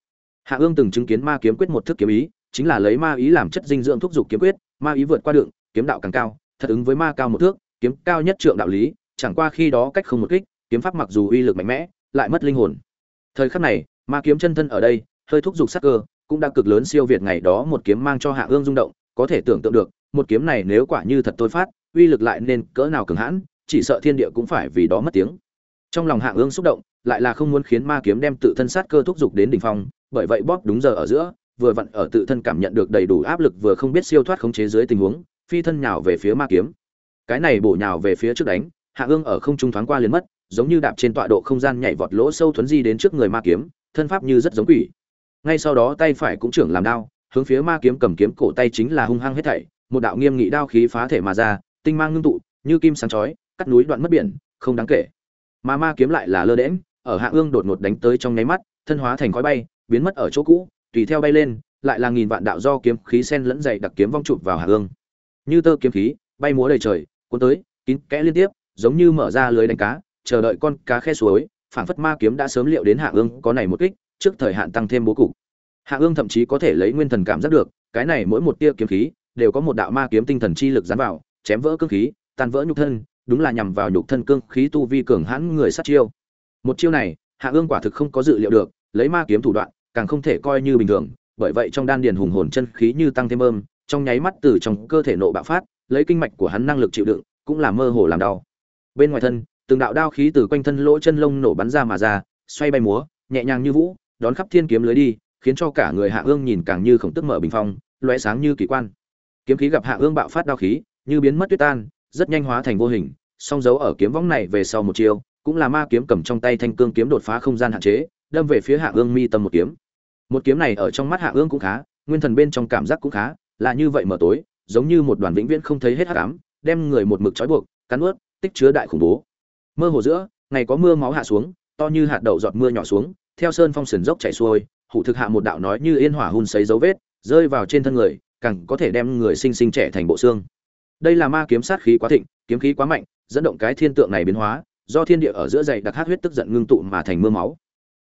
S1: Hạ ương từng chứng kiến ma kiếm quyết một thức kiếm ý, chính là lấy ma ý làm chất dinh dưỡng thúc giục kiếm quyết, ma ý vượt qua đường kiếm đạo càng cao, thật ứng với ma cao một thước, kiếm cao nhất trượng đạo lý, chẳng qua khi đó cách không một kích, kiếm pháp mặc dù uy lực mạnh mẽ, lại mất linh hồn. Thời khắc này, ma kiếm chân thân ở đây, hơi thúc giục sắc cơ, cũng đã cực lớn siêu việt ngày đó một kiếm mang cho hạ ương rung động, có thể tưởng tượng được, một kiếm này nếu quả như thật tôi phát, uy lực lại nên cỡ nào cường hãn, chỉ sợ thiên địa cũng phải vì đó mất tiếng. Trong lòng hạ ương xúc động lại là không muốn khiến ma kiếm đem tự thân sát cơ thúc dục đến đỉnh phong, bởi vậy bóp đúng giờ ở giữa, vừa vặn ở tự thân cảm nhận được đầy đủ áp lực vừa không biết siêu thoát khống chế dưới tình huống, phi thân nhào về phía ma kiếm. Cái này bổ nhào về phía trước đánh, hạ ương ở không trung thoáng qua liền mất, giống như đạp trên tọa độ không gian nhảy vọt lỗ sâu thuấn di đến trước người ma kiếm, thân pháp như rất giống quỷ. Ngay sau đó tay phải cũng trưởng làm đao, hướng phía ma kiếm cầm kiếm cổ tay chính là hung hăng hết thảy, một đạo nghiêm nghị đao khí phá thể mà ra, tinh mang ngưng tụ, như kim sáng chói, cắt núi đoạn mất biển, không đáng kể. Mà ma kiếm lại là lơ đễm ở hạ ương đột ngột đánh tới trong nháy mắt, thân hóa thành khói bay, biến mất ở chỗ cũ, tùy theo bay lên, lại là nghìn vạn đạo do kiếm khí sen lẫn dày đặc kiếm vong chụp vào hạ ương. Như tơ kiếm khí, bay múa đầy trời, cuốn tới, kín kẽ liên tiếp, giống như mở ra lưới đánh cá, chờ đợi con cá khe suối, phảng phất ma kiếm đã sớm liệu đến hạ ương có này một kích, trước thời hạn tăng thêm bố cục. Hạ ương thậm chí có thể lấy nguyên thần cảm giác được, cái này mỗi một tia kiếm khí, đều có một đạo ma kiếm tinh thần chi lực dán vào, chém vỡ cương khí, tan vỡ nhục thân, đúng là nhằm vào nhục thân cương khí tu vi cường hãn người sát chiêu một chiêu này, hạ ương quả thực không có dự liệu được, lấy ma kiếm thủ đoạn, càng không thể coi như bình thường, bởi vậy trong đan điền hùng hồn chân khí như tăng thêm ơm trong nháy mắt từ trong cơ thể nộ bạo phát, lấy kinh mạch của hắn năng lực chịu đựng, cũng là mơ hồ làm đau. Bên ngoài thân, từng đạo đao khí từ quanh thân lỗ chân lông nổ bắn ra mà ra, xoay bay múa, nhẹ nhàng như vũ, đón khắp thiên kiếm lưới đi, khiến cho cả người hạ ương nhìn càng như khổng tức mở bình phong loé sáng như kỳ quan. Kiếm khí gặp hạ ương bạo phát đao khí, như biến mất tuyết tan, rất nhanh hóa thành vô hình, song dấu ở kiếm võng này về sau một chiêu cũng là ma kiếm cầm trong tay thanh cương kiếm đột phá không gian hạn chế, đâm về phía hạ ương mi tâm một kiếm. Một kiếm này ở trong mắt hạ ương cũng khá, nguyên thần bên trong cảm giác cũng khá, là như vậy mở tối, giống như một đoàn vĩnh viễn không thấy hết hắc ám, đem người một mực trói buộc, cắn ướt, tích chứa đại khủng bố. Mơ hồ giữa, ngày có mưa máu hạ xuống, to như hạt đậu giọt mưa nhỏ xuống, theo sơn phong sườn dốc chảy xuôi, hủ thực hạ một đạo nói như yên hỏa hun sấy dấu vết, rơi vào trên thân người, càng có thể đem người sinh sinh trẻ thành bộ xương. Đây là ma kiếm sát khí quá thịnh, kiếm khí quá mạnh, dẫn động cái thiên tượng này biến hóa do thiên địa ở giữa dày đặc hát huyết tức giận ngưng tụ mà thành mưa máu.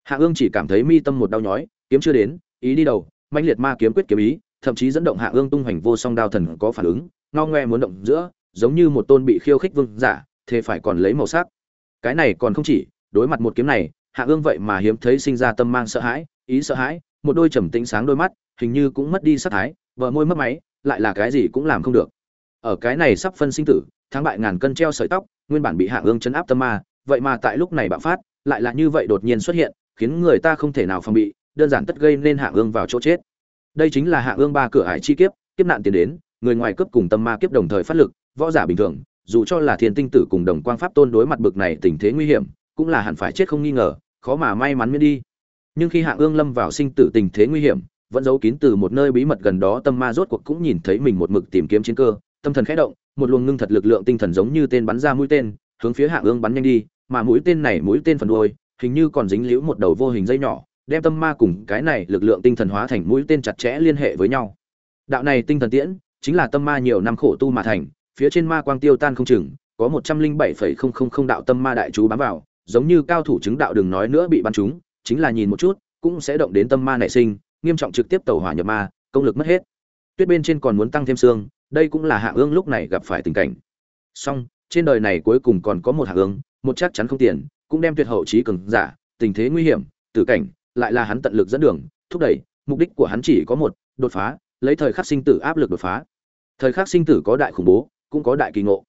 S1: Hạ ương chỉ cảm thấy mi tâm một đau nhói, kiếm chưa đến, ý đi đầu manh liệt ma kiếm quyết kiếm ý, thậm chí dẫn động hạ ương tung hoành vô song đao thần có phản ứng, ngao ngoe muốn động giữa, giống như một tôn bị khiêu khích vương giả, thế phải còn lấy màu sắc. Cái này còn không chỉ, đối mặt một kiếm này, hạ ương vậy mà hiếm thấy sinh ra tâm mang sợ hãi, ý sợ hãi, một đôi trầm tĩnh sáng đôi mắt, hình như cũng mất đi sắc thái vợ môi mất máy, lại là cái gì cũng làm không được ở cái này sắp phân sinh tử, thắng bại ngàn cân treo sợi tóc, nguyên bản bị hạ ương chấn áp tâm ma, vậy mà tại lúc này bạo phát, lại là như vậy đột nhiên xuất hiện, khiến người ta không thể nào phòng bị, đơn giản tất gây nên hạ ương vào chỗ chết. Đây chính là hạ ương ba cửa hải chi kiếp kiếp nạn tiến đến, người ngoài cướp cùng tâm ma kiếp đồng thời phát lực, võ giả bình thường, dù cho là thiên tinh tử cùng đồng quang pháp tôn đối mặt bực này tình thế nguy hiểm, cũng là hẳn phải chết không nghi ngờ, khó mà may mắn miễn đi. Nhưng khi hạ ương lâm vào sinh tử tình thế nguy hiểm, vẫn giấu kín từ một nơi bí mật gần đó, tâm ma rốt cuộc cũng nhìn thấy mình một mực tìm kiếm chiến cơ tâm thần khẽ động, một luồng ngưng thật lực lượng tinh thần giống như tên bắn ra mũi tên, hướng phía hạ ương bắn nhanh đi, mà mũi tên này mũi tên phần đuôi, hình như còn dính liễu một đầu vô hình dây nhỏ, đem tâm ma cùng cái này lực lượng tinh thần hóa thành mũi tên chặt chẽ liên hệ với nhau. Đạo này tinh thần tiễn, chính là tâm ma nhiều năm khổ tu mà thành, phía trên ma quang tiêu tan không chừng, có một trăm linh bảy phẩy không không không đạo tâm ma đại chú bám vào, giống như cao thủ chứng đạo đừng nói nữa bị bắn chúng chính là nhìn một chút, cũng sẽ động đến tâm ma nảy sinh, nghiêm trọng trực tiếp tẩu hỏa nhập ma, công lực mất hết. Tuyết bên trên còn muốn tăng thêm xương đây cũng là hạ ương lúc này gặp phải tình cảnh. Song trên đời này cuối cùng còn có một hạ ương, một chắc chắn không tiền, cũng đem tuyệt hậu trí cường giả, tình thế nguy hiểm, tử cảnh, lại là hắn tận lực dẫn đường, thúc đẩy, mục đích của hắn chỉ có một, đột phá, lấy thời khắc sinh tử áp lực đột phá. Thời khắc sinh tử có đại khủng bố, cũng có đại kỳ ngộ.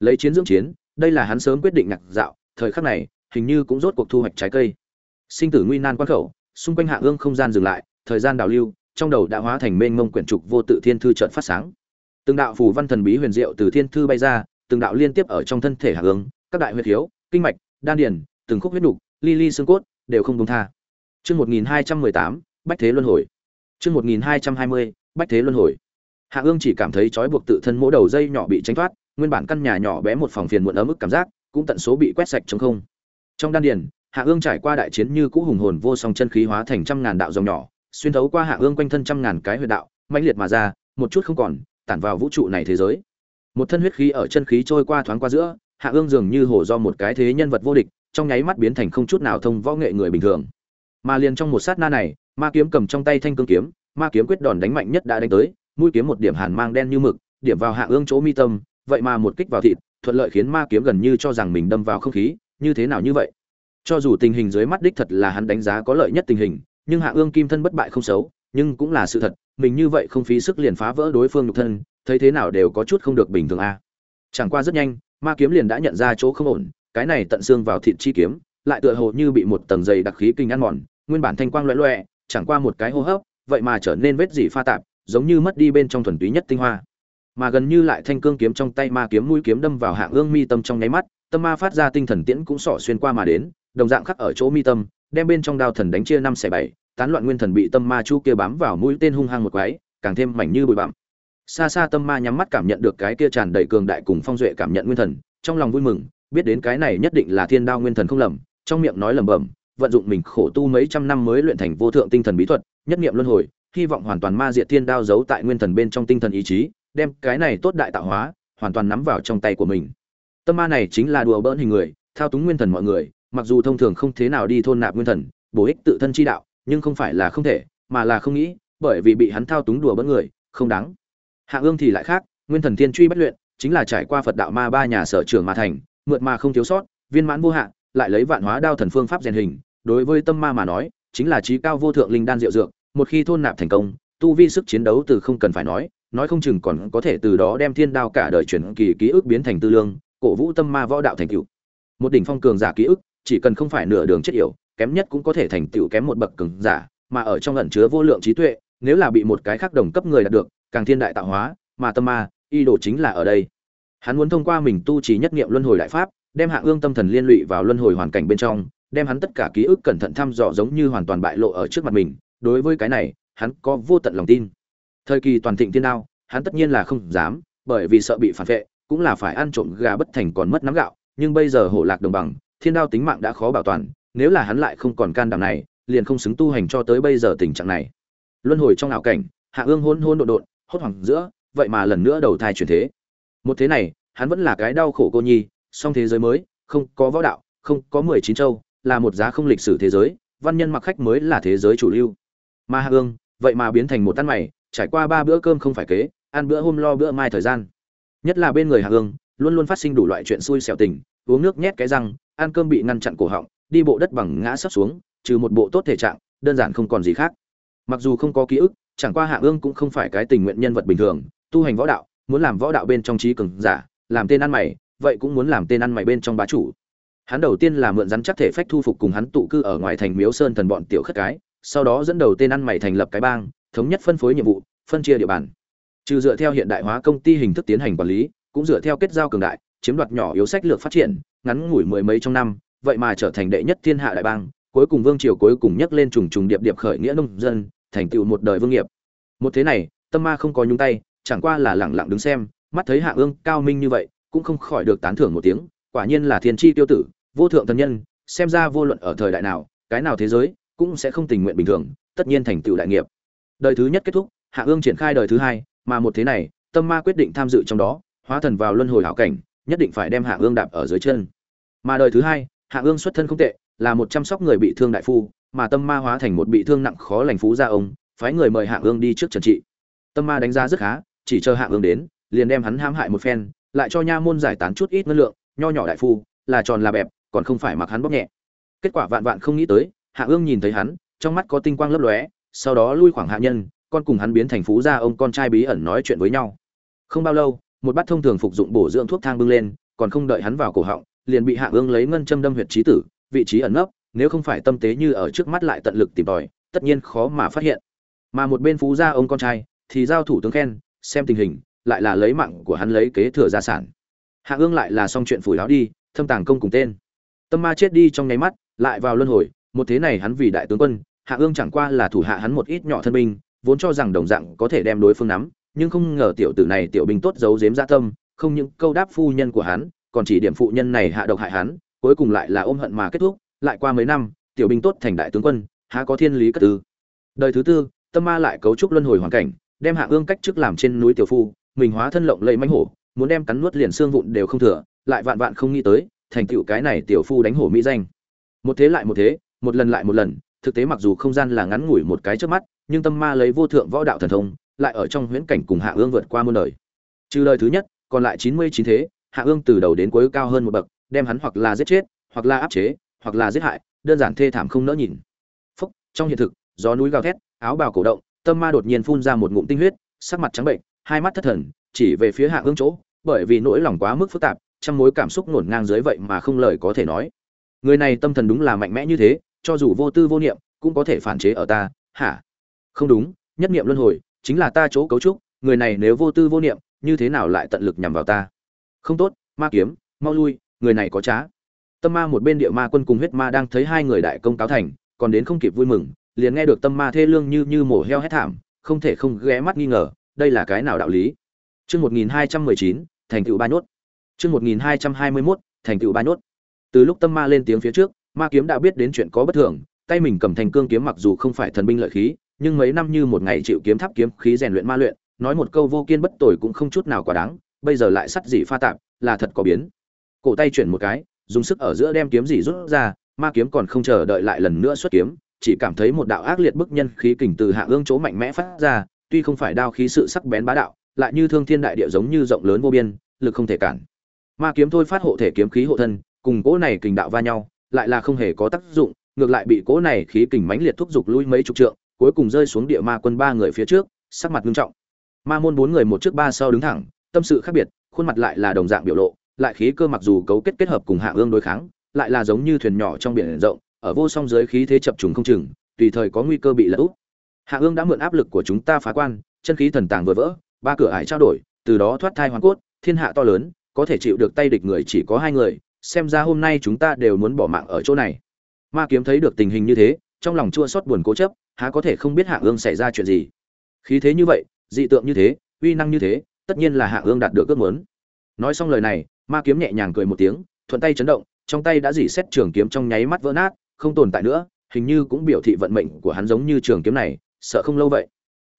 S1: Lấy chiến dưỡng chiến, đây là hắn sớm quyết định ngặt dạo, thời khắc này, hình như cũng rốt cuộc thu hoạch trái cây. Sinh tử nguy nan quan khẩu, xung quanh hạ ương không gian dừng lại, thời gian đào lưu, trong đầu đã hóa thành mênh mông quyển trục vô tự thiên thư trợn phát sáng từng đạo phù văn thần bí huyền diệu từ thiên thư bay ra, từng đạo liên tiếp ở trong thân thể hạ hướng các đại huyệt thiếu kinh mạch, đan điền, từng khúc huyết đục ly ly xương cốt, đều không buông tha. Chương một nghìn hai trăm mười tám, bách thế luân hồi. Chương một nghìn hai trăm hai mươi, bách thế luân hồi. Hạ ương chỉ cảm thấy trói buộc tự thân mỗi đầu dây nhỏ bị tránh thoát, nguyên bản căn nhà nhỏ bé một phòng phiền muộn ấm ức cảm giác, cũng tận số bị quét sạch chống không. Trong đan điền hạ ương trải qua đại chiến như cũ hùng hồn vô song chân khí hóa thành trăm ngàn đạo dòng nhỏ, xuyên thấu qua hạ ương quanh thân trăm ngàn cái huyệt đạo, mãnh liệt mà ra, một chút không còn tản vào vũ trụ này thế giới. Một thân huyết khí ở chân khí trôi qua thoáng qua giữa, hạ ương dường như hổ do một cái thế nhân vật vô địch, trong nháy mắt biến thành không chút nào thông võ nghệ người bình thường. Mà liền trong một sát na này, ma kiếm cầm trong tay thanh cương kiếm, ma kiếm quyết đòn đánh mạnh nhất đã đánh tới, mũi kiếm một điểm hàn mang đen như mực, điểm vào hạ ương chỗ mi tâm, vậy mà một kích vào thịt, thuận lợi khiến ma kiếm gần như cho rằng mình đâm vào không khí, như thế nào như vậy? Cho dù tình hình dưới mắt đích thật là hắn đánh giá có lợi nhất tình hình, nhưng hạ ương kim thân bất bại không xấu nhưng cũng là sự thật, mình như vậy không phí sức liền phá vỡ đối phương nhục thân, thấy thế nào đều có chút không được bình thường a. Chẳng qua rất nhanh, ma kiếm liền đã nhận ra chỗ không ổn, cái này tận xương vào thịt chi kiếm, lại tựa hồ như bị một tầng dày đặc khí kinh ăn mòn, nguyên bản thanh quang loẹ loẹ chẳng qua một cái hô hấp, vậy mà trở nên vết dỉ pha tạp, giống như mất đi bên trong thuần túy nhất tinh hoa. Mà gần như lại thanh cương kiếm trong tay ma kiếm mũi kiếm đâm vào hạng ương mi tâm trong nháy mắt, tâm ma phát ra tinh thần tiễn cũng sỏ xuyên qua mà đến, đồng dạng khắc ở chỗ mi tâm, đem bên trong đao thần đánh chia năm xẻ bảy tán loạn nguyên thần bị tâm ma chu kia bám vào mũi tên hung hăng một quái, càng thêm mảnh như bụi bặm. Xa xa tâm ma nhắm mắt cảm nhận được cái kia tràn đầy cường đại cùng phong duệ cảm nhận nguyên thần, trong lòng vui mừng, biết đến cái này nhất định là thiên đao nguyên thần không lầm, trong miệng nói lẩm bẩm, vận dụng mình khổ tu mấy trăm năm mới luyện thành vô thượng tinh thần bí thuật, nhất niệm luân hồi, hy vọng hoàn toàn ma diệt thiên đao giấu tại nguyên thần bên trong tinh thần ý chí, đem cái này tốt đại tạo hóa, hoàn toàn nắm vào trong tay của mình. Tâm ma này chính là đùa bỡn hình người, thao túng nguyên thần mọi người, mặc dù thông thường không thế nào đi thôn nạp nguyên thần, bổ ích tự thân chi đạo nhưng không phải là không thể, mà là không nghĩ, bởi vì bị hắn thao túng đùa bỡn người, không đáng. Hạ ương thì lại khác, nguyên thần thiên truy bất luyện, chính là trải qua phật đạo ma ba nhà sở trường mà thành, mượt mà không thiếu sót, viên mãn vô hạn lại lấy vạn hóa đao thần phương pháp rèn hình, đối với tâm ma mà nói, chính là trí cao vô thượng linh đan diệu dược, một khi thôn nạp thành công, tu vi sức chiến đấu từ không cần phải nói nói không chừng còn có thể từ đó đem thiên đao cả đời chuyển kỳ ký ức biến thành tư lương, cổ vũ tâm ma võ đạo thành cựu một đỉnh phong cường giả ký ức, chỉ cần không phải nửa đường chết yểu kém nhất cũng có thể thành tựu kém một bậc cường giả, mà ở trong ẩn chứa vô lượng trí tuệ, nếu là bị một cái khác đồng cấp người đạt được, càng thiên đại tạo hóa, mà tâm ma y đồ chính là ở đây. Hắn muốn thông qua mình tu trì nhất niệm luân hồi đại pháp, đem hạ ương tâm thần liên lụy vào luân hồi hoàn cảnh bên trong, đem hắn tất cả ký ức cẩn thận thăm dò giống như hoàn toàn bại lộ ở trước mặt mình. Đối với cái này, hắn có vô tận lòng tin. Thời kỳ toàn thịnh thiên đao, hắn tất nhiên là không dám, bởi vì sợ bị phản vệ, cũng là phải ăn trộm gà bất thành còn mất nắm gạo. Nhưng bây giờ hổ lạc đồng bằng, thiên đao tính mạng đã khó bảo toàn nếu là hắn lại không còn can đảm này, liền không xứng tu hành cho tới bây giờ tình trạng này. Luân hồi trong ảo cảnh, hạ ương hôn hôn độn độn, hốt hoảng giữa, vậy mà lần nữa đầu thai chuyển thế. Một thế này, hắn vẫn là cái đau khổ cô nhi, song thế giới mới, không có võ đạo, không có mười chín châu, là một giá không lịch sử thế giới, văn nhân mặc khách mới là thế giới chủ lưu. Mà hạ ương, vậy mà biến thành một tan mày, trải qua ba bữa cơm không phải kế, ăn bữa hôm lo bữa mai thời gian. Nhất là bên người hạ ương, luôn luôn phát sinh đủ loại chuyện xui xẻo tình, uống nước nhét cái răng, ăn cơm bị ngăn chặn cổ họng đi bộ đất bằng ngã sắp xuống, trừ một bộ tốt thể trạng, đơn giản không còn gì khác. Mặc dù không có ký ức, chẳng qua hạ ương cũng không phải cái tình nguyện nhân vật bình thường, tu hành võ đạo, muốn làm võ đạo bên trong trí cường giả, làm tên ăn mày, vậy cũng muốn làm tên ăn mày bên trong bá chủ. Hắn đầu tiên là mượn rắn chắc thể phách thu phục cùng hắn tụ cư ở ngoài thành miếu sơn thần bọn tiểu khất cái, sau đó dẫn đầu tên ăn mày thành lập cái bang, thống nhất phân phối nhiệm vụ, phân chia địa bàn. Trừ dựa theo hiện đại hóa công ty hình thức tiến hành quản lý, cũng dựa theo kết giao cường đại, chiếm đoạt nhỏ yếu sách lược phát triển, ngắn ngủi mười mấy trong năm vậy mà trở thành đệ nhất thiên hạ đại bang, cuối cùng vương triều cuối cùng nhấc lên trùng trùng điệp điệp khởi nghĩa nông dân, thành tựu một đời vương nghiệp. Một thế này, tâm ma không có nhúng tay, chẳng qua là lẳng lặng đứng xem, mắt thấy hạ ương cao minh như vậy, cũng không khỏi được tán thưởng một tiếng, quả nhiên là thiên tri tiêu tử, vô thượng thần nhân, xem ra vô luận ở thời đại nào, cái nào thế giới, cũng sẽ không tình nguyện bình thường, tất nhiên thành tựu đại nghiệp. Đời thứ nhất kết thúc hạ ương triển khai đời thứ hai, mà một thế này, tâm ma quyết định tham dự trong đó, hóa thần vào luân hồi hảo cảnh, nhất định phải đem hạ ương đạp ở dưới chân. Mà đời thứ hai hạ ương xuất thân không tệ, là một chăm sóc người bị thương đại phu, mà tâm ma hóa thành một bị thương nặng khó lành phú gia ông, phái người mời hạ ương đi trước trần trị. Tâm ma đánh giá rất khá, chỉ chờ hạ ương đến, liền đem hắn hãm hại một phen, lại cho nha môn giải tán chút ít ngân lượng, nho nhỏ đại phu, là tròn là bẹp, còn không phải mặc hắn bóp nhẹ. Kết quả vạn vạn không nghĩ tới, hạ ương nhìn thấy hắn, trong mắt có tinh quang lấp lóe, sau đó lui khoảng hạ nhân, con cùng hắn biến thành phú gia ông con trai bí ẩn nói chuyện với nhau. Không bao lâu, một bát thông thường phục dụng bổ dưỡng thuốc thang bưng lên, còn không đợi hắn vào cổ họng liền bị hạ ương lấy ngân châm đâm huyệt trí tử, vị trí ẩn nấp, nếu không phải tâm tế như ở trước mắt lại tận lực tìm tòi, tất nhiên khó mà phát hiện. Mà một bên phú gia ông con trai, thì giao thủ tướng khen, xem tình hình, lại là lấy mạng của hắn lấy kế thừa gia sản. Hạ ương lại là xong chuyện phủi láo đi, thâm tàng công cùng tên. Tâm ma chết đi trong nháy mắt, lại vào luân hồi, một thế này hắn vì đại tướng quân, hạ ương chẳng qua là thủ hạ hắn một ít nhỏ thân binh, vốn cho rằng đồng dạng có thể đem đối phương nắm, nhưng không ngờ tiểu tử này tiểu binh tốt giấu giếm gia tâm, không những câu đáp phu nhân của hắn còn chỉ điểm phụ nhân này hạ độc hại hắn, cuối cùng lại là ôm hận mà kết thúc, lại qua mấy năm, tiểu binh tốt thành đại tướng quân, há có thiên lý cất tư. Đời thứ tư, tâm ma lại cấu trúc luân hồi hoàn cảnh, đem hạ ương cách chức làm trên núi tiểu phu, mình hóa thân lộng lẫy mãnh hổ, muốn đem cắn nuốt liền xương vụn đều không thừa, lại vạn vạn không nghĩ tới, thành tựu cái này tiểu phu đánh hổ mỹ danh. Một thế lại một thế, một lần lại một lần, thực tế mặc dù không gian là ngắn ngủi một cái trước mắt, nhưng tâm ma lấy vô thượng võ đạo thần thông, lại ở trong huyễn cảnh cùng hạ ương vượt qua muôn đời. Trừ đời thứ nhất, còn lại chín mươi chín thế hạ ương từ đầu đến cuối cao hơn một bậc, đem hắn hoặc là giết chết, hoặc là áp chế, hoặc là giết hại, đơn giản thê thảm không nỡ nhìn. Phúc, trong hiện thực, gió núi gào thét, áo bào cổ động, tâm ma đột nhiên phun ra một ngụm tinh huyết, sắc mặt trắng bệnh, hai mắt thất thần, chỉ về phía hạ ương chỗ, bởi vì nỗi lòng quá mức phức tạp, trăm mối cảm xúc ngổn ngang dưới vậy mà không lời có thể nói. Người này tâm thần đúng là mạnh mẽ như thế, cho dù vô tư vô niệm, cũng có thể phản chế ở ta, hả? Không đúng, nhất niệm luân hồi, chính là ta chỗ cấu trúc, người này nếu vô tư vô niệm, như thế nào lại tận lực nhằm vào ta? Không tốt ma kiếm mau lui người này có trá tâm ma một bên địa ma quân cùng huyết ma đang thấy hai người đại công cáo thành còn đến không kịp vui mừng liền nghe được tâm ma thê lương như như mổ heo hét thảm không thể không ghé mắt nghi ngờ đây là cái nào đạo lý Chương 1219, thành tựu ba nhốt. Chương 1221, thành tựu ba nhốt. Từ lúc tâm ma lên tiếng phía trước, ma kiếm đã biết đến chuyện có bất thường, tay mình cầm thành cương kiếm mặc dù không phải thần binh lợi khí, nhưng mấy năm như một ngày chịu kiếm tháp kiếm khí rèn luyện ma luyện, nói một câu vô kiên bất tồi cũng không chút nào quá đáng, bây giờ lại sắt dị pha tạp, là thật có biến. Cổ tay chuyển một cái, dùng sức ở giữa đem kiếm dị rút ra, ma kiếm còn không chờ đợi lại lần nữa xuất kiếm, chỉ cảm thấy một đạo ác liệt bức nhân khí kình từ hạ ương chỗ mạnh mẽ phát ra, tuy không phải đao khí sự sắc bén bá đạo, lại như thương thiên đại địa giống như rộng lớn vô biên, lực không thể cản. Ma kiếm thôi phát hộ thể kiếm khí hộ thân, cùng cỗ này kình đạo va nhau, lại là không hề có tác dụng, ngược lại bị cỗ này khí kình mãnh liệt thúc giục lui mấy chục trượng, cuối cùng rơi xuống địa ma quân ba người phía trước, sắc mặt nghiêm trọng. Ma môn bốn người một trước ba sau đứng thẳng, tâm sự khác biệt, khuôn mặt lại là đồng dạng biểu lộ, lại khí cơ mặc dù cấu kết kết hợp cùng hạ ương đối kháng, lại là giống như thuyền nhỏ trong biển rộng, ở vô song dưới khí thế chập trùng không chừng, tùy thời có nguy cơ bị lật úp. Hạ ương đã mượn áp lực của chúng ta phá quan, chân khí thần tàng vừa vỡ, ba cửa ải trao đổi, từ đó thoát thai hoàn cốt, thiên hạ to lớn, có thể chịu được tay địch người chỉ có hai người xem ra hôm nay chúng ta đều muốn bỏ mạng ở chỗ này ma kiếm thấy được tình hình như thế trong lòng chua xót buồn cố chấp há có thể không biết hạ ương xảy ra chuyện gì khí thế như vậy dị tượng như thế uy năng như thế tất nhiên là hạ ương đạt được ước muốn. Nói xong lời này, ma kiếm nhẹ nhàng cười một tiếng, thuận tay chấn động, trong tay đã dỉ xét trường kiếm trong nháy mắt vỡ nát, không tồn tại nữa, hình như cũng biểu thị vận mệnh của hắn giống như trường kiếm này, sợ không lâu vậy.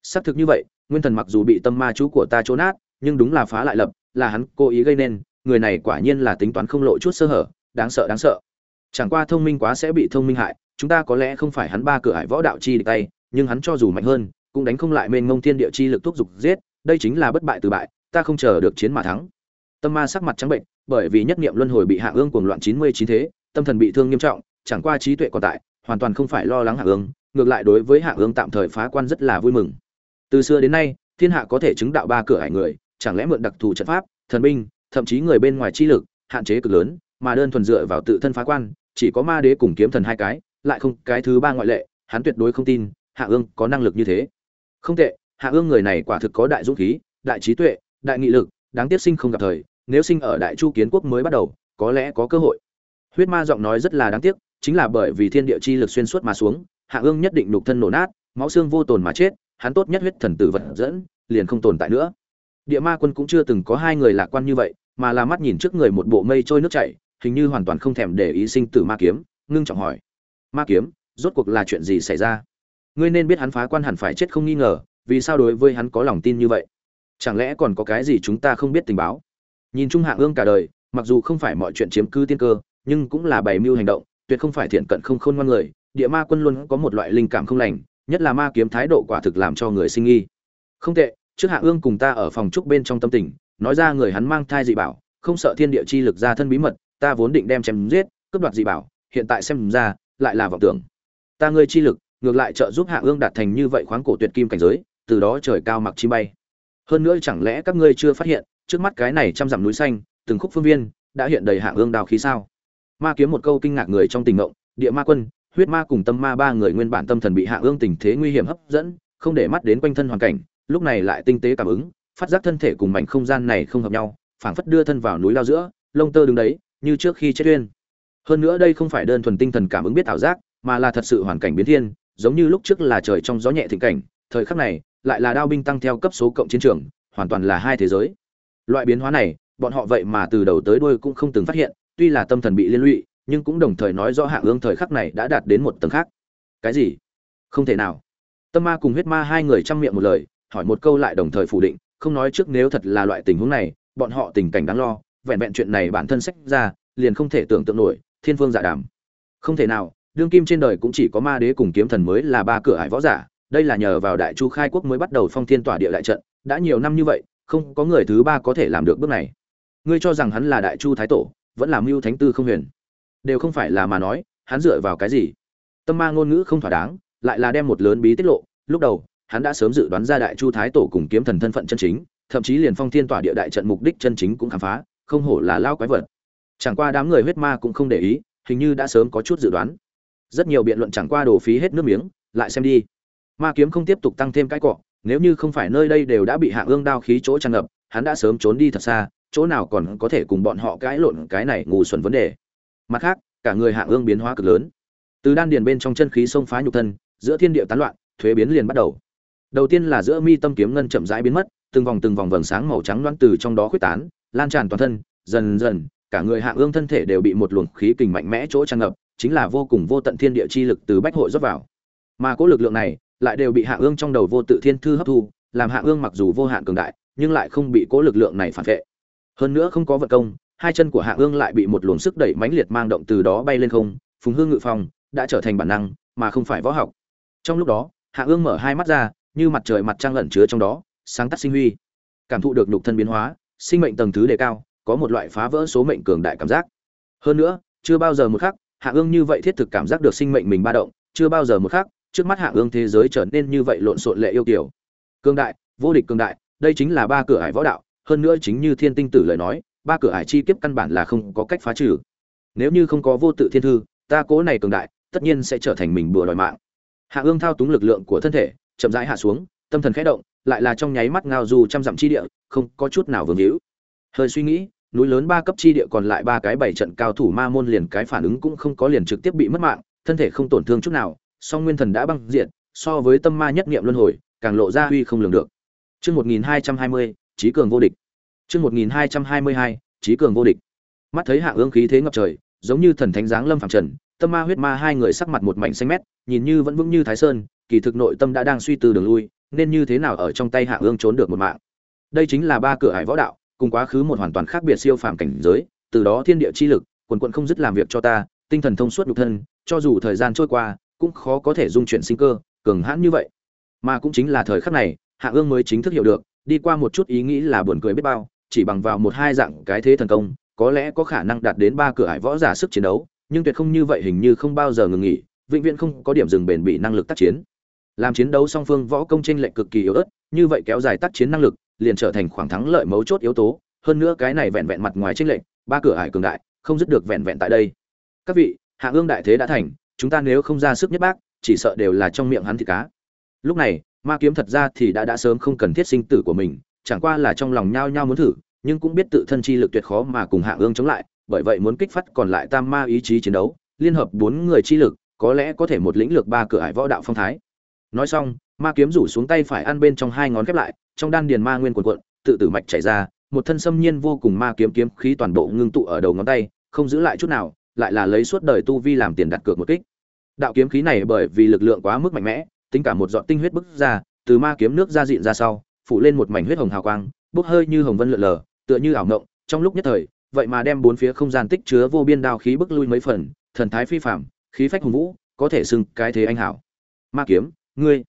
S1: Xác thực như vậy, nguyên thần mặc dù bị tâm ma chú của ta trốn nát, nhưng đúng là phá lại lập, là hắn cố ý gây nên, người này quả nhiên là tính toán không lộ chút sơ hở, đáng sợ đáng sợ. Chẳng qua thông minh quá sẽ bị thông minh hại, chúng ta có lẽ không phải hắn ba cửa hải võ đạo chi địch tay, nhưng hắn cho dù mạnh hơn, cũng đánh không lại mênh Ngông thiên địa chi lực thúc giục giết đây chính là bất bại từ bại, ta không chờ được chiến mà thắng. Tâm ma sắc mặt trắng bệnh, bởi vì nhất niệm luân hồi bị hạ ương cuồng loạn chín mươi chín thế, tâm thần bị thương nghiêm trọng, chẳng qua trí tuệ còn tại, hoàn toàn không phải lo lắng hạ ương, ngược lại đối với hạ ương tạm thời phá quan rất là vui mừng. Từ xưa đến nay, thiên hạ có thể chứng đạo ba cửa hải người, chẳng lẽ mượn đặc thù trận pháp, thần binh, thậm chí người bên ngoài chi lực, hạn chế cực lớn, mà đơn thuần dựa vào tự thân phá quan, chỉ có ma đế cùng kiếm thần hai cái, lại không cái thứ ba ngoại lệ, hắn tuyệt đối không tin, hạ ương có năng lực như thế. Không tệ hạ ương người này quả thực có đại dũng khí, đại trí tuệ, đại nghị lực, đáng tiếc sinh không gặp thời, nếu sinh ở đại chu kiến quốc mới bắt đầu, có lẽ có cơ hội. Huyết ma giọng nói rất là đáng tiếc, chính là bởi vì thiên địa chi lực xuyên suốt mà xuống, hạ ương nhất định nục thân nổ nát, máu xương vô tồn mà chết, hắn tốt nhất huyết thần tử vật dẫn, liền không tồn tại nữa. Địa ma quân cũng chưa từng có hai người lạc quan như vậy, mà là mắt nhìn trước người một bộ mây trôi nước chảy, hình như hoàn toàn không thèm để ý sinh tử ma kiếm, ngưng trọng hỏi. Ma kiếm, rốt cuộc là chuyện gì xảy ra? Ngươi nên biết hắn phá quan hẳn phải chết không nghi ngờ vì sao đối với hắn có lòng tin như vậy? Chẳng lẽ còn có cái gì chúng ta không biết tình báo? Nhìn chung hạng ương cả đời, mặc dù không phải mọi chuyện chiếm cứ tiên cơ, nhưng cũng là bày mưu hành động, tuyệt không phải thiện cận không khôn ngoan người. Địa ma quân luôn có một loại linh cảm không lành, nhất là ma kiếm thái độ quả thực làm cho người sinh nghi. Không tệ, trước hạ ương cùng ta ở phòng trúc bên trong tâm tình, nói ra người hắn mang thai dị bảo, không sợ thiên địa chi lực ra thân bí mật, ta vốn định đem chém giết, cướp đoạt dị bảo, hiện tại xem ra, lại là vọng tưởng. Ta ngươi chi lực, ngược lại trợ giúp hạ ương đạt thành như vậy khoáng cổ tuyệt kim cảnh giới từ đó trời cao mặc chi bay. Hơn nữa chẳng lẽ các ngươi chưa phát hiện, trước mắt cái này trăm dặm núi xanh, từng khúc phương viên, đã hiện đầy hạ ương đào khí sao? Ma kiếm một câu kinh ngạc người trong tình ngộng, địa ma quân, huyết ma cùng tâm ma ba người nguyên bản tâm thần bị hạ ương tình thế nguy hiểm hấp dẫn, không để mắt đến quanh thân hoàn cảnh, lúc này lại tinh tế cảm ứng, phát giác thân thể cùng mảnh không gian này không hợp nhau, phảng phất đưa thân vào núi lao giữa, lông tơ đứng đấy, như trước khi chết uyên. Hơn nữa đây không phải đơn thuần tinh thần cảm ứng biết ảo giác, mà là thật sự hoàn cảnh biến thiên, giống như lúc trước là trời trong gió nhẹ thịnh cảnh, thời khắc này lại là đao binh tăng theo cấp số cộng chiến trường, hoàn toàn là hai thế giới. Loại biến hóa này, bọn họ vậy mà từ đầu tới đuôi cũng không từng phát hiện, tuy là tâm thần bị liên lụy, nhưng cũng đồng thời nói rõ hạ ương thời khắc này đã đạt đến một tầng khác. Cái gì? Không thể nào. Tâm ma cùng huyết ma hai người trăm miệng một lời, hỏi một câu lại đồng thời phủ định, không nói trước nếu thật là loại tình huống này, bọn họ tình cảnh đáng lo, vẹn vẹn chuyện này bản thân sách ra, liền không thể tưởng tượng nổi, thiên phương dạ đảm không thể nào, đương kim trên đời cũng chỉ có ma đế cùng kiếm thần mới là ba cửa hải võ giả đây là nhờ vào đại chu khai quốc mới bắt đầu phong thiên tỏa địa đại trận, đã nhiều năm như vậy, không có người thứ ba có thể làm được bước này. Ngươi cho rằng hắn là đại chu thái tổ, vẫn là mưu thánh tư không huyền. Đều không phải là mà nói, hắn dựa vào cái gì? Tâm ma ngôn ngữ không thỏa đáng, lại là đem một lớn bí tiết lộ. Lúc đầu, hắn đã sớm dự đoán ra đại chu thái tổ cùng kiếm thần thân phận chân chính, thậm chí liền phong thiên tỏa địa đại trận mục đích chân chính cũng khám phá, không hổ là lao quái vật. Chẳng qua đám người huyết ma cũng không để ý, hình như đã sớm có chút dự đoán. Rất nhiều biện luận chẳng qua đổ phí hết nước miếng, lại xem đi ma kiếm không tiếp tục tăng thêm cái cọ, nếu như không phải nơi đây đều đã bị hạ ương đao khí chỗ tràn ngập, hắn đã sớm trốn đi thật xa, chỗ nào còn có thể cùng bọn họ cãi lộn cái này ngu xuẩn vấn đề. Mặt khác, cả người hạ ương biến hóa cực lớn. Từ đan điền bên trong chân khí xông phá nhục thân, giữa thiên địa tán loạn, thuế biến liền bắt đầu. Đầu tiên là giữa mi tâm kiếm ngân chậm rãi biến mất, từng vòng từng vòng vầng sáng màu trắng loãng từ trong đó khuếch tán, lan tràn toàn thân, dần dần, cả người hạ ương thân thể đều bị một luồng khí kình mạnh mẽ chỗ tràn ngập, chính là vô cùng vô tận thiên địa chi lực từ bách hội rót vào. Mà cỗ lực lượng này lại đều bị hạ ương trong đầu vô tự thiên thư hấp thu, làm hạ ương mặc dù vô hạn cường đại, nhưng lại không bị cố lực lượng này phản vệ. Hơn nữa không có vật công, hai chân của hạ ương lại bị một luồng sức đẩy mãnh liệt mang động từ đó bay lên không, phùng hương ngự phong đã trở thành bản năng, mà không phải võ học. Trong lúc đó, hạ ương mở hai mắt ra, như mặt trời mặt trăng ẩn chứa trong đó, sáng tắt sinh huy. Cảm thụ được nhục thân biến hóa, sinh mệnh tầng thứ đề cao, có một loại phá vỡ số mệnh cường đại cảm giác. Hơn nữa, chưa bao giờ một khắc, hạ ương như vậy thiết thực cảm giác được sinh mệnh mình ba động, chưa bao giờ một khắc trước mắt hạ ương thế giới trở nên như vậy lộn xộn lệ yêu kiểu cương đại, vô địch cương đại, đây chính là ba cửa ải võ đạo, hơn nữa chính như thiên tinh tử lời nói, ba cửa ải chi kiếp căn bản là không có cách phá trừ. Nếu như không có vô tự thiên thư, ta cố này cường đại, tất nhiên sẽ trở thành mình bừa đòi mạng. Hạ ương thao túng lực lượng của thân thể, chậm rãi hạ xuống, tâm thần khẽ động, lại là trong nháy mắt ngao dù trăm dặm chi địa, không có chút nào vương hữu. Hơi suy nghĩ, núi lớn ba cấp chi địa còn lại ba cái bảy trận cao thủ ma môn liền cái phản ứng cũng không có liền trực tiếp bị mất mạng, thân thể không tổn thương chút nào song nguyên thần đã băng diện so với tâm ma nhất niệm luân hồi càng lộ ra uy không lường được Chương 1220, trí cường vô địch. Chương 1222, trí cường vô địch. Mắt thấy Hạ Ương khí thế ngập trời, giống như thần thánh giáng lâm phàm trần, tâm ma huyết ma hai người sắc mặt một mảnh xanh mét, nhìn như vẫn vững như Thái Sơn, kỳ thực nội tâm đã đang suy tư đường lui, nên như thế nào ở trong tay Hạ Ương trốn được một mạng. Đây chính là ba cửa hải võ đạo, cùng quá khứ một hoàn toàn khác biệt siêu phàm cảnh giới, từ đó thiên địa chi lực, quần quần không dứt làm việc cho ta, tinh thần thông suốt nhục thân, cho dù thời gian trôi qua, cũng khó có thể dung chuyển sinh cơ, cường hãn như vậy. Mà cũng chính là thời khắc này, Hạ Ương mới chính thức hiểu được, đi qua một chút ý nghĩ là buồn cười biết bao, chỉ bằng vào một hai dạng cái thế thần công, có lẽ có khả năng đạt đến ba cửa ải võ giả sức chiến đấu, nhưng tuyệt không như vậy hình như không bao giờ ngừng nghỉ, vĩnh viễn không có điểm dừng bền bỉ năng lực tác chiến. Làm chiến đấu song phương võ công tranh lệch cực kỳ yếu ớt, như vậy kéo dài tác chiến năng lực, liền trở thành khoảng thắng lợi mấu chốt yếu tố, hơn nữa cái này vẹn vẹn mặt ngoài tranh lệch, ba cửa ải cường đại, không dứt được vẹn vẹn tại đây. Các vị, Hạ Ương đại thế đã thành, chúng ta nếu không ra sức nhất bác, chỉ sợ đều là trong miệng hắn thịt cá. Lúc này, ma kiếm thật ra thì đã đã sớm không cần thiết sinh tử của mình chẳng qua là trong lòng nhao nhao muốn thử nhưng cũng biết tự thân chi lực tuyệt khó mà cùng hạ ương chống lại bởi vậy muốn kích phát còn lại tam ma ý chí chiến đấu liên hợp bốn người chi lực có lẽ có thể một lĩnh lược ba cửa ải võ đạo phong thái nói xong ma kiếm rủ xuống tay phải ăn bên trong hai ngón khép lại trong đan điền ma nguyên cuộn cuộn tự tử mạch chảy ra một thân xâm nhiên vô cùng ma kiếm kiếm khí toàn bộ ngưng tụ ở đầu ngón tay không giữ lại chút nào lại là lấy suốt đời tu vi làm tiền đặt cược một kích đạo kiếm khí này bởi vì lực lượng quá mức mạnh mẽ tính cả một giọt tinh huyết bức ra, từ ma kiếm nước ra dịn ra sau, phủ lên một mảnh huyết hồng hào quang, bốc hơi như hồng vân lượn lờ, tựa như ảo ngộng, trong lúc nhất thời, vậy mà đem bốn phía không gian tích chứa vô biên đao khí bức lui mấy phần, thần thái phi phàm, khí phách hùng vũ, có thể xưng cái thế anh hảo. Ma kiếm, ngươi.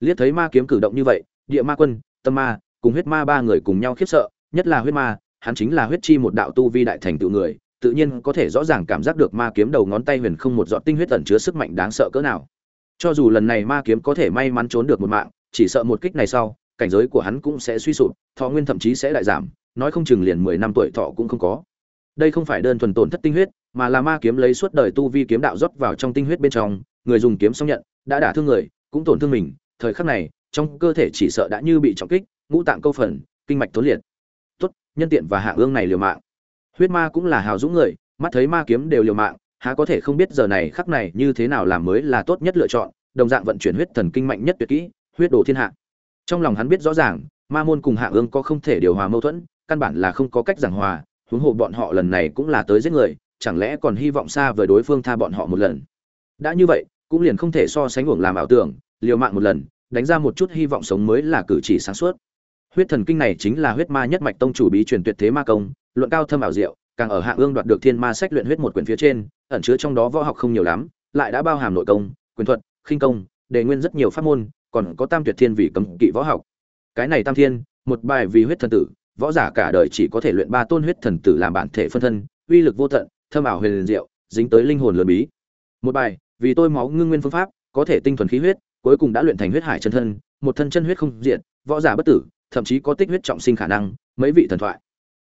S1: Liếc thấy ma kiếm cử động như vậy, địa ma quân, tâm ma, cùng huyết ma ba người cùng nhau khiếp sợ, nhất là huyết ma, hắn chính là huyết chi một đạo tu vi đại thành tựu người, tự nhiên có thể rõ ràng cảm giác được ma kiếm đầu ngón tay huyền không một giọt tinh huyết ẩn chứa sức mạnh đáng sợ cỡ nào. Cho dù lần này ma kiếm có thể may mắn trốn được một mạng, chỉ sợ một kích này sau, cảnh giới của hắn cũng sẽ suy sụp, thọ nguyên thậm chí sẽ đại giảm, nói không chừng liền mười năm tuổi thọ cũng không có. Đây không phải đơn thuần tổn thất tinh huyết, mà là ma kiếm lấy suốt đời tu vi kiếm đạo rót vào trong tinh huyết bên trong, người dùng kiếm xong nhận, đã đả thương người, cũng tổn thương mình, thời khắc này, trong cơ thể chỉ sợ đã như bị trọng kích, ngũ tạng câu phần, kinh mạch tố liệt. Tốt, nhân tiện và hạ ương này liều mạng. Huyết ma cũng là hào dũng người, mắt thấy ma kiếm đều liều mạng, há có thể không biết giờ này khắc này như thế nào làm mới là tốt nhất lựa chọn, đồng dạng vận chuyển huyết thần kinh mạnh nhất tuyệt kỹ, huyết đồ thiên hạ. Trong lòng hắn biết rõ ràng, Ma môn cùng Hạ Ương có không thể điều hòa mâu thuẫn, căn bản là không có cách giảng hòa, huống hồ bọn họ lần này cũng là tới giết người, chẳng lẽ còn hy vọng xa với đối phương tha bọn họ một lần. Đã như vậy, cũng liền không thể so sánh uổng làm ảo tưởng, liều mạng một lần, đánh ra một chút hy vọng sống mới là cử chỉ sáng suốt. Huyết thần kinh này chính là huyết ma nhất mạch tông chủ bí truyền tuyệt thế ma công, luận cao thâm ảo diệu, càng ở Hạ Ương đoạt được thiên ma sách luyện huyết một quyển phía trên, ẩn chứa trong đó võ học không nhiều lắm, lại đã bao hàm nội công, quyền thuật, khinh công, đề nguyên rất nhiều pháp môn, còn có Tam Tuyệt Thiên vì cấm kỵ võ học. Cái này Tam Thiên, một bài vì huyết thần tử, võ giả cả đời chỉ có thể luyện ba tôn huyết thần tử làm bản thể phân thân, uy lực vô tận, thâm ảo huyền diệu, dính tới linh hồn lớn bí. Một bài, vì tôi máu ngưng nguyên phương pháp, có thể tinh thuần khí huyết, cuối cùng đã luyện thành huyết hải chân thân, một thân chân huyết không diện, võ giả bất tử, thậm chí có tích huyết trọng sinh khả năng, mấy vị thần thoại.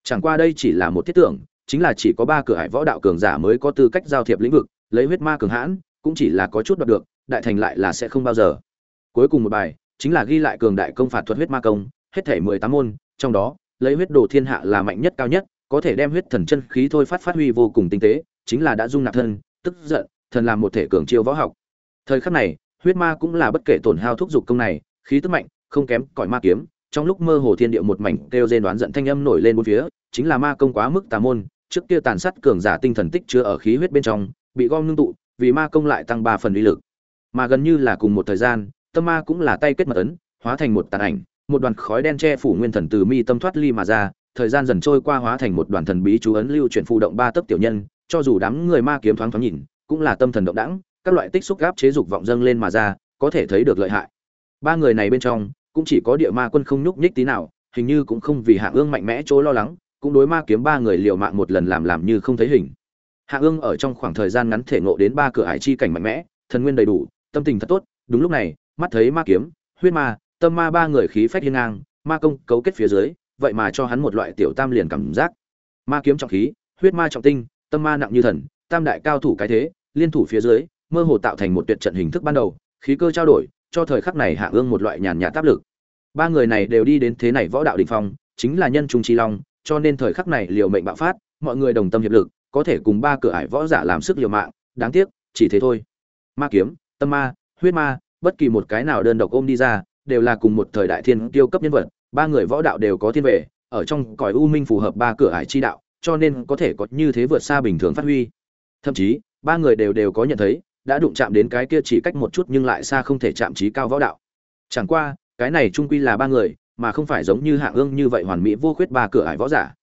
S1: Chẳng qua đây chỉ là một thiết tưởng, chính là chỉ có ba cửa hải võ đạo cường giả mới có tư cách giao thiệp lĩnh vực, lấy huyết ma cường hãn, cũng chỉ là có chút đoạt được, đại thành lại là sẽ không bao giờ. Cuối cùng một bài, chính là ghi lại cường đại công phạt thuật huyết ma công, hết thể mười tám môn, trong đó, lấy huyết đồ thiên hạ là mạnh nhất cao nhất, có thể đem huyết thần chân khí thôi phát phát huy vô cùng tinh tế, chính là đã dung nạp thân, tức giận, thần làm một thể cường chiêu võ học. Thời khắc này, huyết ma cũng là bất kể tổn hao thúc giục công này, khí tức mạnh, không kém cõi ma kiếm, trong lúc mơ hồ thiên địa một mảnh kêu rên đoán giận thanh âm nổi lên bốn phía, chính là ma công quá mức tà môn, trước kia tàn sát cường giả tinh thần tích chứa ở khí huyết bên trong, bị gom ngưng tụ, vì ma công lại tăng ba phần uy lực. Mà gần như là cùng một thời gian tâm ma cũng là tay kết mật ấn hóa thành một tàn ảnh một đoàn khói đen che phủ nguyên thần từ mi tâm thoát ly mà ra thời gian dần trôi qua hóa thành một đoàn thần bí chú ấn lưu chuyển phụ động ba tấc tiểu nhân cho dù đám người ma kiếm thoáng thoáng nhìn cũng là tâm thần động đãng các loại tích xúc gáp chế dục vọng dâng lên mà ra có thể thấy được lợi hại. Ba người này bên trong cũng chỉ có địa ma quân không nhúc nhích tí nào, hình như cũng không vì hạ ương mạnh mẽ chỗ lo lắng, cũng đối ma kiếm ba người liều mạng một lần làm làm như không thấy hình. Hạ ương ở trong khoảng thời gian ngắn thể ngộ đến ba cửa hải chi cảnh mạnh mẽ, thần nguyên đầy đủ, tâm tình thật tốt, đúng lúc này, mắt thấy ma kiếm, huyết ma, tâm ma ba người khí phách hiên ngang, ma công cấu kết phía dưới, vậy mà cho hắn một loại tiểu tam liền cảm giác. Ma kiếm trọng khí, huyết ma trọng tinh, tâm ma nặng như thần, tam đại cao thủ cái thế, liên thủ phía dưới, mơ hồ tạo thành một tuyệt trận hình thức ban đầu, khí cơ trao đổi cho thời khắc này hạ ương một loại nhàn nhạt áp lực. Ba người này đều đi đến thế này võ đạo đỉnh phong, chính là nhân trung chi long, cho nên thời khắc này liều mệnh bạo phát, mọi người đồng tâm hiệp lực, có thể cùng ba cửa ải võ giả làm sức liều mạng, đáng tiếc, chỉ thế thôi. Ma kiếm, tâm ma, huyết ma, bất kỳ một cái nào đơn độc ôm đi ra, đều là cùng một thời đại thiên tiêu cấp nhân vật, ba người võ đạo đều có thiên vệ, ở trong cõi u minh phù hợp ba cửa ải chi đạo, cho nên có thể có như thế vượt xa bình thường phát huy. Thậm chí, ba người đều đều có nhận thấy đã đụng chạm đến cái kia chỉ cách một chút nhưng lại xa không thể chạm trí cao võ đạo. Chẳng qua, cái này trung quy là ba người, mà không phải giống như hạng ương như vậy hoàn mỹ vô khuyết ba cửa ải võ giả.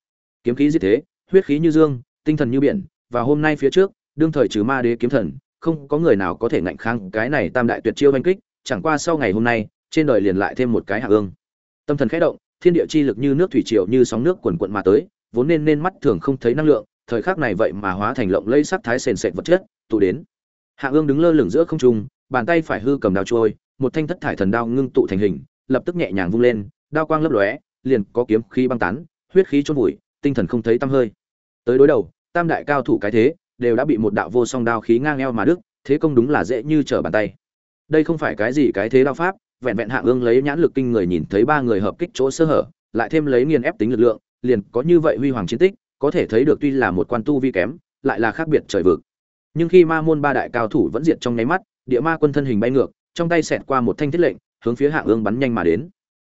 S1: Kiếm khí giết thế, huyết khí như dương, tinh thần như biển, và hôm nay phía trước, đương thời trừ ma đế kiếm thần, không có người nào có thể ngạnh kháng cái này tam đại tuyệt chiêu oanh kích, chẳng qua sau ngày hôm nay, trên đời liền lại thêm một cái hạng ương. Tâm thần khẽ động, thiên địa chi lực như nước thủy triều như sóng nước quần quận mà tới, vốn nên nên mắt thường không thấy năng lượng, thời khắc này vậy mà hóa thành lộng lây sắc thái sền sệt vật chất, tụ đến hạ ương đứng lơ lửng giữa không trung, bàn tay phải hư cầm đao trôi, một thanh thất thải thần đao ngưng tụ thành hình, lập tức nhẹ nhàng vung lên, đao quang lấp lóe, liền có kiếm khí băng tán, huyết khí chôn vùi, tinh thần không thấy tăm hơi. Tới đối đầu, tam đại cao thủ cái thế, đều đã bị một đạo vô song đao khí ngang eo mà đứt, thế công đúng là dễ như trở bàn tay. Đây không phải cái gì cái thế đao pháp, vẹn vẹn hạ ương lấy nhãn lực kinh người nhìn thấy ba người hợp kích chỗ sơ hở, lại thêm lấy nghiền ép tính lực lượng, liền có như vậy huy hoàng chiến tích, có thể thấy được tuy là một quan tu vi kém, lại là khác biệt trời vực nhưng khi ma môn ba đại cao thủ vẫn diệt trong nháy mắt địa ma quân thân hình bay ngược trong tay xẹt qua một thanh thiết lệnh hướng phía hạ ương bắn nhanh mà đến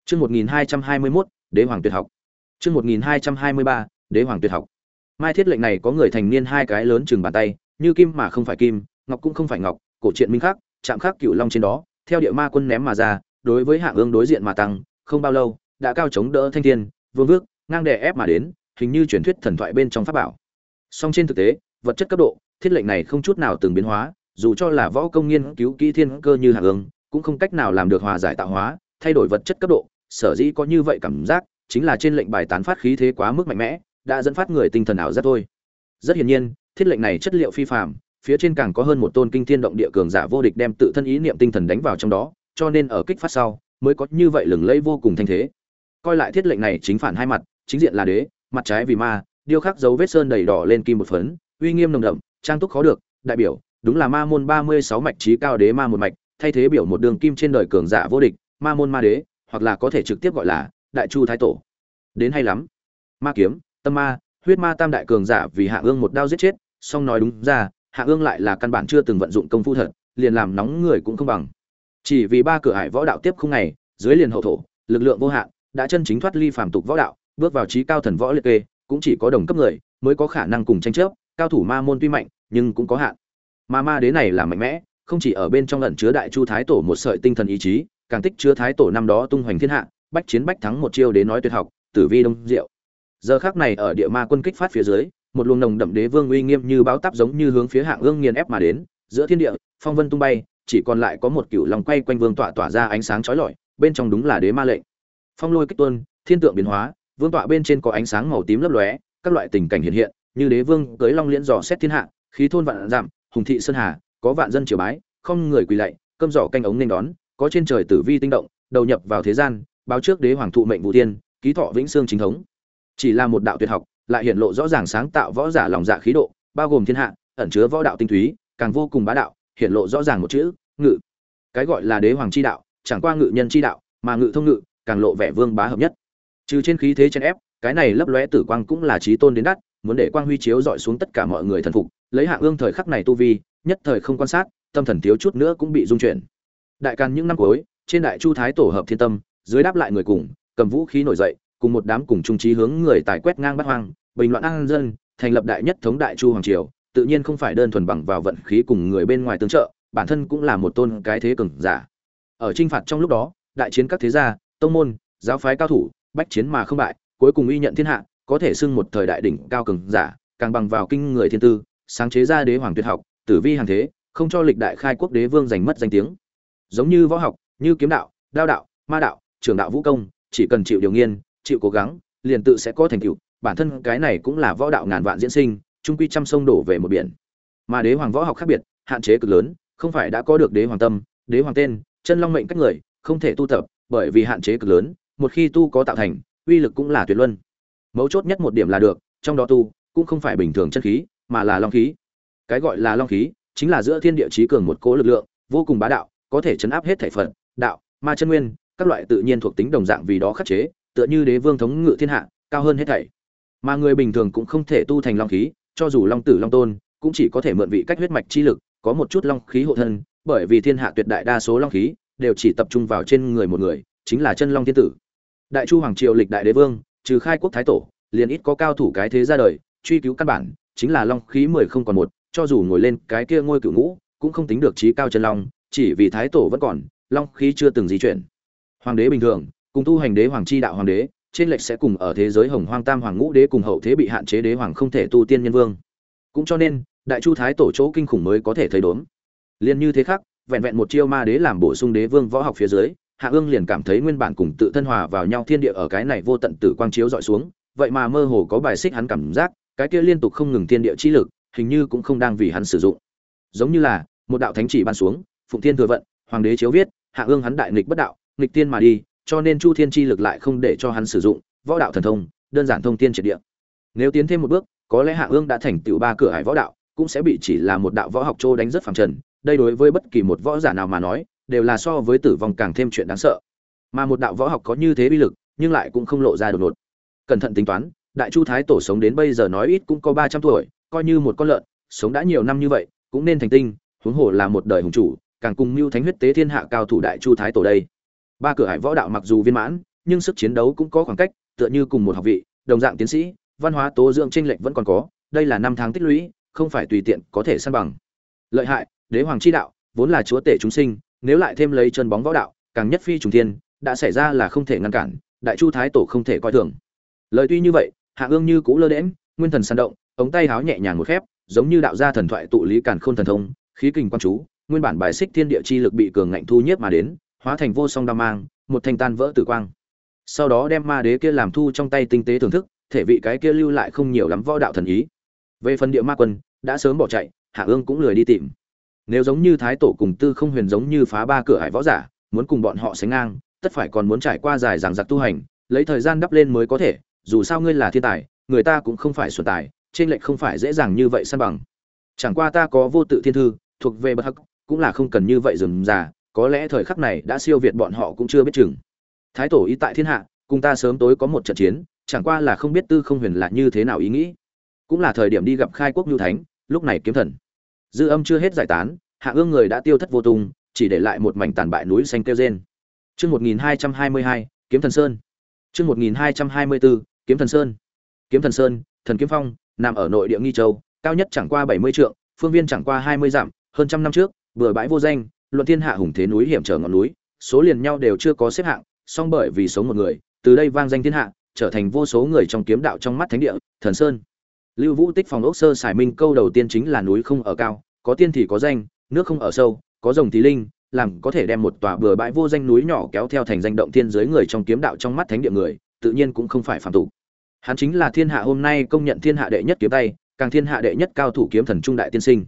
S1: Chương 1221, Đế hoàng tuyệt học. Chương 1223, Đế hoàng tuyệt học. Mai thiết lệnh này có người thành niên hai cái lớn chừng bàn tay, như kim mà không phải kim, ngọc cũng không phải ngọc, cổ truyện minh khắc, chạm khắc cựu long trên đó, theo địa ma quân ném mà ra, đối với Hạ Ương đối diện mà tăng, không bao lâu, đã cao chống đỡ thanh thiên, vương vước, ngang đè ép mà đến, hình như truyền thuyết thần thoại bên trong pháp bảo. Song trên thực tế, vật chất cấp độ, thiết lệnh này không chút nào từng biến hóa, dù cho là võ công nghiên cứu kỹ thiên cơ như Hạ Ương, cũng không cách nào làm được hòa giải tạo hóa, thay đổi vật chất cấp độ, sở dĩ có như vậy cảm giác chính là trên lệnh bài tán phát khí thế quá mức mạnh mẽ đã dẫn phát người tinh thần ảo giác thôi. Rất hiển nhiên thiết lệnh này chất liệu phi phạm phía trên càng có hơn một tôn kinh thiên động địa cường giả vô địch đem tự thân ý niệm tinh thần đánh vào trong đó cho nên ở kích phát sau mới có như vậy lừng lẫy vô cùng thanh thế. Coi lại thiết lệnh này chính phản hai mặt chính diện là đế mặt trái vì ma điêu khắc dấu vết sơn đầy đỏ lên kim một phấn uy nghiêm nồng đậm trang túc khó được, đại biểu, đúng là ma môn ba mươi sáu mạch trí cao đế ma một mạch, thay thế biểu một đường kim trên đời cường giả vô địch, ma môn ma đế, hoặc là có thể trực tiếp gọi là đại chu thái tổ. Đến hay lắm. Ma kiếm, tâm ma, huyết ma tam đại cường giả vì hạ ương một đao giết chết, song nói đúng ra, hạ ương lại là căn bản chưa từng vận dụng công phu thật, liền làm nóng người cũng không bằng. Chỉ vì ba cửa hải võ đạo tiếp không ngày, dưới liền hậu thổ, lực lượng vô hạn, đã chân chính thoát ly phàm tục võ đạo, bước vào trí cao thần võ liệt kê, cũng chỉ có đồng cấp người, mới có khả năng cùng tranh chấp cao thủ ma môn tuy mạnh, nhưng cũng có hạn. Ma ma đế này là mạnh mẽ, không chỉ ở bên trong lẩn chứa đại chu thái tổ một sợi tinh thần ý chí, càng tích chứa thái tổ năm đó tung hoành thiên hạ, bách chiến bách thắng một chiêu đế nói tuyệt học, tử vi đông diệu. Giờ khác này ở địa ma quân kích phát phía dưới, một luồng nồng đậm đế vương uy nghiêm như báo táp giống như hướng phía hạng ương nghiền ép mà đến, giữa thiên địa, phong vân tung bay, chỉ còn lại có một cựu lòng quay quanh vương tọa tỏa ra ánh sáng chói lọi, bên trong đúng là đế ma lệnh. Phong lôi kích tuân thiên tượng biến hóa, vương tọa bên trên có ánh sáng màu tím lấp lóe, các loại tình cảnh hiện hiện như đế vương cưới long liễn dò xét thiên hạ, khí thôn vạn giảm, hùng thị sơn hà, có vạn dân triều bái, không người quỳ lạy, cơm giỏ canh ống nên đón, có trên trời tử vi tinh động, đầu nhập vào thế gian, báo trước đế hoàng thụ mệnh vũ tiên, ký thọ vĩnh xương chính thống. Chỉ là một đạo tuyệt học, lại hiện lộ rõ ràng sáng tạo võ giả lòng dạ khí độ, bao gồm thiên hạ, ẩn chứa võ đạo tinh túy, càng vô cùng bá đạo, hiện lộ rõ ràng một chữ, ngự. Cái gọi là đế hoàng chi đạo, chẳng qua ngự nhân chi đạo, mà ngự thông ngự, càng lộ vẻ vương bá hợp nhất. Trừ trên khí thế chân ép, cái này lấp lóe tử quang cũng là trí tôn đến đắt muốn để quang huy chiếu dọi xuống tất cả mọi người thần phục, lấy hạ ương thời khắc này tu vi, nhất thời không quan sát, tâm thần thiếu chút nữa cũng bị dung chuyển. Đại càn những năm cuối, trên đại chu thái tổ hợp thiên tâm, dưới đáp lại người cùng, cầm vũ khí nổi dậy, cùng một đám cùng trung trí hướng người tài quét ngang bắt hoang, bình loạn an dân, thành lập đại nhất thống đại chu hoàng triều, tự nhiên không phải đơn thuần bằng vào vận khí cùng người bên ngoài tương trợ, bản thân cũng là một tôn cái thế cường giả. Ở trinh phạt trong lúc đó, đại chiến các thế gia, tông môn, giáo phái cao thủ, bách chiến mà không bại, cuối cùng uy nhận thiên hạ có thể xưng một thời đại đỉnh cao cường giả, càng bằng vào kinh người thiên tư, sáng chế ra đế hoàng tuyệt học, tử vi hàng thế, không cho lịch đại khai quốc đế vương giành mất danh tiếng. Giống như võ học, như kiếm đạo, đao đạo, ma đạo trường đạo vũ công, chỉ cần chịu điều nghiên, chịu cố gắng, liền tự sẽ có thành tựu. Bản thân cái này cũng là võ đạo ngàn vạn diễn sinh trung quy trăm sông đổ về một biển. Mà đế hoàng võ học khác biệt, hạn chế cực lớn, không phải đã có được đế hoàng tâm, đế hoàng tên, chân long mệnh cách người, không thể tu tập, bởi vì hạn chế cực lớn, một khi tu có tạo thành, uy lực cũng là tuyệt luân mấu chốt nhất một điểm là được, trong đó tu cũng không phải bình thường chân khí, mà là long khí. Cái gọi là long khí chính là giữa thiên địa trí cường một cố lực lượng, vô cùng bá đạo, có thể chấn áp hết thể phật, đạo, ma chân nguyên, các loại tự nhiên thuộc tính đồng dạng vì đó khắc chế, tựa như đế vương thống ngự thiên hạ, cao hơn hết thảy. Mà người bình thường cũng không thể tu thành long khí, cho dù long tử, long tôn, cũng chỉ có thể mượn vị cách huyết mạch chi lực, có một chút long khí hộ thân, bởi vì thiên hạ tuyệt đại đa số long khí đều chỉ tập trung vào trên người một người, chính là chân long thiên tử. Đại chu hoàng triều lịch đại đế vương trừ khai quốc thái tổ, liền ít có cao thủ cái thế ra đời, truy cứu căn bản, chính là long khí mười không còn một, cho dù ngồi lên cái kia ngôi cựu ngũ, cũng không tính được trí cao chân long, chỉ vì thái tổ vẫn còn, long khí chưa từng di chuyển. Hoàng đế bình thường, cùng tu hành đế hoàng chi đạo hoàng đế, trên lệch sẽ cùng ở thế giới hồng hoang tam hoàng ngũ đế cùng hậu thế bị hạn chế đế hoàng không thể tu tiên nhân vương. Cũng cho nên, đại chu thái tổ chỗ kinh khủng mới có thể thấy đốn. Liền như thế khác, vẹn vẹn một chiêu ma đế làm bổ sung đế vương võ học phía dưới hạ ương liền cảm thấy nguyên bản cùng tự thân hòa vào nhau thiên địa ở cái này vô tận tử quang chiếu dọi xuống, vậy mà mơ hồ có bài xích hắn cảm giác, cái kia liên tục không ngừng thiên địa chi lực, hình như cũng không đang vì hắn sử dụng. Giống như là, một đạo thánh chỉ ban xuống, phụng thiên thừa vận, hoàng đế chiếu viết, hạ ương hắn đại nghịch bất đạo, nghịch tiên mà đi, cho nên chu thiên chi lực lại không để cho hắn sử dụng, võ đạo thần thông, đơn giản thông tiên triệt địa. Nếu tiến thêm một bước, có lẽ hạ ương đã thành tựu ba cửa hải võ đạo, cũng sẽ bị chỉ là một đạo võ học trô đánh rất phẳng trần, đây đối với bất kỳ một võ giả nào mà nói đều là so với tử vong càng thêm chuyện đáng sợ. Mà một đạo võ học có như thế uy lực, nhưng lại cũng không lộ ra đột ngột. Cẩn thận tính toán, đại chu thái tổ sống đến bây giờ nói ít cũng có ba trăm tuổi, coi như một con lợn, sống đã nhiều năm như vậy, cũng nên thành tinh, huống hồ là một đời hùng chủ, càng cùng mưu thánh huyết tế thiên hạ cao thủ đại chu thái tổ đây. Ba cửa hải võ đạo mặc dù viên mãn, nhưng sức chiến đấu cũng có khoảng cách, tựa như cùng một học vị, đồng dạng tiến sĩ, văn hóa tố dưỡng tranh lệch vẫn còn có, đây là năm tháng tích lũy, không phải tùy tiện có thể săn bằng. Lợi hại, đế hoàng chi đạo, vốn là chúa tể chúng sinh nếu lại thêm lấy chân bóng võ đạo, càng nhất phi trùng thiên, đã xảy ra là không thể ngăn cản, đại chu thái tổ không thể coi thường. Lời tuy như vậy, hạ ương như cũ lơ đễnh, nguyên thần săn động, ống tay háo nhẹ nhàng một khép, giống như đạo gia thần thoại tụ lý càn khôn thần thông, khí kình quan chú, nguyên bản bài xích thiên địa chi lực bị cường ngạnh thu nhiếp mà đến, hóa thành vô song đao mang, một thanh tan vỡ tử quang. Sau đó đem ma đế kia làm thu trong tay tinh tế thưởng thức, thể vị cái kia lưu lại không nhiều lắm võ đạo thần ý. Về phần địa ma quân, đã sớm bỏ chạy, hạ ương cũng lười đi tìm nếu giống như thái tổ cùng tư không huyền giống như phá ba cửa hải võ giả, muốn cùng bọn họ sánh ngang, tất phải còn muốn trải qua dài dằng dặc tu hành, lấy thời gian đắp lên mới có thể, dù sao ngươi là thiên tài, người ta cũng không phải xuân tài, trên lệch không phải dễ dàng như vậy săn bằng. Chẳng qua ta có vô tự thiên thư, thuộc về bất hắc, cũng là không cần như vậy dừng già, có lẽ thời khắc này đã siêu việt bọn họ cũng chưa biết chừng. Thái tổ ý tại thiên hạ, cùng ta sớm tối có một trận chiến, chẳng qua là không biết tư không huyền là như thế nào ý nghĩ. Cũng là thời điểm đi gặp khai quốc nhu thánh, lúc này kiếm thần dư âm chưa hết giải tán, hạ ương người đã tiêu thất vô tung, chỉ để lại một mảnh tàn bại núi xanh kêu rên. Chương một nghìn hai trăm hai mươi hai, kiếm thần sơn. Chương một nghìn hai trăm hai mươi bốn kiếm thần sơn. Kiếm thần sơn, thần kiếm phong, nằm ở nội địa nghi châu, cao nhất chẳng qua bảy mươi trượng, phương viên chẳng qua hai mươi dặm, hơn trăm năm trước, bừa bãi vô danh, luận thiên hạ hùng thế núi hiểm trở ngọn núi, số liền nhau đều chưa có xếp hạng, song bởi vì sống một người, từ đây vang danh thiên hạ, trở thành vô số người trong kiếm đạo trong mắt thánh địa, thần sơn lưu vũ tích phòng ốc sơ xài minh câu đầu tiên chính là núi không ở cao, có tiên thì có danh, nước không ở sâu, có rồng thì linh, làm có thể đem một tòa bừa bãi vô danh núi nhỏ kéo theo thành danh động thiên giới người trong kiếm đạo trong mắt thánh địa người, tự nhiên cũng không phải phạm tục. Hắn chính là thiên hạ hôm nay công nhận thiên hạ đệ nhất kiếm tay, càng thiên hạ đệ nhất cao thủ kiếm thần trung đại tiên sinh.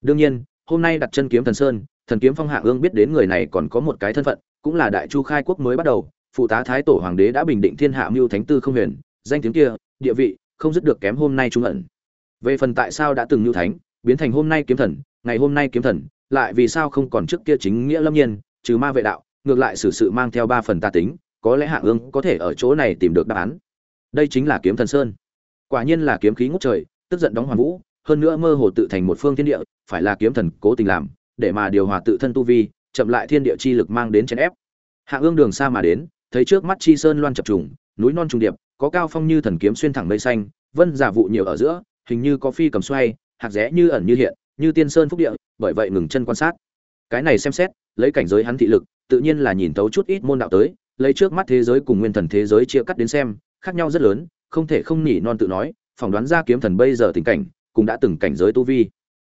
S1: Đương nhiên, hôm nay đặt chân kiếm thần sơn, thần kiếm phong hạ ương biết đến người này còn có một cái thân phận, cũng là đại chu khai quốc mới bắt đầu, phụ tá thái tổ hoàng đế đã bình định thiên hạ mưu thánh tư không huyền, danh tiếng kia, địa vị không dứt được kém hôm nay trung ẩn. Về phần tại sao đã từng mưu thánh, biến thành hôm nay kiếm thần, ngày hôm nay kiếm thần, lại vì sao không còn trước kia chính nghĩa lâm nhiên, trừ ma vệ đạo, ngược lại xử sự mang theo ba phần ta tính, có lẽ hạ ương có thể ở chỗ này tìm được đáp án. Đây chính là kiếm thần sơn. Quả nhiên là kiếm khí ngút trời, tức giận đóng hoàn vũ, hơn nữa mơ hồ tự thành một phương thiên địa, phải là kiếm thần cố tình làm, để mà điều hòa tự thân tu vi, chậm lại thiên địa chi lực mang đến chèn ép. Hạ ương đường xa mà đến, thấy trước mắt chi sơn loan chập trùng, núi non trùng điệp có cao phong như thần kiếm xuyên thẳng mây xanh, vân giả vụ nhiều ở giữa, hình như có phi cầm xoay, hạt rẽ như ẩn như hiện, như tiên sơn phúc địa, bởi vậy ngừng chân quan sát. Cái này xem xét, lấy cảnh giới hắn thị lực, tự nhiên là nhìn tấu chút ít môn đạo tới, lấy trước mắt thế giới cùng nguyên thần thế giới chia cắt đến xem, khác nhau rất lớn, không thể không nỉ non tự nói, phỏng đoán ra kiếm thần bây giờ tình cảnh, cũng đã từng cảnh giới tu vi.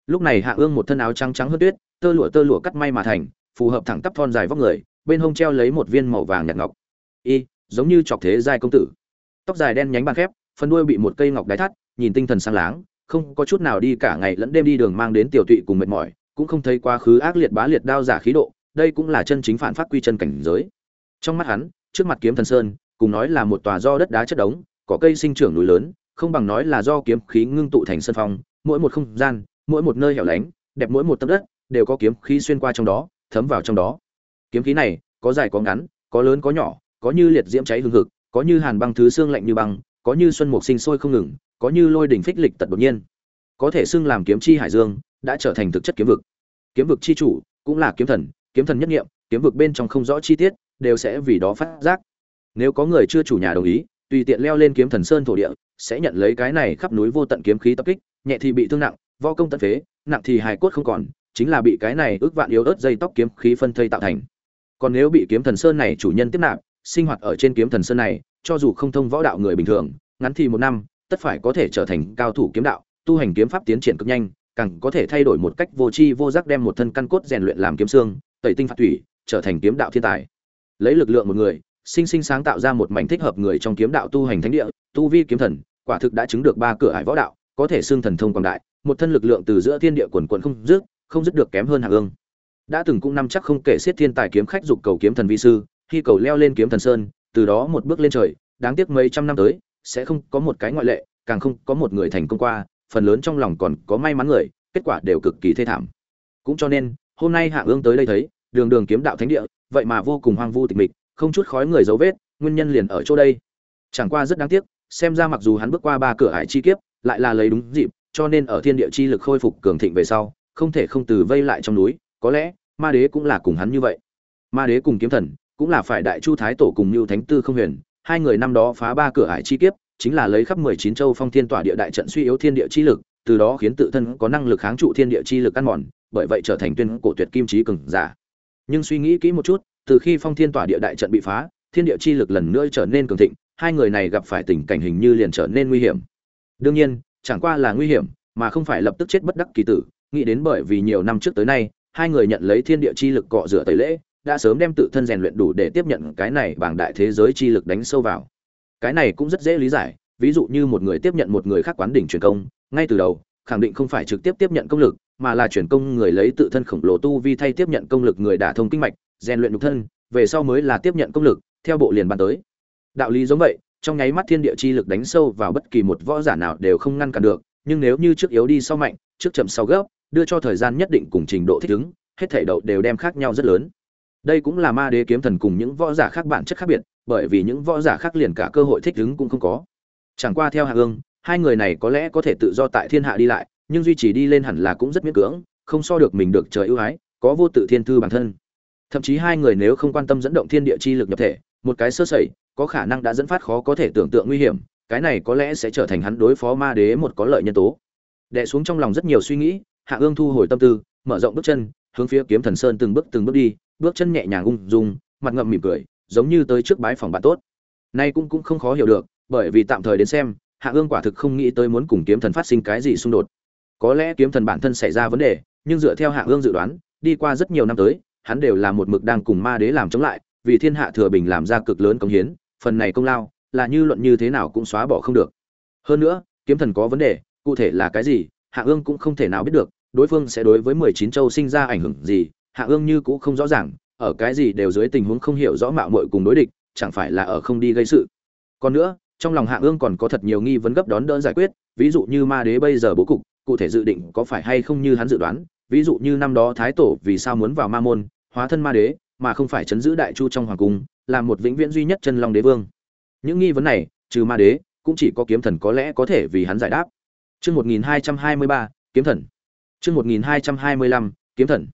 S1: Lúc này hạ ương một thân áo trắng trắng hơn tuyết, tơ lụa tơ lụa cắt may mà thành, phù hợp thẳng tắp thon dài vóc người, bên hông treo lấy một viên màu vàng nhạt ngọc. Y, giống như chọc thế giai công tử tóc dài đen nhánh bàn khép, phần đuôi bị một cây ngọc đái thắt, nhìn tinh thần sáng láng, không có chút nào đi cả ngày lẫn đêm đi đường mang đến tiểu tụy cùng mệt mỏi, cũng không thấy quá khứ ác liệt bá liệt đao giả khí độ, đây cũng là chân chính phản phát quy chân cảnh giới. Trong mắt hắn, trước mặt kiếm thần sơn, cùng nói là một tòa do đất đá chất đống, có cây sinh trưởng núi lớn, không bằng nói là do kiếm khí ngưng tụ thành sân phong, mỗi một không gian, mỗi một nơi hẻo lánh, đẹp mỗi một tấc đất, đều có kiếm khí xuyên qua trong đó, thấm vào trong đó. Kiếm khí này, có dài có ngắn, có lớn có nhỏ, có như liệt diễm cháy hương hực có như hàn băng thứ xương lạnh như băng, có như xuân mục sinh sôi không ngừng, có như lôi đỉnh phích lịch tật đột nhiên. Có thể xưng làm kiếm chi hải dương, đã trở thành thực chất kiếm vực. Kiếm vực chi chủ, cũng là kiếm thần kiếm thần nhất nghiệm, kiếm vực bên trong không rõ chi tiết, đều sẽ vì đó phát giác. Nếu có người chưa chủ nhà đồng ý, tùy tiện leo lên kiếm thần sơn thổ địa, sẽ nhận lấy cái này khắp núi vô tận kiếm khí tập kích, nhẹ thì bị thương nặng vo công tận phế, nặng thì hài cốt không còn, chính là bị cái này ước vạn yếu ớt dây tóc kiếm khí phân thây tạo thành. Còn nếu bị kiếm thần sơn này chủ nhân tiếp nạp, sinh hoạt ở trên kiếm thần sơn này cho dù không thông võ đạo người bình thường, ngắn thì một năm, tất phải có thể trở thành cao thủ kiếm đạo, tu hành kiếm pháp tiến triển cực nhanh, càng có thể thay đổi một cách vô tri vô giác đem một thân căn cốt rèn luyện làm kiếm xương, tẩy tinh phạt thủy, trở thành kiếm đạo thiên tài. Lấy lực lượng một người, sinh sinh sáng tạo ra một mảnh thích hợp người trong kiếm đạo tu hành thánh địa, tu vi kiếm thần, quả thực đã chứng được ba cửa hải võ đạo, có thể xưng thần thông quảng đại, một thân lực lượng từ giữa thiên địa quần quận không dứt không dứt được kém hơn hạ ương. Đã từng cũng năm chắc không kể xiết thiên tài kiếm khách dục cầu kiếm thần vi sư, khi cầu leo lên kiếm thần sơn từ đó một bước lên trời, đáng tiếc mấy trăm năm tới, sẽ không có một cái ngoại lệ, càng không có một người thành công qua, phần lớn trong lòng còn có may mắn người, kết quả đều cực kỳ thê thảm. Cũng cho nên, hôm nay hạ ương tới đây thấy, đường đường kiếm đạo thánh địa, vậy mà vô cùng hoang vu tịch mịch, không chút khói người dấu vết, nguyên nhân liền ở chỗ đây. Chẳng qua rất đáng tiếc, xem ra mặc dù hắn bước qua ba cửa hải chi kiếp, lại là lấy đúng dịp, cho nên ở thiên địa chi lực khôi phục cường thịnh về sau, không thể không từ vây lại trong núi, có lẽ ma đế cũng là cùng hắn như vậy. Ma đế cùng kiếm thần cũng là phải đại chu thái tổ cùng lưu thánh tư không huyền, hai người năm đó phá ba cửa hải chi kiếp, chính là lấy khắp mười chín châu phong thiên tỏa địa đại trận suy yếu thiên địa chi lực, từ đó khiến tự thân có năng lực kháng trụ thiên địa chi lực ăn mòn, bởi vậy trở thành tuyên cổ tuyệt kim trí cường giả. Nhưng suy nghĩ kỹ một chút, từ khi phong thiên tỏa địa đại trận bị phá, thiên địa chi lực lần nữa trở nên cường thịnh, hai người này gặp phải tình cảnh hình như liền trở nên nguy hiểm. Đương nhiên, chẳng qua là nguy hiểm, mà không phải lập tức chết bất đắc kỳ tử, nghĩ đến bởi vì nhiều năm trước tới nay, hai người nhận lấy thiên địa chi lực cọ rửa tẩy lễ đã sớm đem tự thân rèn luyện đủ để tiếp nhận cái này bảng đại thế giới chi lực đánh sâu vào. Cái này cũng rất dễ lý giải, ví dụ như một người tiếp nhận một người khác quán đỉnh truyền công, ngay từ đầu, khẳng định không phải trực tiếp tiếp nhận công lực, mà là truyền công người lấy tự thân khổng lồ tu vi thay tiếp nhận công lực người đả thông kinh mạch, rèn luyện nhục thân, về sau mới là tiếp nhận công lực, theo bộ liền ban tới. Đạo lý giống vậy, trong nháy mắt thiên địa chi lực đánh sâu vào bất kỳ một võ giả nào đều không ngăn cản được, nhưng nếu như trước yếu đi sau mạnh, trước chậm sau gấp, đưa cho thời gian nhất định cùng trình độ thích ứng, hết thảy đậu đều đem khác nhau rất lớn đây cũng là ma đế kiếm thần cùng những võ giả khác bản chất khác biệt, bởi vì những võ giả khác liền cả cơ hội thích ứng cũng không có. Chẳng qua theo hạ ương, hai người này có lẽ có thể tự do tại thiên hạ đi lại, nhưng duy trì đi lên hẳn là cũng rất miễn cưỡng, không so được mình được trời ưu ái, có vô tự thiên thư bản thân. Thậm chí hai người nếu không quan tâm dẫn động thiên địa chi lực nhập thể, một cái sơ sẩy, có khả năng đã dẫn phát khó có thể tưởng tượng nguy hiểm, cái này có lẽ sẽ trở thành hắn đối phó ma đế một có lợi nhân tố. Đẻ xuống trong lòng rất nhiều suy nghĩ, hạ ương thu hồi tâm tư, mở rộng bước chân, hướng phía kiếm thần sơn từng bước từng bước đi bước chân nhẹ nhàng ung dung, mặt ngậm mỉm cười, giống như tới trước bái phòng bạn tốt. Nay cũng cũng không khó hiểu được, bởi vì tạm thời đến xem, hạ ương quả thực không nghĩ tới muốn cùng kiếm thần phát sinh cái gì xung đột. Có lẽ kiếm thần bản thân xảy ra vấn đề, nhưng dựa theo hạ ương dự đoán, đi qua rất nhiều năm tới, hắn đều là một mực đang cùng ma đế làm chống lại, vì thiên hạ thừa bình làm ra cực lớn công hiến, phần này công lao, là như luận như thế nào cũng xóa bỏ không được. Hơn nữa, kiếm thần có vấn đề, cụ thể là cái gì, hạ ương cũng không thể nào biết được, đối phương sẽ đối với mười chín châu sinh ra ảnh hưởng gì hạ ương như cũng không rõ ràng, ở cái gì đều dưới tình huống không hiểu rõ mạo muội cùng đối địch, chẳng phải là ở không đi gây sự. Còn nữa, trong lòng hạ ương còn có thật nhiều nghi vấn gấp đón đỡ giải quyết, ví dụ như ma đế bây giờ bố cục, cụ thể dự định có phải hay không như hắn dự đoán, ví dụ như năm đó thái tổ vì sao muốn vào ma môn, hóa thân ma đế, mà không phải chấn giữ đại chu trong hoàng cung làm một vĩnh viễn duy nhất chân long đế vương. Những nghi vấn này, trừ ma đế, cũng chỉ có kiếm thần có lẽ có thể vì hắn giải đáp. Chương một nghìn hai trăm hai mươi ba, kiếm thần. Chương một nghìn hai trăm hai mươi lăm, kiếm thần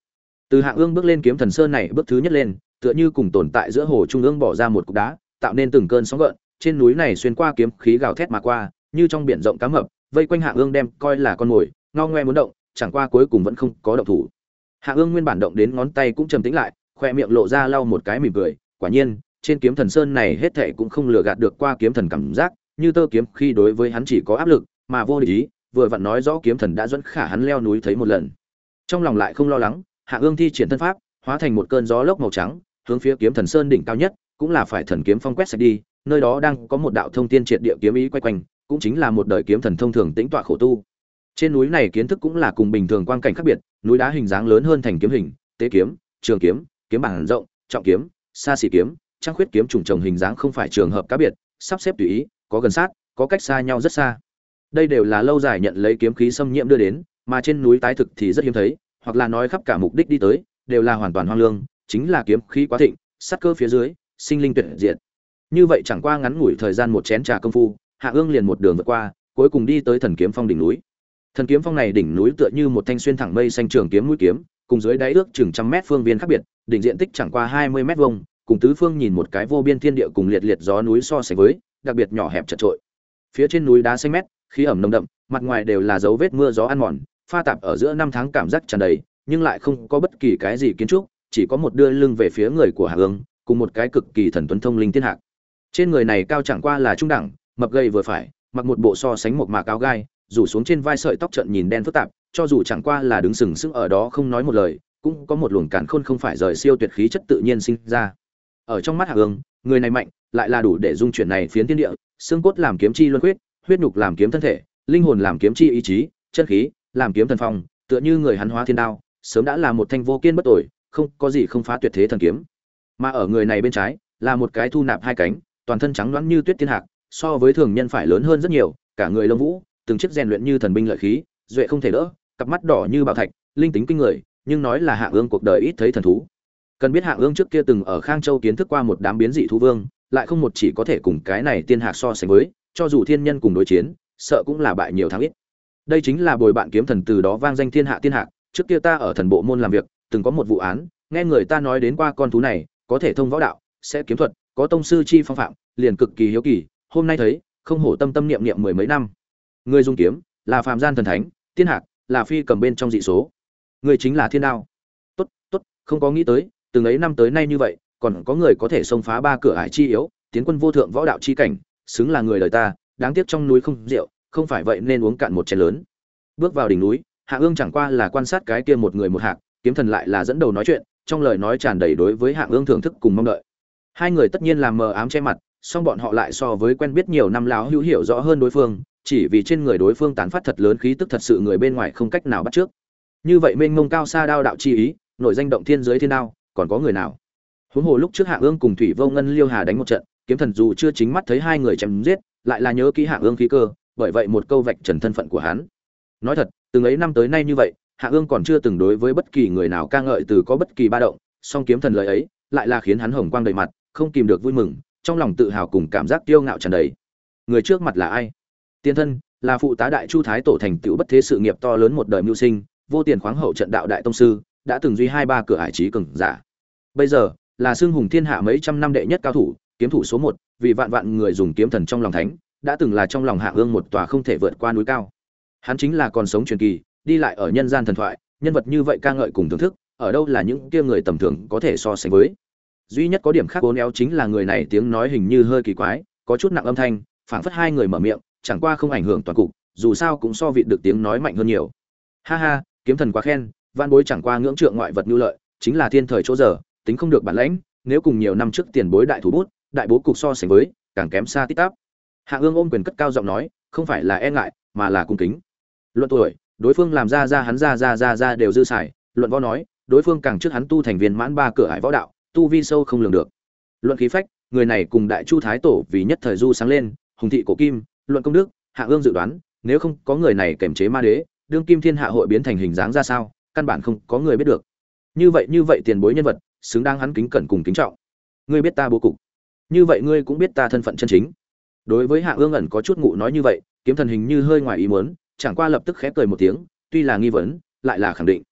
S1: từ Hạ ương bước lên kiếm thần sơn này bước thứ nhất lên, tựa như cùng tồn tại giữa hồ trung ương bỏ ra một cục đá, tạo nên từng cơn sóng gợn, trên núi này xuyên qua kiếm khí gào thét mà qua, như trong biển rộng cá mập, vây quanh Hạ ương đem coi là con mồi, ngao ngoe muốn động, chẳng qua cuối cùng vẫn không có động thủ Hạ ương nguyên bản động đến ngón tay cũng trầm tĩnh lại, khoe miệng lộ ra lau một cái mỉm cười, quả nhiên, trên kiếm thần sơn này hết thệ cũng không lừa gạt được qua kiếm thần cảm giác, như tơ kiếm khi đối với hắn chỉ có áp lực, mà vô lý. vừa vặn nói rõ kiếm thần đã dẫn khả hắn leo núi thấy một lần trong lòng lại không lo lắng hạ ương thi triển thân pháp, hóa thành một cơn gió lốc màu trắng, hướng phía kiếm thần sơn đỉnh cao nhất, cũng là phải thần kiếm phong quét sạch đi, nơi đó đang có một đạo thông tiên triệt địa kiếm ý quay quanh, cũng chính là một đời kiếm thần thông thường tĩnh tọa khổ tu. Trên núi này kiến thức cũng là cùng bình thường quang cảnh khác biệt, núi đá hình dáng lớn hơn thành kiếm hình, tế kiếm, trường kiếm kiếm bản rộng, trọng kiếm, xa xỉ kiếm trang khuyết kiếm trùng trồng hình dáng không phải trường hợp cá biệt, sắp xếp tùy ý, có gần sát, có cách xa nhau rất xa. Đây đều là lâu dài nhận lấy kiếm khí xâm nhiễm đưa đến, mà trên núi tái thực thì rất hiếm thấy hoặc là nói khắp cả mục đích đi tới, đều là hoàn toàn hoang lương, chính là kiếm khí quá thịnh sắt cơ phía dưới, sinh linh tuyệt diệt. Như vậy chẳng qua ngắn ngủi thời gian một chén trà công phu, hạ ương liền một đường vượt qua, cuối cùng đi tới thần kiếm phong đỉnh núi. Thần kiếm phong này đỉnh núi tựa như một thanh xuyên thẳng mây xanh trường kiếm mũi kiếm, cùng dưới đáy ước chừng trăm mét phương viên khác biệt, đỉnh diện tích chẳng qua hai mươi mét vuông, cùng tứ phương nhìn một cái vô biên thiên địa cùng liệt liệt gió núi so sánh với, đặc biệt nhỏ hẹp chật trội phía trên núi đá xanh mét, khí ẩm nồng đậm, mặt ngoài đều là dấu vết mưa gió ăn mòn pha tạp ở giữa năm tháng cảm giác tràn đầy, nhưng lại không có bất kỳ cái gì kiến trúc, chỉ có một đưa lưng về phía người của hạ ương cùng một cái cực kỳ thần tuấn thông linh thiên hạc. Trên người này cao chẳng qua là trung đẳng, mập gầy vừa phải, mặc một bộ so sánh một mạc áo gai, rủ xuống trên vai sợi tóc trận nhìn đen phức tạp, cho dù chẳng qua là đứng sừng sững ở đó không nói một lời, cũng có một luồng cản khôn không phải rời siêu tuyệt khí chất tự nhiên sinh ra. Ở trong mắt hạ ương người này mạnh, lại là đủ để dung chuyển này phiến thiên địa, xương cốt làm kiếm chi luân huyết huyết nhục làm kiếm thân thể, linh hồn làm kiếm chi ý chí, chân khí làm kiếm thần phong, tựa như người hắn hóa thiên đao, sớm đã là một thanh vô kiên bất tội không có gì không phá tuyệt thế thần kiếm. Mà ở người này bên trái, là một cái thu nạp hai cánh, toàn thân trắng loãng như tuyết thiên hạc, so với thường nhân phải lớn hơn rất nhiều, cả người lông vũ, từng chiếc rèn luyện như thần binh lợi khí, duệ không thể đỡ, cặp mắt đỏ như bảo thạch, linh tính kinh người, nhưng nói là hạ ương cuộc đời ít thấy thần thú. Cần biết hạ ương trước kia từng ở khang châu kiến thức qua một đám biến dị thú vương, lại không một chỉ có thể cùng cái này tiên hạc so sánh với, cho dù thiên nhân cùng đối chiến, sợ cũng là bại nhiều thắng ít đây chính là bồi bạn kiếm thần từ đó vang danh thiên hạ tiên hạ. trước kia ta ở thần bộ môn làm việc, từng có một vụ án, nghe người ta nói đến qua con thú này, có thể thông võ đạo, sẽ kiếm thuật, có tông sư chi phong phạm, liền cực kỳ hiếu kỳ, hôm nay thấy, không hổ tâm tâm niệm niệm mười mấy năm người dùng kiếm, là phàm gian thần thánh, tiên hạc, là phi cầm bên trong dị số người chính là thiên đao tốt tốt, không có nghĩ tới, từng ấy năm tới nay như vậy, còn có người có thể xông phá ba cửa ải chi yếu, tiến quân vô thượng võ đạo chi cảnh, xứng là người đời ta, đáng tiếc trong núi không rượu không phải vậy nên uống cạn một chén lớn. Bước vào đỉnh núi, hạ ương chẳng qua là quan sát cái kia một người một hạc, kiếm thần lại là dẫn đầu nói chuyện, trong lời nói tràn đầy đối với hạ ương thưởng thức cùng mong đợi. Hai người tất nhiên làm mờ ám che mặt, song bọn họ lại so với quen biết nhiều năm láo hữu hiểu rõ hơn đối phương, chỉ vì trên người đối phương tán phát thật lớn khí tức thật sự người bên ngoài không cách nào bắt trước. Như vậy mênh mông cao xa đao đạo chi ý, nội danh động thiên giới thiên đao, còn có người nào? Huống hồ lúc trước hạ ương cùng thủy vô ngân liêu hà đánh một trận, kiếm thần dù chưa chính mắt thấy hai người chém giết, lại là nhớ kỹ hạ ương khí cơ bởi vậy một câu vạch trần thân phận của hắn. Nói thật, từng ấy năm tới nay như vậy, hạ ương còn chưa từng đối với bất kỳ người nào ca ngợi từ có bất kỳ ba động, song kiếm thần lời ấy lại là khiến hắn hồng quang đầy mặt, không kìm được vui mừng, trong lòng tự hào cùng cảm giác tiêu ngạo tràn đầy. Người trước mặt là ai? Tiên thân, là phụ tá đại chu thái tổ thành tựu bất thế sự nghiệp to lớn một đời mưu sinh, vô tiền khoáng hậu trận đạo đại tông sư, đã từng duy hai ba cửa hải trí cường giả. Bây giờ, là xương hùng thiên hạ mấy trăm năm đệ nhất cao thủ, kiếm thủ số một, vì vạn vạn người dùng kiếm thần trong lòng thánh đã từng là trong lòng hạ ương một tòa không thể vượt qua núi cao. Hắn chính là còn sống truyền kỳ, đi lại ở nhân gian thần thoại, nhân vật như vậy ca ngợi cùng thưởng thức, ở đâu là những kia người tầm thường có thể so sánh với. Duy nhất có điểm khác vốn éo chính là người này tiếng nói hình như hơi kỳ quái, có chút nặng âm thanh, phảng phất hai người mở miệng, chẳng qua không ảnh hưởng toàn cục, dù sao cũng so vị được tiếng nói mạnh hơn nhiều. Ha ha, kiếm thần quá khen van bối chẳng qua ngưỡng trượng ngoại vật nhu lợi, chính là thiên thời chỗ giờ, tính không được bản lãnh, nếu cùng nhiều năm trước tiền bối đại thủ bút, đại bố cục so sánh với, càng kém xa tít tắp hạ ương ôm quyền cất cao giọng nói, không phải là e ngại, mà là cung kính. Luận tuổi, đối phương làm ra ra hắn ra ra ra ra đều dư xài, luận võ nói, đối phương càng trước hắn tu thành viên mãn ba cửa hải võ đạo, tu vi sâu không lường được. Luận khí phách, người này cùng đại chu thái tổ vì nhất thời du sáng lên, hùng thị cổ kim, luận công đức, hạ ương dự đoán, nếu không có người này kềm chế ma đế, đương kim thiên hạ hội biến thành hình dáng ra sao, căn bản không có người biết được. Như vậy như vậy tiền bối nhân vật, xứng đáng hắn kính cẩn cùng kính trọng. Ngươi biết ta bố cục. Như vậy ngươi cũng biết ta thân phận chân chính đối với hạ ương ẩn có chút ngụ nói như vậy, kiếm thần hình như hơi ngoài ý muốn, chẳng qua lập tức khép cười một tiếng, tuy là nghi vấn, lại là khẳng định.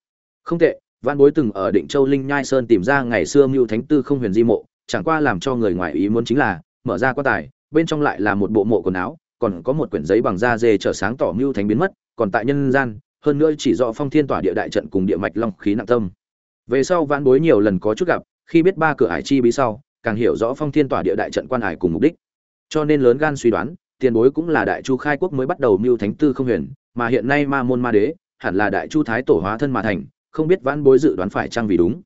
S1: Không tệ văn bối từng ở định châu linh nhai sơn tìm ra ngày xưa mưu thánh tư không huyền di mộ, chẳng qua làm cho người ngoài ý muốn chính là, mở ra quan tài, bên trong lại là một bộ mộ quần áo, còn có một quyển giấy bằng da dê trở sáng tỏ mưu thánh biến mất, còn tại nhân gian, hơn nữa chỉ rõ phong thiên tỏa địa đại trận cùng địa mạch long khí nặng tâm. Về sau văn bối nhiều lần có chút gặp, khi biết ba cửa hải chi bí sau, càng hiểu rõ phong thiên tỏa địa đại trận quan hải cùng mục đích cho nên lớn gan suy đoán, tiền bối cũng là đại chu khai quốc mới bắt đầu mưu thánh tư không huyền, mà hiện nay ma môn ma đế, hẳn là đại chu thái tổ hóa thân mà thành, không biết vãn bối dự đoán phải chăng vì đúng.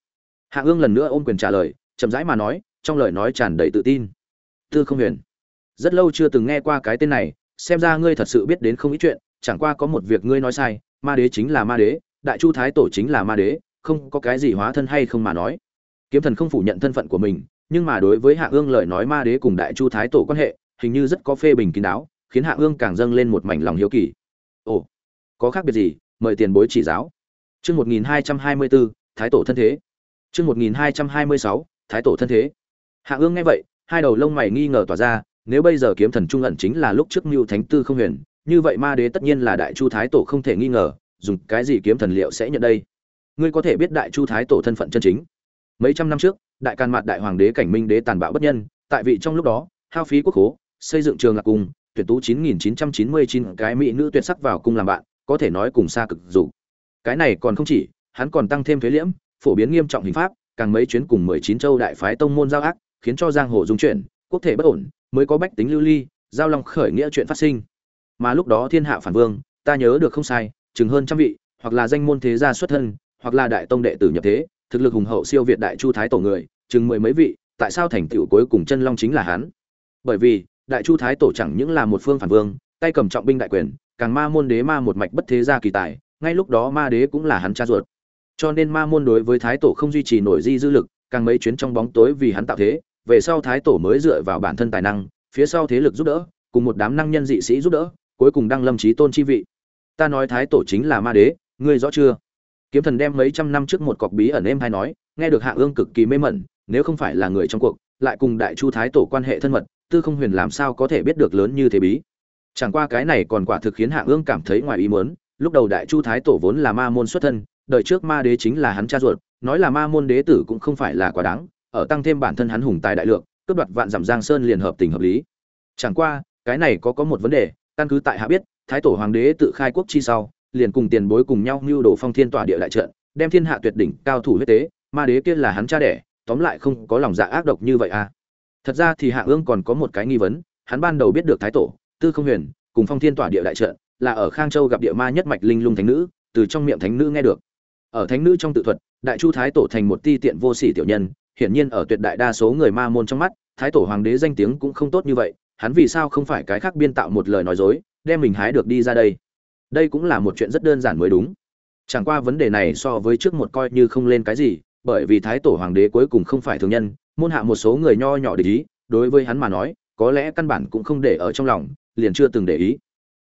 S1: Hạ ương lần nữa ôm quyền trả lời, chậm rãi mà nói, trong lời nói tràn đầy tự tin. Tư không huyền. Rất lâu chưa từng nghe qua cái tên này, xem ra ngươi thật sự biết đến không ít chuyện, chẳng qua có một việc ngươi nói sai, ma đế chính là ma đế, đại chu thái tổ chính là ma đế, không có cái gì hóa thân hay không mà nói. Kiếm thần không phủ nhận thân phận của mình nhưng mà đối với hạ ương lời nói ma đế cùng đại chu thái tổ quan hệ, hình như rất có phê bình kín đáo, khiến hạ ương càng dâng lên một mảnh lòng hiếu kỳ. Ồ, có khác biệt gì? Mời tiền bối chỉ giáo. Chương một nghìn hai trăm hai mươi bốn thái tổ thân thế. Chương một nghìn hai trăm hai mươi sáu, thái tổ thân thế. Hạ ương nghe vậy, hai đầu lông mày nghi ngờ tỏa ra, nếu bây giờ kiếm thần trung ẩn chính là lúc trước mưu thánh tư không huyền, như vậy ma đế tất nhiên là đại chu thái tổ không thể nghi ngờ, dùng cái gì kiếm thần liệu sẽ nhận đây? Ngươi có thể biết đại chu thái tổ thân phận chân chính? Mấy trăm năm trước, đại càn mạt đại hoàng đế cảnh minh đế tàn bạo bất nhân, tại vị trong lúc đó, hao phí quốc khố, xây dựng trường lạc cung, tuyển tú 9999 cái mỹ nữ tuyệt sắc vào cung làm bạn, có thể nói cùng xa cực dù. Cái này còn không chỉ, hắn còn tăng thêm thuế liễm, phổ biến nghiêm trọng hình pháp, càng mấy chuyến cùng 19 châu đại phái tông môn giao ác, khiến cho giang hồ dung chuyển, quốc thể bất ổn, mới có bách tính lưu ly, giao long khởi nghĩa chuyện phát sinh. Mà lúc đó thiên hạ phản vương, ta nhớ được không sai, chừng hơn trăm vị, hoặc là danh môn thế gia xuất thân, hoặc là đại tông đệ tử nhập thế thực lực hùng hậu siêu việt đại chu thái tổ người, chừng mười mấy vị, tại sao thành tựu cuối cùng chân long chính là hắn? Bởi vì, đại chu thái tổ chẳng những là một phương phản vương, tay cầm trọng binh đại quyền, càng ma môn đế ma một mạch bất thế gia kỳ tài, ngay lúc đó ma đế cũng là hắn cha ruột. Cho nên ma môn đối với thái tổ không duy trì nổi di dư lực, càng mấy chuyến trong bóng tối vì hắn tạo thế, về sau thái tổ mới dựa vào bản thân tài năng, phía sau thế lực giúp đỡ, cùng một đám năng nhân dị sĩ giúp đỡ, cuối cùng đăng lâm trí tôn chi vị. Ta nói thái tổ chính là ma đế, ngươi rõ chưa? Kiếm thần đem mấy trăm năm trước một cọc bí ẩn em hay nói, nghe được hạ ương cực kỳ mê mẩn, nếu không phải là người trong cuộc, lại cùng đại chu thái tổ quan hệ thân mật, tư không huyền làm sao có thể biết được lớn như thế bí? Chẳng qua cái này còn quả thực khiến hạ ương cảm thấy ngoài ý muốn, lúc đầu đại chu thái tổ vốn là ma môn xuất thân, đời trước ma đế chính là hắn cha ruột, nói là ma môn đế tử cũng không phải là quá đáng, ở tăng thêm bản thân hắn hùng tài đại lượng, cướp đoạt vạn dặm giang sơn liền hợp tình hợp lý. Chẳng qua, cái này có có một vấn đề, căn cứ tại hạ biết, thái tổ hoàng đế tự khai quốc chi sau liền cùng tiền bối cùng nhau mưu đồ phong thiên tỏa địa đại trận, đem thiên hạ tuyệt đỉnh cao thủ huyết tế, ma đế kia là hắn cha đẻ, tóm lại không có lòng dạ ác độc như vậy à. Thật ra thì hạ ương còn có một cái nghi vấn, hắn ban đầu biết được thái tổ, tư không huyền, cùng phong thiên tỏa địa đại trận, là ở khang châu gặp địa ma nhất mạch linh lung thánh nữ, từ trong miệng thánh nữ nghe được. Ở thánh nữ trong tự thuật, đại chu thái tổ thành một ti tiện vô sỉ tiểu nhân, hiển nhiên ở tuyệt đại đa số người ma môn trong mắt, thái tổ hoàng đế danh tiếng cũng không tốt như vậy, hắn vì sao không phải cái khác biên tạo một lời nói dối, đem mình hái được đi ra đây? Đây cũng là một chuyện rất đơn giản mới đúng. Chẳng qua vấn đề này so với trước một coi như không lên cái gì, bởi vì thái tổ hoàng đế cuối cùng không phải thường nhân, môn hạ một số người nho nhỏ để ý, đối với hắn mà nói, có lẽ căn bản cũng không để ở trong lòng, liền chưa từng để ý.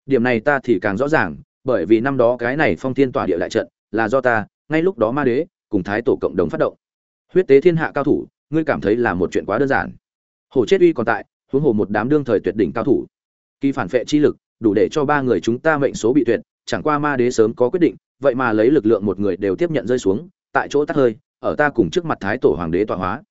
S1: Điểm này ta thì càng rõ ràng, bởi vì năm đó cái này phong thiên tỏa địa đại trận, là do ta, ngay lúc đó ma đế, cùng thái tổ cộng đồng phát động. Huyết tế thiên hạ cao thủ, ngươi cảm thấy là một chuyện quá đơn giản. Hổ chết uy còn tại, huống hồ một đám đương thời tuyệt đỉnh cao thủ. Kỳ phản vệ chi lực đủ để cho ba người chúng ta mệnh số bị tuyệt, chẳng qua ma đế sớm có quyết định, vậy mà lấy lực lượng một người đều tiếp nhận rơi xuống, tại chỗ tắt hơi, ở ta cùng trước mặt thái tổ hoàng đế tọa hóa.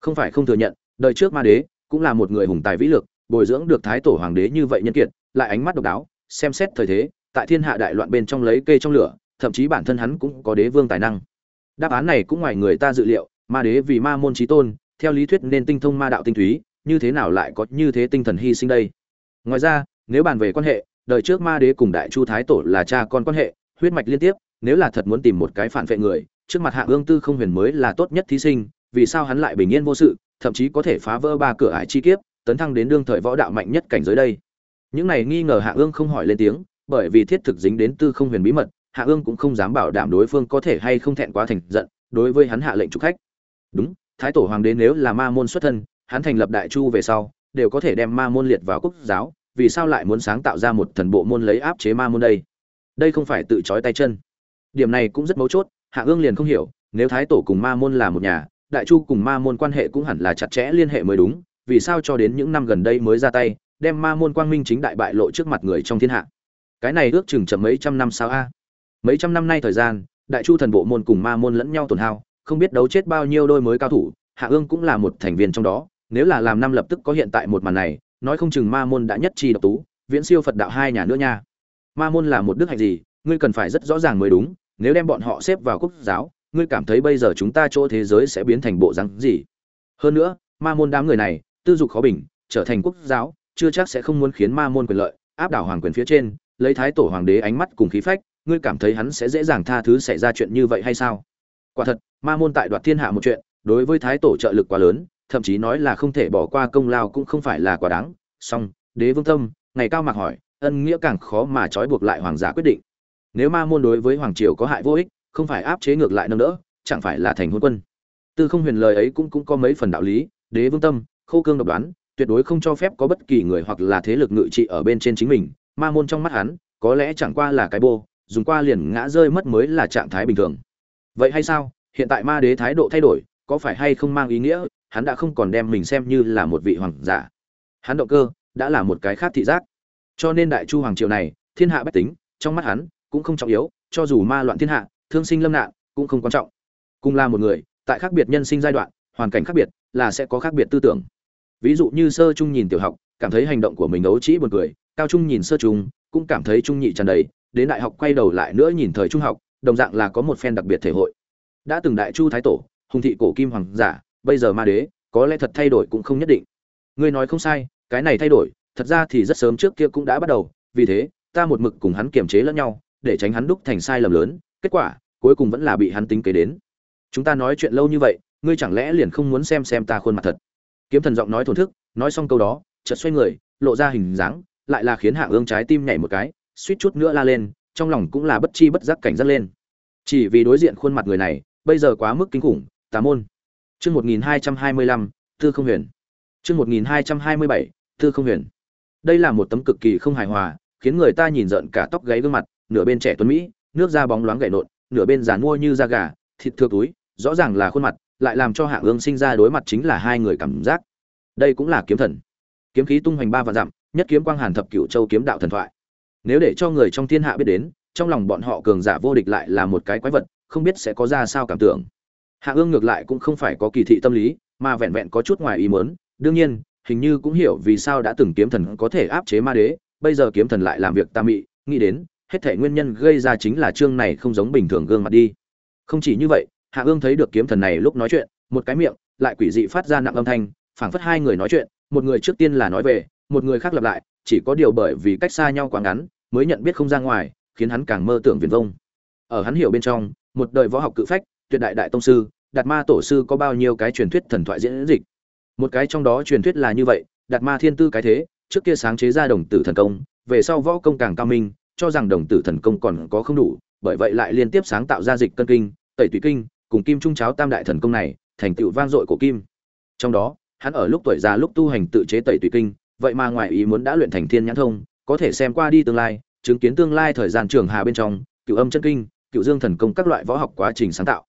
S1: Không phải không thừa nhận, đời trước ma đế cũng là một người hùng tài vĩ lực, bồi dưỡng được thái tổ hoàng đế như vậy nhân kiệt, lại ánh mắt độc đáo, xem xét thời thế, tại thiên hạ đại loạn bên trong lấy cây trong lửa, thậm chí bản thân hắn cũng có đế vương tài năng. Đáp án này cũng ngoài người ta dự liệu, ma đế vì ma môn trí tôn, theo lý thuyết nên tinh thông ma đạo tinh túy, như thế nào lại có như thế tinh thần hy sinh đây? Ngoài ra nếu bàn về quan hệ, đời trước ma đế cùng đại chu thái tổ là cha con quan hệ, huyết mạch liên tiếp, nếu là thật muốn tìm một cái phản vệ người, trước mặt hạ ương tư không huyền mới là tốt nhất thí sinh, vì sao hắn lại bình yên vô sự, thậm chí có thể phá vỡ ba cửa ải chi kiếp, tấn thăng đến đương thời võ đạo mạnh nhất cảnh giới đây? Những này nghi ngờ hạ ương không hỏi lên tiếng, bởi vì thiết thực dính đến tư không huyền bí mật, hạ ương cũng không dám bảo đảm đối phương có thể hay không thẹn quá thành giận, đối với hắn hạ lệnh trục khách. Đúng, thái tổ hoàng đế nếu là ma môn xuất thân, hắn thành lập đại chu về sau, đều có thể đem ma môn liệt vào quốc giáo vì sao lại muốn sáng tạo ra một thần bộ môn lấy áp chế ma môn đây? Đây không phải tự trói tay chân. Điểm này cũng rất mấu chốt, hạ ương liền không hiểu, nếu thái tổ cùng ma môn là một nhà, đại chu cùng ma môn quan hệ cũng hẳn là chặt chẽ liên hệ mới đúng, vì sao cho đến những năm gần đây mới ra tay, đem ma môn quang minh chính đại bại lộ trước mặt người trong thiên hạ? Cái này ước chừng chậm mấy trăm năm sao a. Mấy trăm năm nay thời gian, đại chu thần bộ môn cùng ma môn lẫn nhau tổn hao, không biết đấu chết bao nhiêu đôi mới cao thủ, hạ ương cũng là một thành viên trong đó, nếu là làm năm lập tức có hiện tại một màn này nói không chừng ma môn đã nhất chi độc tú, viễn siêu phật đạo hai nhà nữa nha. Ma môn là một đức hạnh gì, ngươi cần phải rất rõ ràng mới đúng, nếu đem bọn họ xếp vào quốc giáo, ngươi cảm thấy bây giờ chúng ta chỗ thế giới sẽ biến thành bộ rắn gì? Hơn nữa, ma môn đám người này, tư dục khó bình, trở thành quốc giáo, chưa chắc sẽ không muốn khiến ma môn quyền lợi, áp đảo hoàng quyền phía trên, lấy thái tổ hoàng đế ánh mắt cùng khí phách, ngươi cảm thấy hắn sẽ dễ dàng tha thứ xảy ra chuyện như vậy hay sao? Quả thật, ma môn tại đoạt thiên hạ một chuyện, đối với thái tổ trợ lực quá lớn thậm chí nói là không thể bỏ qua công lao cũng không phải là quá đáng. Song đế vương tâm ngày cao mạc hỏi, ân nghĩa càng khó mà trói buộc lại hoàng giả quyết định. Nếu ma môn đối với hoàng triều có hại vô ích, không phải áp chế ngược lại nâng đỡ, chẳng phải là thành hôn quân. Tư không huyền lời ấy cũng cũng có mấy phần đạo lý, đế vương tâm khâu cương độc đoán, tuyệt đối không cho phép có bất kỳ người hoặc là thế lực ngự trị ở bên trên chính mình. Ma môn trong mắt hắn, có lẽ chẳng qua là cái bô, dùng qua liền ngã rơi mất mới là trạng thái bình thường. Vậy hay sao? Hiện tại ma đế thái độ thay đổi, có phải hay không mang ý nghĩa? Hắn đã không còn đem mình xem như là một vị hoàng giả. Hắn động cơ, đã là một cái khác thị giác. Cho nên đại chu hoàng triều này, thiên hạ bách tính, trong mắt hắn, cũng không trọng yếu, cho dù ma loạn thiên hạ, thương sinh lâm nạn, cũng không quan trọng. Cùng là một người, tại khác biệt nhân sinh giai đoạn, hoàn cảnh khác biệt, là sẽ có khác biệt tư tưởng. Ví dụ như sơ trung nhìn tiểu học, cảm thấy hành động của mình ấu trĩ buồn cười, cao trung nhìn sơ trung, cũng cảm thấy trung nhị tràn đầy, đến đại học quay đầu lại nữa nhìn thời trung học, đồng dạng là có một phen đặc biệt thể hội. Đã từng đại chu thái tổ, hùng thị cổ kim hoàng giả bây giờ ma đế, có lẽ thật thay đổi cũng không nhất định. Ngươi nói không sai, cái này thay đổi, thật ra thì rất sớm trước kia cũng đã bắt đầu, vì thế, ta một mực cùng hắn kiềm chế lẫn nhau, để tránh hắn đúc thành sai lầm lớn, kết quả, cuối cùng vẫn là bị hắn tính kế đến. Chúng ta nói chuyện lâu như vậy, ngươi chẳng lẽ liền không muốn xem xem ta khuôn mặt thật? Kiếm thần giọng nói thổn thức, nói xong câu đó, chợt xoay người, lộ ra hình dáng, lại là khiến hạ ương trái tim nhảy một cái, suýt chút nữa la lên, trong lòng cũng là bất chi bất giác cảnh giác lên. Chỉ vì đối diện khuôn mặt người này, bây giờ quá mức kinh khủng, tà môn chương một nghìn hai trăm hai mươi lăm, tư không huyền. Chương một nghìn hai trăm hai mươi bảy, tư không huyền. Đây là một tấm cực kỳ không hài hòa, khiến người ta nhìn giận cả tóc gáy gương mặt, nửa bên trẻ tuấn mỹ, nước da bóng loáng gầy nộn nửa bên giàn mua như da gà, thịt thưa túi, rõ ràng là khuôn mặt, lại làm cho hạ ương sinh ra đối mặt chính là hai người cảm giác. Đây cũng là kiếm thần. Kiếm khí tung hoành ba và dặm, nhất kiếm quang hàn thập cửu châu kiếm đạo thần thoại. Nếu để cho người trong thiên hạ biết đến, trong lòng bọn họ cường giả vô địch lại là một cái quái vật, không biết sẽ có ra sao cảm tưởng hạ ương ngược lại cũng không phải có kỳ thị tâm lý, mà vẹn vẹn có chút ngoài ý mớn đương nhiên, hình như cũng hiểu vì sao đã từng kiếm thần có thể áp chế ma đế, bây giờ kiếm thần lại làm việc tam mị, nghĩ đến, hết thể nguyên nhân gây ra chính là chương này không giống bình thường gương mặt đi. Không chỉ như vậy, hạ ương thấy được kiếm thần này lúc nói chuyện, một cái miệng, lại quỷ dị phát ra nặng âm thanh, phảng phất hai người nói chuyện, một người trước tiên là nói về, một người khác lặp lại, chỉ có điều bởi vì cách xa nhau quá ngắn, mới nhận biết không ra ngoài, khiến hắn càng mơ tưởng viền vông. Ở hắn hiểu bên trong, một đời võ học cự phách, tuyệt đại đại tông sư đạt ma tổ sư có bao nhiêu cái truyền thuyết thần thoại diễn dịch? Một cái trong đó truyền thuyết là như vậy, đạt ma thiên tư cái thế, trước kia sáng chế ra đồng tử thần công, về sau võ công càng cao minh, cho rằng đồng tử thần công còn có không đủ, bởi vậy lại liên tiếp sáng tạo ra dịch cân kinh, tẩy tùy kinh, cùng kim trung cháo tam đại thần công này, thành tựu vang dội của kim. Trong đó, hắn ở lúc tuổi già lúc tu hành tự chế tẩy tùy kinh, vậy mà ngoài ý muốn đã luyện thành thiên nhãn thông, có thể xem qua đi tương lai, chứng kiến tương lai thời gian trường hà bên trong, cựu âm chân kinh, cựu dương thần công các loại võ học quá trình sáng tạo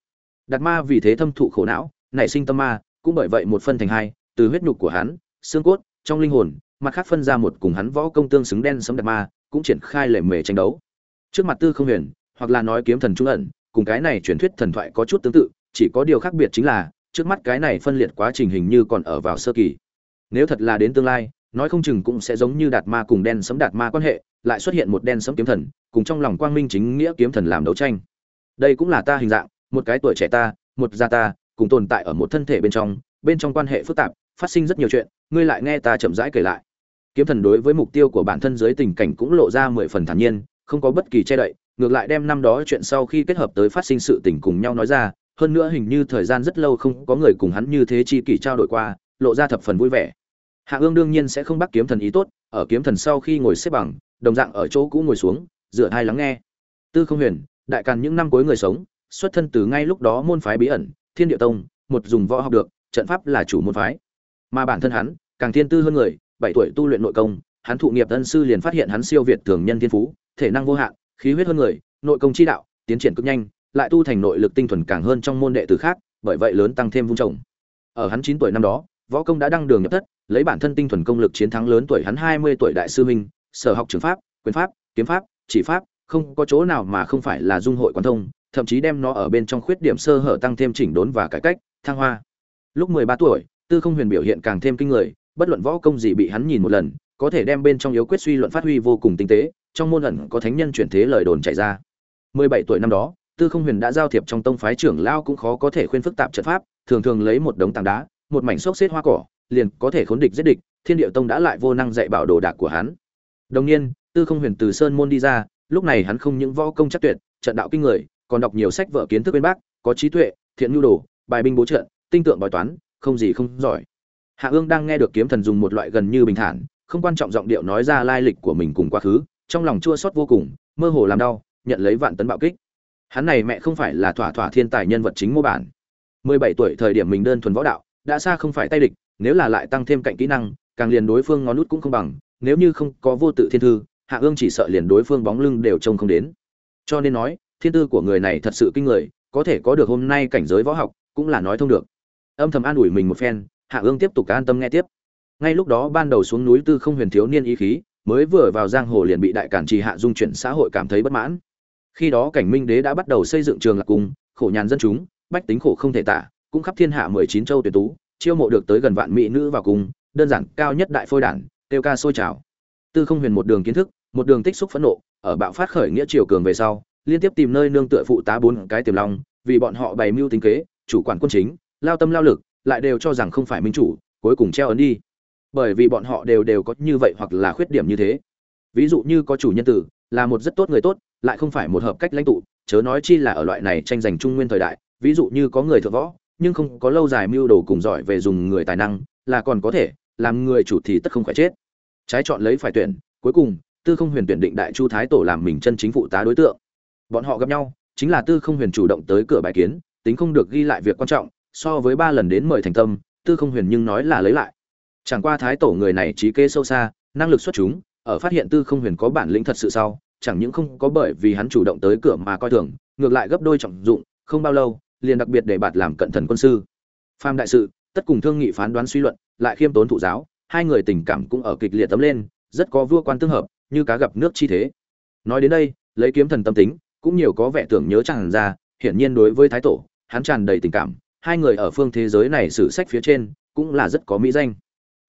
S1: đạt ma vì thế thâm thụ khổ não, nảy sinh tâm ma, cũng bởi vậy một phân thành hai, từ huyết nhục của hắn, xương cốt, trong linh hồn, mặt khác phân ra một cùng hắn võ công tương xứng đen sấm đạt ma, cũng triển khai lệ mề tranh đấu. Trước mặt tư không huyền, hoặc là nói kiếm thần trung ẩn, cùng cái này truyền thuyết thần thoại có chút tương tự, chỉ có điều khác biệt chính là, trước mắt cái này phân liệt quá trình hình như còn ở vào sơ kỳ. Nếu thật là đến tương lai, nói không chừng cũng sẽ giống như đạt ma cùng đen sấm đạt ma quan hệ, lại xuất hiện một đen sấm kiếm thần, cùng trong lòng quang minh chính nghĩa kiếm thần làm đấu tranh. Đây cũng là ta hình dạng một cái tuổi trẻ ta, một gia ta, cùng tồn tại ở một thân thể bên trong bên trong quan hệ phức tạp, phát sinh rất nhiều chuyện, ngươi lại nghe ta chậm rãi kể lại. Kiếm thần đối với mục tiêu của bản thân dưới tình cảnh cũng lộ ra mười phần thản nhiên, không có bất kỳ che đậy, ngược lại đem năm đó chuyện sau khi kết hợp tới phát sinh sự tình cùng nhau nói ra, hơn nữa hình như thời gian rất lâu không có người cùng hắn như thế chi kỷ trao đổi qua, lộ ra thập phần vui vẻ. Hạ ương đương nhiên sẽ không bắt kiếm thần ý tốt, ở kiếm thần sau khi ngồi xếp bằng, đồng dạng ở chỗ cũ ngồi xuống dựa hai lắng nghe. Tư không huyền, đại càn những năm cuối người sống xuất thân từ ngay lúc đó môn phái bí ẩn, thiên địa tông, một dùng võ học được, trận pháp là chủ môn phái. Mà bản thân hắn, càng thiên tư hơn người, bảy tuổi tu luyện nội công, hắn thụ nghiệp tân sư liền phát hiện hắn siêu việt thường nhân thiên phú, thể năng vô hạn, khí huyết hơn người, nội công chi đạo, tiến triển cực nhanh, lại tu thành nội lực tinh thuần càng hơn trong môn đệ tử khác, bởi vậy lớn tăng thêm vung trồng. Ở hắn chín tuổi năm đó, võ công đã đăng đường nhập thất, lấy bản thân tinh thuần công lực chiến thắng lớn tuổi hắn hai mươi tuổi đại sư huynh, sở học trường pháp, quyền pháp, kiếm pháp, chỉ pháp, không có chỗ nào mà không phải là dung hội quan thông thậm chí đem nó ở bên trong khuyết điểm sơ hở tăng thêm chỉnh đốn và cải cách, thăng hoa. Lúc mười ba tuổi, tư không huyền biểu hiện càng thêm kinh người, bất luận võ công gì bị hắn nhìn một lần, có thể đem bên trong yếu quyết suy luận phát huy vô cùng tinh tế, trong môn ẩn có thánh nhân chuyển thế lời đồn chạy ra. Mười bảy tuổi năm đó, tư không huyền đã giao thiệp trong tông phái trưởng lao cũng khó có thể khuyên phức tạp trận pháp, thường thường lấy một đống tảng đá, một mảnh xốc xếp hoa cỏ, liền có thể khốn địch giết địch, thiên địa tông đã lại vô năng dạy bảo đồ đạc của hắn. Đồng nhiên, tư không huyền từ sơn môn đi ra, lúc này hắn không những võ công chắc tuyệt, trận đạo kinh người còn đọc nhiều sách vở kiến thức bên bác, có trí tuệ, thiện nhu đồ, bài binh bố trận tinh tượng bói toán, không gì không giỏi. Hạ ương đang nghe được kiếm thần dùng một loại gần như bình thản, không quan trọng giọng điệu nói ra lai lịch của mình cùng quá khứ, trong lòng chua xót vô cùng, mơ hồ làm đau, nhận lấy vạn tấn bạo kích. Hắn này mẹ không phải là thỏa thỏa thiên tài nhân vật chính mô bản. Mười bảy tuổi thời điểm mình đơn thuần võ đạo, đã xa không phải tay địch, nếu là lại tăng thêm cạnh kỹ năng, càng liền đối phương ngón nút cũng không bằng, nếu như không có vô tự thiên thư, hạ ương chỉ sợ liền đối phương bóng lưng đều trông không đến. Cho nên nói thiên tư của người này thật sự kinh người, có thể có được hôm nay cảnh giới võ học, cũng là nói thông được. Âm thầm an ủi mình một phen, hạ ương tiếp tục an tâm nghe tiếp. Ngay lúc đó ban đầu xuống núi tư không huyền thiếu niên ý khí, mới vừa vào giang hồ liền bị đại cản trì hạ dung chuyển xã hội cảm thấy bất mãn. Khi đó cảnh minh đế đã bắt đầu xây dựng trường lạc cung, khổ nhàn dân chúng, bách tính khổ không thể tả, cũng khắp thiên hạ mười chín châu tuyển tú, chiêu mộ được tới gần vạn mỹ nữ vào cung, đơn giản cao nhất đại phôi đản tiêu ca sôi trào. Tư không huyền một đường kiến thức, một đường tích xúc phẫn nộ, ở bạo phát khởi nghĩa triều cường về sau liên tiếp tìm nơi nương tựa phụ tá bốn cái tiềm long, vì bọn họ bày mưu tính kế, chủ quản quân chính, lao tâm lao lực, lại đều cho rằng không phải minh chủ, cuối cùng treo ấn đi. Bởi vì bọn họ đều đều có như vậy hoặc là khuyết điểm như thế. Ví dụ như có chủ nhân tử, là một rất tốt người tốt, lại không phải một hợp cách lãnh tụ, chớ nói chi là ở loại này tranh giành trung nguyên thời đại, ví dụ như có người thượng võ, nhưng không có lâu dài mưu đồ cùng giỏi về dùng người tài năng, là còn có thể, làm người chủ thì tất không phải chết. Trái chọn lấy phải tuyển, cuối cùng, tư không huyền tuyển định đại chu thái tổ làm mình chân chính phụ tá đối tượng bọn họ gặp nhau, chính là tư không huyền chủ động tới cửa bài kiến, tính không được ghi lại việc quan trọng, so với ba lần đến mời thành tâm, tư không huyền nhưng nói là lấy lại. Chẳng qua thái tổ người này trí kế sâu xa, năng lực xuất chúng, ở phát hiện tư không huyền có bản lĩnh thật sự sau, chẳng những không có bởi vì hắn chủ động tới cửa mà coi thường, ngược lại gấp đôi trọng dụng, không bao lâu, liền đặc biệt để bạt làm cận thần quân sư. Pham đại sự, tất cùng thương nghị phán đoán suy luận, lại khiêm tốn thụ giáo, hai người tình cảm cũng ở kịch liệt tấm lên, rất có vua quan tương hợp, như cá gặp nước chi thế. Nói đến đây, lấy kiếm thần tâm tính cũng nhiều có vẻ tưởng nhớ chẳng ra, hiển nhiên đối với thái tổ, hắn tràn đầy tình cảm, hai người ở phương thế giới này sử sách phía trên cũng là rất có mỹ danh.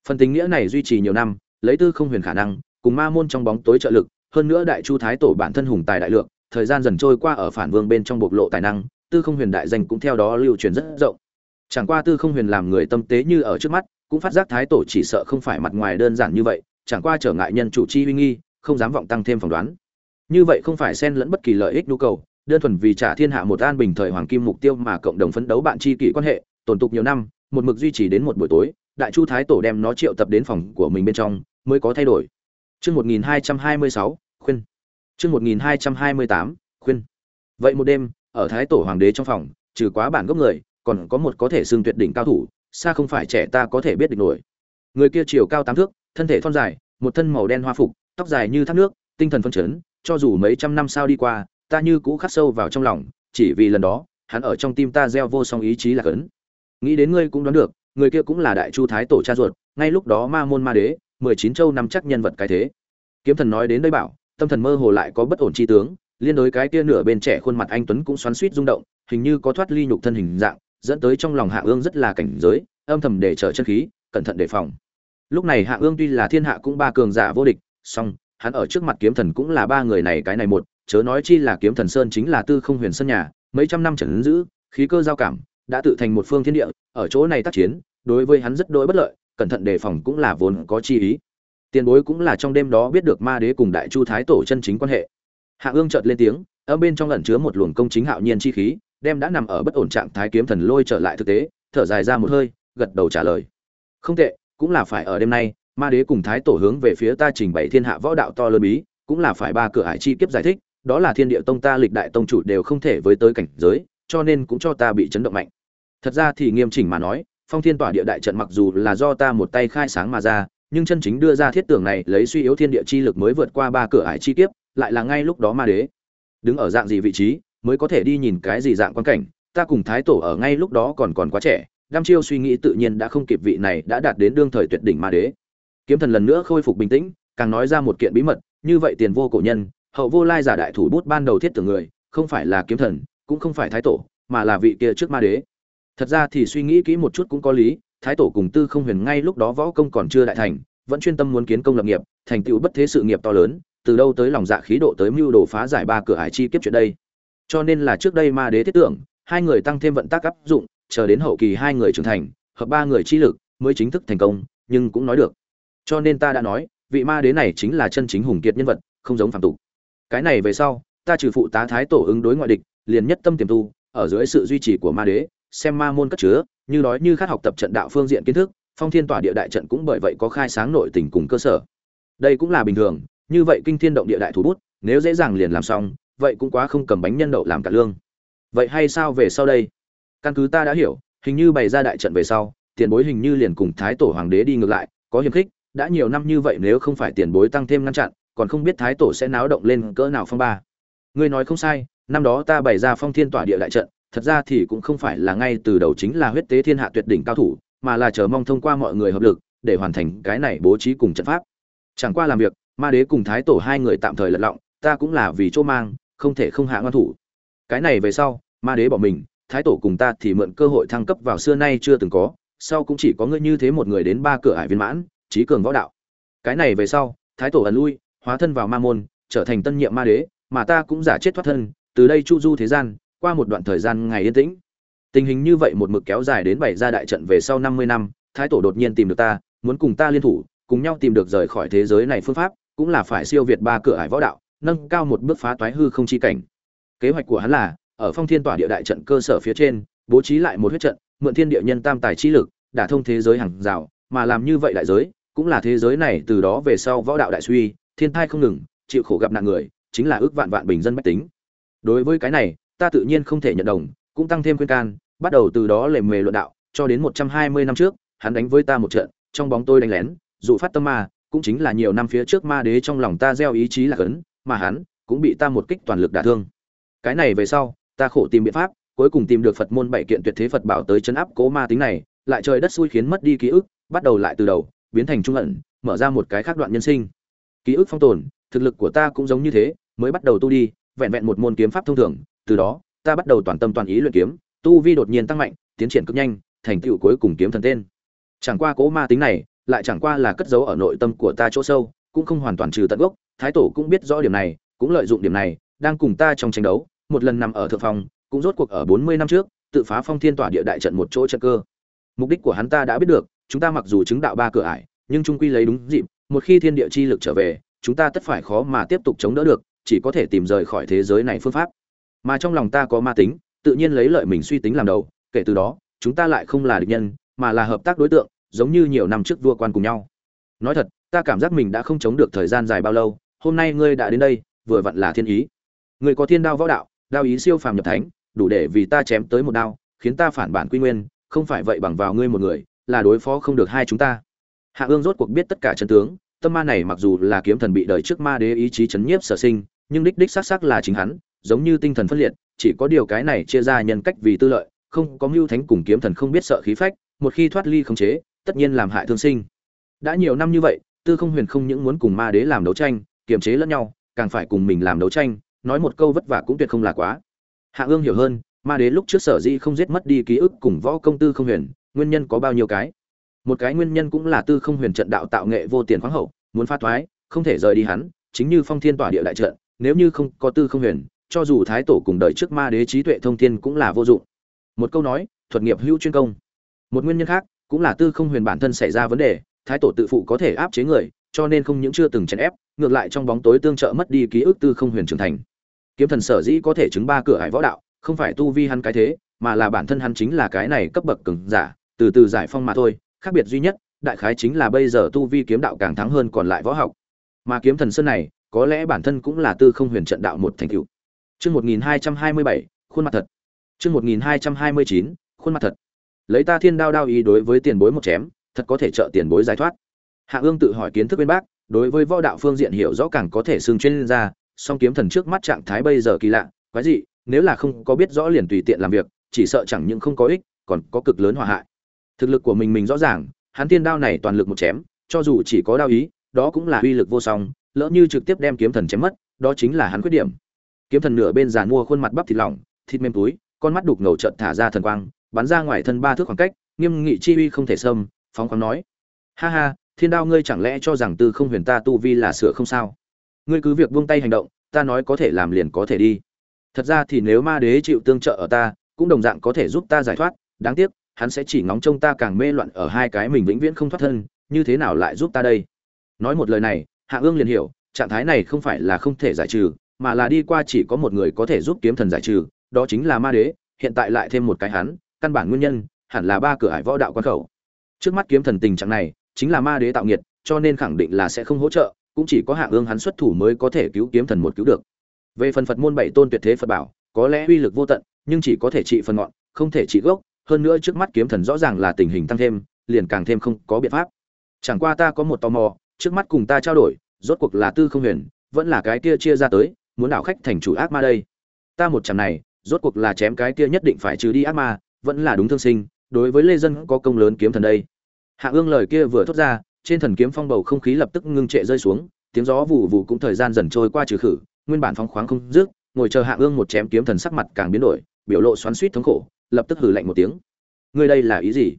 S1: Phần tình nghĩa này duy trì nhiều năm, lấy tư không huyền khả năng, cùng ma môn trong bóng tối trợ lực, hơn nữa đại chu thái tổ bản thân hùng tài đại lượng, thời gian dần trôi qua ở phản vương bên trong bộc lộ tài năng, tư không huyền đại danh cũng theo đó lưu truyền rất rộng. Chẳng qua tư không huyền làm người tâm tế như ở trước mắt, cũng phát giác thái tổ chỉ sợ không phải mặt ngoài đơn giản như vậy, chẳng qua trở ngại nhân chủ chi uy nghi, không dám vọng tăng thêm phỏng đoán như vậy không phải xen lẫn bất kỳ lợi ích nhu cầu, đơn thuần vì trả thiên hạ một an bình thời hoàng kim mục tiêu mà cộng đồng phấn đấu bạn chi kỷ quan hệ tồn tục nhiều năm, một mực duy trì đến một buổi tối, đại chu thái tổ đem nó triệu tập đến phòng của mình bên trong, mới có thay đổi. Chương một nghìn hai trăm hai mươi sáu, khuyên. Chương một nghìn hai trăm hai mươi tám, khuyên. Vậy một đêm, ở thái tổ hoàng đế trong phòng, trừ quá bản gốc người, còn có một có thể xương tuyệt đỉnh cao thủ, xa không phải trẻ ta có thể biết được nổi. Người kia chiều cao tám thước, thân thể thon dài, một thân màu đen hoa phục, tóc dài như thác nước, tinh thần phân chấn cho dù mấy trăm năm sau đi qua, ta như cũ khắc sâu vào trong lòng, chỉ vì lần đó, hắn ở trong tim ta gieo vô song ý chí là cấn nghĩ đến ngươi cũng đoán được, người kia cũng là đại chu thái tổ cha ruột, ngay lúc đó ma môn ma đế, mười chín châu nắm chắc nhân vật cái thế. Kiếm thần nói đến đây bảo, tâm thần mơ hồ lại có bất ổn chi tướng, liên đối cái kia nửa bên trẻ khuôn mặt anh tuấn cũng xoắn xuýt rung động, hình như có thoát ly nhục thân hình dạng, dẫn tới trong lòng hạ ương rất là cảnh giới, âm thầm để trở chân khí, cẩn thận đề phòng. Lúc này hạ ương tuy là thiên hạ cũng ba cường giả vô địch, song hắn ở trước mặt kiếm thần cũng là ba người này cái này một, chớ nói chi là kiếm thần sơn chính là tư không huyền sân nhà, mấy trăm năm trần giữ, khí cơ giao cảm, đã tự thành một phương thiên địa, ở chỗ này tác chiến, đối với hắn rất đỗi bất lợi, cẩn thận đề phòng cũng là vốn có chi ý. Tiền bối cũng là trong đêm đó biết được ma đế cùng đại chu thái tổ chân chính quan hệ. Hạ ương chợt lên tiếng ở bên trong lẩn chứa một luồng công chính hạo nhiên chi khí, đem đã nằm ở bất ổn trạng thái kiếm thần lôi trở lại thực tế, thở dài ra một hơi, gật đầu trả lời. Không tệ, cũng là phải ở đêm nay ma đế cùng thái tổ hướng về phía ta trình bày thiên hạ võ đạo to lớn bí, cũng là phải ba cửa hải chi kiếp giải thích, đó là thiên địa tông ta, lịch đại tông chủ đều không thể với tới cảnh giới, cho nên cũng cho ta bị chấn động mạnh. Thật ra thì nghiêm chỉnh mà nói, phong thiên tỏa địa đại trận mặc dù là do ta một tay khai sáng mà ra, nhưng chân chính đưa ra thiết tưởng này lấy suy yếu thiên địa chi lực mới vượt qua ba cửa ải chi kiếp, lại là ngay lúc đó ma đế. Đứng ở dạng gì vị trí, mới có thể đi nhìn cái gì dạng quan cảnh, ta cùng thái tổ ở ngay lúc đó còn còn quá trẻ, đăm chiêu suy nghĩ tự nhiên đã không kịp vị này đã đạt đến đương thời tuyệt đỉnh ma đế kiếm thần lần nữa khôi phục bình tĩnh, càng nói ra một kiện bí mật, như vậy tiền vô cổ nhân, hậu vô lai giả đại thủ bút ban đầu thiết tưởng người, không phải là kiếm thần, cũng không phải thái tổ, mà là vị kia trước ma đế. Thật ra thì suy nghĩ kỹ một chút cũng có lý, thái tổ cùng tư không huyền ngay lúc đó võ công còn chưa đại thành, vẫn chuyên tâm muốn kiến công lập nghiệp, thành tựu bất thế sự nghiệp to lớn, từ đâu tới lòng dạ khí độ tới mưu đồ phá giải ba cửa hải chi kiếp chuyện đây. Cho nên là trước đây ma đế thiết tưởng, hai người tăng thêm vận tác áp dụng, chờ đến hậu kỳ hai người trưởng thành, hợp ba người chi lực, mới chính thức thành công, nhưng cũng nói được cho nên ta đã nói, vị ma đế này chính là chân chính hùng kiệt nhân vật, không giống phạm tục. Cái này về sau, ta trừ phụ tá thái tổ ứng đối ngoại địch, liền nhất tâm tiềm tu, ở dưới sự duy trì của ma đế, xem ma môn cất chứa, như nói như khát học tập trận đạo phương diện kiến thức, phong thiên tỏa địa đại trận cũng bởi vậy có khai sáng nội tình cùng cơ sở. Đây cũng là bình thường, như vậy kinh thiên động địa đại thủ bút, nếu dễ dàng liền làm xong, vậy cũng quá không cầm bánh nhân đậu làm cả lương. Vậy hay sao về sau đây? Căn cứ ta đã hiểu, hình như bày ra đại trận về sau, tiền bối hình như liền cùng thái tổ hoàng đế đi ngược lại, có hiềm khích đã nhiều năm như vậy nếu không phải tiền bối tăng thêm ngăn chặn, còn không biết thái tổ sẽ náo động lên cỡ nào phong ba. Ngươi nói không sai, năm đó ta bày ra phong thiên tỏa địa đại trận, thật ra thì cũng không phải là ngay từ đầu chính là huyết tế thiên hạ tuyệt đỉnh cao thủ, mà là chờ mong thông qua mọi người hợp lực, để hoàn thành cái này bố trí cùng trận pháp. Chẳng qua làm việc, ma đế cùng thái tổ hai người tạm thời lật lọng, ta cũng là vì chỗ mang, không thể không hạ ngoan thủ. Cái này về sau, ma đế bỏ mình, thái tổ cùng ta thì mượn cơ hội thăng cấp vào xưa nay chưa từng có, sau cũng chỉ có ngươi như thế một người đến ba cửa hải viên mãn trí cường võ đạo. Cái này về sau, thái tổ ẩn lui, hóa thân vào ma môn, trở thành tân nhiệm ma đế, mà ta cũng giả chết thoát thân, từ đây chu du thế gian, qua một đoạn thời gian ngày yên tĩnh. Tình hình như vậy một mực kéo dài đến bảy gia đại trận về sau năm mươi năm, thái tổ đột nhiên tìm được ta, muốn cùng ta liên thủ, cùng nhau tìm được rời khỏi thế giới này phương pháp, cũng là phải siêu việt ba cửa hải võ đạo, nâng cao một bước phá toái hư không chi cảnh. Kế hoạch của hắn là, ở phong thiên tỏa địa đại trận cơ sở phía trên, bố trí lại một huyết trận, mượn thiên địa nhân tam tài chi lực, đả thông thế giới hàng rào mà làm như vậy đại giới, cũng là thế giới này từ đó về sau võ đạo đại suy, thiên thai không ngừng, chịu khổ gặp nạn người, chính là ước vạn vạn bình dân bách tính. Đối với cái này, ta tự nhiên không thể nhận đồng, cũng tăng thêm khuyên can, bắt đầu từ đó lề mề luận đạo, cho đến một trăm hai mươi năm trước, hắn đánh với ta một trận, trong bóng tôi đánh lén, dụ phát tâm ma, cũng chính là nhiều năm phía trước ma đế trong lòng ta gieo ý chí là cấn, mà hắn cũng bị ta một kích toàn lực đả thương. Cái này về sau, ta khổ tìm biện pháp, cuối cùng tìm được phật môn bảy kiện tuyệt thế phật bảo tới chấn áp cố ma tính này, lại trời đất xui khiến mất đi ký ức bắt đầu lại từ đầu, biến thành trung ẩn, mở ra một cái khác đoạn nhân sinh. Ký ức phong tồn, thực lực của ta cũng giống như thế, mới bắt đầu tu đi, vẹn vẹn một môn kiếm pháp thông thường, từ đó, ta bắt đầu toàn tâm toàn ý luyện kiếm, tu vi đột nhiên tăng mạnh, tiến triển cực nhanh, thành tựu cuối cùng kiếm thần tên. Chẳng qua cố ma tính này, lại chẳng qua là cất giấu ở nội tâm của ta chỗ sâu, cũng không hoàn toàn trừ tận gốc, thái tổ cũng biết rõ điểm này, cũng lợi dụng điểm này, đang cùng ta trong tranh đấu, một lần nằm ở thượng phòng cũng rốt cuộc ở bốn mươi năm trước, tự phá phong thiên tỏa địa đại trận một chỗ trận cơ. Mục đích của hắn ta đã biết được chúng ta mặc dù chứng đạo ba cửa ải, nhưng trung quy lấy đúng dịp, một khi thiên địa chi lực trở về, chúng ta tất phải khó mà tiếp tục chống đỡ được, chỉ có thể tìm rời khỏi thế giới này phương pháp. Mà trong lòng ta có ma tính, tự nhiên lấy lợi mình suy tính làm đầu, kể từ đó, chúng ta lại không là địch nhân, mà là hợp tác đối tượng, giống như nhiều năm trước vua quan cùng nhau. Nói thật, ta cảm giác mình đã không chống được thời gian dài bao lâu, hôm nay ngươi đã đến đây, vừa vặn là thiên ý. Ngươi có thiên đao võ đạo, đao ý siêu phàm nhập thánh, đủ để vì ta chém tới một đao, khiến ta phản bản quy nguyên, không phải vậy bằng vào ngươi một người là đối phó không được hai chúng ta. Hạ ương rốt cuộc biết tất cả chân tướng, tâm ma này mặc dù là kiếm thần bị đời trước ma đế ý chí chấn nhiếp sở sinh, nhưng đích đích xác xác là chính hắn, giống như tinh thần phân liệt, chỉ có điều cái này chia ra nhân cách vì tư lợi, không có mưu thánh cùng kiếm thần không biết sợ khí phách, một khi thoát ly khống chế, tất nhiên làm hại thương sinh. Đã nhiều năm như vậy, tư không huyền không những muốn cùng ma đế làm đấu tranh, kiềm chế lẫn nhau, càng phải cùng mình làm đấu tranh, nói một câu vất vả cũng tuyệt không là quá. Hạ ương hiểu hơn, ma đế lúc trước sở dĩ không giết mất đi ký ức cùng võ công tư không huyền nguyên nhân có bao nhiêu cái? Một cái nguyên nhân cũng là tư không huyền trận đạo tạo nghệ vô tiền khoáng hậu, muốn phát thoái, không thể rời đi hắn, chính như phong thiên tỏa địa đại trận, nếu như không có tư không huyền, cho dù thái tổ cùng đời trước ma đế trí tuệ thông thiên cũng là vô dụng. Một câu nói, thuật nghiệp hữu chuyên công. Một nguyên nhân khác, cũng là tư không huyền bản thân xảy ra vấn đề, thái tổ tự phụ có thể áp chế người, cho nên không những chưa từng chèn ép, ngược lại trong bóng tối tương trợ mất đi ký ức tư không huyền trưởng thành. Kiếm thần sở dĩ có thể chứng ba cửa hải võ đạo, không phải tu vi hắn cái thế, mà là bản thân hắn chính là cái này cấp bậc cường giả từ từ giải phong mà thôi, khác biệt duy nhất, đại khái chính là bây giờ tu vi kiếm đạo càng thắng hơn còn lại võ học. Mà kiếm thần sơn này, có lẽ bản thân cũng là tư không huyền trận đạo một thành cựu chương một nghìn hai trăm hai mươi bảy, khuôn mặt thật. Chương một nghìn hai trăm hai mươi chín, khuôn mặt thật. Lấy ta thiên đao đao ý đối với tiền bối một chém, thật có thể trợ tiền bối giải thoát. Hạ ương tự hỏi kiến thức bên bác, đối với võ đạo phương diện hiểu rõ càng có thể xương chuyên ra song kiếm thần trước mắt trạng thái bây giờ kỳ lạ, quái dị, nếu là không có biết rõ liền tùy tiện làm việc, chỉ sợ chẳng những không có ích, còn có cực lớn hỏa hại thực lực của mình mình rõ ràng, hắn tiên đao này toàn lực một chém, cho dù chỉ có đao ý, đó cũng là uy lực vô song, lỡ như trực tiếp đem kiếm thần chém mất, đó chính là hắn khuyết điểm. Kiếm thần nửa bên giàn mua khuôn mặt bắp thịt lỏng, thịt mềm túi, con mắt đục ngầu trợn thả ra thần quang, bắn ra ngoài thân ba thước khoảng cách, nghiêm nghị chi uy không thể xâm, phóng khoáng nói. Ha ha, thiên đao ngươi chẳng lẽ cho rằng tư không huyền ta tu vi là sửa không sao? Ngươi cứ việc buông tay hành động, ta nói có thể làm liền có thể đi. Thật ra thì nếu ma đế chịu tương trợ ở ta, cũng đồng dạng có thể giúp ta giải thoát, đáng tiếc hắn sẽ chỉ ngóng trông ta càng mê loạn ở hai cái mình vĩnh viễn không thoát thân, như thế nào lại giúp ta đây? Nói một lời này, hạ ương liền hiểu, trạng thái này không phải là không thể giải trừ, mà là đi qua chỉ có một người có thể giúp kiếm thần giải trừ, đó chính là ma đế, hiện tại lại thêm một cái hắn, căn bản nguyên nhân, hẳn là ba cửa ải võ đạo quan khẩu. Trước mắt kiếm thần tình trạng này, chính là ma đế tạo nghiệt, cho nên khẳng định là sẽ không hỗ trợ, cũng chỉ có hạ ương hắn xuất thủ mới có thể cứu kiếm thần một cứu được. Về phần phật môn bảy tôn tuyệt thế phật bảo, có lẽ uy lực vô tận, nhưng chỉ có thể trị phần ngọn, không thể trị gốc hơn nữa trước mắt kiếm thần rõ ràng là tình hình tăng thêm, liền càng thêm không có biện pháp. Chẳng qua ta có một tò mò, trước mắt cùng ta trao đổi, rốt cuộc là tư không huyền, vẫn là cái kia chia ra tới, muốn đảo khách thành chủ ác ma đây. Ta một chạm này, rốt cuộc là chém cái kia nhất định phải trừ đi ác ma, vẫn là đúng thương sinh, đối với lê dân có công lớn kiếm thần đây. Hạ ương lời kia vừa thốt ra, trên thần kiếm phong bầu không khí lập tức ngưng trệ rơi xuống, tiếng gió vụ vụ cũng thời gian dần trôi qua trừ khử, nguyên bản phóng khoáng không dứt, ngồi chờ hạ ương một chém kiếm thần sắc mặt càng biến đổi, biểu lộ xoắn suýt thống khổ lập tức hử lạnh một tiếng. Ngươi đây là ý gì?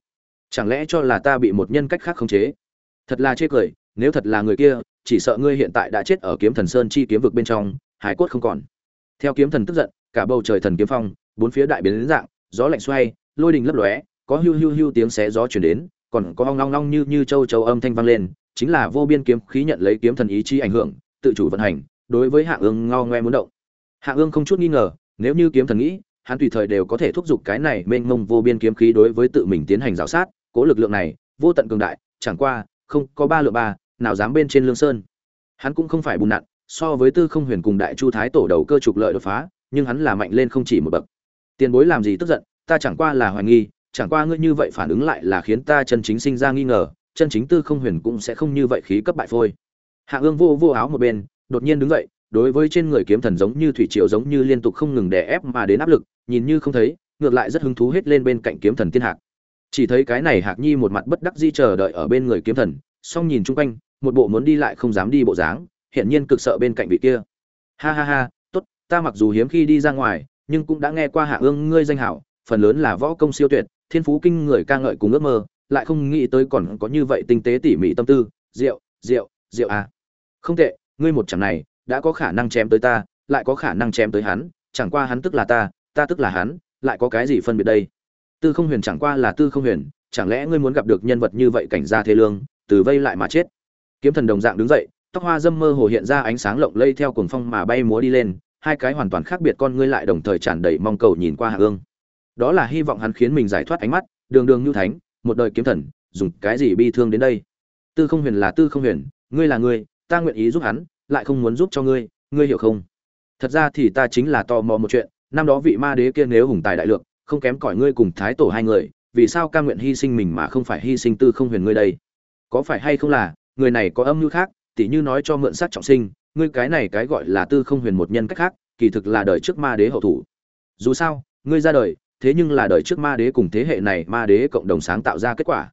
S1: Chẳng lẽ cho là ta bị một nhân cách khác khống chế? Thật là chê cười, nếu thật là người kia, chỉ sợ ngươi hiện tại đã chết ở kiếm thần sơn chi kiếm vực bên trong, hải cốt không còn. Theo kiếm thần tức giận, cả bầu trời thần kiếm phong, bốn phía đại biến đến dạng, gió lạnh xoay, lôi đình lấp lóe, có hưu hưu hưu tiếng xé gió chuyển đến, còn có hoang long long như như châu châu âm thanh vang lên, chính là vô biên kiếm khí nhận lấy kiếm thần ý chí ảnh hưởng, tự chủ vận hành, đối với hạ ương ngao ngoe muốn động. Hạ ương không chút nghi ngờ, nếu như kiếm thần nghĩ hắn tùy thời đều có thể thúc giục cái này mênh mông vô biên kiếm khí đối với tự mình tiến hành rào sát, cố lực lượng này, vô tận cường đại, chẳng qua, không có ba lượng ba, nào dám bên trên lương sơn. Hắn cũng không phải bùn nặn, so với tư không huyền cùng đại chu thái tổ đầu cơ trục lợi đột phá, nhưng hắn là mạnh lên không chỉ một bậc. Tiền bối làm gì tức giận, ta chẳng qua là hoài nghi, chẳng qua ngươi như vậy phản ứng lại là khiến ta chân chính sinh ra nghi ngờ, chân chính tư không huyền cũng sẽ không như vậy khí cấp bại phôi. Hạ ương vô vô áo một bên, đột nhiên đứng dậy đối với trên người kiếm thần giống như thủy triều giống như liên tục không ngừng đè ép mà đến áp lực, nhìn như không thấy, ngược lại rất hứng thú hết lên bên cạnh kiếm thần tiên hạc. Chỉ thấy cái này hạc nhi một mặt bất đắc dĩ chờ đợi ở bên người kiếm thần, song nhìn chung quanh, một bộ muốn đi lại không dám đi bộ dáng, hiển nhiên cực sợ bên cạnh vị kia. Ha ha ha, tốt, ta mặc dù hiếm khi đi ra ngoài, nhưng cũng đã nghe qua hạ ương ngươi danh hảo, phần lớn là võ công siêu tuyệt, thiên phú kinh người ca ngợi cùng ước mơ, lại không nghĩ tới còn có như vậy tinh tế tỉ mỉ tâm tư. Rượu rượu rượu à. Không tệ, ngươi một chẳng này đã có khả năng chém tới ta, lại có khả năng chém tới hắn, chẳng qua hắn tức là ta ta tức là hắn, lại có cái gì phân biệt đây? Tư không huyền chẳng qua là tư không huyền, chẳng lẽ ngươi muốn gặp được nhân vật như vậy cảnh gia thế lương, từ vây lại mà chết? Kiếm thần đồng dạng đứng dậy, tóc hoa dâm mơ hồ hiện ra ánh sáng lộng lây theo cuồng phong mà bay múa đi lên, hai cái hoàn toàn khác biệt con ngươi lại đồng thời tràn đầy mong cầu nhìn qua hạ ương. Đó là hy vọng hắn khiến mình giải thoát ánh mắt, đường đường như thánh, một đời kiếm thần, dùng cái gì bi thương đến đây? Tư không huyền là tư không huyền, ngươi là ngươi, ta nguyện ý giúp hắn lại không muốn giúp cho ngươi ngươi hiểu không? Thật ra thì ta chính là tò mò một chuyện, năm đó vị ma đế kia nếu hùng tài đại lượng, không kém cỏi ngươi cùng thái tổ hai người, vì sao ca nguyện hy sinh mình mà không phải hy sinh tư không huyền ngươi đây? Có phải hay không là, người này có âm mưu khác, tỉ như nói cho mượn sát trọng sinh, ngươi cái này cái gọi là tư không huyền một nhân cách khác, kỳ thực là đời trước ma đế hậu thủ. Dù sao, ngươi ra đời, thế nhưng là đời trước ma đế cùng thế hệ này ma đế cộng đồng sáng tạo ra kết quả.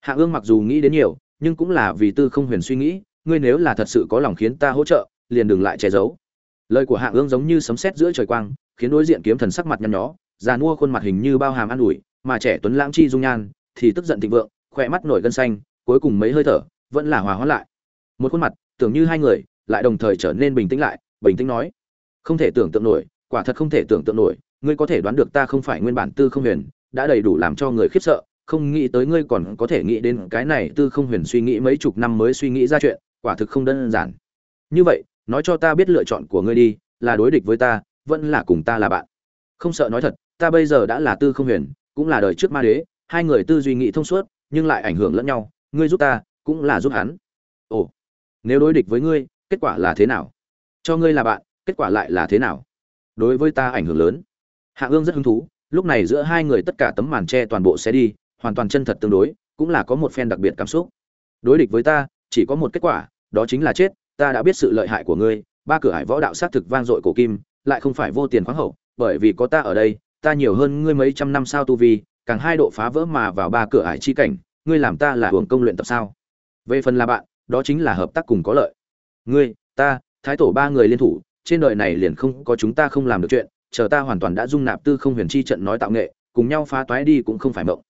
S1: Hạ ương mặc dù nghĩ đến nhiều, nhưng cũng là vì tư không huyền suy nghĩ ngươi nếu là thật sự có lòng khiến ta hỗ trợ, liền đừng lại che giấu. Lời của hạ ương giống như sấm sét giữa trời quang, khiến đối diện kiếm thần sắc mặt nhăn nhó, già mua khuôn mặt hình như bao hàm an ủi, mà trẻ tuấn lãng chi dung nhan thì tức giận thịnh vượng, khỏe mắt nổi gân xanh, cuối cùng mấy hơi thở vẫn là hòa hoãn lại. Một khuôn mặt, tưởng như hai người, lại đồng thời trở nên bình tĩnh lại, bình tĩnh nói, không thể tưởng tượng nổi, quả thật không thể tưởng tượng nổi, ngươi có thể đoán được ta không phải nguyên bản tư không huyền, đã đầy đủ làm cho người khiếp sợ, không nghĩ tới ngươi còn có thể nghĩ đến cái này tư không huyền suy nghĩ mấy chục năm mới suy nghĩ ra chuyện quả thực không đơn giản. Như vậy, nói cho ta biết lựa chọn của ngươi đi, là đối địch với ta, vẫn là cùng ta là bạn. Không sợ nói thật, ta bây giờ đã là tư không huyền, cũng là đời trước ma đế, hai người tư duy nghĩ thông suốt, nhưng lại ảnh hưởng lẫn nhau, ngươi giúp ta, cũng là giúp hắn. Ồ, nếu đối địch với ngươi, kết quả là thế nào? Cho ngươi là bạn, kết quả lại là thế nào? Đối với ta ảnh hưởng lớn. Hạ ương rất hứng thú, lúc này giữa hai người tất cả tấm màn tre toàn bộ sẽ đi, hoàn toàn chân thật tương đối, cũng là có một phen đặc biệt cảm xúc. Đối địch với ta, chỉ có một kết quả đó chính là chết, ta đã biết sự lợi hại của ngươi, ba cửa hải võ đạo xác thực vang dội cổ kim, lại không phải vô tiền khoáng hậu, bởi vì có ta ở đây, ta nhiều hơn ngươi mấy trăm năm sao tu vi, càng hai độ phá vỡ mà vào ba cửa hải chi cảnh, ngươi làm ta là hưởng công luyện tập sao? Về phần là bạn, đó chính là hợp tác cùng có lợi. Ngươi, ta, thái tổ ba người liên thủ, trên đời này liền không có chúng ta không làm được chuyện, chờ ta hoàn toàn đã dung nạp tư không huyền chi trận nói tạo nghệ, cùng nhau phá toái đi cũng không phải mộng.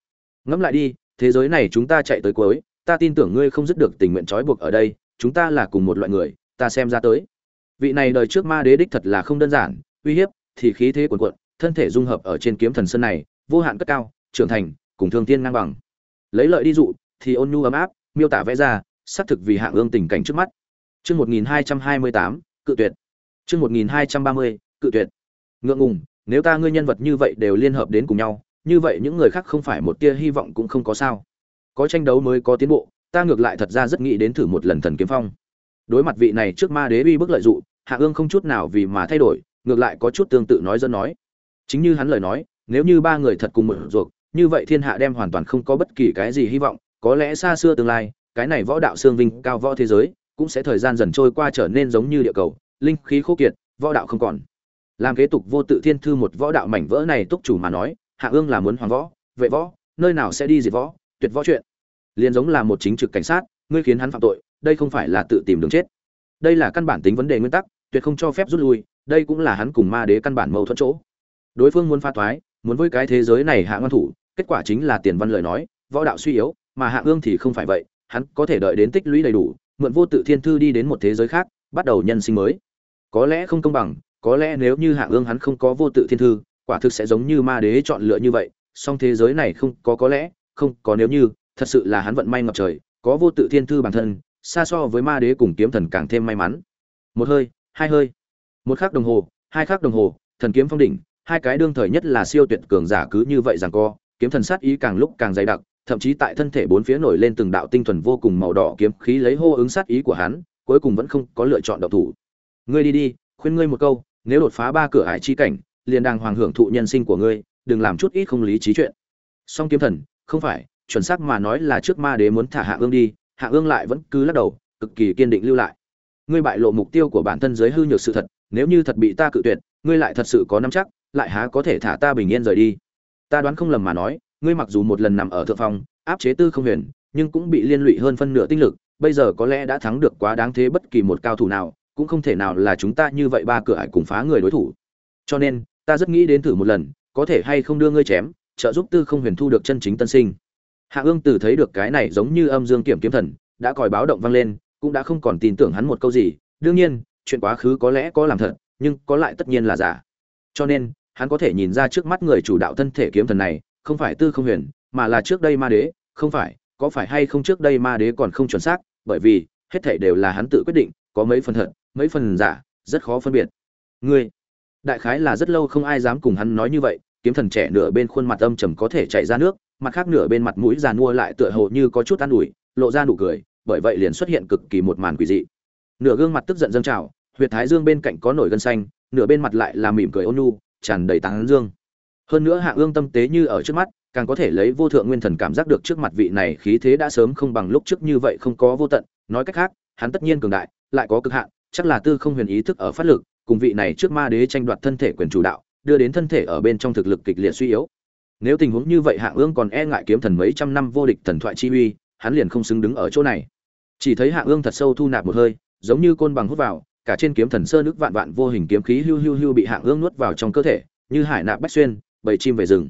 S1: Ngẫm lại đi, thế giới này chúng ta chạy tới cuối, ta tin tưởng ngươi không dứt được tình nguyện trói buộc ở đây chúng ta là cùng một loại người, ta xem ra tới. Vị này đời trước ma đế đích thật là không đơn giản, uy hiếp, thì khí thế cuồn cuộn, thân thể dung hợp ở trên kiếm thần sơn này, vô hạn cất cao, trưởng thành, cùng thương tiên ngang bằng. Lấy lợi đi dụ, thì ôn nhu ấm áp, miêu tả vẽ ra, xác thực vì hạng ương tình cảnh trước mắt. Chương một nghìn hai trăm hai mươi tám, cự tuyệt. Chương một nghìn hai trăm ba mươi, cự tuyệt. Ngượng ngùng, nếu ta ngươi nhân vật như vậy đều liên hợp đến cùng nhau, như vậy những người khác không phải một tia hy vọng cũng không có sao. Có tranh đấu mới có tiến bộ ta ngược lại thật ra rất nghĩ đến thử một lần thần kiếm phong. Đối mặt vị này trước ma đế uy bức lợi dụng, hạ ương không chút nào vì mà thay đổi, ngược lại có chút tương tự nói dân nói. Chính như hắn lời nói, nếu như ba người thật cùng một ruột, như vậy thiên hạ đem hoàn toàn không có bất kỳ cái gì hy vọng, có lẽ xa xưa tương lai, cái này võ đạo xương vinh cao võ thế giới, cũng sẽ thời gian dần trôi qua trở nên giống như địa cầu, linh khí khô kiệt, võ đạo không còn. Làm kế tục vô tự thiên thư một võ đạo mảnh vỡ này túc chủ mà nói, hạ ương là muốn hoàng võ, vệ võ, nơi nào sẽ đi diệt võ, tuyệt võ chuyện liền giống là một chính trực cảnh sát, ngươi khiến hắn phạm tội, đây không phải là tự tìm đường chết. Đây là căn bản tính vấn đề nguyên tắc, tuyệt không cho phép rút lui, đây cũng là hắn cùng ma đế căn bản mâu thuẫn chỗ. Đối phương muốn pha thoái, muốn với cái thế giới này hạ ngăn thủ, kết quả chính là tiền văn lời nói, võ đạo suy yếu, mà hạ ương thì không phải vậy, hắn có thể đợi đến tích lũy đầy đủ, mượn vô tự thiên thư đi đến một thế giới khác, bắt đầu nhân sinh mới. Có lẽ không công bằng, có lẽ nếu như hạ ương hắn không có vô tự thiên thư, quả thực sẽ giống như ma đế chọn lựa như vậy, song thế giới này không có có lẽ, không có nếu như thật sự là hắn vận may ngập trời, có vô tự thiên thư bản thân, xa so với ma đế cùng kiếm thần càng thêm may mắn. Một hơi, hai hơi. Một khắc đồng hồ, hai khắc đồng hồ, thần kiếm phong đỉnh, hai cái đương thời nhất là siêu tuyệt cường giả cứ như vậy rằng co, kiếm thần sát ý càng lúc càng dày đặc, thậm chí tại thân thể bốn phía nổi lên từng đạo tinh thuần vô cùng màu đỏ kiếm khí lấy hô ứng sát ý của hắn, cuối cùng vẫn không có lựa chọn độc thủ. Ngươi đi đi, khuyên ngươi một câu, nếu đột phá ba cửa hải chi cảnh, liền đang hoàng hưởng thụ nhân sinh của ngươi, đừng làm chút ít không lý trí chuyện. Song kiếm thần, không phải chuẩn xác mà nói là trước ma đế muốn thả hạ ương đi, hạ ương lại vẫn cứ lắc đầu, cực kỳ kiên định lưu lại. Ngươi bại lộ mục tiêu của bản thân dưới hư nhược sự thật, nếu như thật bị ta cự tuyệt, ngươi lại thật sự có nắm chắc, lại há có thể thả ta bình yên rời đi. Ta đoán không lầm mà nói, ngươi mặc dù một lần nằm ở thượng phong, áp chế tư không huyền, nhưng cũng bị liên lụy hơn phân nửa tinh lực, bây giờ có lẽ đã thắng được quá đáng thế bất kỳ một cao thủ nào, cũng không thể nào là chúng ta như vậy ba cửa ải cùng phá người đối thủ. Cho nên, ta rất nghĩ đến thử một lần, có thể hay không đưa ngươi chém, trợ giúp tư không huyền thu được chân chính tân sinh hạ ương từ thấy được cái này giống như âm dương kiểm kiếm thần, đã còi báo động vang lên, cũng đã không còn tin tưởng hắn một câu gì. Đương nhiên, chuyện quá khứ có lẽ có làm thật, nhưng có lại tất nhiên là giả. Cho nên, hắn có thể nhìn ra trước mắt người chủ đạo thân thể kiếm thần này, không phải tư không huyền, mà là trước đây ma đế. Không phải, có phải hay không trước đây ma đế còn không chuẩn xác, bởi vì, hết thảy đều là hắn tự quyết định, có mấy phần thật, mấy phần giả, rất khó phân biệt. Ngươi, đại khái là rất lâu không ai dám cùng hắn nói như vậy, kiếm thần trẻ nửa bên khuôn mặt âm trầm có thể chạy ra nước mặt khác nửa bên mặt mũi già nua lại tựa hồ như có chút an ủi, lộ ra nụ cười, bởi vậy liền xuất hiện cực kỳ một màn quỷ dị. Nửa gương mặt tức giận dâng trào, huyệt thái dương bên cạnh có nổi gân xanh, nửa bên mặt lại là mỉm cười ôn nhu, tràn đầy tán dương. Hơn nữa hạ ương tâm tế như ở trước mắt, càng có thể lấy vô thượng nguyên thần cảm giác được trước mặt vị này khí thế đã sớm không bằng lúc trước như vậy không có vô tận. Nói cách khác, hắn tất nhiên cường đại, lại có cực hạn, chắc là tư không huyền ý thức ở phát lực, cùng vị này trước ma đế tranh đoạt thân thể quyền chủ đạo, đưa đến thân thể ở bên trong thực lực kịch liệt suy yếu nếu tình huống như vậy hạ ương còn e ngại kiếm thần mấy trăm năm vô địch thần thoại chi uy, hắn liền không xứng đứng ở chỗ này. Chỉ thấy hạ ương thật sâu thu nạp một hơi, giống như côn bằng hút vào, cả trên kiếm thần sơ nước vạn vạn vô hình kiếm khí hưu hưu hưu bị hạ ương nuốt vào trong cơ thể, như hải nạp bách xuyên, bầy chim về rừng.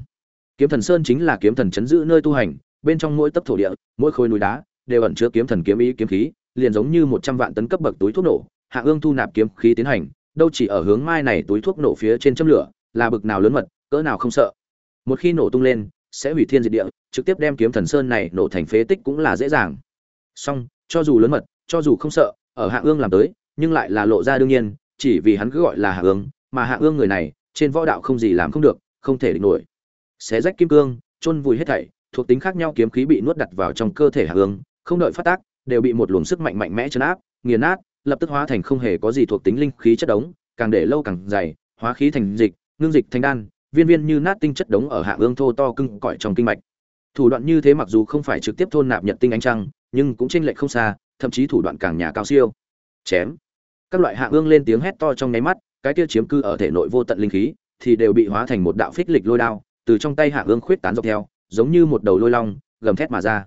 S1: Kiếm thần sơn chính là kiếm thần chấn giữ nơi tu hành, bên trong mỗi tấc thổ địa, mỗi khối núi đá đều ẩn chứa kiếm thần kiếm ý kiếm khí, liền giống như một trăm vạn tấn cấp bậc túi thuốc nổ, hạ ương thu nạp kiếm khí tiến hành, đâu chỉ ở hướng mai này túi thuốc nổ phía trên châm lửa, là bực nào lớn mật, cỡ nào không sợ một khi nổ tung lên, sẽ hủy thiên diệt địa, trực tiếp đem kiếm thần sơn này nổ thành phế tích cũng là dễ dàng. Song, cho dù lớn mật, cho dù không sợ, ở hạ ương làm tới, nhưng lại là lộ ra đương nhiên, chỉ vì hắn cứ gọi là hạ ương, mà hạ ương người này, trên võ đạo không gì làm không được, không thể địch nổi. Xé rách kim cương, chôn vùi hết thảy, thuộc tính khác nhau kiếm khí bị nuốt đặt vào trong cơ thể hạ ương, không đợi phát tác, đều bị một luồng sức mạnh mạnh mẽ chấn áp, nghiền nát, lập tức hóa thành không hề có gì thuộc tính linh khí chất đống, càng để lâu càng dày, hóa khí thành dịch, ngưng dịch thành đan viên viên như nát tinh chất đống ở hạ ương thô to cưng cõi trong kinh mạch. Thủ đoạn như thế mặc dù không phải trực tiếp thôn nạp nhật tinh ánh trăng, nhưng cũng chênh lệch không xa, thậm chí thủ đoạn càng nhà cao siêu. Chém. Các loại hạ ương lên tiếng hét to trong nháy mắt, cái kia chiếm cư ở thể nội vô tận linh khí, thì đều bị hóa thành một đạo phích lịch lôi đao, từ trong tay hạ ương khuyết tán dọc theo, giống như một đầu lôi long, gầm thét mà ra.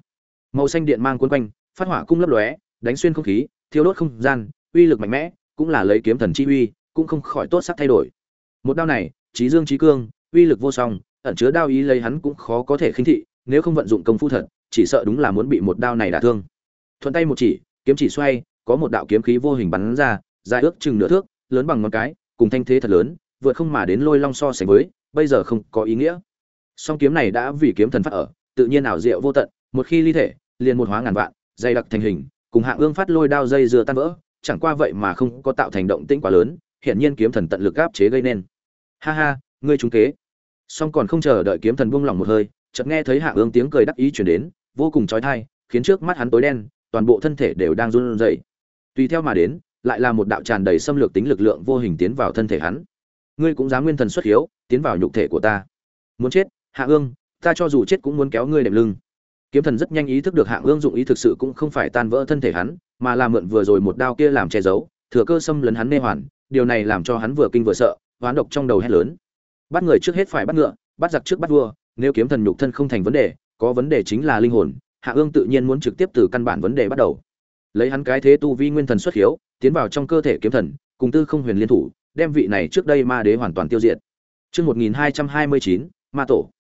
S1: Màu xanh điện mang cuốn quanh, phát hỏa cung lấp lóe, đánh xuyên không khí, thiêu đốt không gian, uy lực mạnh mẽ, cũng là lấy kiếm thần chi uy, cũng không khỏi tốt sắc thay đổi. Một đao này trí dương trí cương, uy lực vô song, ẩn chứa đao ý lấy hắn cũng khó có thể khinh thị, nếu không vận dụng công phu thật, chỉ sợ đúng là muốn bị một đao này đả thương. Thuận tay một chỉ, kiếm chỉ xoay, có một đạo kiếm khí vô hình bắn ra, dài ước chừng nửa thước, lớn bằng ngón cái, cùng thanh thế thật lớn, vượt không mà đến lôi long so sánh với, bây giờ không có ý nghĩa. Song kiếm này đã vì kiếm thần phát ở, tự nhiên ảo diệu vô tận, một khi ly thể, liền một hóa ngàn vạn, dày đặc thành hình, cùng hạng ương phát lôi đao dây dừa tan vỡ, chẳng qua vậy mà không có tạo thành động tĩnh quá lớn, hiển nhiên kiếm thần tận lực áp chế gây nên ha ha, ngươi trúng kế. Song còn không chờ đợi kiếm thần buông lỏng một hơi, chợt nghe thấy hạ ương tiếng cười đắc ý chuyển đến, vô cùng trói thai khiến trước mắt hắn tối đen, toàn bộ thân thể đều đang run rẩy. Tùy theo mà đến, lại là một đạo tràn đầy xâm lược tính lực lượng vô hình tiến vào thân thể hắn. Ngươi cũng dám nguyên thần xuất hiếu, tiến vào nhục thể của ta. Muốn chết, hạ ương ta cho dù chết cũng muốn kéo ngươi đệm lưng. Kiếm thần rất nhanh ý thức được hạ ương dụng ý thực sự cũng không phải tan vỡ thân thể hắn, mà là mượn vừa rồi một đao kia làm che giấu, thừa cơ xâm lấn hắn nê hoàn, điều này làm cho hắn vừa kinh vừa sợ hoán độc trong đầu hét lớn bắt người trước hết phải bắt ngựa bắt giặc trước bắt vua nếu kiếm thần nhục thân không thành vấn đề có vấn đề chính là linh hồn hạ ương tự nhiên muốn trực tiếp từ căn bản vấn đề bắt đầu lấy hắn cái thế tu vi nguyên thần xuất hiếu tiến vào trong cơ thể kiếm thần cùng tư không huyền liên thủ đem vị này trước đây ma đế hoàn toàn tiêu diệt Chương 1229, Ma tổ.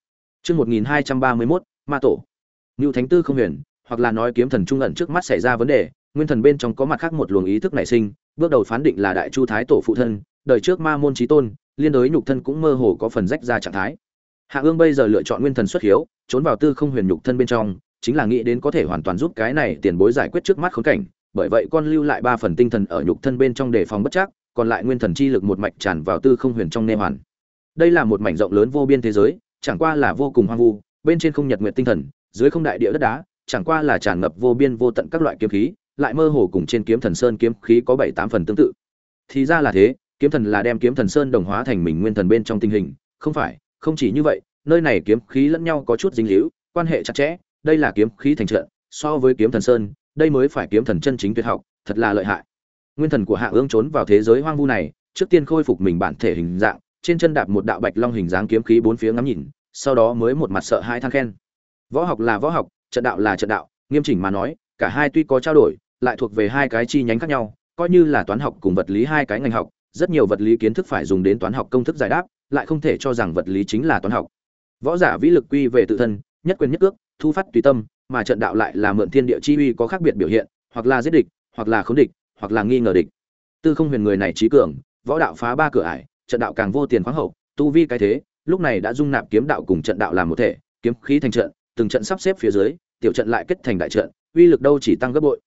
S1: Chương 1231, Ma tổ. Nưu Thánh Tư không huyền, hoặc là nói kiếm thần trung ẩn trước mắt xảy ra vấn đề, nguyên thần bên trong có mặt khác một luồng ý thức nảy sinh, bước đầu phán định là đại chu thái tổ phụ thân, đời trước ma môn chí tôn, liên đối nhục thân cũng mơ hồ có phần rách ra trạng thái. Hạ Ương bây giờ lựa chọn nguyên thần xuất hiếu, trốn vào tư không huyền nhục thân bên trong, chính là nghĩ đến có thể hoàn toàn giúp cái này tiền bối giải quyết trước mắt khốn cảnh, bởi vậy con lưu lại ba phần tinh thần ở nhục thân bên trong để phòng bất chắc, còn lại nguyên thần chi lực một mạch tràn vào tư không huyền trong nê hoàn đây là một mảnh rộng lớn vô biên thế giới chẳng qua là vô cùng hoang vu bên trên không nhật nguyện tinh thần dưới không đại địa đất đá chẳng qua là tràn ngập vô biên vô tận các loại kiếm khí lại mơ hồ cùng trên kiếm thần sơn kiếm khí có bảy tám phần tương tự thì ra là thế kiếm thần là đem kiếm thần sơn đồng hóa thành mình nguyên thần bên trong tình hình. Không phải không chỉ như vậy nơi này kiếm khí lẫn nhau có chút dính líu quan hệ chặt chẽ. Đây là kiếm khí thành trận so với kiếm thần sơn đây mới phải kiếm thần chân chính tuyệt học thật là lợi hại. Nguyên thần của hạ ương trốn vào thế giới hoang vu này trước tiên khôi phục mình bản thể hình dạng trên chân đạp một đạo bạch long hình dáng kiếm khí bốn phía ngắm nhìn, sau đó mới một mặt sợ hai than khen. Võ học là võ học, trận đạo là trận đạo, nghiêm chỉnh mà nói, cả hai tuy có trao đổi, lại thuộc về hai cái chi nhánh khác nhau, coi như là toán học cùng vật lý hai cái ngành học, rất nhiều vật lý kiến thức phải dùng đến toán học công thức giải đáp, lại không thể cho rằng vật lý chính là toán học. Võ giả vĩ lực quy về tự thân, nhất quyền nhất cước, thu phát tùy tâm, mà trận đạo lại là mượn thiên địa chi uy có khác biệt biểu hiện, hoặc là giết địch, hoặc là khống địch, hoặc là nghi ngờ địch. Tư Không Huyền người này trí cường, võ đạo phá ba cửa ải, trận đạo càng vô tiền khoáng hậu, tu vi cái thế, lúc này đã dung nạp kiếm đạo cùng trận đạo làm một thể, kiếm khí thành trận, từng trận sắp xếp phía dưới, tiểu trận lại kết thành đại trận, uy lực đâu chỉ tăng gấp bội.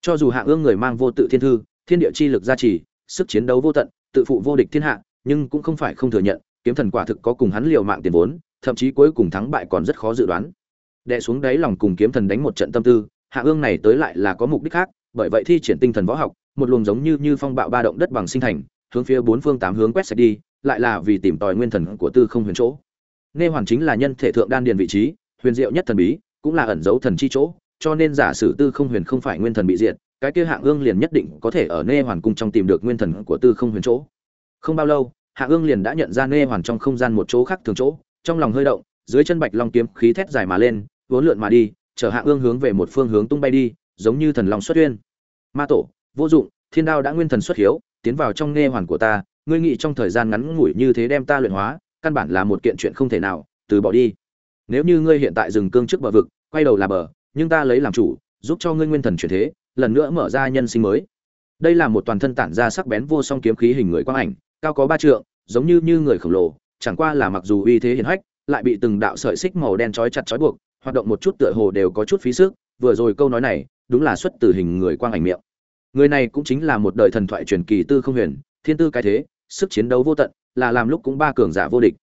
S1: Cho dù Hạ Ương người mang vô tự thiên thư, thiên địa chi lực gia trì, sức chiến đấu vô tận, tự phụ vô địch thiên hạ, nhưng cũng không phải không thừa nhận, kiếm thần quả thực có cùng hắn liều mạng tiền vốn, thậm chí cuối cùng thắng bại còn rất khó dự đoán. Đệ xuống đáy lòng cùng kiếm thần đánh một trận tâm tư, Hạ Ương này tới lại là có mục đích khác, bởi vậy thi triển tinh thần võ học, một luồng giống như như phong bạo ba động đất bằng sinh thành, hướng phía bốn phương tám hướng quét sạch đi, lại là vì tìm tòi nguyên thần của Tư Không Huyền chỗ. Nê hoàn chính là nhân thể thượng đan điền vị trí, huyền diệu nhất thần bí, cũng là ẩn dấu thần chi chỗ, cho nên giả sử Tư Không Huyền không phải nguyên thần bị diệt, cái kia Hạ Ương liền nhất định có thể ở Nê hoàn cung trong tìm được nguyên thần của Tư Không Huyền chỗ. Không bao lâu, Hạ Ương liền đã nhận ra Nê hoàn trong không gian một chỗ khác thường chỗ, trong lòng hơi động, dưới chân Bạch Long kiếm khí thét dài mà lên, vốn lượn mà đi, chở Hạ Ương hướng về một phương hướng tung bay đi, giống như thần long xuất uyên. Ma tổ, vô dụng, Thiên Đao đã nguyên thần xuất hiếu, tiến vào trong nê hoàn của ta ngươi nghĩ trong thời gian ngắn ngủi như thế đem ta luyện hóa căn bản là một kiện chuyện không thể nào từ bỏ đi nếu như ngươi hiện tại dừng cương trước bờ vực quay đầu là bờ nhưng ta lấy làm chủ giúp cho ngươi nguyên thần chuyển thế lần nữa mở ra nhân sinh mới. Đây là một toàn thân tản ra sắc bén vô song kiếm khí hình người quang ảnh, cao có ba trượng, giống như như người khổng lồ, chẳng qua là mặc dù uy thế hiển hách, lại bị từng đạo sợi xích màu đen trói chặt trói buộc, hoạt động một chút tựa hồ đều có chút phí sức, vừa rồi câu nói này, đúng là xuất từ hình người quang ảnh miệng. Người này cũng chính là một đời thần thoại truyền kỳ tư không huyền, thiên tư cái thế, sức chiến đấu vô tận, là làm lúc cũng ba cường giả vô địch.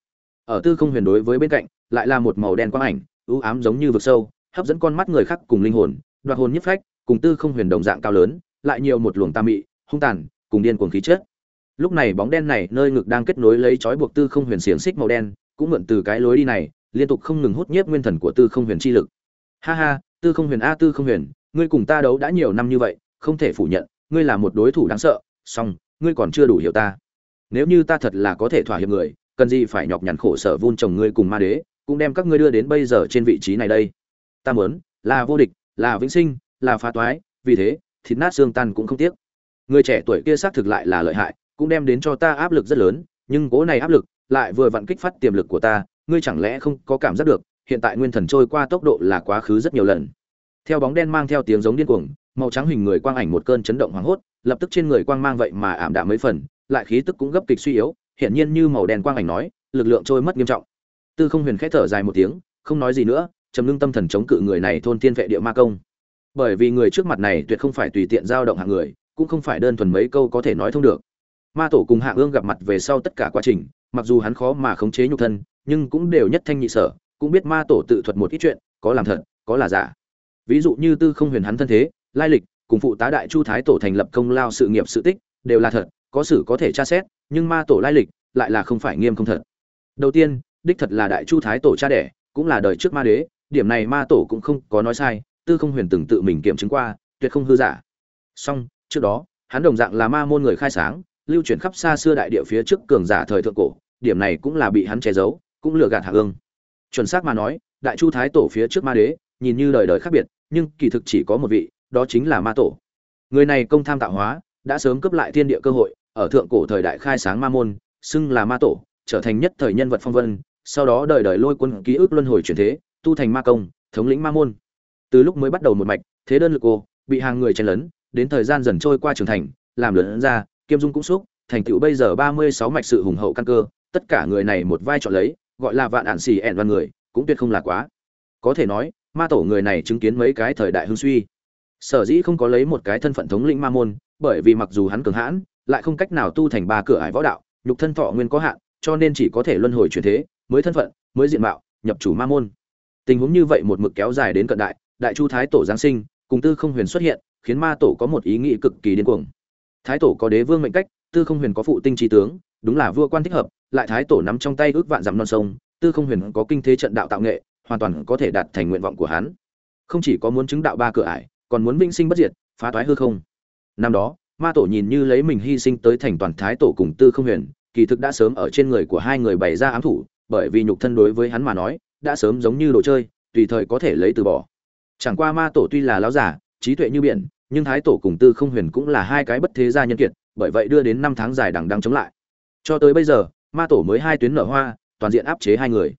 S1: Ở tư không huyền đối với bên cạnh, lại là một màu đen quang ảnh ưu ám giống như vực sâu, hấp dẫn con mắt người khác cùng linh hồn, đoạt hồn nhất phách cùng tư không huyền đồng dạng cao lớn, lại nhiều một luồng tà mị, hung tàn, cùng điên cuồng khí chất. Lúc này bóng đen này nơi ngực đang kết nối lấy trói buộc tư không huyền xiềng xích màu đen, cũng mượn từ cái lối đi này, liên tục không ngừng hút nhiếp nguyên thần của tư không huyền chi lực. Ha ha, tư không huyền a, tư không huyền, ngươi cùng ta đấu đã nhiều năm như vậy, không thể phủ nhận, ngươi là một đối thủ đáng sợ, song, ngươi còn chưa đủ hiểu ta. Nếu như ta thật là có thể thỏa hiệp người, cần gì phải nhọc nhằn khổ sở vun trồng ngươi cùng ma đế, cũng đem các ngươi đưa đến bây giờ trên vị trí này đây. Ta muốn, là vô địch, là vĩnh sinh là phá toái, vì thế, thịt nát xương tan cũng không tiếc. Người trẻ tuổi kia xác thực lại là lợi hại, cũng đem đến cho ta áp lực rất lớn, nhưng cố này áp lực lại vừa vặn kích phát tiềm lực của ta, ngươi chẳng lẽ không có cảm giác được, hiện tại nguyên thần trôi qua tốc độ là quá khứ rất nhiều lần. Theo bóng đen mang theo tiếng giống điên cuồng, màu trắng hình người quang ảnh một cơn chấn động hoảng hốt, lập tức trên người quang mang vậy mà ảm đạm mấy phần, lại khí tức cũng gấp kịch suy yếu, hiển nhiên như màu đen quang ảnh nói, lực lượng trôi mất nghiêm trọng. Tư không huyền khẽ thở dài một tiếng, không nói gì nữa, trầm ngưng tâm thần chống cự người này thôn tiên vệ địa ma công bởi vì người trước mặt này tuyệt không phải tùy tiện giao động hạng người, cũng không phải đơn thuần mấy câu có thể nói thông được. Ma tổ cùng hạ ương gặp mặt về sau tất cả quá trình, mặc dù hắn khó mà khống chế nhục thân, nhưng cũng đều nhất thanh nhị sở, cũng biết ma tổ tự thuật một ít chuyện, có làm thật, có là giả. Ví dụ như tư không huyền hắn thân thế, lai lịch, cùng phụ tá đại chu thái tổ thành lập công lao sự nghiệp sự tích, đều là thật, có sử có thể tra xét, nhưng ma tổ lai lịch lại là không phải nghiêm không thật. Đầu tiên, đích thật là đại chu thái tổ cha đẻ, cũng là đời trước ma đế, điểm này ma tổ cũng không có nói sai tư không huyền từng tự mình kiểm chứng qua, tuyệt không hư giả. Song, trước đó, hắn đồng dạng là ma môn người khai sáng, lưu truyền khắp xa xưa đại địa phía trước cường giả thời thượng cổ, điểm này cũng là bị hắn che giấu, cũng lừa gạt hạ ương chuẩn xác mà nói, đại chu thái tổ phía trước ma đế, nhìn như đời đời khác biệt, nhưng kỳ thực chỉ có một vị, đó chính là ma tổ. Người này công tham tạo hóa, đã sớm cướp lại thiên địa cơ hội, ở thượng cổ thời đại khai sáng ma môn, xưng là ma tổ, trở thành nhất thời nhân vật phong vân, sau đó đời đời lôi quân ký ức luân hồi chuyển thế, tu thành ma công, thống lĩnh ma môn từ lúc mới bắt đầu một mạch, thế đơn lực cô bị hàng người chen lấn, đến thời gian dần trôi qua trưởng thành, làm lớn ra, kiêm dung cũng xúc, thành tựu bây giờ ba mươi sáu mạch sự hùng hậu căn cơ, tất cả người này một vai chọn lấy, gọi là vạn ạn xì ẹn văn người, cũng tuyệt không là quá. Có thể nói, ma tổ người này chứng kiến mấy cái thời đại hưng suy. Sở dĩ không có lấy một cái thân phận thống lĩnh ma môn, bởi vì mặc dù hắn cường hãn, lại không cách nào tu thành ba cửa ải võ đạo, nhục thân thọ nguyên có hạn, cho nên chỉ có thể luân hồi chuyển thế, mới thân phận, mới diện mạo, nhập chủ ma môn. Tình huống như vậy một mực kéo dài đến cận đại đại chu thái tổ giáng sinh, cùng tư không huyền xuất hiện, khiến ma tổ có một ý nghĩ cực kỳ điên cuồng. Thái tổ có đế vương mệnh cách, tư không huyền có phụ tinh trí tướng, đúng là vua quan thích hợp, lại thái tổ nắm trong tay ước vạn dặm non sông, tư không huyền có kinh thế trận đạo tạo nghệ, hoàn toàn có thể đạt thành nguyện vọng của hắn. Không chỉ có muốn chứng đạo ba cửa ải, còn muốn vinh sinh bất diệt, phá toái hư không. Năm đó, ma tổ nhìn như lấy mình hy sinh tới thành toàn thái tổ cùng tư không huyền, kỳ thực đã sớm ở trên người của hai người bày ra ám thủ, bởi vì nhục thân đối với hắn mà nói, đã sớm giống như đồ chơi, tùy thời có thể lấy từ bỏ chẳng qua ma tổ tuy là lão giả, trí tuệ như biển, nhưng thái tổ cùng tư không huyền cũng là hai cái bất thế gia nhân kiệt, bởi vậy đưa đến năm tháng dài đằng đang chống lại. Cho tới bây giờ, ma tổ mới hai tuyến nở hoa, toàn diện áp chế hai người.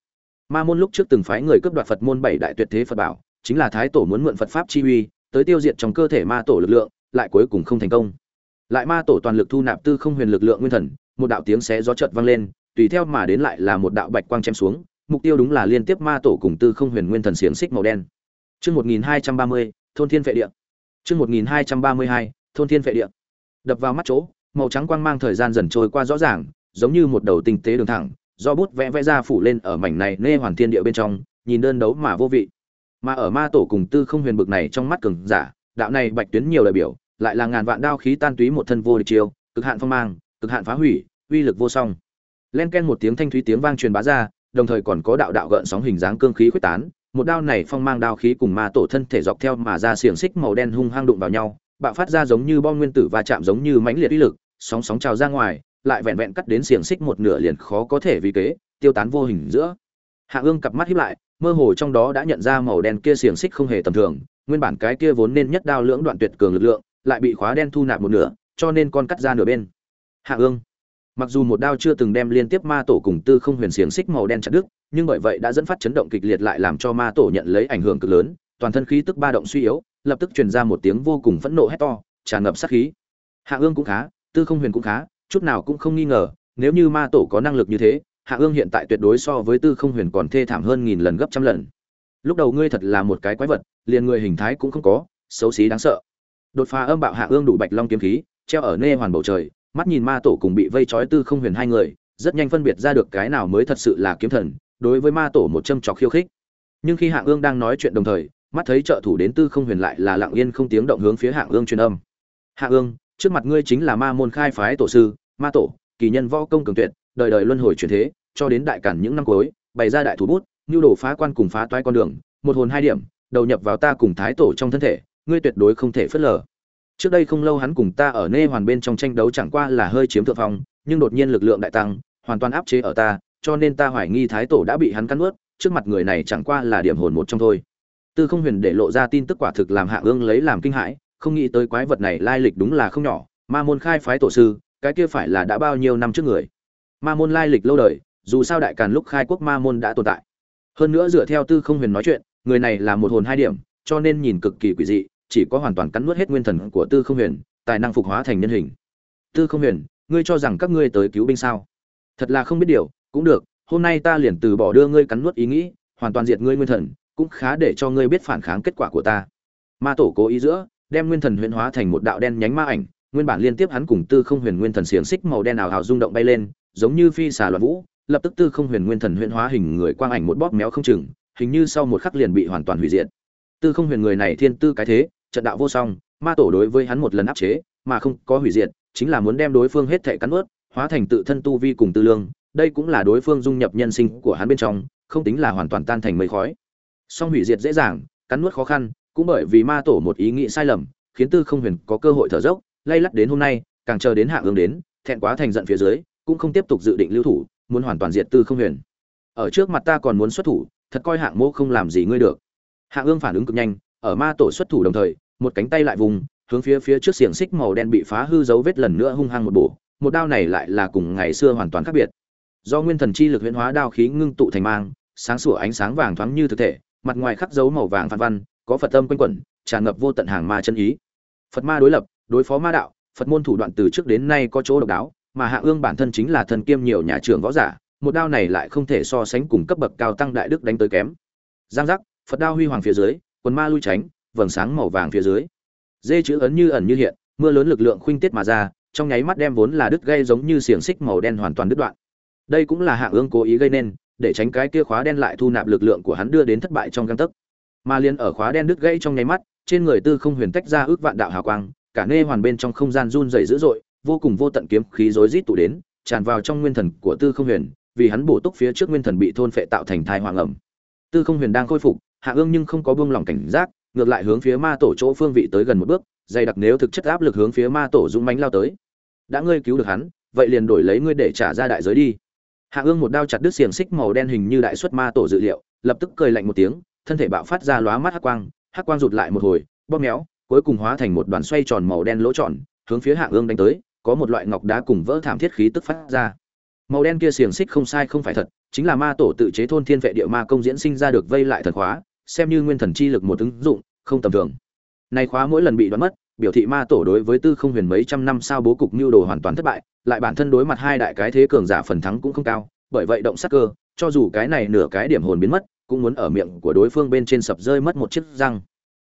S1: Ma môn lúc trước từng phái người cướp đoạt phật môn bảy đại tuyệt thế phật bảo, chính là thái tổ muốn mượn phật pháp chi uy, tới tiêu diệt trong cơ thể ma tổ lực lượng, lại cuối cùng không thành công. Lại ma tổ toàn lực thu nạp tư không huyền lực lượng nguyên thần, một đạo tiếng xé gió chợt vang lên, tùy theo mà đến lại là một đạo bạch quang chém xuống, mục tiêu đúng là liên tiếp ma tổ cùng tư không huyền nguyên thần xiềng xích màu đen. Chương 1230, thôn thiên phệ địa. Chương 1232, thôn thiên phệ địa. Đập vào mắt chỗ, màu trắng quang mang thời gian dần trôi qua rõ ràng, giống như một đầu tinh tế đường thẳng, do bút vẽ vẽ ra phủ lên ở mảnh này nê hoàn thiên địa bên trong, nhìn đơn đấu mà vô vị. Mà ở ma tổ cùng tư không huyền bực này trong mắt cường giả, đạo này bạch tuyến nhiều lời biểu, lại là ngàn vạn đao khí tan túy một thân vô địch chiêu, cực hạn phong mang, cực hạn phá hủy, uy lực vô song. Len ken một tiếng thanh thúy tiếng vang truyền bá ra, đồng thời còn có đạo đạo gợn sóng hình dáng cương khí khuếch tán, một đao này phong mang đao khí cùng ma tổ thân thể dọc theo mà ra xiềng xích màu đen hung hăng đụng vào nhau, bạo phát ra giống như bom nguyên tử và chạm giống như mãnh liệt uy lực, sóng sóng trào ra ngoài, lại vẹn vẹn cắt đến xiềng xích một nửa liền khó có thể vì kế, tiêu tán vô hình giữa. Hạ Ương cặp mắt hiếp lại, mơ hồ trong đó đã nhận ra màu đen kia xiềng xích không hề tầm thường, nguyên bản cái kia vốn nên nhất đao lưỡng đoạn tuyệt cường lực lượng, lại bị khóa đen thu nạp một nửa, cho nên con cắt ra nửa bên. Hạ Ương, mặc dù một đao chưa từng đem liên tiếp ma tổ cùng tư không huyền xiềng xích màu đen chặt đứt, nhưng bởi vậy đã dẫn phát chấn động kịch liệt lại làm cho ma tổ nhận lấy ảnh hưởng cực lớn, toàn thân khí tức ba động suy yếu, lập tức truyền ra một tiếng vô cùng phẫn nộ hét to, tràn ngập sát khí. Hạ Ương cũng khá, Tư Không Huyền cũng khá, chút nào cũng không nghi ngờ, nếu như ma tổ có năng lực như thế, Hạ Ương hiện tại tuyệt đối so với Tư Không Huyền còn thê thảm hơn nghìn lần gấp trăm lần. Lúc đầu ngươi thật là một cái quái vật, liền người hình thái cũng không có, xấu xí đáng sợ. Đột phá âm bạo Hạ Ương đủ bạch long kiếm khí, treo ở nê hoàn bầu trời, mắt nhìn ma tổ cùng bị vây trói Tư Không Huyền hai người, rất nhanh phân biệt ra được cái nào mới thật sự là kiếm thần, đối với ma tổ một châm trọc khiêu khích. Nhưng khi hạng ương đang nói chuyện đồng thời mắt thấy trợ thủ đến tư không huyền lại là lặng yên không tiếng động hướng phía hạng ương truyền âm. Hạng ương trước mặt ngươi chính là ma môn khai phái tổ sư ma tổ kỳ nhân võ công cường tuyệt đời đời luân hồi chuyển thế cho đến đại cản những năm cuối bày ra đại thủ bút nhu đồ phá quan cùng phá toái con đường một hồn hai điểm đầu nhập vào ta cùng thái tổ trong thân thể ngươi tuyệt đối không thể phớt lờ trước đây không lâu hắn cùng ta ở nê hoàn bên trong tranh đấu chẳng qua là hơi chiếm thượng phong, nhưng đột nhiên lực lượng đại tăng, hoàn toàn áp chế ở ta, cho nên ta hoài nghi thái tổ đã bị hắn cắn ướt trước mặt người này chẳng qua là điểm hồn một trong thôi. Tư không huyền để lộ ra tin tức quả thực làm hạ ương lấy làm kinh hãi, không nghĩ tới quái vật này lai lịch đúng là không nhỏ, ma môn khai phái tổ sư, cái kia phải là đã bao nhiêu năm trước người. Ma môn lai lịch lâu đời, dù sao đại càn lúc khai quốc ma môn đã tồn tại. Hơn nữa dựa theo tư không huyền nói chuyện, người này là một hồn hai điểm, cho nên nhìn cực kỳ quỷ dị chỉ có hoàn toàn cắn nuốt hết nguyên thần của tư không huyền, tài năng phục hóa thành nhân hình. Tư không huyền, ngươi cho rằng các ngươi tới cứu binh sao? Thật là không biết điều, cũng được, hôm nay ta liền từ bỏ đưa ngươi cắn nuốt ý nghĩ, hoàn toàn diệt ngươi nguyên thần, cũng khá để cho ngươi biết phản kháng kết quả của ta. Ma tổ cố ý giữa, đem nguyên thần huyễn hóa thành một đạo đen nhánh ma ảnh, nguyên bản liên tiếp hắn cùng tư không huyền nguyên thần xiển xích màu đen ảo hào rung động bay lên, giống như phi xà loạn vũ, lập tức tư không huyền nguyên thần huyễn hóa hình người quang ảnh một bóp méo không chừng, hình như sau một khắc liền bị hoàn toàn hủy diệt. Tư không huyền người này thiên tư cái thế trận đạo vô song ma tổ đối với hắn một lần áp chế mà không có hủy diệt chính là muốn đem đối phương hết thảy cắn nuốt, hóa thành tự thân tu vi cùng tư lương. Đây cũng là đối phương dung nhập nhân sinh của hắn bên trong không tính là hoàn toàn tan thành mây khói. Song hủy diệt dễ dàng cắn nuốt khó khăn cũng bởi vì ma tổ một ý nghĩ sai lầm khiến tư không huyền có cơ hội thở dốc lay lắt đến hôm nay càng chờ đến hạ ương đến thẹn quá thành giận phía dưới cũng không tiếp tục dự định lưu thủ muốn hoàn toàn diệt tư không huyền. Ở trước mặt ta còn muốn xuất thủ thật coi hạng mô không làm gì ngươi được. Hạ ương phản ứng cực nhanh ở ma tổ xuất thủ đồng thời, một cánh tay lại vùng, hướng phía phía trước xiềng xích màu đen bị phá hư dấu vết lần nữa hung hăng một bổ. Một đao này lại là cùng ngày xưa hoàn toàn khác biệt. Do nguyên thần chi lực huyễn hóa đao khí ngưng tụ thành mang, sáng sủa ánh sáng vàng thoáng như thực thể, mặt ngoài khắc dấu màu vàng phản văn, có phật tâm quanh quẩn, tràn ngập vô tận hàng ma chân ý. Phật ma đối lập, đối phó ma đạo, phật môn thủ đoạn từ trước đến nay có chỗ độc đáo, mà hạ ương bản thân chính là thần kiêm nhiều nhà trường võ giả, một đao này lại không thể so sánh cùng cấp bậc cao tăng đại đức đánh tới kém. Giang giác, phật đao huy hoàng phía dưới quần ma lui tránh, vầng sáng màu vàng phía dưới. Dê chữ ấn như ẩn như hiện, mưa lớn lực lượng khuynh tiết mà ra, trong nháy mắt đem vốn là đứt gây giống như xiềng xích màu đen hoàn toàn đứt đoạn. Đây cũng là hạ ương cố ý gây nên, để tránh cái kia khóa đen lại thu nạp lực lượng của hắn đưa đến thất bại trong gang tấc. Mà liên ở khóa đen đứt gãy trong nháy mắt, trên người tư không huyền tách ra ước vạn đạo hào quang, cả nê hoàn bên trong không gian run rẩy dữ dội, vô cùng vô tận kiếm khí rối rít tụ đến, tràn vào trong nguyên thần của tư không huyền, vì hắn bổ túc phía trước nguyên thần bị thôn phệ tạo thành thai hoàng ẩm. Tư không huyền đang khôi phục hạ ương nhưng không có buông lỏng cảnh giác, ngược lại hướng phía ma tổ chỗ phương vị tới gần một bước, dày đặc nếu thực chất áp lực hướng phía ma tổ dũng mánh lao tới. Đã ngươi cứu được hắn, vậy liền đổi lấy ngươi để trả ra đại giới đi. Hạ ương một đao chặt đứt xiềng xích màu đen hình như đại xuất ma tổ dự liệu, lập tức cười lạnh một tiếng, thân thể bạo phát ra lóa mắt hắc quang hắc quang rụt lại một hồi, bóp méo, cuối cùng hóa thành một đoàn xoay tròn màu đen lỗ tròn, hướng phía hạ ương đánh tới, có một loại ngọc đá cùng vỡ thảm thiết khí tức phát ra. Màu đen kia xiềng xích không sai không phải thật, chính là ma tổ tự chế thôn thiên vệ địa ma công diễn sinh ra được vây lại thần khóa xem như nguyên thần chi lực một ứng dụng, không tầm thường. Này khóa mỗi lần bị đoán mất, biểu thị ma tổ đối với tư không huyền mấy trăm năm sau bố cục nưu đồ hoàn toàn thất bại, lại bản thân đối mặt hai đại cái thế cường giả phần thắng cũng không cao, bởi vậy động sát cơ, cho dù cái này nửa cái điểm hồn biến mất, cũng muốn ở miệng của đối phương bên trên sập rơi mất một chiếc răng.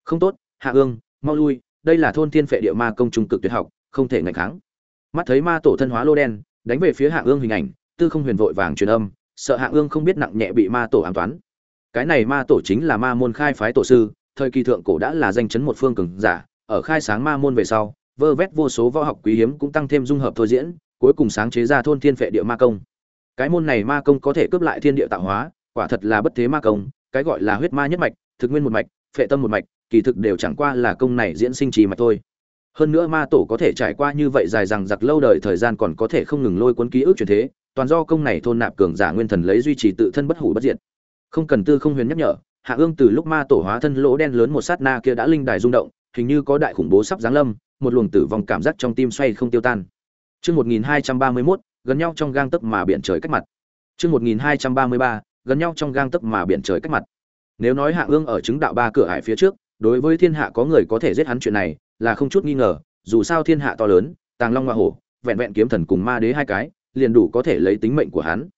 S1: Không tốt, hạ ương, mau lui, đây là thôn thiên phệ địa ma công trung cực tuyệt học, không thể ngạch kháng. Mắt thấy ma tổ thân hóa lô đen, đánh về phía hạ ương hình ảnh, tư không huyền vội vàng truyền âm, sợ hạ ương không biết nặng nhẹ bị ma tổ ám toán cái này ma tổ chính là ma môn khai phái tổ sư, thời kỳ thượng cổ đã là danh chấn một phương cường giả, ở khai sáng ma môn về sau, vơ vét vô số võ học quý hiếm cũng tăng thêm dung hợp thôi diễn, cuối cùng sáng chế ra thôn thiên phệ địa ma công. Cái môn này ma công có thể cướp lại thiên địa tạo hóa, quả thật là bất thế ma công, cái gọi là huyết ma nhất mạch, thực nguyên một mạch, phệ tâm một mạch, kỳ thực đều chẳng qua là công này diễn sinh trì mạch thôi. Hơn nữa ma tổ có thể trải qua như vậy dài rằng giặc lâu đời thời gian còn có thể không ngừng lôi cuốn ký ức truyền thế, toàn do công này thôn nạp cường giả nguyên thần lấy duy trì tự thân bất hủ bất diệt không cần tư không huyền nhắc nhở hạ ương từ lúc ma tổ hóa thân lỗ đen lớn một sát na kia đã linh đài rung động hình như có đại khủng bố sắp giáng lâm một luồng tử vong cảm giác trong tim xoay không tiêu tan Chương 1231, gần nhau trong gang tấc mà biển trời cách mặt. Chương 1233, gần nhau trong gang tấc mà biển trời cách mặt. Nếu nói Hạ Ương ở chứng đạo ba cửa hải phía trước, đối với thiên hạ có người có thể giết hắn chuyện này, là không chút nghi ngờ, dù sao thiên hạ to lớn, Tàng Long Hoa Hổ, vẹn vẹn kiếm thần cùng ma đế hai cái, liền đủ có thể lấy tính mệnh của hắn.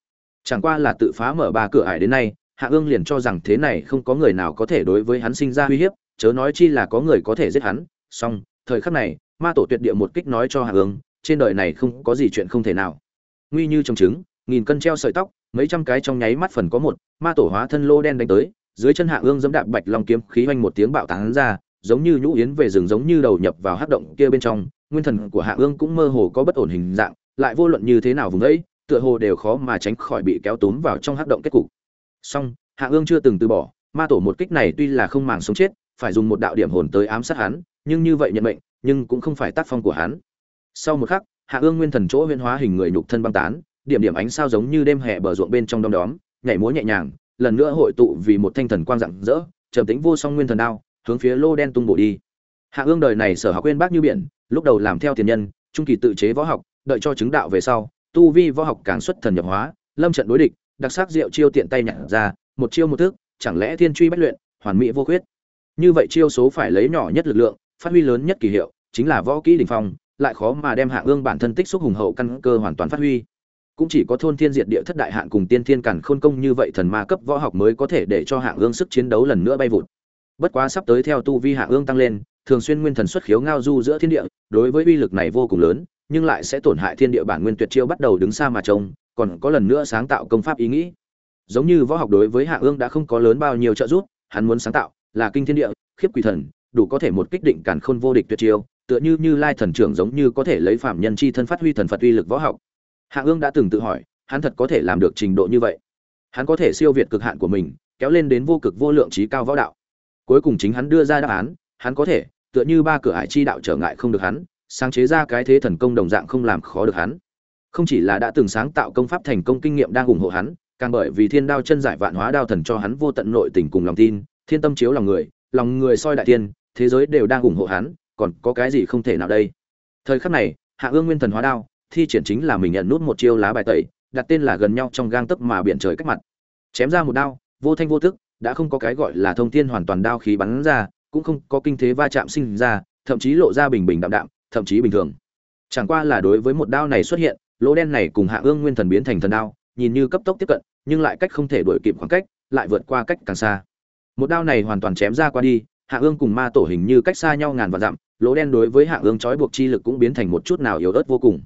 S1: Chẳng qua là tự phá mở ba cửa ải đến nay, Hạ Ương liền cho rằng thế này không có người nào có thể đối với hắn sinh ra uy hiếp, chớ nói chi là có người có thể giết hắn. Song, thời khắc này, ma tổ tuyệt địa một kích nói cho Hạ Ương, trên đời này không có gì chuyện không thể nào. Nguy như trồng trứng nghìn cân treo sợi tóc mấy trăm cái trong nháy mắt phần có một ma tổ hóa thân lô đen đánh tới dưới chân hạ ương dẫm đạp bạch long kiếm khí oanh một tiếng bạo tán ra giống như nhũ yến về rừng giống như đầu nhập vào hắc động kia bên trong. Nguyên thần của hạ ương cũng mơ hồ có bất ổn hình dạng lại vô luận như thế nào vùng ấy tựa hồ đều khó mà tránh khỏi bị kéo túm vào trong hắc động kết cục song hạ ương chưa từng từ bỏ. Ma tổ một kích này tuy là không màng sống chết, phải dùng một đạo điểm hồn tới ám sát hắn, nhưng như vậy nhận mệnh, nhưng cũng không phải tác phong của hắn. Sau một khắc, hạ ương nguyên thần chỗ huyễn hóa hình người nhục thân băng tán, điểm điểm ánh sao giống như đêm hè bờ ruộng bên trong đom đóm, nhảy múa nhẹ nhàng, lần nữa hội tụ vì một thanh thần quang rạng rỡ, trầm tĩnh vô song nguyên thần đao, hướng phía lô đen tung bổ đi. Hạ ương đời này sở học quên bác như biển, lúc đầu làm theo tiền nhân, trung kỳ tự chế võ học, đợi cho chứng đạo về sau, tu vi võ học càng xuất thần nhập hóa, lâm trận đối địch đặc sắc diệu chiêu tiện tay nhặt ra, một chiêu một thước chẳng lẽ thiên truy bất luyện, hoàn mỹ vô khuyết? Như vậy chiêu số phải lấy nhỏ nhất lực lượng, phát huy lớn nhất kỳ hiệu, chính là võ kỹ đỉnh phong, lại khó mà đem hạ ương bản thân tích xúc hùng hậu căn cơ hoàn toàn phát huy. Cũng chỉ có thôn thiên diệt địa thất đại hạn cùng tiên thiên cản khôn công như vậy thần ma cấp võ học mới có thể để cho hạ ương sức chiến đấu lần nữa bay vụt. Bất quá sắp tới theo tu vi hạ ương tăng lên, thường xuyên nguyên thần xuất khiếu ngao du giữa thiên địa, đối với uy lực này vô cùng lớn, nhưng lại sẽ tổn hại thiên địa bản nguyên tuyệt chiêu bắt đầu đứng xa mà trông còn có lần nữa sáng tạo công pháp ý nghĩ. Giống như võ học đối với hạ ương đã không có lớn bao nhiêu trợ giúp, hắn muốn sáng tạo là kinh thiên địa, khiếp quỷ thần, đủ có thể một kích định cản khôn vô địch tuyệt chiêu, tựa như như lai thần trưởng giống như có thể lấy phạm nhân chi thân phát huy thần phật uy lực võ học. Hạ ương đã từng tự hỏi, hắn thật có thể làm được trình độ như vậy. Hắn có thể siêu việt cực hạn của mình, kéo lên đến vô cực vô lượng trí cao võ đạo. Cuối cùng chính hắn đưa ra đáp án, hắn có thể, tựa như ba cửa ải chi đạo trở ngại không được hắn, sáng chế ra cái thế thần công đồng dạng không làm khó được hắn không chỉ là đã từng sáng tạo công pháp thành công kinh nghiệm đang ủng hộ hắn, càng bởi vì thiên đao chân giải vạn hóa đao thần cho hắn vô tận nội tình cùng lòng tin, thiên tâm chiếu lòng người lòng người soi đại tiên thế giới đều đang ủng hộ hắn, còn có cái gì không thể nào đây? Thời khắc này, hạ ương nguyên thần hóa đao, thi triển chính là mình nhận nút một chiêu lá bài tẩy, đặt tên là gần nhau trong gang tấc mà biển trời cách mặt. Chém ra một đao, vô thanh vô tức, đã không có cái gọi là thông thiên hoàn toàn đao khí bắn ra, cũng không có kinh thế va chạm sinh ra, thậm chí lộ ra bình bình đạm đạm, thậm chí bình thường. Chẳng qua là đối với một đao này xuất hiện lỗ đen này cùng hạ ương nguyên thần biến thành thần đao, nhìn như cấp tốc tiếp cận, nhưng lại cách không thể đuổi kịp khoảng cách, lại vượt qua cách càng xa. Một đao này hoàn toàn chém ra qua đi, hạ ương cùng ma tổ hình như cách xa nhau ngàn vạn dặm, lỗ đen đối với hạ ương trói buộc chi lực cũng biến thành một chút nào yếu ớt vô cùng.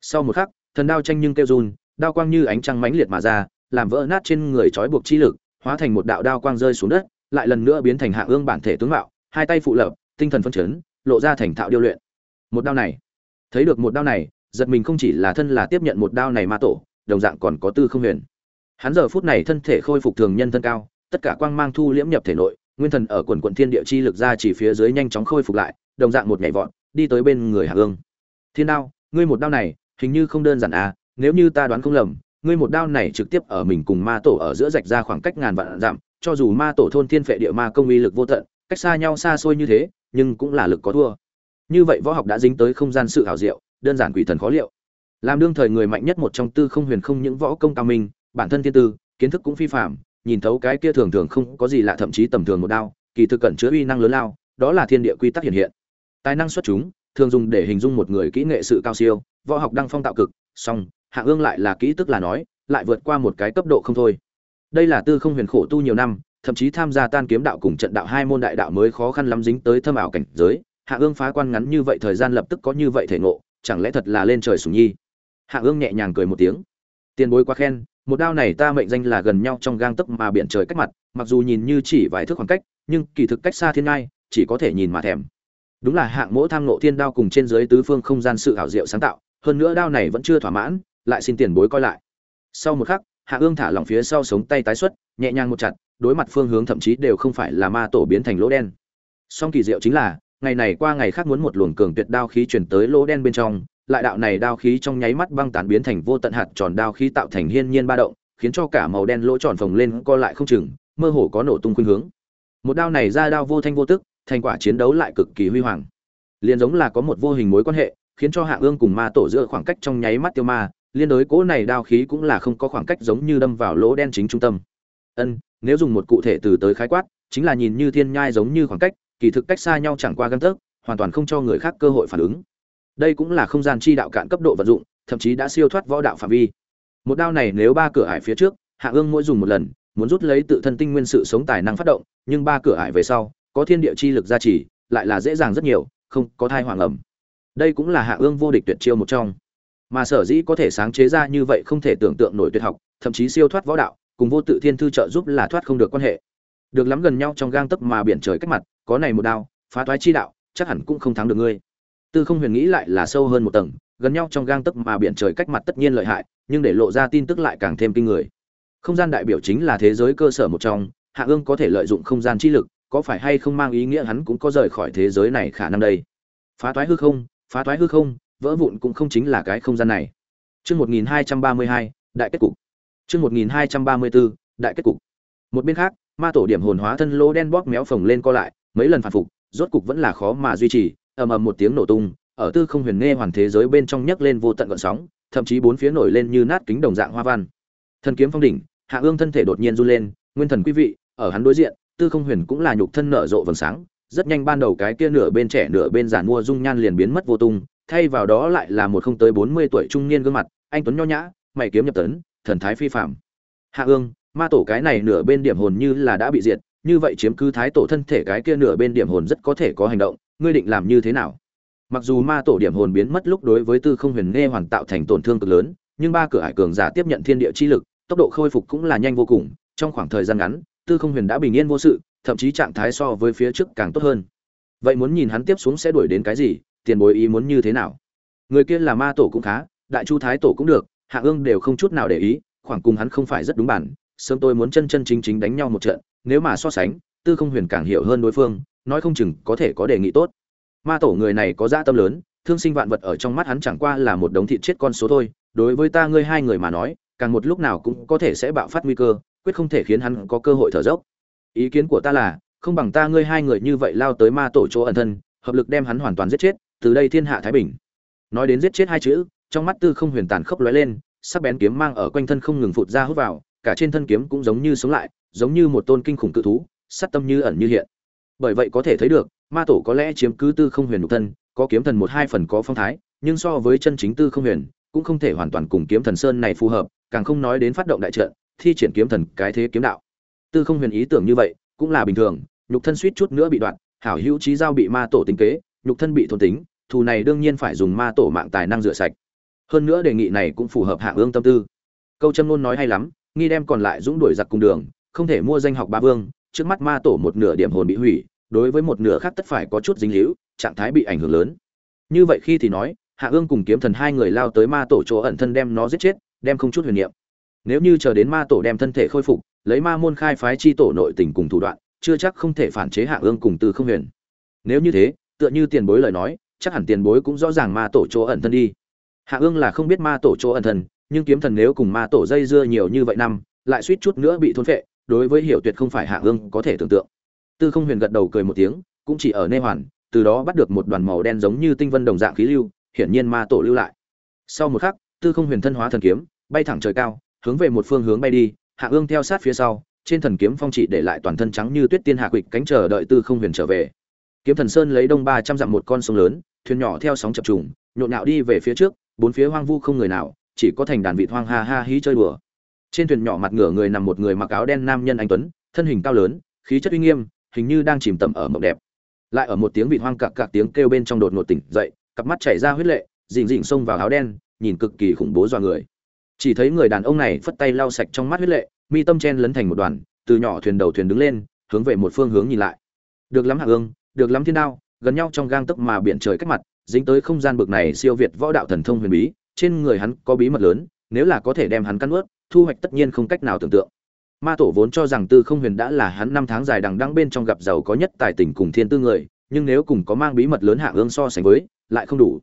S1: Sau một khắc, thần đao tranh nhưng kêu run, đao quang như ánh trăng mãnh liệt mà ra, làm vỡ nát trên người trói buộc chi lực, hóa thành một đạo đao quang rơi xuống đất, lại lần nữa biến thành hạ ương bản thể tướng mạo, hai tay phụ lập, tinh thần phân chấn, lộ ra thành thạo điêu luyện. Một đao này, thấy được một đao này giật mình không chỉ là thân là tiếp nhận một đao này ma tổ, đồng dạng còn có tư không huyền. Hắn giờ phút này thân thể khôi phục thường nhân thân cao, tất cả quang mang thu liễm nhập thể nội, nguyên thần ở quần quận thiên địa chi lực ra chỉ phía dưới nhanh chóng khôi phục lại, đồng dạng một nhảy vọt, đi tới bên người hạ ương thiên đao, ngươi một đao này, hình như không đơn giản à nếu như ta đoán không lầm, ngươi một đao này trực tiếp ở mình cùng ma tổ ở giữa rạch ra khoảng cách ngàn vạn dặm, cho dù ma tổ thôn thiên phệ địa ma công uy lực vô tận, cách xa nhau xa xôi như thế, nhưng cũng là lực có thua. Như vậy võ học đã dính tới không gian sự hảo diệu đơn giản quỷ thần khó liệu. Làm đương thời người mạnh nhất một trong tư không huyền không những võ công cao minh, bản thân thiên tư, kiến thức cũng phi phạm nhìn thấu cái kia thường thường không có gì lạ thậm chí tầm thường một đao, kỳ thực cẩn chứa uy năng lớn lao, đó là thiên địa quy tắc hiện hiện. Tài năng xuất chúng, thường dùng để hình dung một người kỹ nghệ sự cao siêu, võ học đăng phong tạo cực, song, hạ ương lại là kỹ tức là nói, lại vượt qua một cái cấp độ không thôi. Đây là tư không huyền khổ tu nhiều năm, thậm chí tham gia tan kiếm đạo cùng trận đạo hai môn đại đạo mới khó khăn lắm dính tới thâm ảo cảnh giới, hạ ương phá quan ngắn như vậy thời gian lập tức có như vậy thể ngộ chẳng lẽ thật là lên trời sủng nhi? Hạ ương nhẹ nhàng cười một tiếng. Tiền bối quá khen, một đao này ta mệnh danh là gần nhau trong gang tấc mà biển trời cách mặt, mặc dù nhìn như chỉ vài thước khoảng cách, nhưng kỳ thực cách xa thiên ngai, chỉ có thể nhìn mà thèm. Đúng là hạng mỗ tham nộ thiên đao cùng trên dưới tứ phương không gian sự ảo diệu sáng tạo, hơn nữa đao này vẫn chưa thỏa mãn, lại xin tiền bối coi lại. Sau một khắc, hạ ương thả lỏng phía sau sống tay tái xuất, nhẹ nhàng một chặt, đối mặt phương hướng thậm chí đều không phải là ma tổ biến thành lỗ đen. Song kỳ diệu chính là ngày này qua ngày khác muốn một luồng cường tuyệt đao khí chuyển tới lỗ đen bên trong, lại đạo này đao khí trong nháy mắt băng tán biến thành vô tận hạt tròn đao khí tạo thành hiên nhiên ba động, khiến cho cả màu đen lỗ tròn phồng lên co lại không chừng, mơ hồ có nổ tung khuynh hướng. Một đao này ra đao vô thanh vô tức, thành quả chiến đấu lại cực kỳ huy hoàng. Liên giống là có một vô hình mối quan hệ, khiến cho hạ ương cùng ma tổ giữa khoảng cách trong nháy mắt tiêu ma, liên đối cỗ này đao khí cũng là không có khoảng cách giống như đâm vào lỗ đen chính trung tâm. Ân, nếu dùng một cụ thể từ tới khái quát, chính là nhìn như thiên nhai giống như khoảng cách kỳ thực cách xa nhau chẳng qua găng tấc, hoàn toàn không cho người khác cơ hội phản ứng. Đây cũng là không gian chi đạo cạn cấp độ vận dụng, thậm chí đã siêu thoát võ đạo phạm vi. Một đao này nếu ba cửa ải phía trước, hạ ương mỗi dùng một lần, muốn rút lấy tự thân tinh nguyên sự sống tài năng phát động, nhưng ba cửa ải về sau, có thiên địa chi lực gia trì, lại là dễ dàng rất nhiều, không có thai hoàng ẩm. Đây cũng là hạ ương vô địch tuyệt chiêu một trong. Mà sở dĩ có thể sáng chế ra như vậy không thể tưởng tượng nổi tuyệt học, thậm chí siêu thoát võ đạo, cùng vô tự thiên thư trợ giúp là thoát không được quan hệ. Được lắm gần nhau trong gang tấc mà biển trời cách mặt có này một đao, phá thoái chi đạo, chắc hẳn cũng không thắng được ngươi. Tư không huyền nghĩ lại là sâu hơn một tầng, gần nhau trong gang tấc mà biển trời cách mặt tất nhiên lợi hại, nhưng để lộ ra tin tức lại càng thêm kinh người. Không gian đại biểu chính là thế giới cơ sở một trong, hạ ương có thể lợi dụng không gian chi lực, có phải hay không mang ý nghĩa hắn cũng có rời khỏi thế giới này khả năng đây? Phá thoái hư không, phá thoái hư không, vỡ vụn cũng không chính là cái không gian này. Chương một nghìn hai trăm ba mươi hai, đại kết cục. Chương một nghìn hai trăm ba mươi bốn đại kết cục. Một bên khác, ma tổ điểm hồn hóa thân lỗ đen bóp méo phồng lên co lại mấy lần phản phục, rốt cục vẫn là khó mà duy trì, ầm ầm một tiếng nổ tung, ở tư không huyền nghe hoàn thế giới bên trong nhấc lên vô tận gọn sóng, thậm chí bốn phía nổi lên như nát kính đồng dạng hoa văn. Thần kiếm phong đỉnh, hạ ương thân thể đột nhiên run lên, nguyên thần quý vị, ở hắn đối diện, tư không huyền cũng là nhục thân nở rộ vầng sáng, rất nhanh ban đầu cái kia nửa bên trẻ nửa bên giản mua dung nhan liền biến mất vô tung, thay vào đó lại là một không tới bốn mươi tuổi trung niên gương mặt, anh tuấn nho nhã, mày kiếm nhập tấn, thần thái phi phạm hạ ương, ma tổ cái này nửa bên điểm hồn như là đã bị diệt như vậy chiếm cứ thái tổ thân thể cái kia nửa bên điểm hồn rất có thể có hành động, ngươi định làm như thế nào? Mặc dù ma tổ điểm hồn biến mất lúc đối với tư không huyền nghe hoàn tạo thành tổn thương cực lớn, nhưng ba cửa hải cường giả tiếp nhận thiên địa chi lực, tốc độ khôi phục cũng là nhanh vô cùng, trong khoảng thời gian ngắn, tư không huyền đã bình yên vô sự, thậm chí trạng thái so với phía trước càng tốt hơn. Vậy muốn nhìn hắn tiếp xuống sẽ đuổi đến cái gì, tiền bối ý muốn như thế nào? Người kia là ma tổ cũng khá, đại chu thái tổ cũng được, hạ ương đều không chút nào để ý, khoảng cùng hắn không phải rất đúng bản, sớm tôi muốn chân chân chính chính đánh nhau một trận nếu mà so sánh, tư không huyền càng hiểu hơn đối phương, nói không chừng có thể có đề nghị tốt. Ma tổ người này có dã tâm lớn, thương sinh vạn vật ở trong mắt hắn chẳng qua là một đống thịt chết con số thôi. Đối với ta ngươi hai người mà nói, càng một lúc nào cũng có thể sẽ bạo phát nguy cơ, quyết không thể khiến hắn có cơ hội thở dốc. Ý kiến của ta là, không bằng ta ngươi hai người như vậy lao tới ma tổ chỗ ẩn thân, hợp lực đem hắn hoàn toàn giết chết, từ đây thiên hạ thái bình. Nói đến giết chết hai chữ, trong mắt tư không huyền tàn khốc lóe lên, sắc bén kiếm mang ở quanh thân không ngừng phụt ra hút vào cả trên thân kiếm cũng giống như sống lại, giống như một tôn kinh khủng cự thú, sát tâm như ẩn như hiện. Bởi vậy có thể thấy được, ma tổ có lẽ chiếm cứ tư không huyền nhục thân, có kiếm thần một hai phần có phong thái, nhưng so với chân chính tư không huyền, cũng không thể hoàn toàn cùng kiếm thần sơn này phù hợp, càng không nói đến phát động đại trận, thi triển kiếm thần cái thế kiếm đạo. Tư không huyền ý tưởng như vậy, cũng là bình thường, nhục thân suýt chút nữa bị đoạn, hảo hữu trí giao bị ma tổ tính kế, nhục thân bị thôn tính, thù này đương nhiên phải dùng ma tổ mạng tài năng rửa sạch. Hơn nữa đề nghị này cũng phù hợp hạ ương tâm tư. Câu châm ngôn nói hay lắm nghi đem còn lại dũng đuổi giặc cùng đường, không thể mua danh học ba vương, trước mắt ma tổ một nửa điểm hồn bị hủy, đối với một nửa khác tất phải có chút dính hữu trạng thái bị ảnh hưởng lớn. Như vậy khi thì nói, hạ ương cùng kiếm thần hai người lao tới ma tổ chỗ ẩn thân đem nó giết chết, đem không chút huyền niệm. Nếu như chờ đến ma tổ đem thân thể khôi phục, lấy ma môn khai phái chi tổ nội tình cùng thủ đoạn, chưa chắc không thể phản chế hạ ương cùng từ không huyền. Nếu như thế, tựa như tiền bối lời nói, chắc hẳn tiền bối cũng rõ ràng ma tổ chỗ ẩn thân đi. Hạ ương là không biết ma tổ chỗ ẩn thân nhưng kiếm thần nếu cùng ma tổ dây dưa nhiều như vậy năm, lại suýt chút nữa bị thôn phệ, đối với hiểu tuyệt không phải hạ ương có thể tưởng tượng. Tư không huyền gật đầu cười một tiếng, cũng chỉ ở nê hoàn, từ đó bắt được một đoàn màu đen giống như tinh vân đồng dạng khí lưu, hiển nhiên ma tổ lưu lại. Sau một khắc, tư không huyền thân hóa thần kiếm, bay thẳng trời cao, hướng về một phương hướng bay đi, hạ ương theo sát phía sau, trên thần kiếm phong chỉ để lại toàn thân trắng như tuyết tiên hạ quịch cánh chờ đợi tư không huyền trở về. Kiếm thần sơn lấy đông ba trăm dặm một con sông lớn, thuyền nhỏ theo sóng chập trùng, nhộn nhạo đi về phía trước, bốn phía hoang vu không người nào chỉ có thành đàn vịt hoang ha ha hí chơi đùa. Trên thuyền nhỏ mặt ngửa người nằm một người mặc áo đen nam nhân anh tuấn, thân hình cao lớn, khí chất uy nghiêm, hình như đang chìm tầm ở mộng đẹp. Lại ở một tiếng vịt hoang cặc cặc tiếng kêu bên trong đột ngột tỉnh dậy, cặp mắt chảy ra huyết lệ, rình rình xông vào áo đen, nhìn cực kỳ khủng bố dọa người. Chỉ thấy người đàn ông này phất tay lau sạch trong mắt huyết lệ, mi tâm chen lấn thành một đoàn, từ nhỏ thuyền đầu thuyền đứng lên, hướng về một phương hướng nhìn lại. Được lắm hạ ương, được lắm thiên đao, gần nhau trong gang tấc mà biển trời cách mặt, dính tới không gian bực này siêu việt võ đạo thần thông huyền bí trên người hắn có bí mật lớn, nếu là có thể đem hắn cắn ướt thu hoạch tất nhiên không cách nào tưởng tượng. Ma tổ vốn cho rằng tư không huyền đã là hắn năm tháng dài đằng đăng bên trong gặp giàu có nhất tài tình cùng thiên tư người, nhưng nếu cùng có mang bí mật lớn hạ ương so sánh với, lại không đủ.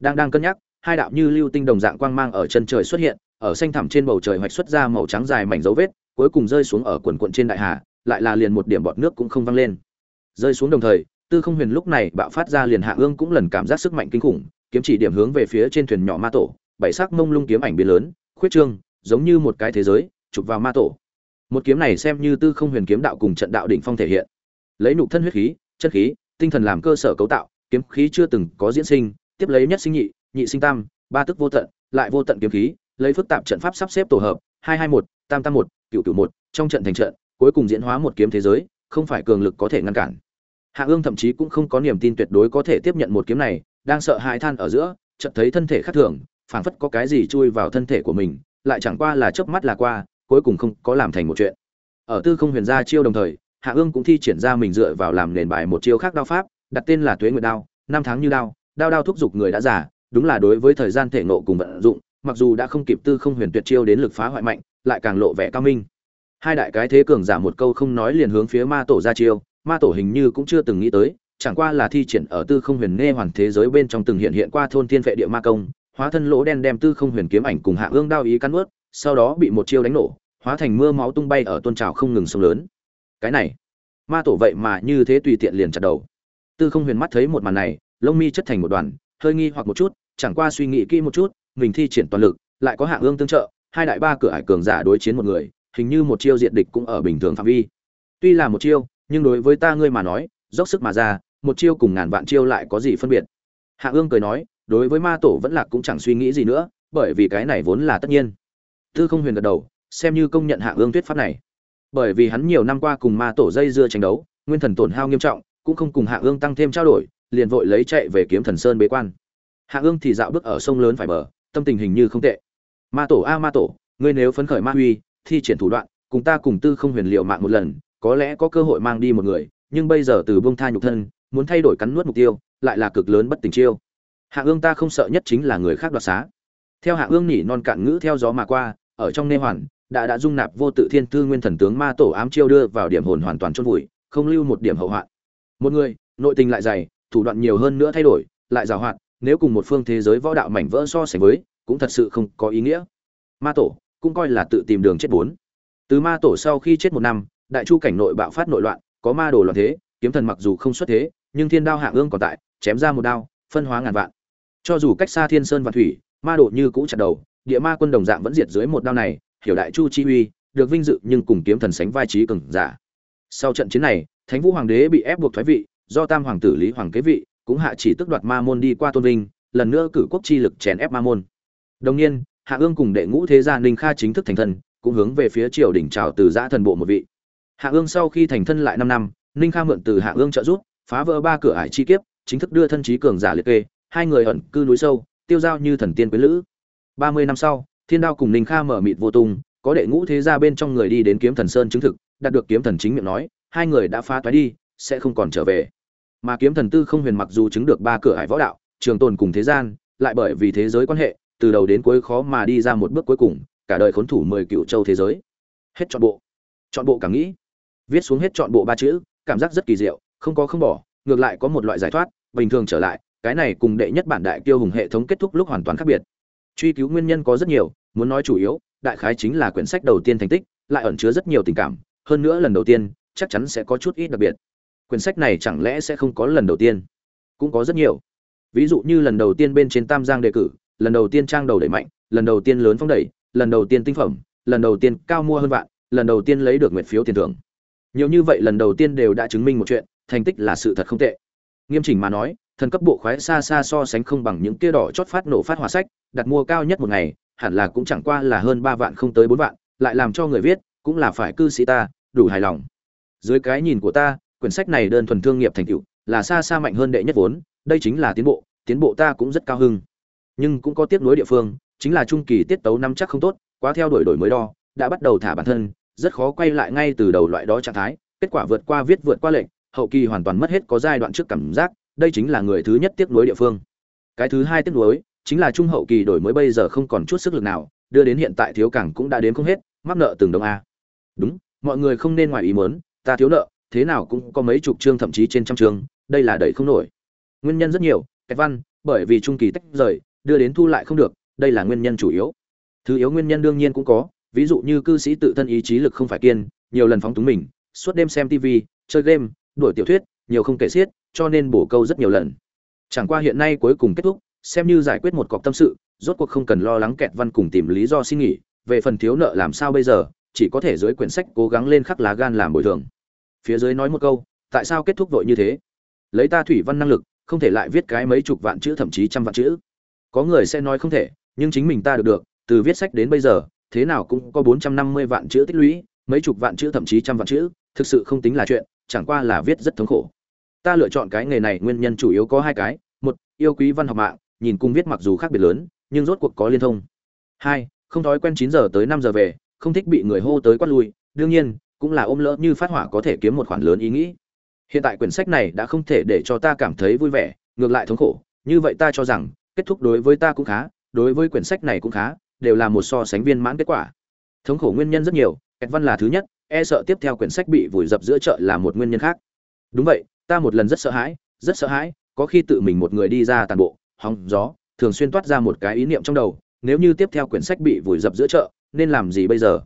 S1: Đang đang cân nhắc, hai đạo như lưu tinh đồng dạng quang mang ở chân trời xuất hiện, ở xanh thẳm trên bầu trời hoạch xuất ra màu trắng dài mảnh dấu vết, cuối cùng rơi xuống ở quần quận trên đại hà, lại là liền một điểm bọt nước cũng không văng lên. Rơi xuống đồng thời, tư không huyền lúc này bạo phát ra liền hạ ương cũng lần cảm giác sức mạnh kinh khủng kiếm chỉ điểm hướng về phía trên thuyền nhỏ ma tổ, bảy sắc mông lung kiếm ảnh biến lớn, khuyết trương, giống như một cái thế giới, chụp vào ma tổ. Một kiếm này xem như tư không huyền kiếm đạo cùng trận đạo đỉnh phong thể hiện. Lấy nụ thân huyết khí, chất khí, tinh thần làm cơ sở cấu tạo, kiếm khí chưa từng có diễn sinh, tiếp lấy nhất sinh nhị nhị sinh tam, ba tức vô tận, lại vô tận kiếm khí, lấy phức tạp trận pháp sắp xếp tổ hợp, hai hai một, tam tam một cựu cựu một, trong trận thành trận, cuối cùng diễn hóa một kiếm thế giới, không phải cường lực có thể ngăn cản. Hạ ương thậm chí cũng không có niềm tin tuyệt đối có thể tiếp nhận một kiếm này đang sợ hãi than ở giữa, chợt thấy thân thể khác thường, phảng phất có cái gì chui vào thân thể của mình, lại chẳng qua là chớp mắt là qua, cuối cùng không có làm thành một chuyện. Ở tư không huyền gia chiêu đồng thời, hạ ương cũng thi triển ra mình dựa vào làm nền bài một chiêu khác đao pháp, đặt tên là tuế nguyệt đao, năm tháng như đao đao đao thúc giục người đã già, đúng là đối với thời gian thể nộ cùng vận dụng, mặc dù đã không kịp tư không huyền tuyệt chiêu đến lực phá hoại mạnh, lại càng lộ vẻ cao minh. Hai đại cái thế cường giả một câu không nói liền hướng phía ma tổ ra chiêu, ma tổ hình như cũng chưa từng nghĩ tới chẳng qua là thi triển ở tư không huyền nghe hoàn thế giới bên trong từng hiện hiện qua thôn thiên vệ địa ma công, hóa thân lỗ đen đem tư không huyền kiếm ảnh cùng hạ ương đao ý cắn ướt sau đó bị một chiêu đánh nổ, hóa thành mưa máu tung bay ở tôn trào không ngừng sông lớn. Cái này, ma tổ vậy mà như thế tùy tiện liền chặt đầu. Tư không huyền mắt thấy một màn này, lông mi chất thành một đoàn, hơi nghi hoặc một chút, chẳng qua suy nghĩ kỹ một chút, mình thi triển toàn lực, lại có hạ ương tương trợ, hai đại ba cửa hải cường giả đối chiến một người, hình như một chiêu diện địch cũng ở bình thường phạm vi. Tuy là một chiêu, nhưng đối với ta ngươi mà nói dốc sức mà ra, một chiêu cùng ngàn vạn chiêu lại có gì phân biệt? Hạ ương cười nói, đối với ma tổ vẫn lạc cũng chẳng suy nghĩ gì nữa, bởi vì cái này vốn là tất nhiên. Tư không huyền gật đầu, xem như công nhận hạ ương thuyết pháp này. Bởi vì hắn nhiều năm qua cùng ma tổ dây dưa tranh đấu, nguyên thần tổn hao nghiêm trọng, cũng không cùng hạ ương tăng thêm trao đổi, liền vội lấy chạy về kiếm thần sơn bế quan. Hạ ương thì dạo bước ở sông lớn phải bờ, tâm tình hình như không tệ. Ma tổ a, ma tổ, ngươi nếu phấn khởi ma huy, thi triển thủ đoạn, cùng ta cùng tư không huyền liệu mạng một lần, có lẽ có cơ hội mang đi một người nhưng bây giờ từ buông tha nhục thân, muốn thay đổi cắn nuốt mục tiêu, lại là cực lớn bất tình chiêu. Hạ ương ta không sợ nhất chính là người khác đoạt xá. Theo hạ ương nhỉ non cạn ngữ theo gió mà qua, ở trong nê hoàn, đã đã dung nạp vô tự thiên tư nguyên thần tướng ma tổ ám chiêu đưa vào điểm hồn hoàn toàn chôn vùi, không lưu một điểm hậu hoạn. Một người, nội tình lại dày, thủ đoạn nhiều hơn nữa thay đổi, lại giàu hoạt nếu cùng một phương thế giới võ đạo mảnh vỡ so sánh với, cũng thật sự không có ý nghĩa. Ma tổ, cũng coi là tự tìm đường chết bốn. Từ ma tổ sau khi chết một năm, đại chu cảnh nội bạo phát nội loạn có ma đồ loạn thế kiếm thần mặc dù không xuất thế nhưng thiên đao hạng ương còn tại chém ra một đao phân hóa ngàn vạn. Cho dù cách xa thiên sơn và thủy ma đồ như cũ chặt đầu địa ma quân đồng dạng vẫn diệt dưới một đao này hiểu đại chu chi uy được vinh dự nhưng cùng kiếm thần sánh vai trí cường giả. Sau trận chiến này thánh vũ hoàng đế bị ép buộc thoái vị do tam hoàng tử lý hoàng kế vị cũng hạ chỉ tức đoạt ma môn đi qua tôn vinh lần nữa cử quốc chi lực chèn ép ma môn. Đồng nhiên hạ ương cùng đệ ngũ thế gia ninh kha chính thức thành thần, cũng hướng về phía triều đỉnh trào từ giã thần bộ một vị hạ ương sau khi thành thân lại năm năm, ninh kha mượn từ hạ ương trợ giúp, phá vỡ ba cửa ải chi kiếp, chính thức đưa thân trí cường giả liệt kê, hai người ẩn cư núi sâu, tiêu giao như thần tiên quyến lữ. Ba mươi năm sau, thiên đao cùng ninh kha mở mịt vô tung, có đệ ngũ thế gia bên trong người đi đến kiếm thần sơn chứng thực, đạt được kiếm thần chính miệng nói, hai người đã phá toái đi, sẽ không còn trở về. Mà kiếm thần tư không huyền mặc dù chứng được ba cửa hải võ đạo, trường tồn cùng thế gian, lại bởi vì thế giới quan hệ, từ đầu đến cuối khó mà đi ra một bước cuối cùng, cả đời khốn thủ mười cựu châu thế giới. Hết chọn bộ. Chọn bộ cảm nghĩ viết xuống hết chọn bộ ba chữ, cảm giác rất kỳ diệu, không có không bỏ, ngược lại có một loại giải thoát, bình thường trở lại, cái này cùng đệ nhất bản đại tiêu hùng hệ thống kết thúc lúc hoàn toàn khác biệt. Truy cứu nguyên nhân có rất nhiều, muốn nói chủ yếu, đại khái chính là quyển sách đầu tiên thành tích, lại ẩn chứa rất nhiều tình cảm, hơn nữa lần đầu tiên, chắc chắn sẽ có chút ít đặc biệt. Quyển sách này chẳng lẽ sẽ không có lần đầu tiên? Cũng có rất nhiều. Ví dụ như lần đầu tiên bên trên tam giang đề cử, lần đầu tiên trang đầu đẩy mạnh, lần đầu tiên lớn phong đẩy, lần đầu tiên tinh phẩm, lần đầu tiên cao mua hơn vạn, lần đầu tiên lấy được nguyện phiếu tiền thưởng nhiều như vậy lần đầu tiên đều đã chứng minh một chuyện, thành tích là sự thật không tệ. Nghiêm chỉnh mà nói, thần cấp bộ khoái xa xa so sánh không bằng những kia đỏ chót phát nổ phát hỏa sách, đặt mua cao nhất một ngày, hẳn là cũng chẳng qua là hơn ba vạn không tới bốn vạn, lại làm cho người viết, cũng là phải cư sĩ ta, đủ hài lòng. Dưới cái nhìn của ta, quyển sách này đơn thuần thương nghiệp thành tựu, là xa xa mạnh hơn đệ nhất vốn, đây chính là tiến bộ tiến bộ ta cũng rất cao hưng nhưng cũng có tiếc nuối địa phương, chính là trung kỳ tiết tấu năm chắc không tốt, quá theo đuổi đổi mới đo, đã bắt đầu thả bản thân rất khó quay lại ngay từ đầu loại đó trạng thái, kết quả vượt qua viết vượt qua lệnh, hậu kỳ hoàn toàn mất hết có giai đoạn trước cảm giác, đây chính là người thứ nhất tiếc nuối địa phương. Cái thứ hai tiếc nuối, chính là trung hậu kỳ đổi mới bây giờ không còn chút sức lực nào, đưa đến hiện tại thiếu cảng cũng đã đến không hết, mắc nợ từng đồng a. Đúng, mọi người không nên ngoài ý muốn, ta thiếu nợ, thế nào cũng có mấy chục chương thậm chí trên trăm chương, đây là đẩy không nổi. Nguyên nhân rất nhiều cách văn, bởi vì trung kỳ tách rời, đưa đến thu lại không được, đây là nguyên nhân chủ yếu. Thứ yếu nguyên nhân đương nhiên cũng có ví dụ như cư sĩ tự thân ý chí lực không phải kiên, nhiều lần phóng túng mình, suốt đêm xem tv chơi game đổi tiểu thuyết, nhiều không kể xiết, cho nên bổ câu rất nhiều lần. Chẳng qua hiện nay cuối cùng kết thúc, xem như giải quyết một cọc tâm sự, rốt cuộc không cần lo lắng kẹt văn cùng tìm lý do xin nghỉ, về phần thiếu nợ làm sao bây giờ, chỉ có thể dưới quyển sách cố gắng lên khắc lá gan làm bồi thường. Phía dưới nói một câu, tại sao kết thúc vội như thế? Lấy ta thủy văn năng lực, không thể lại viết cái mấy chục vạn chữ thậm chí trăm vạn chữ. Có người sẽ nói không thể, nhưng chính mình ta được được, từ viết sách đến bây giờ thế nào cũng có bốn trăm năm mươi vạn chữ tích lũy, mấy chục vạn chữ, thậm chí trăm vạn chữ, thực sự không tính là chuyện, chẳng qua là viết rất thống khổ. Ta lựa chọn cái nghề này nguyên nhân chủ yếu có hai cái. Một, yêu quý văn học mạng, nhìn cung viết mặc dù khác biệt lớn, nhưng rốt cuộc có liên thông. Hai, không thói quen chín giờ tới năm giờ về, không thích bị người hô tới quát lui, đương nhiên, cũng là ôm lỡ như phát hỏa có thể kiếm một khoản lớn ý nghĩ. Hiện tại quyển sách này đã không thể để cho ta cảm thấy vui vẻ, ngược lại thống khổ, như vậy ta cho rằng, kết thúc đối với ta cũng khá, đối với quyển sách này cũng khá đều là một so sánh viên mãn kết quả. Thống khổ nguyên nhân rất nhiều, kẹt văn là thứ nhất e sợ tiếp theo quyển sách bị vùi dập giữa chợ là một nguyên nhân khác. Đúng vậy, ta một lần rất sợ hãi, rất sợ hãi, có khi tự mình một người đi ra tàn bộ, hóng gió, thường xuyên toát ra một cái ý niệm trong đầu, nếu như tiếp theo quyển sách bị vùi dập giữa chợ, nên làm gì bây giờ?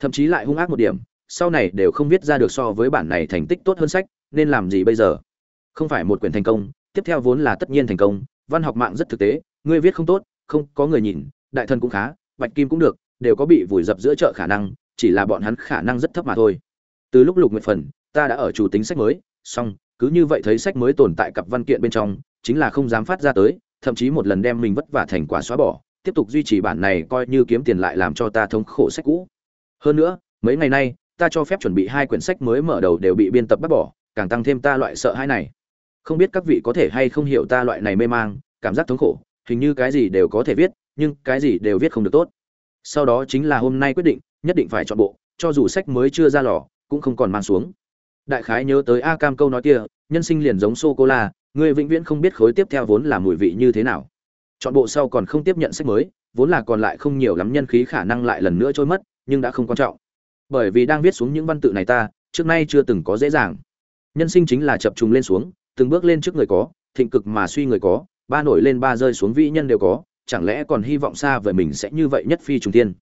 S1: Thậm chí lại hung ác một điểm, sau này đều không viết ra được so với bản này thành tích tốt hơn sách, nên làm gì bây giờ? Không phải một quyển thành công, tiếp theo vốn là tất nhiên thành công, văn học mạng rất thực tế, ngươi viết không tốt, không có người nhìn đại thân cũng khá, bạch kim cũng được, đều có bị vùi dập giữa chợ khả năng, chỉ là bọn hắn khả năng rất thấp mà thôi. Từ lúc lục nguyện phần, ta đã ở chủ tính sách mới song cứ như vậy thấy sách mới tồn tại cặp văn kiện bên trong, chính là không dám phát ra tới, thậm chí một lần đem mình vất vả thành quả xóa bỏ, tiếp tục duy trì bản này coi như kiếm tiền lại làm cho ta thống khổ sách cũ. Hơn nữa, mấy ngày nay, ta cho phép chuẩn bị hai quyển sách mới mở đầu đều bị biên tập bắt bỏ, càng tăng thêm ta loại sợ hãi này. Không biết các vị có thể hay không hiểu ta loại này mê mang, cảm giác thống khổ, hình như cái gì đều có thể viết nhưng cái gì đều viết không được tốt. Sau đó chính là hôm nay quyết định, nhất định phải chọn bộ, cho dù sách mới chưa ra lò, cũng không còn mang xuống. Đại khái nhớ tới a cam câu nói kia, nhân sinh liền giống sô cô la người vĩnh viễn không biết khối tiếp theo vốn là mùi vị như thế nào. Chọn bộ sau còn không tiếp nhận sách mới, vốn là còn lại không nhiều lắm nhân khí khả năng lại lần nữa trôi mất, nhưng đã không quan trọng. Bởi vì đang viết xuống những văn tự này ta, trước nay chưa từng có dễ dàng. Nhân sinh chính là chập trùng lên xuống, từng bước lên trước người có, thịnh cực mà suy người có, ba nổi lên ba rơi xuống vĩ nhân đều có chẳng lẽ còn hy vọng xa về mình sẽ như vậy nhất phi trùng tiên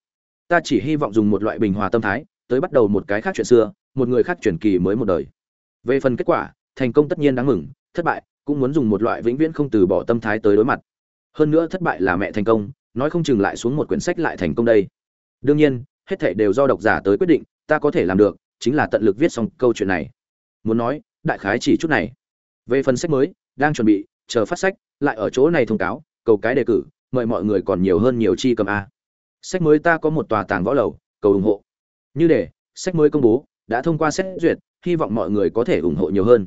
S1: ta chỉ hy vọng dùng một loại bình hòa tâm thái, tới bắt đầu một cái khác chuyện xưa, một người khác truyền kỳ mới một đời. Về phần kết quả, thành công tất nhiên đáng mừng, thất bại, cũng muốn dùng một loại vĩnh viễn không từ bỏ tâm thái tới đối mặt. Hơn nữa thất bại là mẹ thành công, nói không chừng lại xuống một quyển sách lại thành công đây. Đương nhiên, hết thảy đều do độc giả tới quyết định, ta có thể làm được, chính là tận lực viết xong câu chuyện này. Muốn nói, đại khái chỉ chút này. Về phần sách mới, đang chuẩn bị, chờ phát sách, lại ở chỗ này thông cáo, cầu cái đề cử mời mọi người còn nhiều hơn nhiều chi cầm a. Sách mới ta có một tòa tàng võ lầu, cầu ủng hộ. Như để, sách mới công bố, đã thông qua xét duyệt, hy vọng mọi người có thể ủng hộ nhiều hơn.